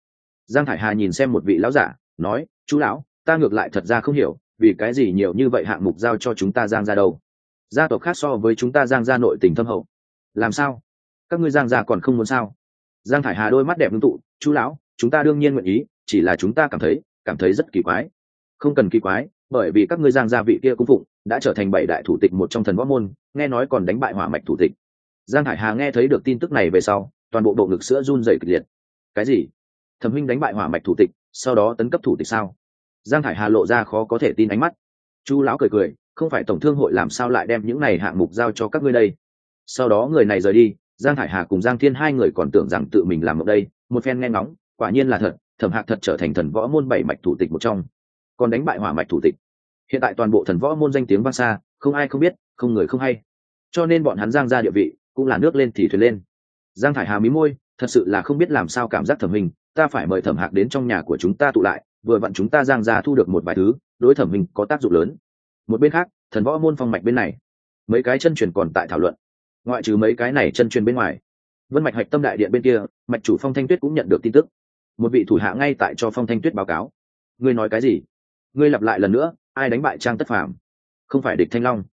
Giang thải hà nhìn xem một vị lão giả, nói, chú lão, ta ngược lại thật ra không hiểu, vì cái gì nhiều như vậy hạng mục giao cho chúng ta giang gia đâu? Gia tộc khác so với chúng ta giang gia nội tình thâm hậu. Làm sao? Các ngươi giang gia còn không muốn sao? Giang thải hà đôi mắt đẹp ngưng tụ, chú lão chúng ta đương nhiên nguyện ý, chỉ là chúng ta cảm thấy cảm thấy rất kỳ quái. Không cần kỳ quái, bởi vì các ngươi giang gia vị kia cung phụng đã trở thành bảy đại thủ tịch một trong thần võ môn, nghe nói còn đánh bại hỏa mạch thủ tịch. Giang thải hà nghe thấy được tin tức này về sau, toàn bộ bộ ngực sữa run dày kịch liệt. Cái gì? Thẩm huynh đánh bại hỏa mạch thủ tịch, sau đó tấn cấp thủ tịch sao? Giang thải hà lộ ra khó có thể tin ánh mắt. Chu lão cười cười, không phải tổng thương hội làm sao lại đem những này hạng mục giao cho các ngươi đây? Sau đó người này rời đi, giang thải hà cùng giang thiên hai người còn tưởng rằng tự mình làm ở đây, một phen nghe ngóng quả nhiên là thật, thẩm hạc thật trở thành thần võ môn bảy mạch thủ tịch một trong. Còn đánh bại hỏa mạch thủ tịch. Hiện tại toàn bộ thần võ môn danh tiếng vang xa, không ai không biết, không người không hay. Cho nên bọn hắn giang ra địa vị, cũng là nước lên thì thuyền lên. Giang thải hà mí môi, thật sự là không biết làm sao cảm giác thẩm hình, ta phải mời thẩm hạc đến trong nhà của chúng ta tụ lại, vừa vặn chúng ta giang ra thu được một vài thứ, đối thẩm hình có tác dụng lớn. Một bên khác, thần võ môn phong mạch bên này, mấy cái chân truyền còn tại thảo luận. Ngoại trừ mấy cái này chân truyền bên ngoài, vân mạch hạch tâm đại điện bên kia, mạch chủ phong thanh tuyết cũng nhận được tin tức một vị thủ hạ ngay tại cho phong thanh tuyết báo cáo. Ngươi nói cái gì? Ngươi lặp lại lần nữa, ai đánh bại trang tất phàm? Không phải địch thanh long.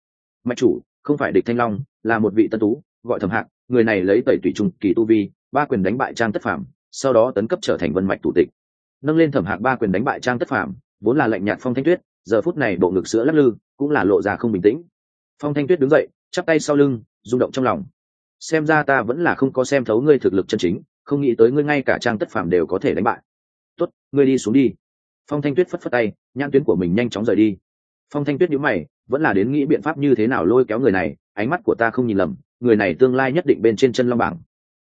Mạch chủ, không phải địch thanh long, là một vị tân tú, gọi thẩm hạng người này lấy tẩy tùy trung kỳ tu vi, ba quyền đánh bại trang tất phàm, sau đó tấn cấp trở thành vân mạch thủ tịch. Nâng lên thẩm hạng ba quyền đánh bại trang tất phàm, vốn là lạnh nhạt phong thanh tuyết, giờ phút này bộ ngực sữa lắc lư, cũng là lộ ra không bình tĩnh. Phong thanh tuyết đứng dậy, chắp tay sau lưng, rung động trong lòng. Xem ra ta vẫn là không có xem thấu ngươi thực lực chân chính không nghĩ tới ngươi ngay cả trang tất phàm đều có thể đánh bại. Tốt, ngươi đi xuống đi. Phong thanh tuyết phất phất tay, nhãn tuyến của mình nhanh chóng rời đi. Phong thanh tuyết nhíu mày, vẫn là đến nghĩ biện pháp như thế nào lôi kéo người này, ánh mắt của ta không nhìn lầm, người này tương lai nhất định bên trên chân long bảng.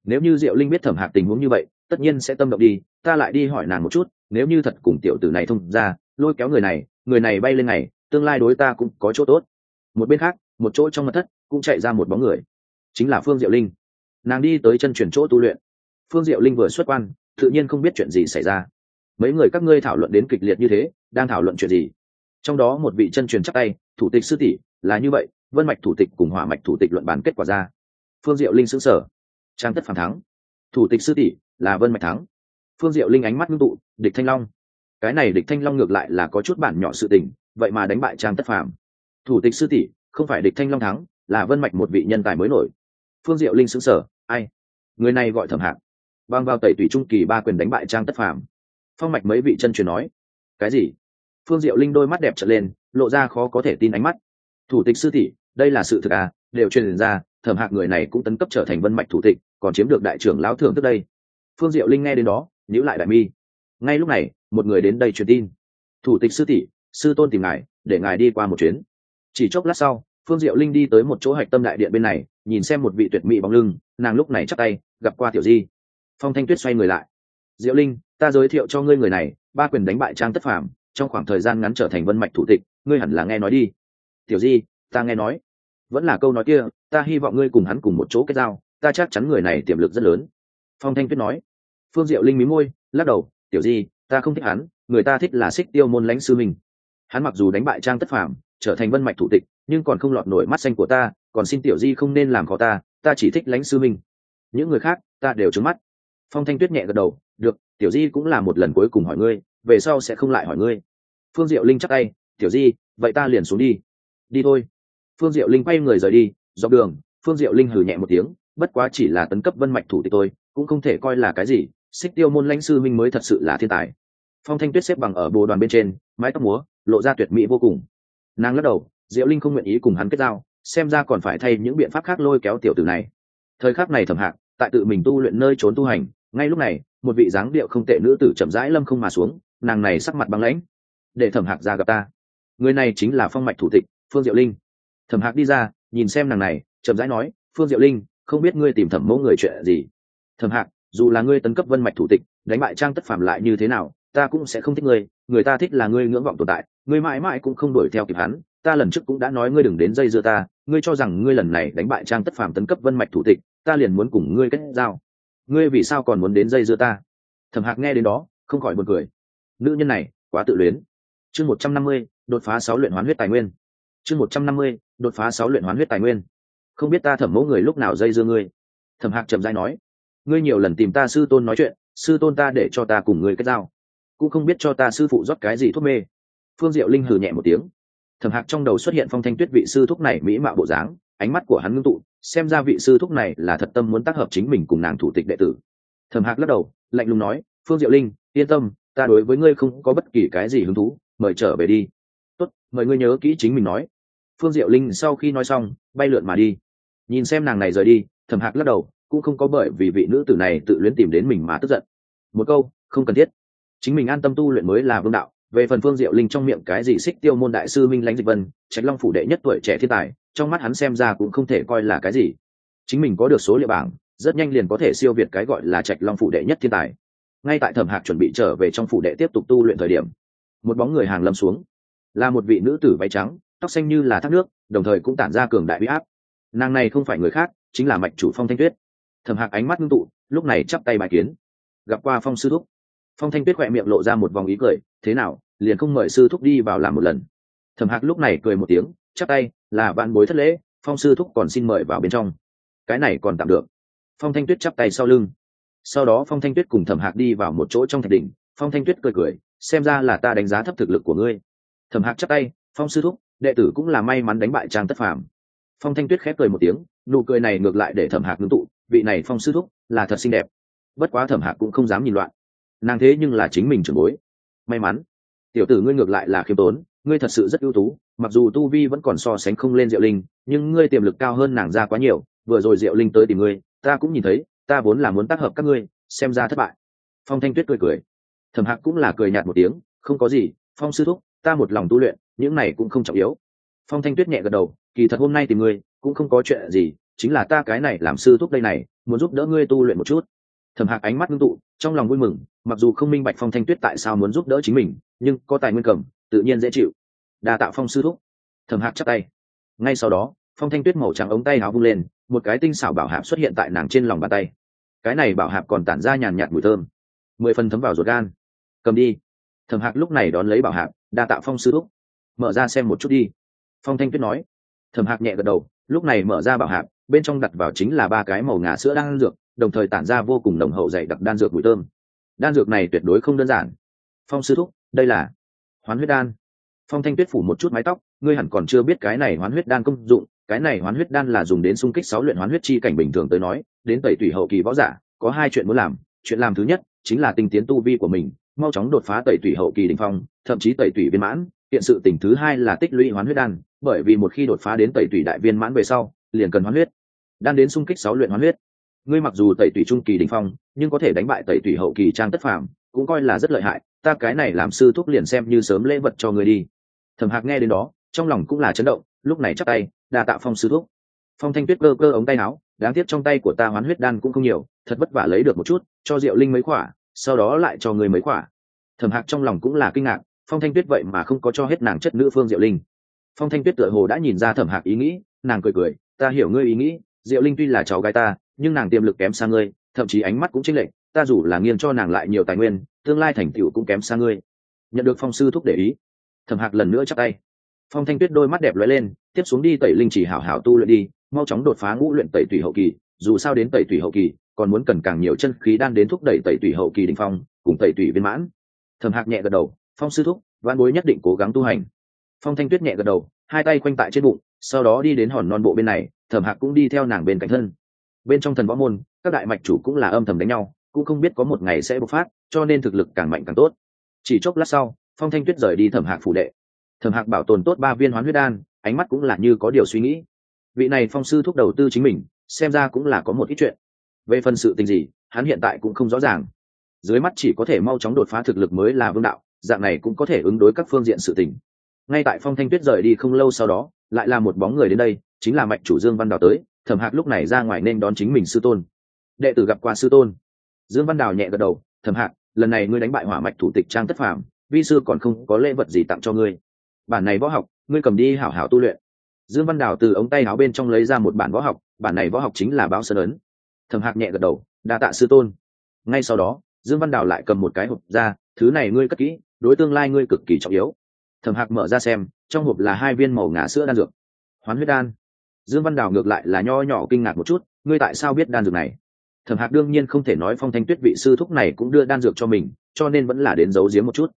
Nếu như diệu linh biết thẩm hạc tình huống như vậy, tất nhiên sẽ tâm động đi, ta lại đi hỏi nàng một chút, nếu như thật cùng tiểu tử này thông ra, lôi kéo người này người này bay lên này, tương lai đối ta cũng có chỗ tốt. Một bên khác, một chỗ trong mật thất, cũng chạy ra một bóng người, chính là phương diệu linh. Nàng đi tới chân chuyển chỗ tu luyện phương diệu linh vừa xuất quan, tự nhiên không biết chuyện gì xảy ra. Mấy người các ngươi thảo luận đến kịch liệt như thế, đang thảo luận chuyện gì? Trong đó một vị chân truyền chắc tay, thủ tịch sư tỷ, là như vậy, vân mạch thủ tịch cùng hỏa mạch thủ tịch luận bàn kết quả ra. Phương diệu linh xứng sở trang tất phản thắng. Thủ tịch sư tỷ, là vân mạch thắng. Phương diệu linh ánh mắt ngưng tụ, địch thanh long. Cái này địch thanh long ngược lại là có chút bản nhỏ sự tình, vậy mà đánh bại trang tất phàm. Thủ tịch sư tỷ, không phải địch thanh long thắng, là vân mạch một vị nhân tài mới nổi. Phương diệu linh xứng sở ai? Người này gọi thẩm hạng bằng vào tẩy tùy trung kỳ ba quyền đánh bại trang tất phàm. Phong mạch mấy vị chân truyền nói, cái gì? Phương diệu linh đôi mắt đẹp trở lên, lộ ra khó có thể tin ánh mắt. Thủ tịch sư tỷ, đây là sự thực à? Đều truyền ra, thẩm hạc người này cũng tấn cấp trở thành vân mạch thủ tịch, còn chiếm được đại trưởng lão thưởng trước đây. Phương diệu linh nghe đến đó nhữ lại đại mi. Ngay lúc này, một người đến đây truyền tin. Thủ tịch sư tỷ, sư tôn tìm ngài, để ngài đi qua một chuyến. Chỉ chốc lát sau, phương diệu linh đi tới một chỗ hạch tâm đại điện bên này, nhìn xem một vị tuyệt mỹ bóng lưng, nàng lúc này chắc tay, gặp qua tiểu di phong thanh tuyết xoay người lại. Diệu linh ta giới thiệu cho ngươi người này ba quyền đánh bại trang tất phàm trong khoảng thời gian ngắn trở thành vân mạch thủ tịch ngươi hẳn là nghe nói đi. Tiểu di ta nghe nói. Vẫn là câu nói kia ta hy vọng ngươi cùng hắn cùng một chỗ kết giao ta chắc chắn người này tiềm lực rất lớn. Phong thanh tuyết nói. Phương diệu linh mí môi lắc đầu. Tiểu di ta không thích hắn người ta thích là xích tiêu môn lãnh sư mình hắn mặc dù đánh bại trang tất phàm trở thành vân mạch thủ tịch nhưng còn không lọt nổi mắt xanh của ta còn xin tiểu di không nên làm khó ta ta chỉ thích lãnh sư mình, những người khác ta đều trứng mắt phong thanh tuyết nhẹ gật đầu, được, tiểu di cũng là một lần cuối cùng hỏi ngươi, về sau sẽ không lại hỏi ngươi. Phương diệu linh chắc tay, tiểu di, vậy ta liền xuống đi. Đi thôi. Phương diệu linh quay người rời đi, dọc đường, phương diệu linh hừ nhẹ một tiếng, bất quá chỉ là tấn cấp vân mạch thủ tịch tôi cũng không thể coi là cái gì, xích tiêu môn lãnh sư minh mới thật sự là thiên tài. Phong thanh tuyết xếp bằng ở bồ đoàn bên trên, mái tóc múa, lộ ra tuyệt mỹ vô cùng. Nàng lắc đầu, diệu linh không nguyện ý cùng hắn kết giao, xem ra còn phải thay những biện pháp khác lôi kéo tiểu tử này. Thời khắc này thẩm hạc tại tự mình tu luyện nơi trốn tu hành ngay lúc này, một vị dáng điệu không tệ nữ tử chậm rãi lâm không mà xuống, nàng này sắc mặt băng lãnh. Để thẩm hạc ra gặp ta. Người này chính là phong mạch thủ tịch, phương diệu linh. Thẩm hạc đi ra, nhìn xem nàng này, chậm rãi nói, phương diệu linh, không biết ngươi tìm thẩm mẫu người chuyện gì? Thẩm hạc, dù là ngươi tấn cấp vân mạch thủ tịch, đánh bại trang tất phạm lại như thế nào, ta cũng sẽ không thích ngươi, người ta thích là ngươi ngưỡng vọng tồn tại, ngươi mãi mãi cũng không đuổi theo kịp hắn, ta lần trước cũng đã nói ngươi đừng đến dây dưa ta, ngươi cho rằng ngươi lần này đánh bại trang tất phàm tấn cấp vân mạch thủ tịch, ta liền muốn cùng ngươi kết giao ngươi vì sao còn muốn đến dây dưa ta? Thẩm hạc nghe đến đó, không khỏi buồn cười. Nữ nhân này, quá tự luyến. Chương một trăm năm mươi, đột phá sáu luyện hoán huyết tài nguyên. Chương một trăm năm mươi, đột phá sáu luyện hoán huyết tài nguyên. Không biết ta thẩm mẫu người lúc nào dây dưa ngươi? Thẩm hạc trầm dai nói. Ngươi nhiều lần tìm ta sư tôn nói chuyện, sư tôn ta để cho ta cùng ngươi kết giao. Cũng không biết cho ta sư phụ rót cái gì thuốc mê. Phương diệu linh hừ nhẹ một tiếng. Thẩm hạc trong đầu xuất hiện phong thanh tuyết vị sư thúc này mỹ mạo bộ dáng ánh mắt của hắn ngưng tụ, xem ra vị sư thúc này là thật tâm muốn tác hợp chính mình cùng nàng thủ tịch đệ tử. Thẩm hạc lắc đầu, lạnh lùng nói, phương diệu linh, yên tâm, ta đối với ngươi không có bất kỳ cái gì hứng thú, mời trở về đi. Tốt, mời ngươi nhớ kỹ chính mình nói. Phương diệu linh sau khi nói xong, bay lượn mà đi. Nhìn xem nàng này rời đi, thẩm hạc lắc đầu, cũng không có bởi vì vị nữ tử này tự luyến tìm đến mình mà tức giận. Một câu, không cần thiết. Chính mình an tâm tu luyện mới là vương đạo về phần phương diệu linh trong miệng cái gì xích tiêu môn đại sư minh lãnh dịch vân, trạch long phủ đệ nhất tuổi trẻ thiên tài, trong mắt hắn xem ra cũng không thể coi là cái gì. Chính mình có được số liệu bảng, rất nhanh liền có thể siêu việt cái gọi là trạch long phủ đệ nhất thiên tài. Ngay tại thẩm hạc chuẩn bị trở về trong phủ đệ tiếp tục tu luyện thời điểm, một bóng người hàng lâm xuống. Là một vị nữ tử váy trắng, tóc xanh như là thác nước, đồng thời cũng tản ra cường đại huy áp. Nàng này không phải người khác, chính là mạch chủ phong thanh tuyết. Thẩm hạc ánh mắt ngưng tụ, lúc này chắp tay bài kiến. Gặp qua phong sư thúc phong thanh tuyết khỏe miệng lộ ra một vòng ý cười, thế nào, liền không mời sư thúc đi vào làm một lần? Thẩm hạc lúc này cười một tiếng chắc tay, là bạn bối thất lễ, phong sư thúc còn xin mời vào bên trong. Cái này còn tạm được. Phong thanh tuyết chắp tay sau lưng. Sau đó phong thanh tuyết cùng thẩm hạc đi vào một chỗ trong thạch đỉnh, phong thanh tuyết cười cười, xem ra là ta đánh giá thấp thực lực của ngươi. Thẩm hạc chắp tay, phong sư thúc, đệ tử cũng là may mắn đánh bại trang tất phàm. Phong thanh tuyết khép cười một tiếng, nụ cười này ngược lại để thẩm hạc ngưng tụ, vị này phong sư thúc là thật xinh đẹp. Bất quá thẩm hạc cũng không dám nhìn loạn nàng thế nhưng là chính mình trưởng bối. May mắn. Tiểu tử ngươi ngược lại là khiêm tốn, ngươi thật sự rất ưu tú, mặc dù tu vi vẫn còn so sánh không lên diệu linh, nhưng ngươi tiềm lực cao hơn nàng ra quá nhiều, vừa rồi diệu linh tới tìm ngươi, ta cũng nhìn thấy, ta vốn là muốn tác hợp các ngươi, xem ra thất bại. Phong thanh tuyết cười cười. Thẩm hạc cũng là cười nhạt một tiếng, không có gì, phong sư thúc, ta một lòng tu luyện, những này cũng không trọng yếu. Phong thanh tuyết nhẹ gật đầu, kỳ thật hôm nay tìm ngươi, cũng không có chuyện gì, chính là ta cái này làm sư thúc đây này, muốn giúp đỡ ngươi tu luyện một chút thẩm hạc ánh mắt ngưng tụ, trong lòng vui mừng, mặc dù không minh bạch phong thanh tuyết tại sao muốn giúp đỡ chính mình, nhưng có tài nguyên cầm, tự nhiên dễ chịu. Đa tạo phong sư thúc. Thẩm hạc chắc tay. Ngay sau đó, phong thanh tuyết màu trắng ống tay áo vung lên, một cái tinh xảo bảo hạp xuất hiện tại nàng trên lòng bàn tay. Cái này bảo hạp còn tản ra nhàn nhạt mùi thơm. Mười phần thấm vào ruột gan. Cầm đi. Thẩm hạc lúc này đón lấy bảo hạp, đa tạo phong sư thúc. Mở ra xem một chút đi. Phong thanh tuyết nói. Thẩm hạc nhẹ gật đầu, lúc này mở ra bảo hạp, bên trong đặt vào chính là ba cái màu ngà sữa đang dược đồng thời tản ra vô cùng nồng hậu dày đặc đan dược mùi thơm. Đan dược này tuyệt đối không đơn giản. Phong sư thúc, đây là hoán huyết đan. Phong thanh tuyết phủ một chút mái tóc, ngươi hẳn còn chưa biết cái này hoán huyết đan công dụng. Cái này hoán huyết đan là dùng đến xung kích sáu luyện hoán huyết chi cảnh bình thường tới nói, đến tẩy tủy hậu kỳ võ giả, có hai chuyện muốn làm. Chuyện làm thứ nhất, chính là tinh tiến tu vi của mình, mau chóng đột phá tẩy tủy hậu kỳ đình phong, thậm chí tẩy tủy viên mãn. Hiện sự tỉnh thứ hai là tích lũy hoán huyết đan, bởi vì một khi đột phá đến tẩy tủy đại viên mãn về sau, liền cần hoán huyết. Đan đến xung kích sáu luyện hoán huyết ngươi mặc dù tẩy tủy trung kỳ đình phong, nhưng có thể đánh bại tẩy tủy hậu kỳ trang tất phàm, cũng coi là rất lợi hại, ta cái này làm sư thúc liền xem như sớm lễ vật cho ngươi đi. Thẩm hạc nghe đến đó, trong lòng cũng là chấn động, lúc này chắc tay, đa tạ phong sư thúc. Phong thanh tuyết cơ cơ ống tay áo, đáng tiếc trong tay của ta hoán huyết đan cũng không nhiều, thật vất vả lấy được một chút, cho diệu linh mấy quả, sau đó lại cho người mấy quả. Thẩm hạc trong lòng cũng là kinh ngạc, phong thanh tuyết vậy mà không có cho hết nàng chất nữ phương diệu linh. Phong thanh tuyết tựa hồ đã nhìn ra thẩm hạc ý nghĩ, nàng cười cười, ta hiểu ngươi ý nghĩ, diệu linh tuy là cháu gái ta nhưng nàng tiềm lực kém xa ngươi, thậm chí ánh mắt cũng chênh lệch, ta dù là nghiêng cho nàng lại nhiều tài nguyên, tương lai thành tựu cũng kém xa ngươi. Nhận được phong sư thúc để ý, thẩm hạc lần nữa chắc tay. Phong thanh tuyết đôi mắt đẹp lóe lên, tiếp xuống đi tẩy linh chỉ hảo hảo tu luyện đi, mau chóng đột phá ngũ luyện tẩy tủy hậu kỳ, dù sao đến tẩy tủy hậu kỳ, còn muốn cần càng nhiều chân khí đan đến thúc đẩy tẩy tủy hậu kỳ đình phong, cùng tẩy tủy viên mãn. Thẩm hạc nhẹ gật đầu, phong sư thúc văn bối nhất định cố gắng tu hành. Phong thanh tuyết nhẹ gật đầu, hai tay quanh tại trên bụng, sau đó đi đến hòn non bộ bên này, thẩm hạc cũng đi theo nàng bên cạnh thân bên trong thần võ môn, các đại mạch chủ cũng là âm thầm đánh nhau, cũng không biết có một ngày sẽ bộc phát, cho nên thực lực càng mạnh càng tốt. Chỉ chốc lát sau, phong thanh tuyết rời đi thẩm hạc phủ đệ. Thẩm hạc bảo tồn tốt ba viên hoán huyết đan, ánh mắt cũng là như có điều suy nghĩ. Vị này phong sư thúc đầu tư chính mình, xem ra cũng là có một ít chuyện. Về phần sự tình gì, hắn hiện tại cũng không rõ ràng. Dưới mắt chỉ có thể mau chóng đột phá thực lực mới là vương đạo, dạng này cũng có thể ứng đối các phương diện sự tình. Ngay tại phong thanh tuyết rời đi không lâu sau đó, lại là một bóng người đến đây, chính là mạnh chủ dương văn đào tới thẩm hạc lúc này ra ngoài nên đón chính mình sư tôn. Đệ tử gặp qua sư tôn. Dương văn đào nhẹ gật đầu, thẩm hạc, lần này ngươi đánh bại hỏa mạch thủ tịch trang tất phàm, vi sư còn không có lễ vật gì tặng cho ngươi. Bản này võ học, ngươi cầm đi hảo hảo tu luyện. Dương văn đào từ ống tay áo bên trong lấy ra một bản võ học, bản này võ học chính là báo sơn ấn. Thẩm hạc nhẹ gật đầu, đa tạ sư tôn. Ngay sau đó, dương văn đào lại cầm một cái hộp ra, thứ này ngươi cất kỹ, đối tương lai ngươi cực kỳ trọng yếu. Thẩm hạc mở ra xem, trong hộp là hai viên màu ngã sữa đan dược. Hoán huyết đan dương văn đào ngược lại là nho nhỏ kinh ngạc một chút, ngươi tại sao biết đan dược này? Thẩm hạc đương nhiên không thể nói phong thanh tuyết vị sư thúc này cũng đưa đan dược cho mình, cho nên vẫn là đến giấu giếm một chút.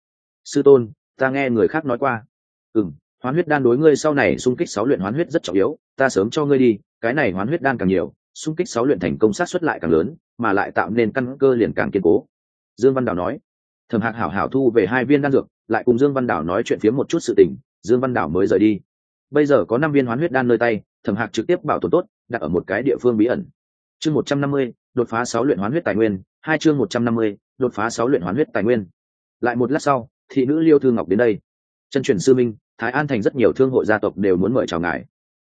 Sư tôn, ta nghe người khác nói qua. Ừ m hoán huyết đan đối ngươi sau này xung kích sáu luyện hoán huyết rất trọng yếu, ta sớm cho ngươi đi, cái này hoán huyết đan càng nhiều, xung kích sáu luyện thành công sát xuất lại càng lớn, mà lại tạo nên căn cơ liền càng kiên cố. Dương văn đào nói. Thẩm hạc hảo hảo thu về hai viên đan dược, lại cùng dương văn đào nói chuyện phiếm một chút sự tình, dương văn đào mới rời đi. Bây giờ có năm viên hoán huyết đan nơi tay thẩm hạc trực tiếp bảo tồn tốt, đặt ở một cái địa phương bí ẩn. Chương một trăm năm mươi, đột phá sáu luyện hoán huyết tài nguyên. Hai chương một trăm năm mươi, đột phá sáu luyện hoán huyết tài nguyên. Lại một lát sau, thị nữ liêu thư ngọc đến đây. Chân truyền sư minh, thái an thành rất nhiều thương hội gia tộc đều muốn mời chào ngài.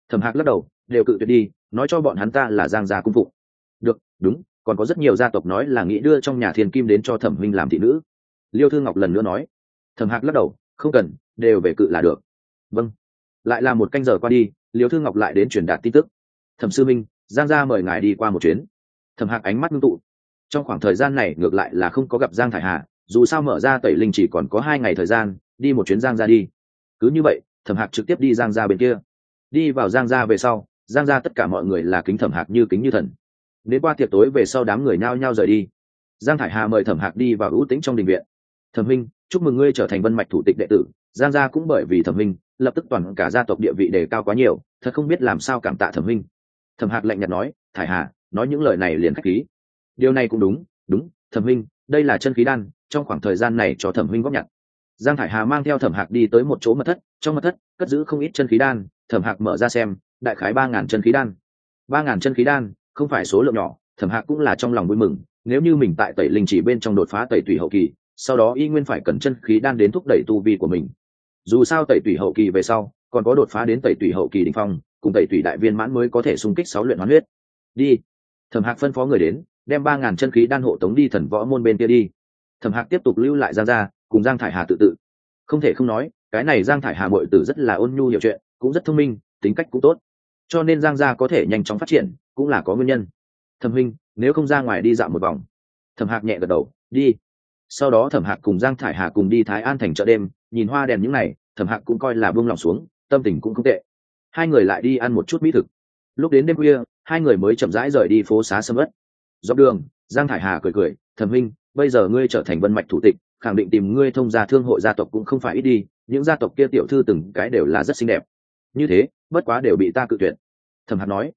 Thẩm hạc lắc đầu, đều cự tuyệt đi, nói cho bọn hắn ta là giang gia cung phụ. Được, đúng, còn có rất nhiều gia tộc nói là nghĩ đưa trong nhà thiên kim đến cho thẩm minh làm thị nữ. Liêu thư ngọc lần nữa nói. Thẩm hạc lắc đầu, không cần, đều về cự là được. Vâng. Lại là một canh giờ qua đi liêu thư ngọc lại đến truyền đạt tin tức. Thẩm sư minh, giang gia mời ngài đi qua một chuyến. Thẩm hạc ánh mắt ngưng tụ. Trong khoảng thời gian này ngược lại là không có gặp giang thải hà, dù sao mở ra tẩy linh chỉ còn có hai ngày thời gian, đi một chuyến giang gia đi. Cứ như vậy, thẩm hạc trực tiếp đi giang gia bên kia. Đi vào giang gia về sau, giang gia tất cả mọi người là kính thẩm hạc như kính như thần. Đến qua tiệc tối về sau đám người nhao nhao rời đi. Giang thải hà mời thẩm hạc đi vào ưu tĩnh trong đình viện. Thẩm minh, chúc mừng ngươi trở thành vân mạch thủ tịch đệ tử. Giang gia cũng bởi vì thẩm minh lập tức toàn cả gia tộc địa vị đề cao quá nhiều, thật không biết làm sao cảm tạ thẩm minh thẩm hạc lạnh nhạt nói, thải hà, nói những lời này liền khách khí. Điều này cũng đúng đúng, thẩm minh đây là chân khí đan, trong khoảng thời gian này cho thẩm minh góp nhặt. Giang thải hà mang theo thẩm hạc đi tới một chỗ mật thất, trong mật thất cất giữ không ít chân khí đan, thẩm hạc mở ra xem, đại khái ba ngàn chân khí đan. Ba ngàn chân khí đan, không phải số lượng nhỏ, thẩm hạc cũng là trong lòng vui mừng, nếu như mình tại tẩy linh chỉ bên trong đột phá tẩy tủy hậu kỳ, sau đó y nguyên phải cần chân khí đan đến thúc đẩy tu vi của mình dù sao tẩy tủy hậu kỳ về sau, còn có đột phá đến tẩy tủy hậu kỳ đình phong, cùng tẩy tủy đại viên mãn mới có thể xung kích sáu luyện hoán huyết. Đi. Thẩm hạc phân phó người đến, đem ba ngàn chân khí đan hộ tống đi thần võ môn bên kia đi. Thẩm hạc tiếp tục lưu lại giang gia, cùng giang thải hà tự tự. Không thể không nói, cái này giang thải hà bội tử rất là ôn nhu hiểu chuyện, cũng rất thông minh, tính cách cũng tốt. Cho nên giang gia có thể nhanh chóng phát triển, cũng là có nguyên nhân. Thẩm huynh, nếu không ra ngoài đi dạo một vòng. Thẩm hạc nhẹ gật đầu, đi. Sau đó thẩm hạc cùng giang thải hà cùng đi thái an thành chợ đêm nhìn hoa đèn những này, thẩm hạc cũng coi là buông lòng xuống tâm tình cũng không tệ. Hai người lại đi ăn một chút mỹ thực. Lúc đến đêm khuya hai người mới chậm rãi rời đi phố xá sâm ất dọc đường giang thải hà cười cười thẩm huynh bây giờ ngươi trở thành vân mạch thủ tịch khẳng định tìm ngươi thông gia thương hội gia tộc cũng không phải ít đi những gia tộc kia tiểu thư từng cái đều là rất xinh đẹp. Như thế bất quá đều bị ta cự tuyệt. Thẩm hạc nói.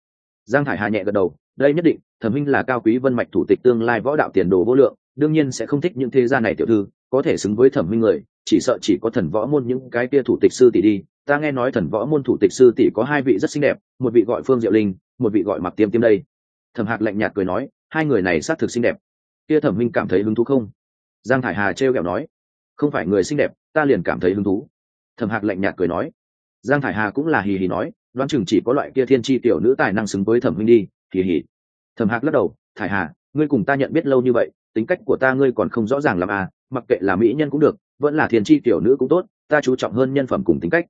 Giang thải hà nhẹ gật đầu đây nhất định thẩm minh là cao quý vân mạch thủ tịch tương lai võ đạo tiền đồ vô lượng đương nhiên sẽ không thích những thế gia này tiểu thư có thể xứng với thẩm minh người chỉ sợ chỉ có thần võ môn những cái kia thủ tịch sư tỷ đi. Ta nghe nói thần võ môn thủ tịch sư tỷ có hai vị rất xinh đẹp, một vị gọi phương diệu linh, một vị gọi mặc tiêm tiêm đây. Thẩm hạc lạnh nhạt cười nói, hai người này xác thực xinh đẹp. Kia thẩm minh cảm thấy hứng thú không? Giang thải hà trêu ghẹo nói, không phải người xinh đẹp, ta liền cảm thấy hứng thú. Thẩm hạc lạnh nhạt cười nói, giang thải hà cũng là hì hì nói, đoán chừng chỉ có loại kia thiên tri tiểu nữ tài năng xứng với thẩm minh đi, hì hì. Thẩm hạc lắc đầu, thải hà, ngươi cùng ta nhận biết lâu như vậy, tính cách của ta ngươi còn không rõ ràng làm à mặc kệ là mỹ nhân cũng được vẫn là thiên tri tiểu nữ cũng tốt, ta chú trọng hơn nhân phẩm cùng tính cách.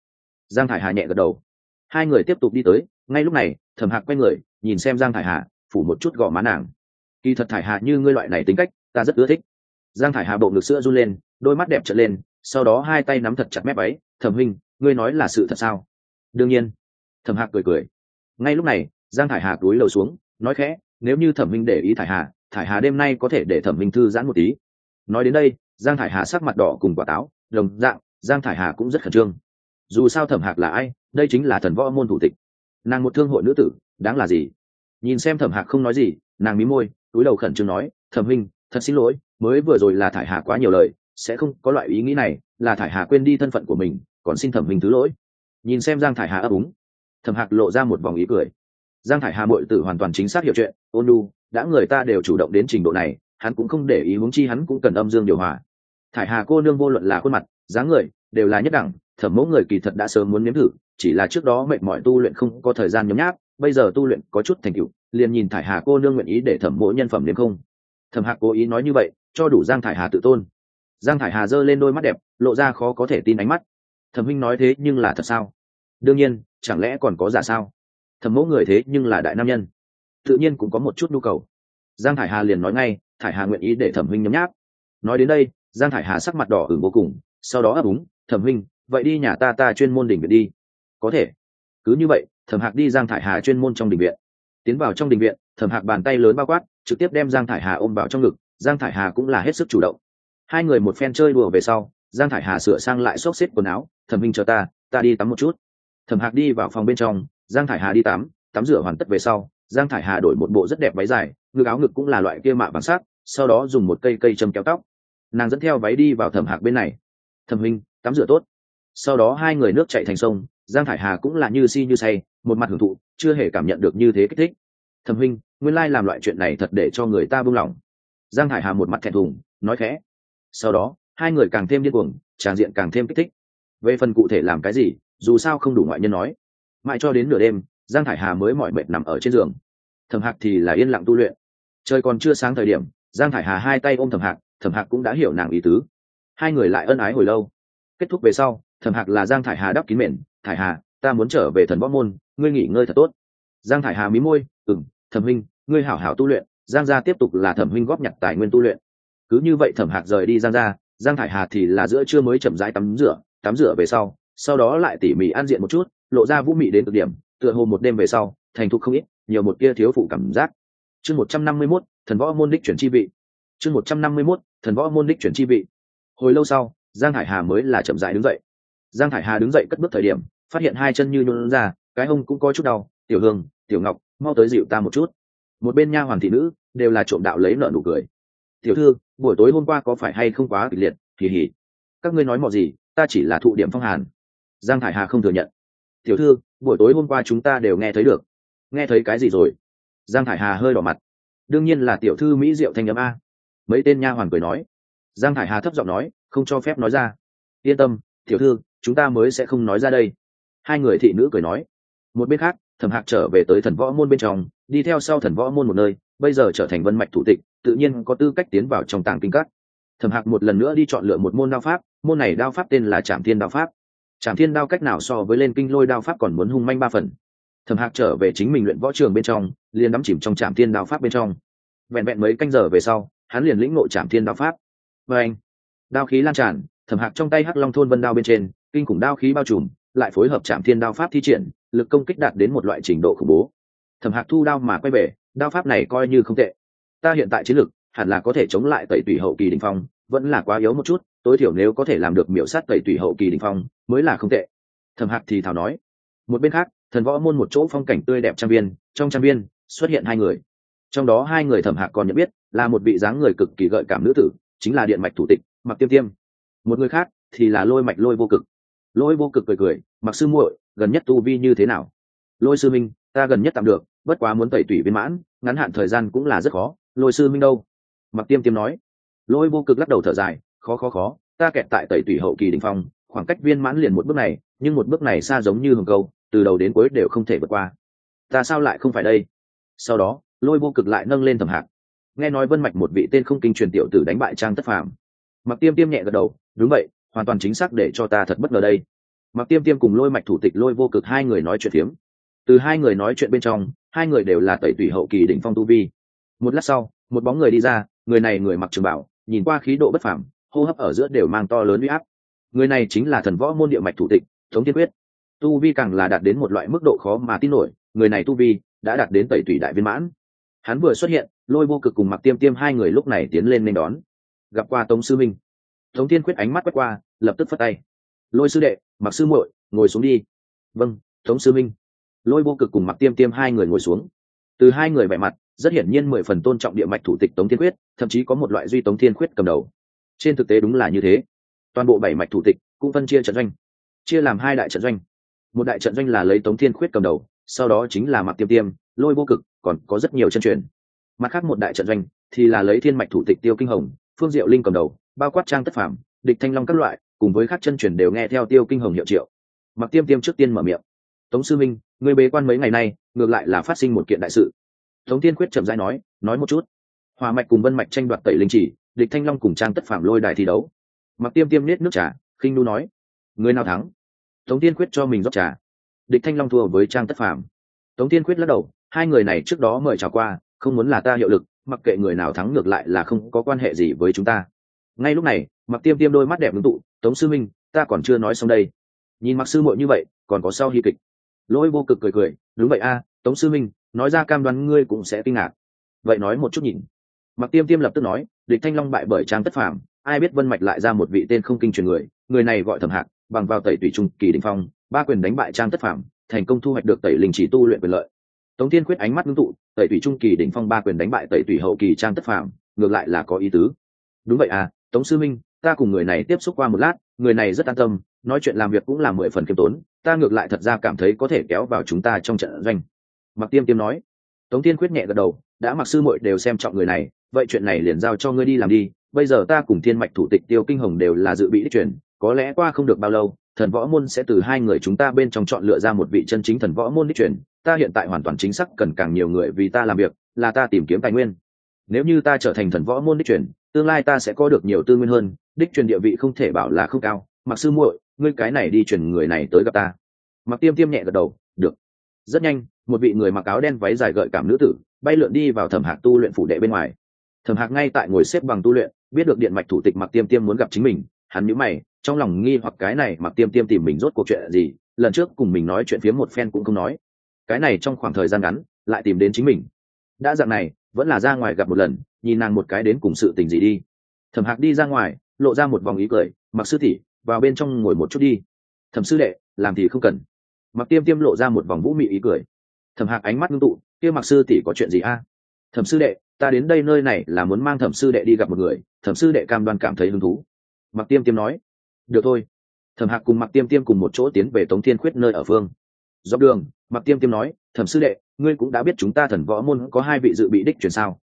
Giang thải hà nhẹ gật đầu. Hai người tiếp tục đi tới, ngay lúc này, thẩm hạc quay người, nhìn xem giang thải hà, phủ một chút gõ má nàng. Kỳ thật thải hà như ngươi loại này tính cách, ta rất ưa thích. Giang thải hà bộ ngực sữa run lên, đôi mắt đẹp trở lên, sau đó hai tay nắm thật chặt mép ấy thẩm huynh, ngươi nói là sự thật sao? Đương nhiên. Thẩm hạc cười cười. Ngay lúc này, giang thải hà cúi lầu xuống, nói khẽ, nếu như thẩm minh để ý thải hà thải hà đêm nay có thể để thẩm minh thư giãn một tí. Nói đến đây giang thải hà sắc mặt đỏ cùng quả táo, đồng dạng, giang thải hà cũng rất khẩn trương. Dù sao thẩm hạc là ai, đây chính là thần võ môn thủ tịch. Nàng một thương hội nữ tử, đáng là gì? Nhìn xem thẩm hạc không nói gì, nàng mí môi, túi đầu khẩn trương nói, thẩm minh thật xin lỗi, mới vừa rồi là thải hà quá nhiều lời, sẽ không có loại ý nghĩ này, là thải hà quên đi thân phận của mình, còn xin thẩm minh thứ lỗi. Nhìn xem giang thải hà ấp úng, thẩm hạc lộ ra một vòng ý cười. Giang thải hà bội tử hoàn toàn chính xác hiểu chuyện, ôn đu đã người ta đều chủ động đến trình độ này hắn cũng không để ý huống chi hắn cũng cần âm dương điều hòa. Thải hà cô nương vô luận là khuôn mặt, dáng người, đều là nhất đẳng, thẩm mẫu người kỳ thật đã sớm muốn nếm thử, chỉ là trước đó mệt mỏi tu luyện không có thời gian nhấm nháp, bây giờ tu luyện có chút thành tựu, liền nhìn thải hà cô nương nguyện ý để thẩm mỗi nhân phẩm nếm không. Thẩm hạc cố ý nói như vậy, cho đủ giang thải hà tự tôn. Giang thải hà giơ lên đôi mắt đẹp, lộ ra khó có thể tin ánh mắt. Thẩm huynh nói thế nhưng là thật sao? Đương nhiên, chẳng lẽ còn có giả sao? Thẩm mẫu người thế nhưng là đại nam nhân. Tự nhiên cũng có một chút nhu cầu. Giang thải hà liền nói ngay thải hà nguyện ý để thẩm huynh nhấm nháp. Nói đến đây, giang thải hà sắc mặt đỏ ửng vô cùng, sau đó ấp úng, thẩm huynh, vậy đi nhà ta ta chuyên môn đỉnh viện đi. Có thể. Cứ như vậy, thẩm hạc đi giang thải hà chuyên môn trong đình viện. Tiến vào trong đình viện, thẩm hạc bàn tay lớn bao quát, trực tiếp đem giang thải hà ôm vào trong ngực, giang thải hà cũng là hết sức chủ động. Hai người một phen chơi đùa về sau, giang thải hà sửa sang lại xốc xếp quần áo, thẩm huynh chờ ta ta đi tắm một chút. Thẩm hạc đi vào phòng bên trong, giang thải hà đi tắm tắm rửa hoàn tất về sau, giang thải hà đổi một bộ rất đẹp váy dài, ngực áo ngực cũng là loại kia mạ bằng sắc sau đó dùng một cây cây châm kéo tóc. Nàng dẫn theo váy đi vào thẩm hạc bên này. Thẩm minh tắm rửa tốt. Sau đó hai người nước chạy thành sông, giang thải hà cũng là như si như say, một mặt hưởng thụ, chưa hề cảm nhận được như thế kích thích. Thẩm huynh, nguyên lai làm loại chuyện này thật để cho người ta buông lỏng. Giang thải hà một mặt thẹn thùng, nói khẽ. Sau đó, hai người càng thêm điên cuồng tràn diện càng thêm kích thích. Về phần cụ thể làm cái gì, dù sao không đủ ngoại nhân nói. Mãi cho đến nửa đêm, giang thải hà mới mỏi mệt nằm ở trên giường. Thẩm hạc thì là yên lặng tu luyện. Trời còn chưa sáng thời điểm giang thải hà hai tay ôm thẩm hạc thẩm hạc cũng đã hiểu nàng ý tứ. Hai người lại ân ái hồi lâu. Kết thúc về sau, thẩm hạc là giang thải hà đắp kín mền, thải hà, ta muốn trở về thần võ môn, ngươi nghỉ ngơi thật tốt. Giang thải hà mí môi ừng thẩm huynh, ngươi hảo hảo tu luyện, giang gia tiếp tục là thẩm huynh góp nhặt tài nguyên tu luyện. Cứ như vậy thẩm hạc rời đi giang gia, giang thải hà thì là giữa trưa mới chậm rãi tắm rửa tắm rửa về sau sau đó lại tỉ mỉ ăn diện một chút, lộ ra vũ mị đến cực điểm, tựa hồ một đêm về sau, thành thục không ít, nhiều một kia thiếu phụ cảm giác. Chương một trăm năm mươi mốt thần võ môn đích chuyển chi vị. Chương một trăm năm mươi mốt, thần võ môn đích chuyển chi vị. Hồi lâu sau, giang hải hà mới là chậm rãi đứng dậy. Giang hải hà đứng dậy cất bước thời điểm, phát hiện hai chân như nhún ra, cái hông cũng có chút đau. Tiểu hương, tiểu ngọc, mau tới dịu ta một chút. Một bên nha hoàn thị nữ đều là trộm đạo lấy nợ nụ cười. Tiểu thư, buổi tối hôm qua có phải hay không quá kịch liệt? Kỳ hỉ các ngươi nói mò gì, ta chỉ là thụ điểm phong hàn. Giang thải hà không thừa nhận. Tiểu thư, buổi tối hôm qua chúng ta đều nghe thấy được. Nghe thấy cái gì rồi? Giang thải hà hơi đỏ mặt đương nhiên là tiểu thư mỹ diệu thanh âm a. Mấy tên nha hoàn cười nói. Giang thải hà thấp giọng nói, không cho phép nói ra. Yên tâm, tiểu thư, chúng ta mới sẽ không nói ra đây. Hai người thị nữ cười nói. Một bên khác, thẩm hạc trở về tới thần võ môn bên trong, đi theo sau thần võ môn một nơi, bây giờ trở thành vân mạch thủ tịch, tự nhiên có tư cách tiến vào trong tàng kinh các. Thẩm hạc một lần nữa đi chọn lựa một môn đao pháp, môn này đao pháp tên là trạm thiên đao pháp. Trạm thiên đao cách nào so với lên kinh lôi đao pháp còn muốn hung manh ba phần thẩm hạc trở về chính mình luyện võ trường bên trong, liền đắm chìm trong trạm thiên đao pháp bên trong. Vẹn vẹn mấy canh giờ về sau, hắn liền lĩnh ngộ trạm thiên đao pháp. Và anh, đao khí lan tràn, thẩm hạc trong tay hắc long thôn vân đao bên trên, kinh khủng đao khí bao trùm, lại phối hợp chạm thiên đao pháp thi triển, lực công kích đạt đến một loại trình độ khủng bố. Thẩm hạc thu đao mà quay về, đao pháp này coi như không tệ. Ta hiện tại chiến lực, hẳn là có thể chống lại tẩy tùy hậu kỳ đình phong, vẫn là quá yếu một chút, tối thiểu nếu có thể làm được miểu sát tẩy tùy hậu kỳ đình phong, mới là không tệ. Thẩm hạc thì thảo nói. Một bên khác thần võ môn một chỗ phong cảnh tươi đẹp trang viên, trong trang viên xuất hiện hai người. Trong đó hai người thẩm hạc còn nhận biết là một vị dáng người cực kỳ gợi cảm nữ tử, chính là điện mạch thủ tịch mặc tiêm tiêm. Một người khác thì là lôi mạch lôi vô cực. Lôi vô cực cười cười mặc sư muội, gần nhất tu vi như thế nào? Lôi sư minh, ta gần nhất tạm được, bất quá muốn tẩy tủy viên mãn, ngắn hạn thời gian cũng là rất khó. Lôi sư minh đâu? Mặc tiêm tiêm nói. Lôi vô cực lắc đầu thở dài, khó khó khó, ta kẹt tại tẩy tủy hậu kỳ đình phong, khoảng cách viên mãn liền một bước này, nhưng một bước này xa giống như hồng câu từ đầu đến cuối đều không thể vượt qua. Ta sao lại không phải đây? Sau đó, lôi vô cực lại nâng lên thầm hạc. Nghe nói vân mạch một vị tên không kinh truyền tiểu tử đánh bại trang tất phàm. Mặc tiêm tiêm nhẹ gật đầu, đúng vậy, hoàn toàn chính xác để cho ta thật bất ngờ đây. Mặc tiêm tiêm cùng lôi mạch thủ tịch lôi vô cực hai người nói chuyện phiếm. Từ hai người nói chuyện bên trong, hai người đều là tẩy tủy hậu kỳ đỉnh phong tu vi. Một lát sau, một bóng người đi ra, người này người mặc trường bảo, nhìn qua khí độ bất phẳng hô hấp ở giữa đều mang to lớn uy áp. Người này chính là thần võ môn địa mạch thủ tịch thống tiên quyết tu vi càng là đạt đến một loại mức độ khó mà tin nổi, người này tu vi đã đạt đến tẩy tủy đại viên mãn. Hắn vừa xuất hiện, lôi vô cực cùng mặc tiêm tiêm hai người lúc này tiến lên nên đón. Gặp qua tống sư minh, tống tiên quyết ánh mắt quét qua, lập tức phất tay. Lôi sư đệ mặc sư muội, ngồi xuống đi. Vâng tống sư minh. Lôi vô cực cùng mặc tiêm tiêm hai người ngồi xuống. Từ hai người vẻ mặt, rất hiển nhiên mười phần tôn trọng địa mạch thủ tịch tống thiên quyết, thậm chí có một loại duy tống thiên quyết cầm đầu. Trên thực tế đúng là như thế. Toàn bộ bảy mạch thủ tịch cũng phân chia trận doanh, chia làm hai đại trận doanh một đại trận doanh là lấy tống thiên khuyết cầm đầu, sau đó chính là mặc tiêm tiêm, lôi vô cực, còn có rất nhiều chân truyền. Mặt khác một đại trận doanh thì là lấy thiên mạch thủ tịch tiêu kinh hồng, phương diệu linh cầm đầu, bao quát trang tất phạm địch thanh long các loại, cùng với các chân truyền đều nghe theo tiêu kinh hồng hiệu triệu. Mặc tiêm tiêm trước tiên mở miệng. Tống sư minh người bế quan mấy ngày nay, ngược lại là phát sinh một kiện đại sự. Tống thiên quyết chậm rãi nói nói một chút. Hòa mạch cùng vân mạch tranh đoạt tẩy linh chỉ, địch thanh long cùng trang tất phạm lôi đài thi đấu. Mặc tiêm tiêm nết nước trà, khinh nu nói, người nào thắng? Tống tiên quyết cho mình rót trà. Địch thanh long thua với trang tất phàm. Tống thiên quyết lắc đầu, hai người này trước đó mời chào qua, không muốn là ta hiệu lực, mặc kệ người nào thắng ngược lại là không có quan hệ gì với chúng ta. Ngay lúc này mặc tiêm tiêm đôi mắt đẹp ứng tụ, tống sư minh, ta còn chưa nói xong đây. Nhìn mặc sư muội như vậy, còn có sau hy kịch. Lỗi vô cực cười cười, đúng vậy a, tống sư minh, nói ra cam đoán ngươi cũng sẽ kinh ngạc. Vậy nói một chút nhìn. Mặc tiêm tiêm lập tức nói, địch thanh long bại bởi trang tất phàm, ai biết vân mạch lại ra một vị tên không kinh truyền người người này gọi thẩm hạc bằng vào tẩy tùy trung kỳ đình phong, ba quyền đánh bại trang tất phàm, thành công thu hoạch được tẩy linh chỉ tu luyện quyền lợi. Tống thiên quyết ánh mắt ngưng tụ, tẩy tùy trung kỳ đỉnh phong ba quyền đánh bại tẩy tùy hậu kỳ trang tất phàm, ngược lại là có ý tứ. Đúng vậy à tống sư minh, ta cùng người này tiếp xúc qua một lát, người này rất an tâm, nói chuyện làm việc cũng là mười phần kiêm tốn, ta ngược lại thật ra cảm thấy có thể kéo vào chúng ta trong trận doanh. Mặc tiêm tiêm nói. Tống thiên quyết nhẹ gật đầu, đã mặc sư muội đều xem trọng người này, vậy chuyện này liền giao cho ngươi đi làm đi, bây giờ ta cùng thiên mạch thủ tịch tiêu kinh hồng đều là dự bị đích chuyển có lẽ qua không được bao lâu, thần võ môn sẽ từ hai người chúng ta bên trong chọn lựa ra một vị chân chính thần võ môn đích truyền. Ta hiện tại hoàn toàn chính xác cần càng nhiều người vì ta làm việc, là ta tìm kiếm tài nguyên. Nếu như ta trở thành thần võ môn đích truyền, tương lai ta sẽ có được nhiều tư nguyên hơn, đích truyền địa vị không thể bảo là không cao. Mặc sư muội, ngươi cái này đi truyền người này tới gặp ta. Mặc tiêm tiêm nhẹ gật đầu, được. Rất nhanh, một vị người mặc áo đen váy dài gợi cảm nữ tử, bay lượn đi vào thẩm hạc tu luyện phủ đệ bên ngoài. Thẩm hạc ngay tại ngồi xếp bằng tu luyện, biết được điện mạch thủ tịch mặc tiêm tiêm muốn gặp chính mình hắn nhíu mày, trong lòng nghi hoặc cái này mặc tiêm tiêm tìm mình rốt cuộc chuyện gì, lần trước cùng mình nói chuyện phía một phen cũng không nói. Cái này trong khoảng thời gian ngắn, lại tìm đến chính mình. Đã dạng này, vẫn là ra ngoài gặp một lần, nhìn nàng một cái đến cùng sự tình gì đi. Thẩm hạc đi ra ngoài, lộ ra một vòng ý cười, mặc sư tỷ, vào bên trong ngồi một chút đi. Thẩm sư đệ, làm thì không cần. Mặc tiêm tiêm lộ ra một vòng vũ mị ý cười. Thẩm hạc ánh mắt ngưng tụ, kia mặc sư tỷ có chuyện gì a? Thẩm sư đệ, ta đến đây nơi này là muốn mang thẩm sư đệ đi gặp một người. Thẩm sư đệ cam đoan cảm thấy hứng thú mặc tiêm tiêm nói, được thôi. Thẩm hạc cùng mặc tiêm tiêm cùng một chỗ tiến về tống thiên khuyết nơi ở phương. Dọc đường mặc tiêm tiêm nói, thẩm sư đệ, ngươi cũng đã biết chúng ta thần võ môn có hai vị dự bị đích truyền sao?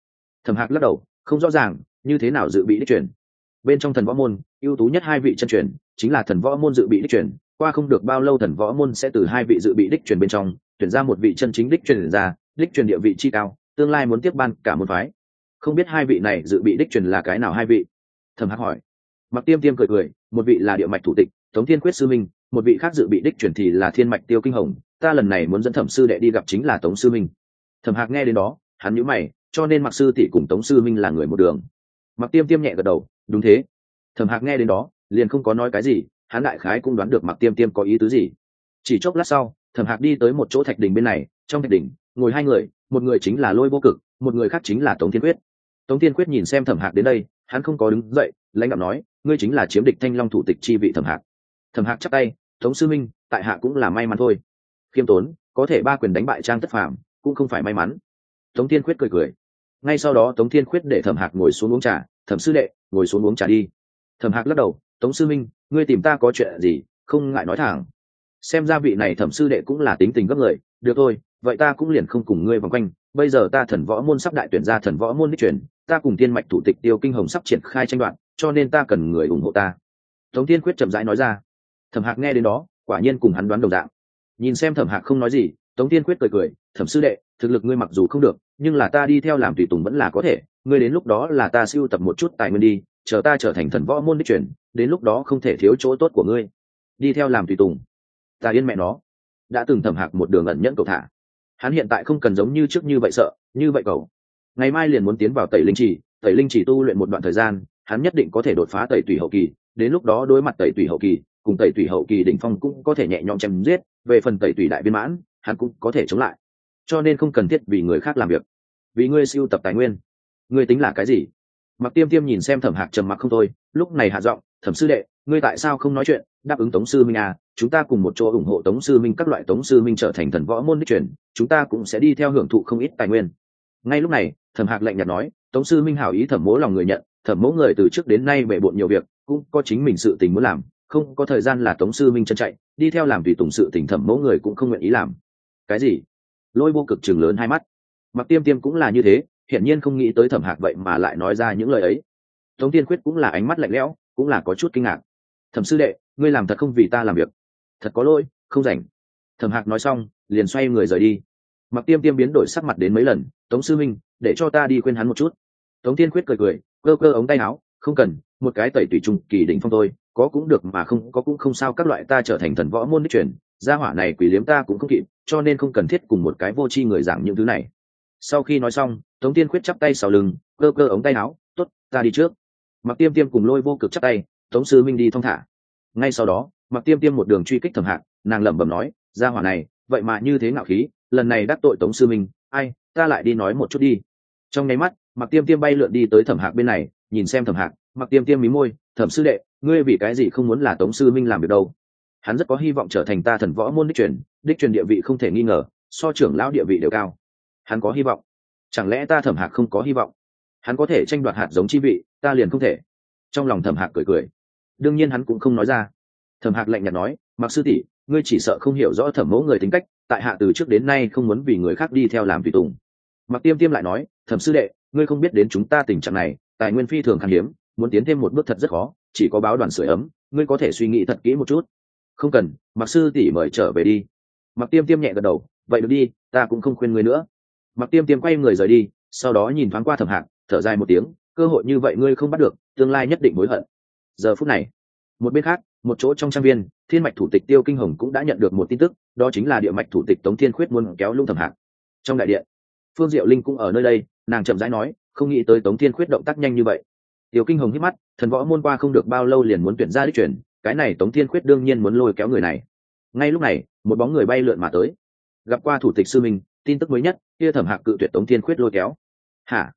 Thẩm hạc lắc đầu, không rõ ràng, như thế nào dự bị đích truyền? Bên trong thần võ môn, ưu tú nhất hai vị chân truyền, chính là thần võ môn dự bị đích truyền, qua không được bao lâu thần võ môn sẽ từ hai vị dự bị đích truyền bên trong, tuyển ra một vị chân chính đích truyền ra, đích truyền địa vị chi cao, tương lai muốn tiếp ban cả một phái. Không biết hai vị này dự bị đích truyền là cái nào hai vị? Thẩm hạc hỏi mặc tiêm tiêm cười cười, một vị là địa mạch thủ tịch, tống thiên quyết sư minh, một vị khác dự bị đích chuyển thì là thiên mạch tiêu kinh hồng, ta lần này muốn dẫn thẩm sư đệ đi gặp chính là tống sư minh. Thẩm hạc nghe đến đó, hắn nhũ mày, cho nên mặc sư tỷ cùng tống sư minh là người một đường. Mặc tiêm tiêm nhẹ gật đầu, đúng thế. Thẩm hạc nghe đến đó, liền không có nói cái gì, hắn đại khái cũng đoán được mặc tiêm tiêm có ý tứ gì. Chỉ chốc lát sau, thẩm hạc đi tới một chỗ thạch đỉnh bên này, trong thạch đỉnh, ngồi hai người, một người chính là lôi vô cực, một người khác chính là tống thiên quyết. Tống thiên quyết nhìn xem thẩm hạc đến đây hắn không có đứng dậy, lãnh đạo nói, ngươi chính là chiếm địch thanh long thủ tịch chi vị thẩm hạc. Thẩm hạc chắc tay, tống sư minh, tại hạ cũng là may mắn thôi. Khiêm tốn, có thể ba quyền đánh bại trang tất phàm, cũng không phải may mắn. Tống thiên khuyết cười cười. Ngay sau đó tống thiên khuyết để thẩm hạc ngồi xuống uống trà. Thẩm sư đệ, ngồi xuống uống trà đi. Thẩm hạc lắc đầu, tống sư minh, ngươi tìm ta có chuyện gì, không ngại nói thẳng. Xem ra vị này thẩm sư đệ cũng là tính tình gấp người. Được thôi, vậy ta cũng liền không cùng ngươi vòng quanh. Bây giờ ta thần võ môn sắp đại tuyển ra thần võ môn đích truyền ta cùng tiên mạch thủ tịch tiêu kinh hồng sắp triển khai tranh đoạn cho nên ta cần người ủng hộ ta. Tống tiên quyết chậm rãi nói ra. Thẩm hạc nghe đến đó, quả nhiên cùng hắn đoán đồng dạng. Nhìn xem thẩm hạc không nói gì, tống tiên quyết cười cười, thẩm sư đệ, thực lực ngươi mặc dù không được, nhưng là ta đi theo làm tùy tùng vẫn là có thể. Ngươi đến lúc đó là ta siêu tập một chút tài nguyên đi, chờ ta trở thành thần võ môn đích truyền, đến lúc đó không thể thiếu chỗ tốt của ngươi. Đi theo làm tùy tùng. Ta yên mẹ nó. Đã từng thẩm hạc một đường ẩn nhẫn cầu thả. Hắn hiện tại không cần giống như trước như vậy sợ, như vậy cầu ngày mai liền muốn tiến vào tẩy linh trì, tẩy linh trì tu luyện một đoạn thời gian, hắn nhất định có thể đột phá tẩy Tủy hậu kỳ. Đến lúc đó đối mặt tẩy Tủy hậu kỳ, cùng tẩy Tủy hậu kỳ đỉnh phong cũng có thể nhẹ nhõm chém giết, về phần tẩy Tủy đại viên mãn, hắn cũng có thể chống lại. Cho nên không cần thiết vì người khác làm việc. Vì ngươi siêu tập tài nguyên. Ngươi tính là cái gì? Mặc tiêm tiêm nhìn xem thẩm hạc trầm mặc không thôi, lúc này hạ giọng, thẩm sư đệ, ngươi tại sao không nói chuyện? Đáp ứng tống sư minh à chúng ta cùng một chỗ ủng hộ tống sư minh, các loại tống sư minh trở thành thần võ môn đích truyền, chúng ta cũng sẽ đi theo hưởng thụ không ít tài nguyên. Ngay lúc này thẩm hạc lạnh nhạt nói, tống sư minh hảo ý thẩm mỗ lòng người nhận, thẩm mỗ người từ trước đến nay bệ bộn nhiều việc, cũng có chính mình sự tình muốn làm, không có thời gian là tống sư minh chân chạy, đi theo làm vì tùng sự tình thẩm mỗ người cũng không nguyện ý làm. Cái gì? Lôi vô cực chừng lớn hai mắt. Mặc tiêm tiêm cũng là như thế, hiển nhiên không nghĩ tới thẩm hạc vậy mà lại nói ra những lời ấy. Tống tiên quyết cũng là ánh mắt lạnh lẽo, cũng là có chút kinh ngạc. Thẩm sư đệ, ngươi làm thật không vì ta làm việc. Thật có lỗi, không rảnh. Thẩm hạc nói xong, liền xoay người rời đi. Mặc tiêm tiêm biến đổi sắc mặt đến mấy lần, tống sư minh để cho ta đi khuyên hắn một chút. Tống tiên Khuyết cười cười, cơ cơ ống tay áo, không cần, một cái tẩy tùy trùng kỳ đỉnh phong tôi có cũng được mà không, có cũng không sao, các loại ta trở thành thần võ môn đích truyền, gia hỏa này quỷ liếm ta cũng không kịp, cho nên không cần thiết cùng một cái vô tri người giảng những thứ này. Sau khi nói xong, tống tiên khuyết chắp tay sau lưng, cơ cơ ống tay áo t ố t ta đi trước. Mặc tiêm tiêm cùng lôi vô cực chắp tay, tống sư minh đi thong thả. Ngay sau đó mặc tiêm tiêm một đường truy kích thẩm hạc, nàng lẩm bẩm nói, gia hỏa này, vậy mà như thế ngạo khí, lần này đắc tội tống sư minh, ai, ta lại đi nói một chút đi trong nháy mắt mặc tiêm tiêm bay lượn đi tới thẩm hạc bên này, nhìn xem thẩm hạc mặc tiêm tiêm mí môi, thẩm sư đệ, ngươi vì cái gì không muốn là tống sư minh làm việc đâu? Hắn rất có hy vọng trở thành ta thần võ môn đích truyền đích truyền địa vị không thể nghi ngờ, so trưởng lão địa vị đều cao. Hắn có hy vọng. Chẳng lẽ ta thẩm hạc không có hy vọng? Hắn có thể tranh đoạt hạt giống chi vị, ta liền không thể. Trong lòng thẩm hạc cười cười. Đương nhiên hắn cũng không nói ra. Thẩm hạc lạnh nhạt nói mặc sư tỷ, ngươi chỉ sợ không hiểu rõ thẩm mẫu người tính cách, tại hạ từ trước đến nay không muốn vì người khác đi theo làm tùy tùng mặc tiêm tiêm lại nói, thẩm sư đệ, ngươi không biết đến chúng ta tình trạng này, tài nguyên phi thường khan hiếm, muốn tiến thêm một bước thật rất khó, chỉ có báo đoàn sửa ấm, ngươi có thể suy nghĩ thật kỹ một chút. Không cần mặc sư tỷ mời trở về đi. Mặc tiêm tiêm nhẹ gật đầu, vậy được đi, ta cũng không khuyên ngươi nữa. Mặc tiêm tiêm quay người rời đi, sau đó nhìn thoáng qua thẩm hạc, thở dài một tiếng, cơ hội như vậy ngươi không bắt được, tương lai nhất định hối hận. Giờ phút này, một bên khác, một chỗ trong trang viên, thiên mạch thủ tịch tiêu kinh hồng cũng đã nhận được một tin tức, đó chính là địa mạch thủ tịch tống thiên khuyết muốn kéo lung thẩm hạc. Trong đại điện phương diệu linh cũng ở nơi đây, nàng chậm rãi nói, không nghĩ tới tống thiên khuyết động tác nhanh như vậy. Tiêu kinh hồng hít mắt, thần võ môn qua không được bao lâu liền muốn tuyển ra đích chuyển cái này tống thiên khuyết đương nhiên muốn lôi kéo người này. Ngay lúc này, một bóng người bay lượn mà tới. Gặp qua thủ tịch sư minh, tin tức mới nhất, kia thẩm hạc cự tuyệt tống thiên khuyết lôi kéo. Hả?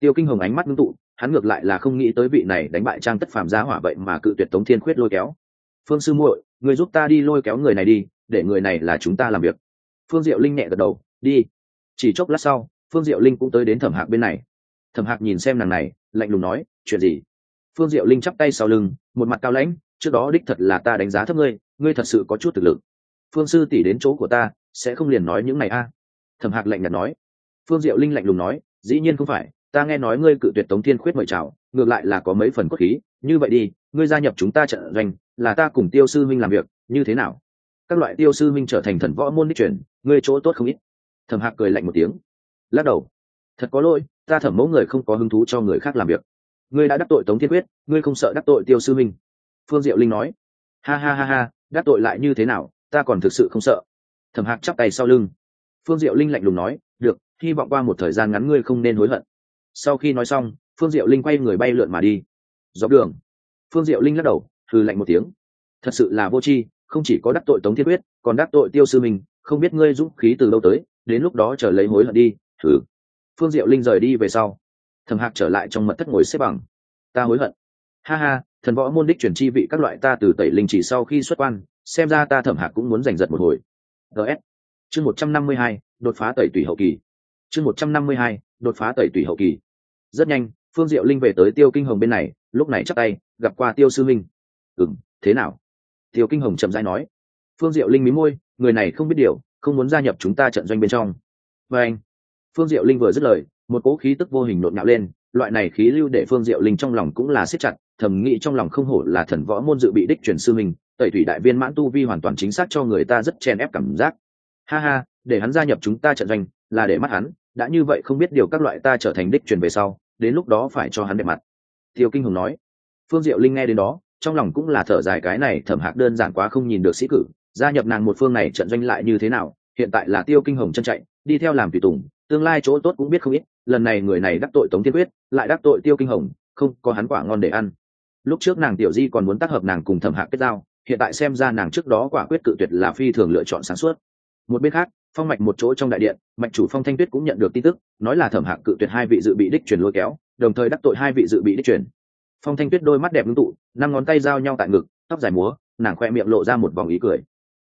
Tiêu kinh hồng ánh mắt ngưng tụ, hắn ngược lại là không nghĩ tới vị này đánh bại trang tất phàm giá hỏa vậy mà cự tuyệt tống thiên khuyết lôi kéo. Phương sư muội, người giúp ta đi lôi kéo người này đi, để người này là chúng ta làm việc. Phương diệu linh nhẹ gật đầu, đi chỉ chốc lát sau, phương diệu linh cũng tới đến thẩm hạc bên này. Thẩm hạc nhìn xem nàng này, lạnh lùng nói, chuyện gì? Phương diệu linh chắp tay sau lưng, một mặt cao lãnh, trước đó đích thật là ta đánh giá thấp ngươi ngươi thật sự có chút thực lực. Phương sư tỷ đến chỗ của ta, sẽ không liền nói những này a. Thẩm hạc lạnh nhạt nói. Phương diệu linh lạnh lùng nói, dĩ nhiên không phải, ta nghe nói ngươi cự tuyệt tống thiên khuyết mời chào, ngược lại là có mấy phần cốt khí, như vậy đi, ngươi gia nhập chúng ta trận doanh, là ta cùng tiêu sư minh làm việc, như thế nào? Các loại tiêu sư minh trở thành thần võ môn đích truyền, ngươi chỗ tốt không ít thẩm hạc cười lạnh một tiếng. Lắc đầu. Thật có lỗi ta thẩm mẫu người không có hứng thú cho người khác làm việc. Ngươi đã đắc tội tống thiên quyết ngươi không sợ đắc tội tiêu sư minh. Phương diệu linh nói. Ha ha ha ha đắc tội lại như thế nào ta còn thực sự không sợ. Thẩm hạc chắp tay sau lưng. Phương diệu linh lạnh lùng nói được hy vọng qua một thời gian ngắn ngươi không nên hối hận. Sau khi nói xong phương diệu linh quay người bay lượn mà đi. Dọc đường phương diệu linh lắc đầu thư lạnh một tiếng. Thật sự là vô tri không chỉ có đắc tội tống thiết quyết còn đắc tội tiêu sư Minh, không biết ngươi dũng khí từ đâu tới đến lúc đó chờ lấy hối hận đi, thử. Phương diệu linh rời đi về sau. Thầm hạc trở lại trong mật thất ngồi xếp bằng. Ta hối hận. Ha ha, thần võ môn đích chuyển chi vị các loại ta từ tẩy linh chỉ sau khi xuất quan, xem ra ta thẩm hạc cũng muốn giành giật một hồi. Ts chương một trăm năm mươi hai, đột phá tẩy tủy hậu kỳ. Chương một trăm năm mươi hai, đột phá tẩy tủy hậu kỳ. Rất nhanh, phương diệu linh về tới tiêu kinh hồng bên này, lúc này chắc tay, gặp qua tiêu sư minh. Ừng thế nào? Tiêu kinh hồng chậm rãi nói. Phương diệu linh mí môi, người này không biết điều không muốn gia nhập chúng ta trận doanh bên trong. Và anh, phương diệu linh vừa dứt lời, một cỗ khí tức vô hình nộn nhạo lên, loại này khí lưu để phương diệu linh trong lòng cũng là siết chặt, thầm nghĩ trong lòng không hổ là thần võ môn dự bị đích truyền sư mình tẩy thủy đại viên mãn tu vi hoàn toàn chính xác cho người ta rất chen ép cảm giác. Ha ha, để hắn gia nhập chúng ta trận doanh, là để mắt hắn, đã như vậy không biết điều các loại ta trở thành đích truyền về sau, đến lúc đó phải cho hắn đẹp mặt. Tiêu kinh hùng nói. Phương diệu linh nghe đến đó, trong lòng cũng là thở dài cái này thẩm hạc đơn giản quá không nhìn được sĩ cử gia nhập nàng một phương này trận doanh lại như thế nào, hiện tại là tiêu kinh hồng chân chạy, đi theo làm tùy tùng, tương lai chỗ tốt cũng biết không ít, lần này người này đắc tội tống thiên quyết, lại đắc tội tiêu kinh hồng, không, có hắn quả ngon để ăn. Lúc trước nàng tiểu di còn muốn tác hợp nàng cùng thẩm hạc kết giao, hiện tại xem ra nàng trước đó quả quyết cự tuyệt là phi thường lựa chọn sáng suốt. Một bên khác, phong mạch một chỗ trong đại điện, mạch chủ phong thanh tuyết cũng nhận được tin tức, nói là thẩm hạc cự tuyệt hai vị dự bị đích truyền lôi kéo, đồng thời đắc tội hai vị dự bị đích truyền. Phong thanh tuyết đôi mắt đẹp ngưng tụ, năm ngón tay giao nhau tại ngực, tóc dài múa, nàng khoe miệng lộ ra một vòng ý cười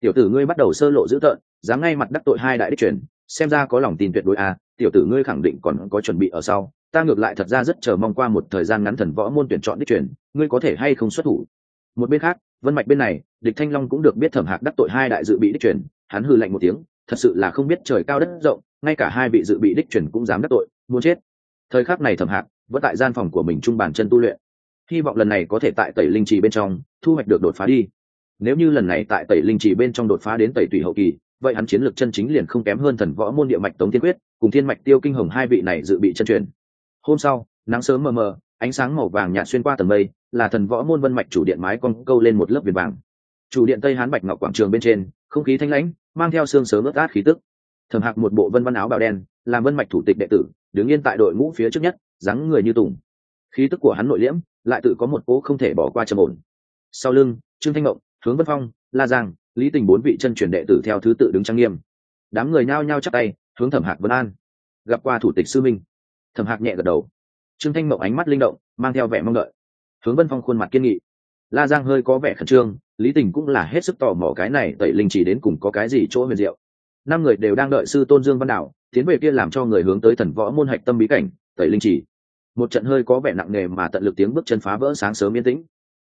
tiểu tử ngươi bắt đầu sơ lộ dữ tợn, dám ngay mặt đắc tội hai đại đích truyền, xem ra có lòng tin tuyệt đối à tiểu tử ngươi khẳng định còn có chuẩn bị ở sau. Ta ngược lại thật ra rất chờ mong qua một thời gian ngắn thần võ môn tuyển chọn đích truyền, ngươi có thể hay không xuất thủ? Một bên khác, vân mạch bên này, địch thanh long cũng được biết thẩm hạc đắc tội hai đại dự bị đích truyền, hắn hư lạnh một tiếng, thật sự là không biết trời cao đất rộng, ngay cả hai vị dự bị đích truyền cũng dám đắc tội, muốn chết. Thời khắc này thẩm hạc vẫn tại gian phòng của mình trung bàn chân tu luyện. Hy vọng lần này có thể tại tẩy linh trì bên trong, thu hoạch được đột phá đi nếu như lần này tại tẩy linh chỉ bên trong đột phá đến tẩy Tủy hậu kỳ, vậy hắn chiến lược chân chính liền không kém hơn thần võ môn địa mạch tống thiên quyết, cùng thiên mạch tiêu kinh hồng hai vị này dự bị chân truyền. Hôm sau, nắng sớm mờ mờ, ánh sáng màu vàng nhạt xuyên qua tầng mây, là thần võ môn vân mạch chủ điện mái con câu lên một lớp viền vàng. Chủ điện tây hán bạch ngọc quảng trường bên trên, không khí thanh lãnh, mang theo xương sớm ướt át khí tức. Thẩm hạc một bộ vân văn áo bào đen, làm vân mạch thủ tịch đệ tử, đứng yên tại đội ngũ phía trước nhất, dáng người như tùng. Khí tức của hắn nội liễm, lại tự có một cỗ không thể bỏ qua trầm ổn. Sau lưng, trương thanh Mộng hướng vân phong, la giang, lý tình bốn vị chân truyền đệ tử theo thứ tự đứng trang nghiêm. đám người nhao nhao chắc tay, hướng thẩm hạc vân an. gặp qua thủ tịch sư minh. thẩm hạc nhẹ gật đầu. trương thanh mộng ánh mắt linh động, mang theo vẻ mong đợi. hướng vân phong khuôn mặt kiên nghị. la giang hơi có vẻ khẩn trương, lý tình cũng là hết sức tò mò cái này, tẩy linh chỉ đến cùng có cái gì chỗ huyền diệu. năm người đều đang đợi sư tôn dương văn đạo, tiến về kia làm cho người hướng tới thần võ môn hạch tâm bí cảnh, tẩy linh chỉ. một trận hơi có vẻ nặng nề mà tận lực tiếng bước chân phá vỡ sáng sớm yên tĩnh.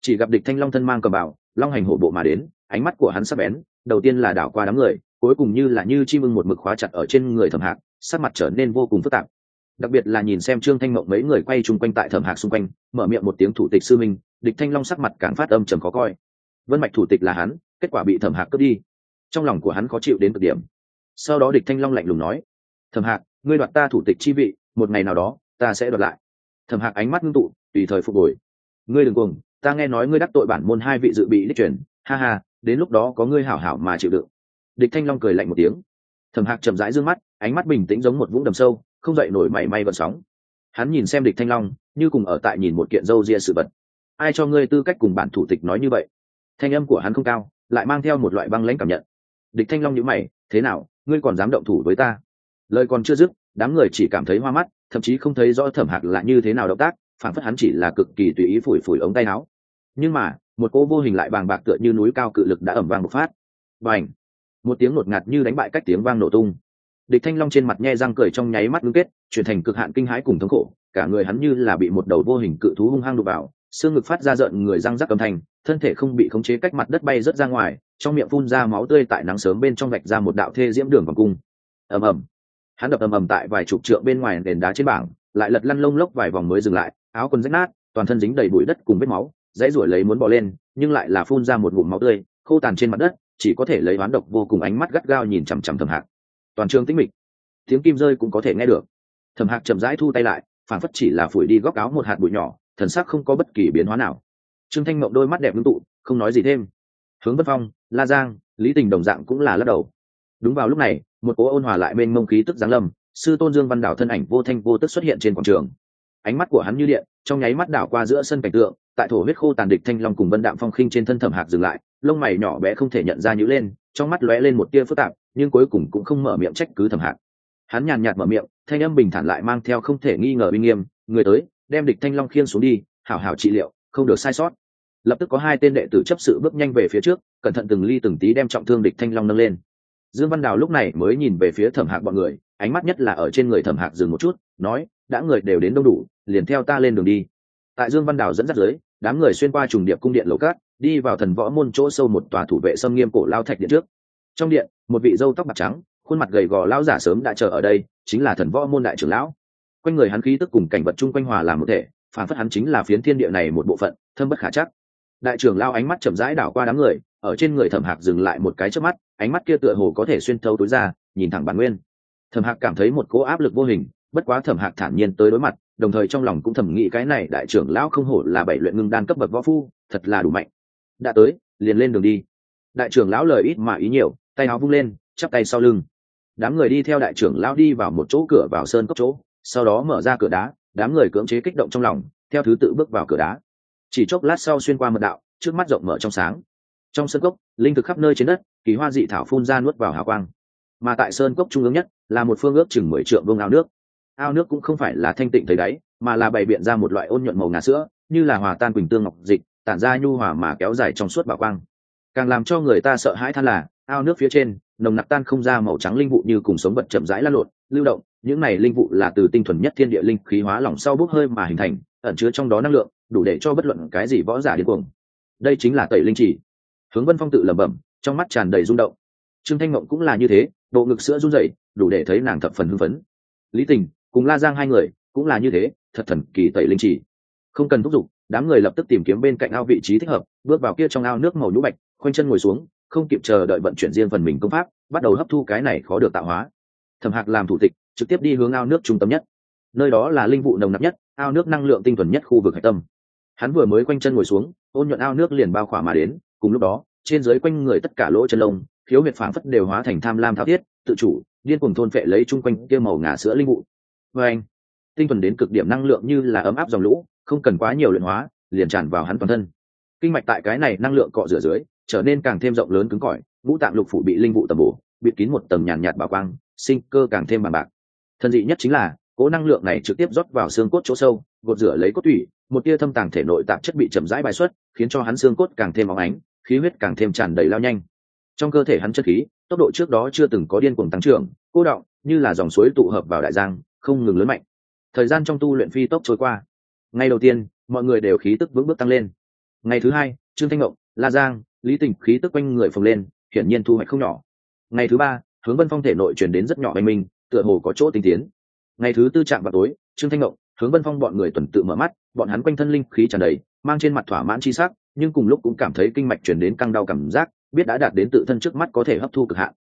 chỉ gặp địch thanh long thân mang cầm bảo long hành hổ bộ mà đến, ánh mắt của hắn sắp bén, đầu tiên là đảo qua đám người, cuối cùng như là như chim ưng một mực khóa chặt ở trên người thẩm hạc, sắc mặt trở nên vô cùng phức tạp. Đặc biệt là nhìn xem trương thanh mộng mấy người quay chung quanh tại thẩm hạc xung quanh, mở miệng một tiếng thủ tịch sư minh, địch thanh long sắc mặt càng phát âm trầm khó coi. Vân mạch thủ tịch là hắn, kết quả bị thẩm hạc cướp đi. Trong lòng của hắn khó chịu đến cực điểm. Sau đó địch thanh long lạnh lùng nói, thẩm hạc, ngươi đoạt ta thủ tịch chi vị, một ngày nào đó, ta sẽ đoạt lại. Thẩm hạc ánh mắt ngưng tụ, tùy thời phục hồi. Ngươi đừng cuồng ta nghe nói ngươi đắc tội bản môn hai vị dự bị đích truyền, ha ha, đến lúc đó có ngươi hảo hảo mà chịu đựng. Địch thanh long cười lạnh một tiếng. Thẩm hạc chậm rãi d ư ơ n g mắt, ánh mắt bình tĩnh giống một vũng đầm sâu, không dậy nổi mảy may vận sóng. Hắn nhìn xem địch thanh long, như cùng ở tại nhìn một kiện râu ria sự vật. Ai cho ngươi tư cách cùng bản thủ tịch nói như vậy? Thanh âm của hắn không cao, lại mang theo một loại băng lãnh cảm nhận. Địch thanh long nhữ mày, thế nào, ngươi còn dám động thủ với ta? Lời còn chưa dứt, đám người chỉ cảm thấy hoa mắt, thậm chí không thấy rõ thẩm hạc là như thế nào động tác phản phất hắn chỉ là cực kỳ tùy ý phủi phủi ống tay áo. Nhưng mà, một cô vô hình lại bàng bạc tựa như núi cao cự lực đã ẩm vang một phát. Và ảnh một tiếng ngột ngạt như đánh bại cách tiếng vang nổ tung. Địch thanh long trên mặt nhe răng cười trong nháy mắt ngưng kết, chuyển thành cực hạn kinh hãi cùng thống khổ, cả người hắn như là bị một đầu vô hình cự thú hung hăng đục vào, xương ngực phát ra rợn người răng rắc âm thanh, thân thể không bị khống chế cách mặt đất bay rớt ra ngoài, trong miệng phun ra máu tươi tại nắng sớm bên trong vạch ra một đạo thê diễm đường vòng cung. Ầm ầm. Hắn đập ầm ầm tại vài chục trượng bên ngoài nền đá trên bảng, lại lật lăn lông lốc vài vòng mới dừng lại áo quần rách nát, toàn thân dính đầy bụi đất cùng vết máu, dãy ruổi lấy muốn bỏ lên, nhưng lại là phun ra một ngụm máu tươi, khô tàn trên mặt đất, chỉ có thể lấy oán độc vô cùng ánh mắt gắt gao nhìn chằm chằm thầm hạc. Toàn trường tĩnh mịch. Tiếng kim rơi cũng có thể nghe được. Thầm hạc chậm rãi thu tay lại phản phất chỉ là phủi đi góc áo một hạt bụi nhỏ, thần sắc không có bất kỳ biến hóa nào. Trương thanh mộng đôi mắt đẹp ngưng tụ, không nói gì thêm. Hướng bất phong, la giang, lý tình đồng dạng cũng là lắc đầu. Đúng vào lúc này, một cố ôn hòa lại bên mông khí tức giáng lâm, sư tôn dương văn đảo thân ảnh vô thanh vô tức xuất hiện trên quảng trường ánh mắt của hắn như điện, trong nháy mắt đảo qua giữa sân cảnh tượng, tại thổ huyết khô tàn địch thanh long cùng vân đạm phong khinh trên thân thẩm hạc dừng lại, lông mày nhỏ bé không thể nhận ra nhữ lên, trong mắt lóe lên một tia phức tạp, nhưng cuối cùng cũng không mở miệng trách cứ thẩm hạc. Hắn nhàn nhạt mở miệng, thanh âm bình thản lại mang theo không thể nghi ngờ uy nghiêm, người tới, đem địch thanh long khiên xuống đi, hảo hảo trị liệu, không được sai sót. Lập tức có hai tên đệ tử chấp sự bước nhanh về phía trước, cẩn thận từng ly từng tí đem trọng thương địch thanh long nâng lên. Dương văn đào lúc này mới nhìn về phía thẩm hạc bọn người, ánh mắt nhất là ở trên người thẩm hạc dừng một chút, nói đã người đều đến đông đủ, liền theo ta lên đường đi. Tại dương văn đào dẫn dắt dưới, đám người xuyên qua trùng điệp cung điện lầu cát, đi vào thần võ môn chỗ sâu một tòa thủ vệ xâm nghiêm cổ lao thạch điện trước. Trong điện, một vị dâu tóc bạc trắng, khuôn mặt gầy gò lao giả sớm đã chờ ở đây, chính là thần võ môn đại trưởng lão. Quanh người hắn khí tức cùng cảnh vật chung quanh hòa làm một thể, phản phất hắn chính là phiến thiên địa này một bộ phận, thâm bất khả chắc. Đại trưởng lao ánh mắt chậm rãi đảo qua đám người, ở trên người thẩm hạc dừng lại một cái trước mắt, ánh mắt kia tựa hồ có thể xuyên thấu tối ra, nhìn thẳng bản nguyên. Thẩm hạc cảm thấy một cỗ áp lực vô hình bất quá thẩm hạc thản nhiên tới đối mặt, đồng thời trong lòng cũng thẩm nghĩ cái này đại trưởng lão không hổ là bảy luyện ngưng đan cấp bậc võ phu, thật là đủ mạnh. Đã tới, liền lên đường đi. Đại trưởng lão lời ít mà ý nhiều, tay áo vung lên, chắp tay sau lưng. Đám người đi theo đại trưởng lão đi vào một chỗ cửa vào sơn cốc chỗ, sau đó mở ra cửa đá, đám người cưỡng chế kích động trong lòng, theo thứ tự bước vào cửa đá. Chỉ chốc lát sau xuyên qua mật đạo, trước mắt rộng mở trong sáng. Trong sơn cốc, linh thực khắp nơi trên đất, kỳ hoa dị thảo phun ra nuốt vào hào quang. Mà tại sơn cốc trung ương nhất, là một phương ước chừng mười triệu vương ao nước ao nước cũng không phải là thanh tịnh thấy đáy, mà là bày biện ra một loại ôn nhuận màu ngà sữa, như là hòa tan quỳnh tương ngọc dịch, tản ra nhu hòa mà kéo dài trong suốt bảo quang. Càng làm cho người ta sợ hãi than là, ao nước phía trên, nồng nặc tan không ra màu trắng linh vụ như cùng sống vật chậm rãi lan lộn, lưu động, những này linh vụ là từ tinh thuần nhất thiên địa linh khí hóa lỏng sau bốc hơi mà hình thành, ẩn chứa trong đó năng lượng, đủ để cho bất luận cái gì võ giả điên cuồng. Đây chính là tẩy linh chỉ. Hướng vân phong tự lẩm bẩm, trong mắt tràn đầy rung động. Trương thanh mộng cũng là như thế, bộ ngực sữa run rẩy, đủ để thấy nàng thập phần hưng phấn. Lý tình cùng la giang hai người, cũng là như thế, thật thần kỳ tẩy linh chỉ không cần thúc giục, đám người lập tức tìm kiếm bên cạnh ao vị trí thích hợp, bước vào kia trong ao nước màu nhũ bạch, khoanh chân ngồi xuống, không kịp chờ đợi vận chuyển riêng phần mình công pháp, bắt đầu hấp thu cái này khó được tạo hóa. Thẩm hạc làm thủ tịch, trực tiếp đi hướng ao nước trung tâm nhất. Nơi đó là linh vụ nồng nặc nhất, ao nước năng lượng tinh thuần nhất khu vực hạch tâm. Hắn vừa mới quanh chân ngồi xuống, ôn nhuận ao nước liền bao khỏa mà đến, cùng lúc đó, trên dưới quanh người tất cả lỗ chân lông, khiếu huyệt phảng phất đều hóa thành tham lam thao thiết, tự chủ, điên cuồng thôn phệ lấy chung quanh kia màu ngà sữa linh vụ vê anh, tinh thuần đến cực điểm năng lượng như là ấm áp dòng lũ, không cần quá nhiều luyện hóa, liền tràn vào hắn toàn thân. Kinh mạch tại cái này năng lượng cọ rửa dưới, trở nên càng thêm rộng lớn cứng cỏi, ngũ tạng lục phủ bị linh vụ tầm bổ, bịt kín một tầng nhàn nhạt bảo quang, sinh cơ càng thêm bằng bạc. Thân dị nhất chính là cố năng lượng này trực tiếp rót vào xương cốt chỗ sâu, gột rửa lấy cốt tủy, một tia thâm tàng thể nội tạp chất bị chậm rãi bài xuất, khiến cho hắn xương cốt càng thêm óng ánh, khí huyết càng thêm tràn đầy lao nhanh. Trong cơ thể hắn chất khí, tốc độ trước đó chưa từng có điên cuồng tăng trưởng, cô động, như là dòng suối tụ hợp vào đại giang không ngừng lớn mạnh. Thời gian trong tu luyện phi tốc trôi qua. Ngay đầu tiên, mọi người đều khí tức vững bước tăng lên. Ngày thứ hai, trương thanh ngộng, la giang, lý tình khí tức quanh người phồng lên, hiển nhiên thu hoạch không nhỏ. Ngày thứ ba, hướng vân phong thể nội chuyển đến rất nhỏ oanh minh, tựa hồ có chỗ tinh tiến. Ngày thứ tư chạm vào tối, trương thanh ngộng, hướng vân phong bọn người tuần tự mở mắt, bọn hắn quanh thân linh khí tràn đầy, mang trên mặt thỏa mãn chi sắc, nhưng cùng lúc cũng cảm thấy kinh mạch chuyển đến căng đau cảm giác, biết đã đạt đến tự thân trước mắt có thể hấp thu cực hạn.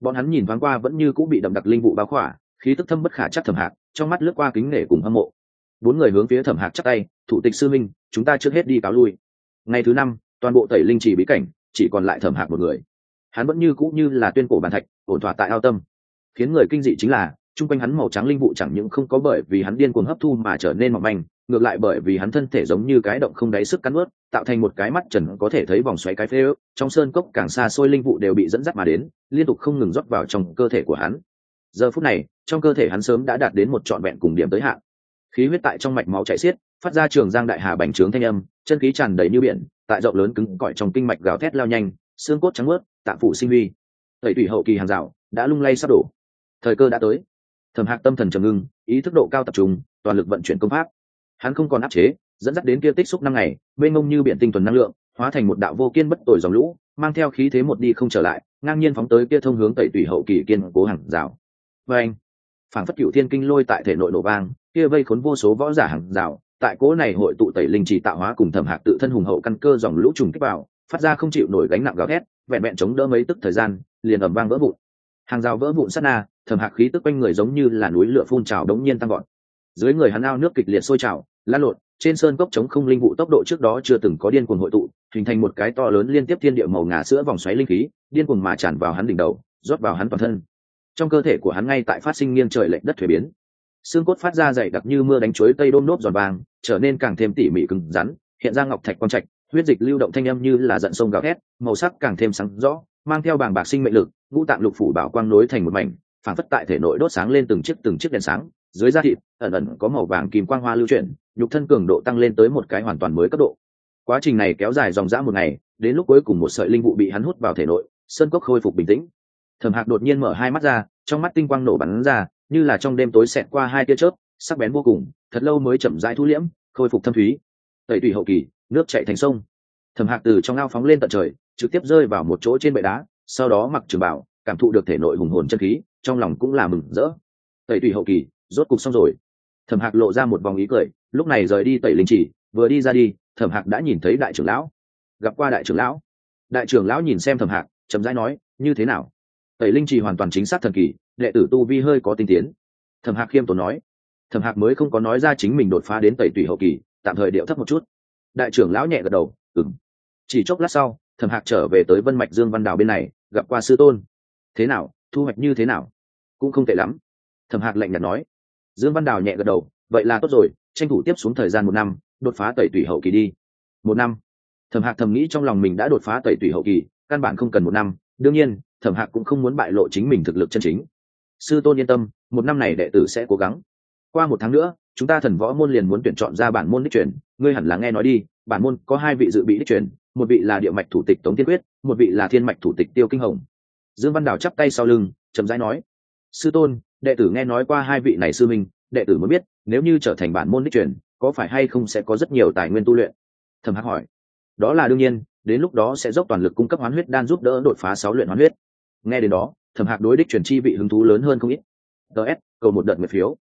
Bọn hắn nhìn thoáng qua vẫn như cũng bị đậm đặc linh vụ bao khỏa khí tức thâm bất khả chắc thẩm hạc, trong mắt lướt qua kính nể cùng hâm mộ. Bốn người hướng phía thẩm hạc chắc tay, thủ tịch sư minh, chúng ta trước hết đi cáo lui. Ngày thứ năm, toàn bộ tẩy linh chỉ bí cảnh, chỉ còn lại thẩm hạc một người. Hắn vẫn như cũ như là tuyên cổ bàn thạch, ổn thỏa tại ao tâm. Khiến người kinh dị chính là, chung quanh hắn màu trắng linh vụ chẳng những không có bởi vì hắn điên cuồng hấp thu mà trở nên mỏng manh, ngược lại bởi vì hắn thân thể giống như cái động không đáy sức cắn ướt tạo thành một cái mắt trần có thể thấy vòng xoáy cái phế ước, trong sơn cốc càng xa xôi linh vụ đều bị dẫn dắt mà đến, liên tục không ngừng rót vào trong cơ thể của hắn giờ phút này, trong cơ thể hắn sớm đã đạt đến một trọn vẹn cùng điểm tới hạn. Khí huyết tại trong mạch máu chảy xiết, phát ra trường giang đại hà bành trướng thanh âm, chân khí tràn đầy như biển, tại rộng lớn cứng cỏi trong kinh mạch gào thét lao nhanh, xương cốt trắng ướt tạm phủ sinh huy. Tẩy tủy hậu kỳ hàng rào, đã lung lay sắp đổ. Thời cơ đã tới. Thẩm hạc tâm thần trầm ngưng, ý thức độ cao tập trung, toàn lực vận chuyển công pháp. Hắn không còn áp chế, dẫn dắt đến kia tích xúc năm ngày, mênh mông như biển tinh thuần năng lượng, hóa thành một đạo vô kiên bất tồi dòng lũ, mang theo khí thế một đi không trở lại, ngang nhiên phóng tới kia thông hướng tẩy tủy hậu kỳ kiên cố hàng rào và anh phản phất cựu thiên kinh lôi tại thể nội nổ vang, kia vây khốn vô số võ giả hàng rào, tại cố này hội tụ tẩy linh trì tạo hóa cùng thẩm hạc tự thân hùng hậu căn cơ dòng lũ trùng kích vào, phát ra không chịu nổi gánh nặng gào thét, vẹn vẹn chống đỡ mấy tức thời gian, liền ầm vang vỡ vụn. Hàng rào vỡ vụn sát na, thẩm hạc khí tức quanh người giống như là núi lửa phun trào đống nhiên tăng gọn dưới người hắn ao nước kịch liệt sôi trào, lan lộn, trên sơn cốc chống không linh vụ tốc độ trước đó chưa từng có điên cuồng hội tụ, hình thành một cái to lớn liên tiếp thiên địa màu ngà sữa vòng xoáy linh khí, điên cuồng mà tràn vào hắn đỉnh đầu, rót vào hắn toàn thân trong cơ thể của hắn ngay tại phát sinh nghiêng trời lệch đất thuế biến. Xương cốt phát ra dày đặc như mưa đánh chuối tây đôm nốt giòn vàng, trở nên càng thêm tỉ mỉ cứng rắn, hiện ra ngọc thạch quang trạch, huyết dịch lưu động thanh âm như là giận sông gào thét, màu sắc càng thêm sáng rõ, mang theo bảng bạc sinh mệnh lực, ngũ tạng lục phủ bảo quang nối thành một mảnh, phản phất tại thể nội đốt sáng lên từng chiếc từng chiếc đèn sáng, dưới da thịt, ẩn ẩn có màu vàng kim quang hoa lưu chuyển, nhục thân cường độ tăng lên tới một cái hoàn toàn mới cấp độ. Quá trình này kéo dài dòng dã một ngày, đến lúc cuối cùng một sợi linh vụ bị hắn hút vào thể nội, sơn cốc khôi phục bình tĩnh thẩm hạc đột nhiên mở hai mắt ra, trong mắt tinh quang nổ bắn ra, như là trong đêm tối xẹt qua hai tia chớp, sắc bén vô cùng, thật lâu mới chậm rãi thu liễm, khôi phục thâm thúy. Tẩy tùy hậu kỳ, nước chạy thành sông. Thẩm hạc từ trong ao phóng lên tận trời, trực tiếp rơi vào một chỗ trên bệ đá, sau đó mặc trường bảo cảm thụ được thể nội hùng hồn chân khí, trong lòng cũng là mừng rỡ. Tẩy tùy hậu kỳ, rốt cục xong rồi. Thẩm hạc lộ ra một vòng ý cười, lúc này rời đi tẩy linh chỉ, vừa đi ra đi, thẩm hạc đã nhìn thấy đại trưởng lão. Gặp qua đại trưởng lão. Đại trưởng lão nhìn xem thẩm hạc, chậm rãi nói, như thế nào? Tẩy linh chỉ hoàn toàn chính xác thần kỳ, đệ tử tu vi hơi có tinh tiến. Thẩm hạc khiêm tốn nói. Thẩm hạc mới không có nói ra chính mình đột phá đến tẩy Tủy hậu kỳ, tạm thời điệu thấp một chút. Đại trưởng lão nhẹ gật đầu ừng chỉ chốc lát sau, thẩm hạc trở về tới vân mạch dương văn đào bên này, gặp qua sư tôn. Thế nào, thu hoạch như thế nào? Cũng không tệ lắm. Thẩm hạc lạnh nhạt nói. Dương văn đào nhẹ gật đầu, vậy là tốt rồi, tranh thủ tiếp xuống thời gian một năm, đột phá tẩy tủy hậu kỳ đi. Một năm? Thẩm hạc thầm nghĩ trong lòng mình đã đột phá tẩy tủy hậu kỳ, căn bản không cần một năm. Đương nhiên thẩm hạc cũng không muốn bại lộ chính mình thực lực chân chính. Sư tôn yên tâm, một năm này đệ tử sẽ cố gắng. Qua một tháng nữa, chúng ta thần võ môn liền muốn tuyển chọn ra bản môn đích truyền. Ngươi hẳn là nghe nói đi, bản môn có hai vị dự bị đích truyền, một vị là địa mạch thủ tịch tống tiên quyết, một vị là thiên mạch thủ tịch tiêu kinh hồng. Dương văn đào chắp tay sau lưng, chậm rãi nói, sư tôn, đệ tử nghe nói qua hai vị này sư minh, đệ tử mới biết, nếu như trở thành bản môn đích truyền, có phải hay không sẽ có rất nhiều tài nguyên tu luyện? Thầm hắc hỏi. Đó là đương nhiên, đến lúc đó sẽ dốc toàn lực cung cấp hoán huyết đan giúp đỡ đột phá sáu luyện hoán huyết nghe đến đó, thẩm hạc đối đích truyền chi vị hứng thú lớn hơn không ít. Ts cầu một đợt mười phiếu.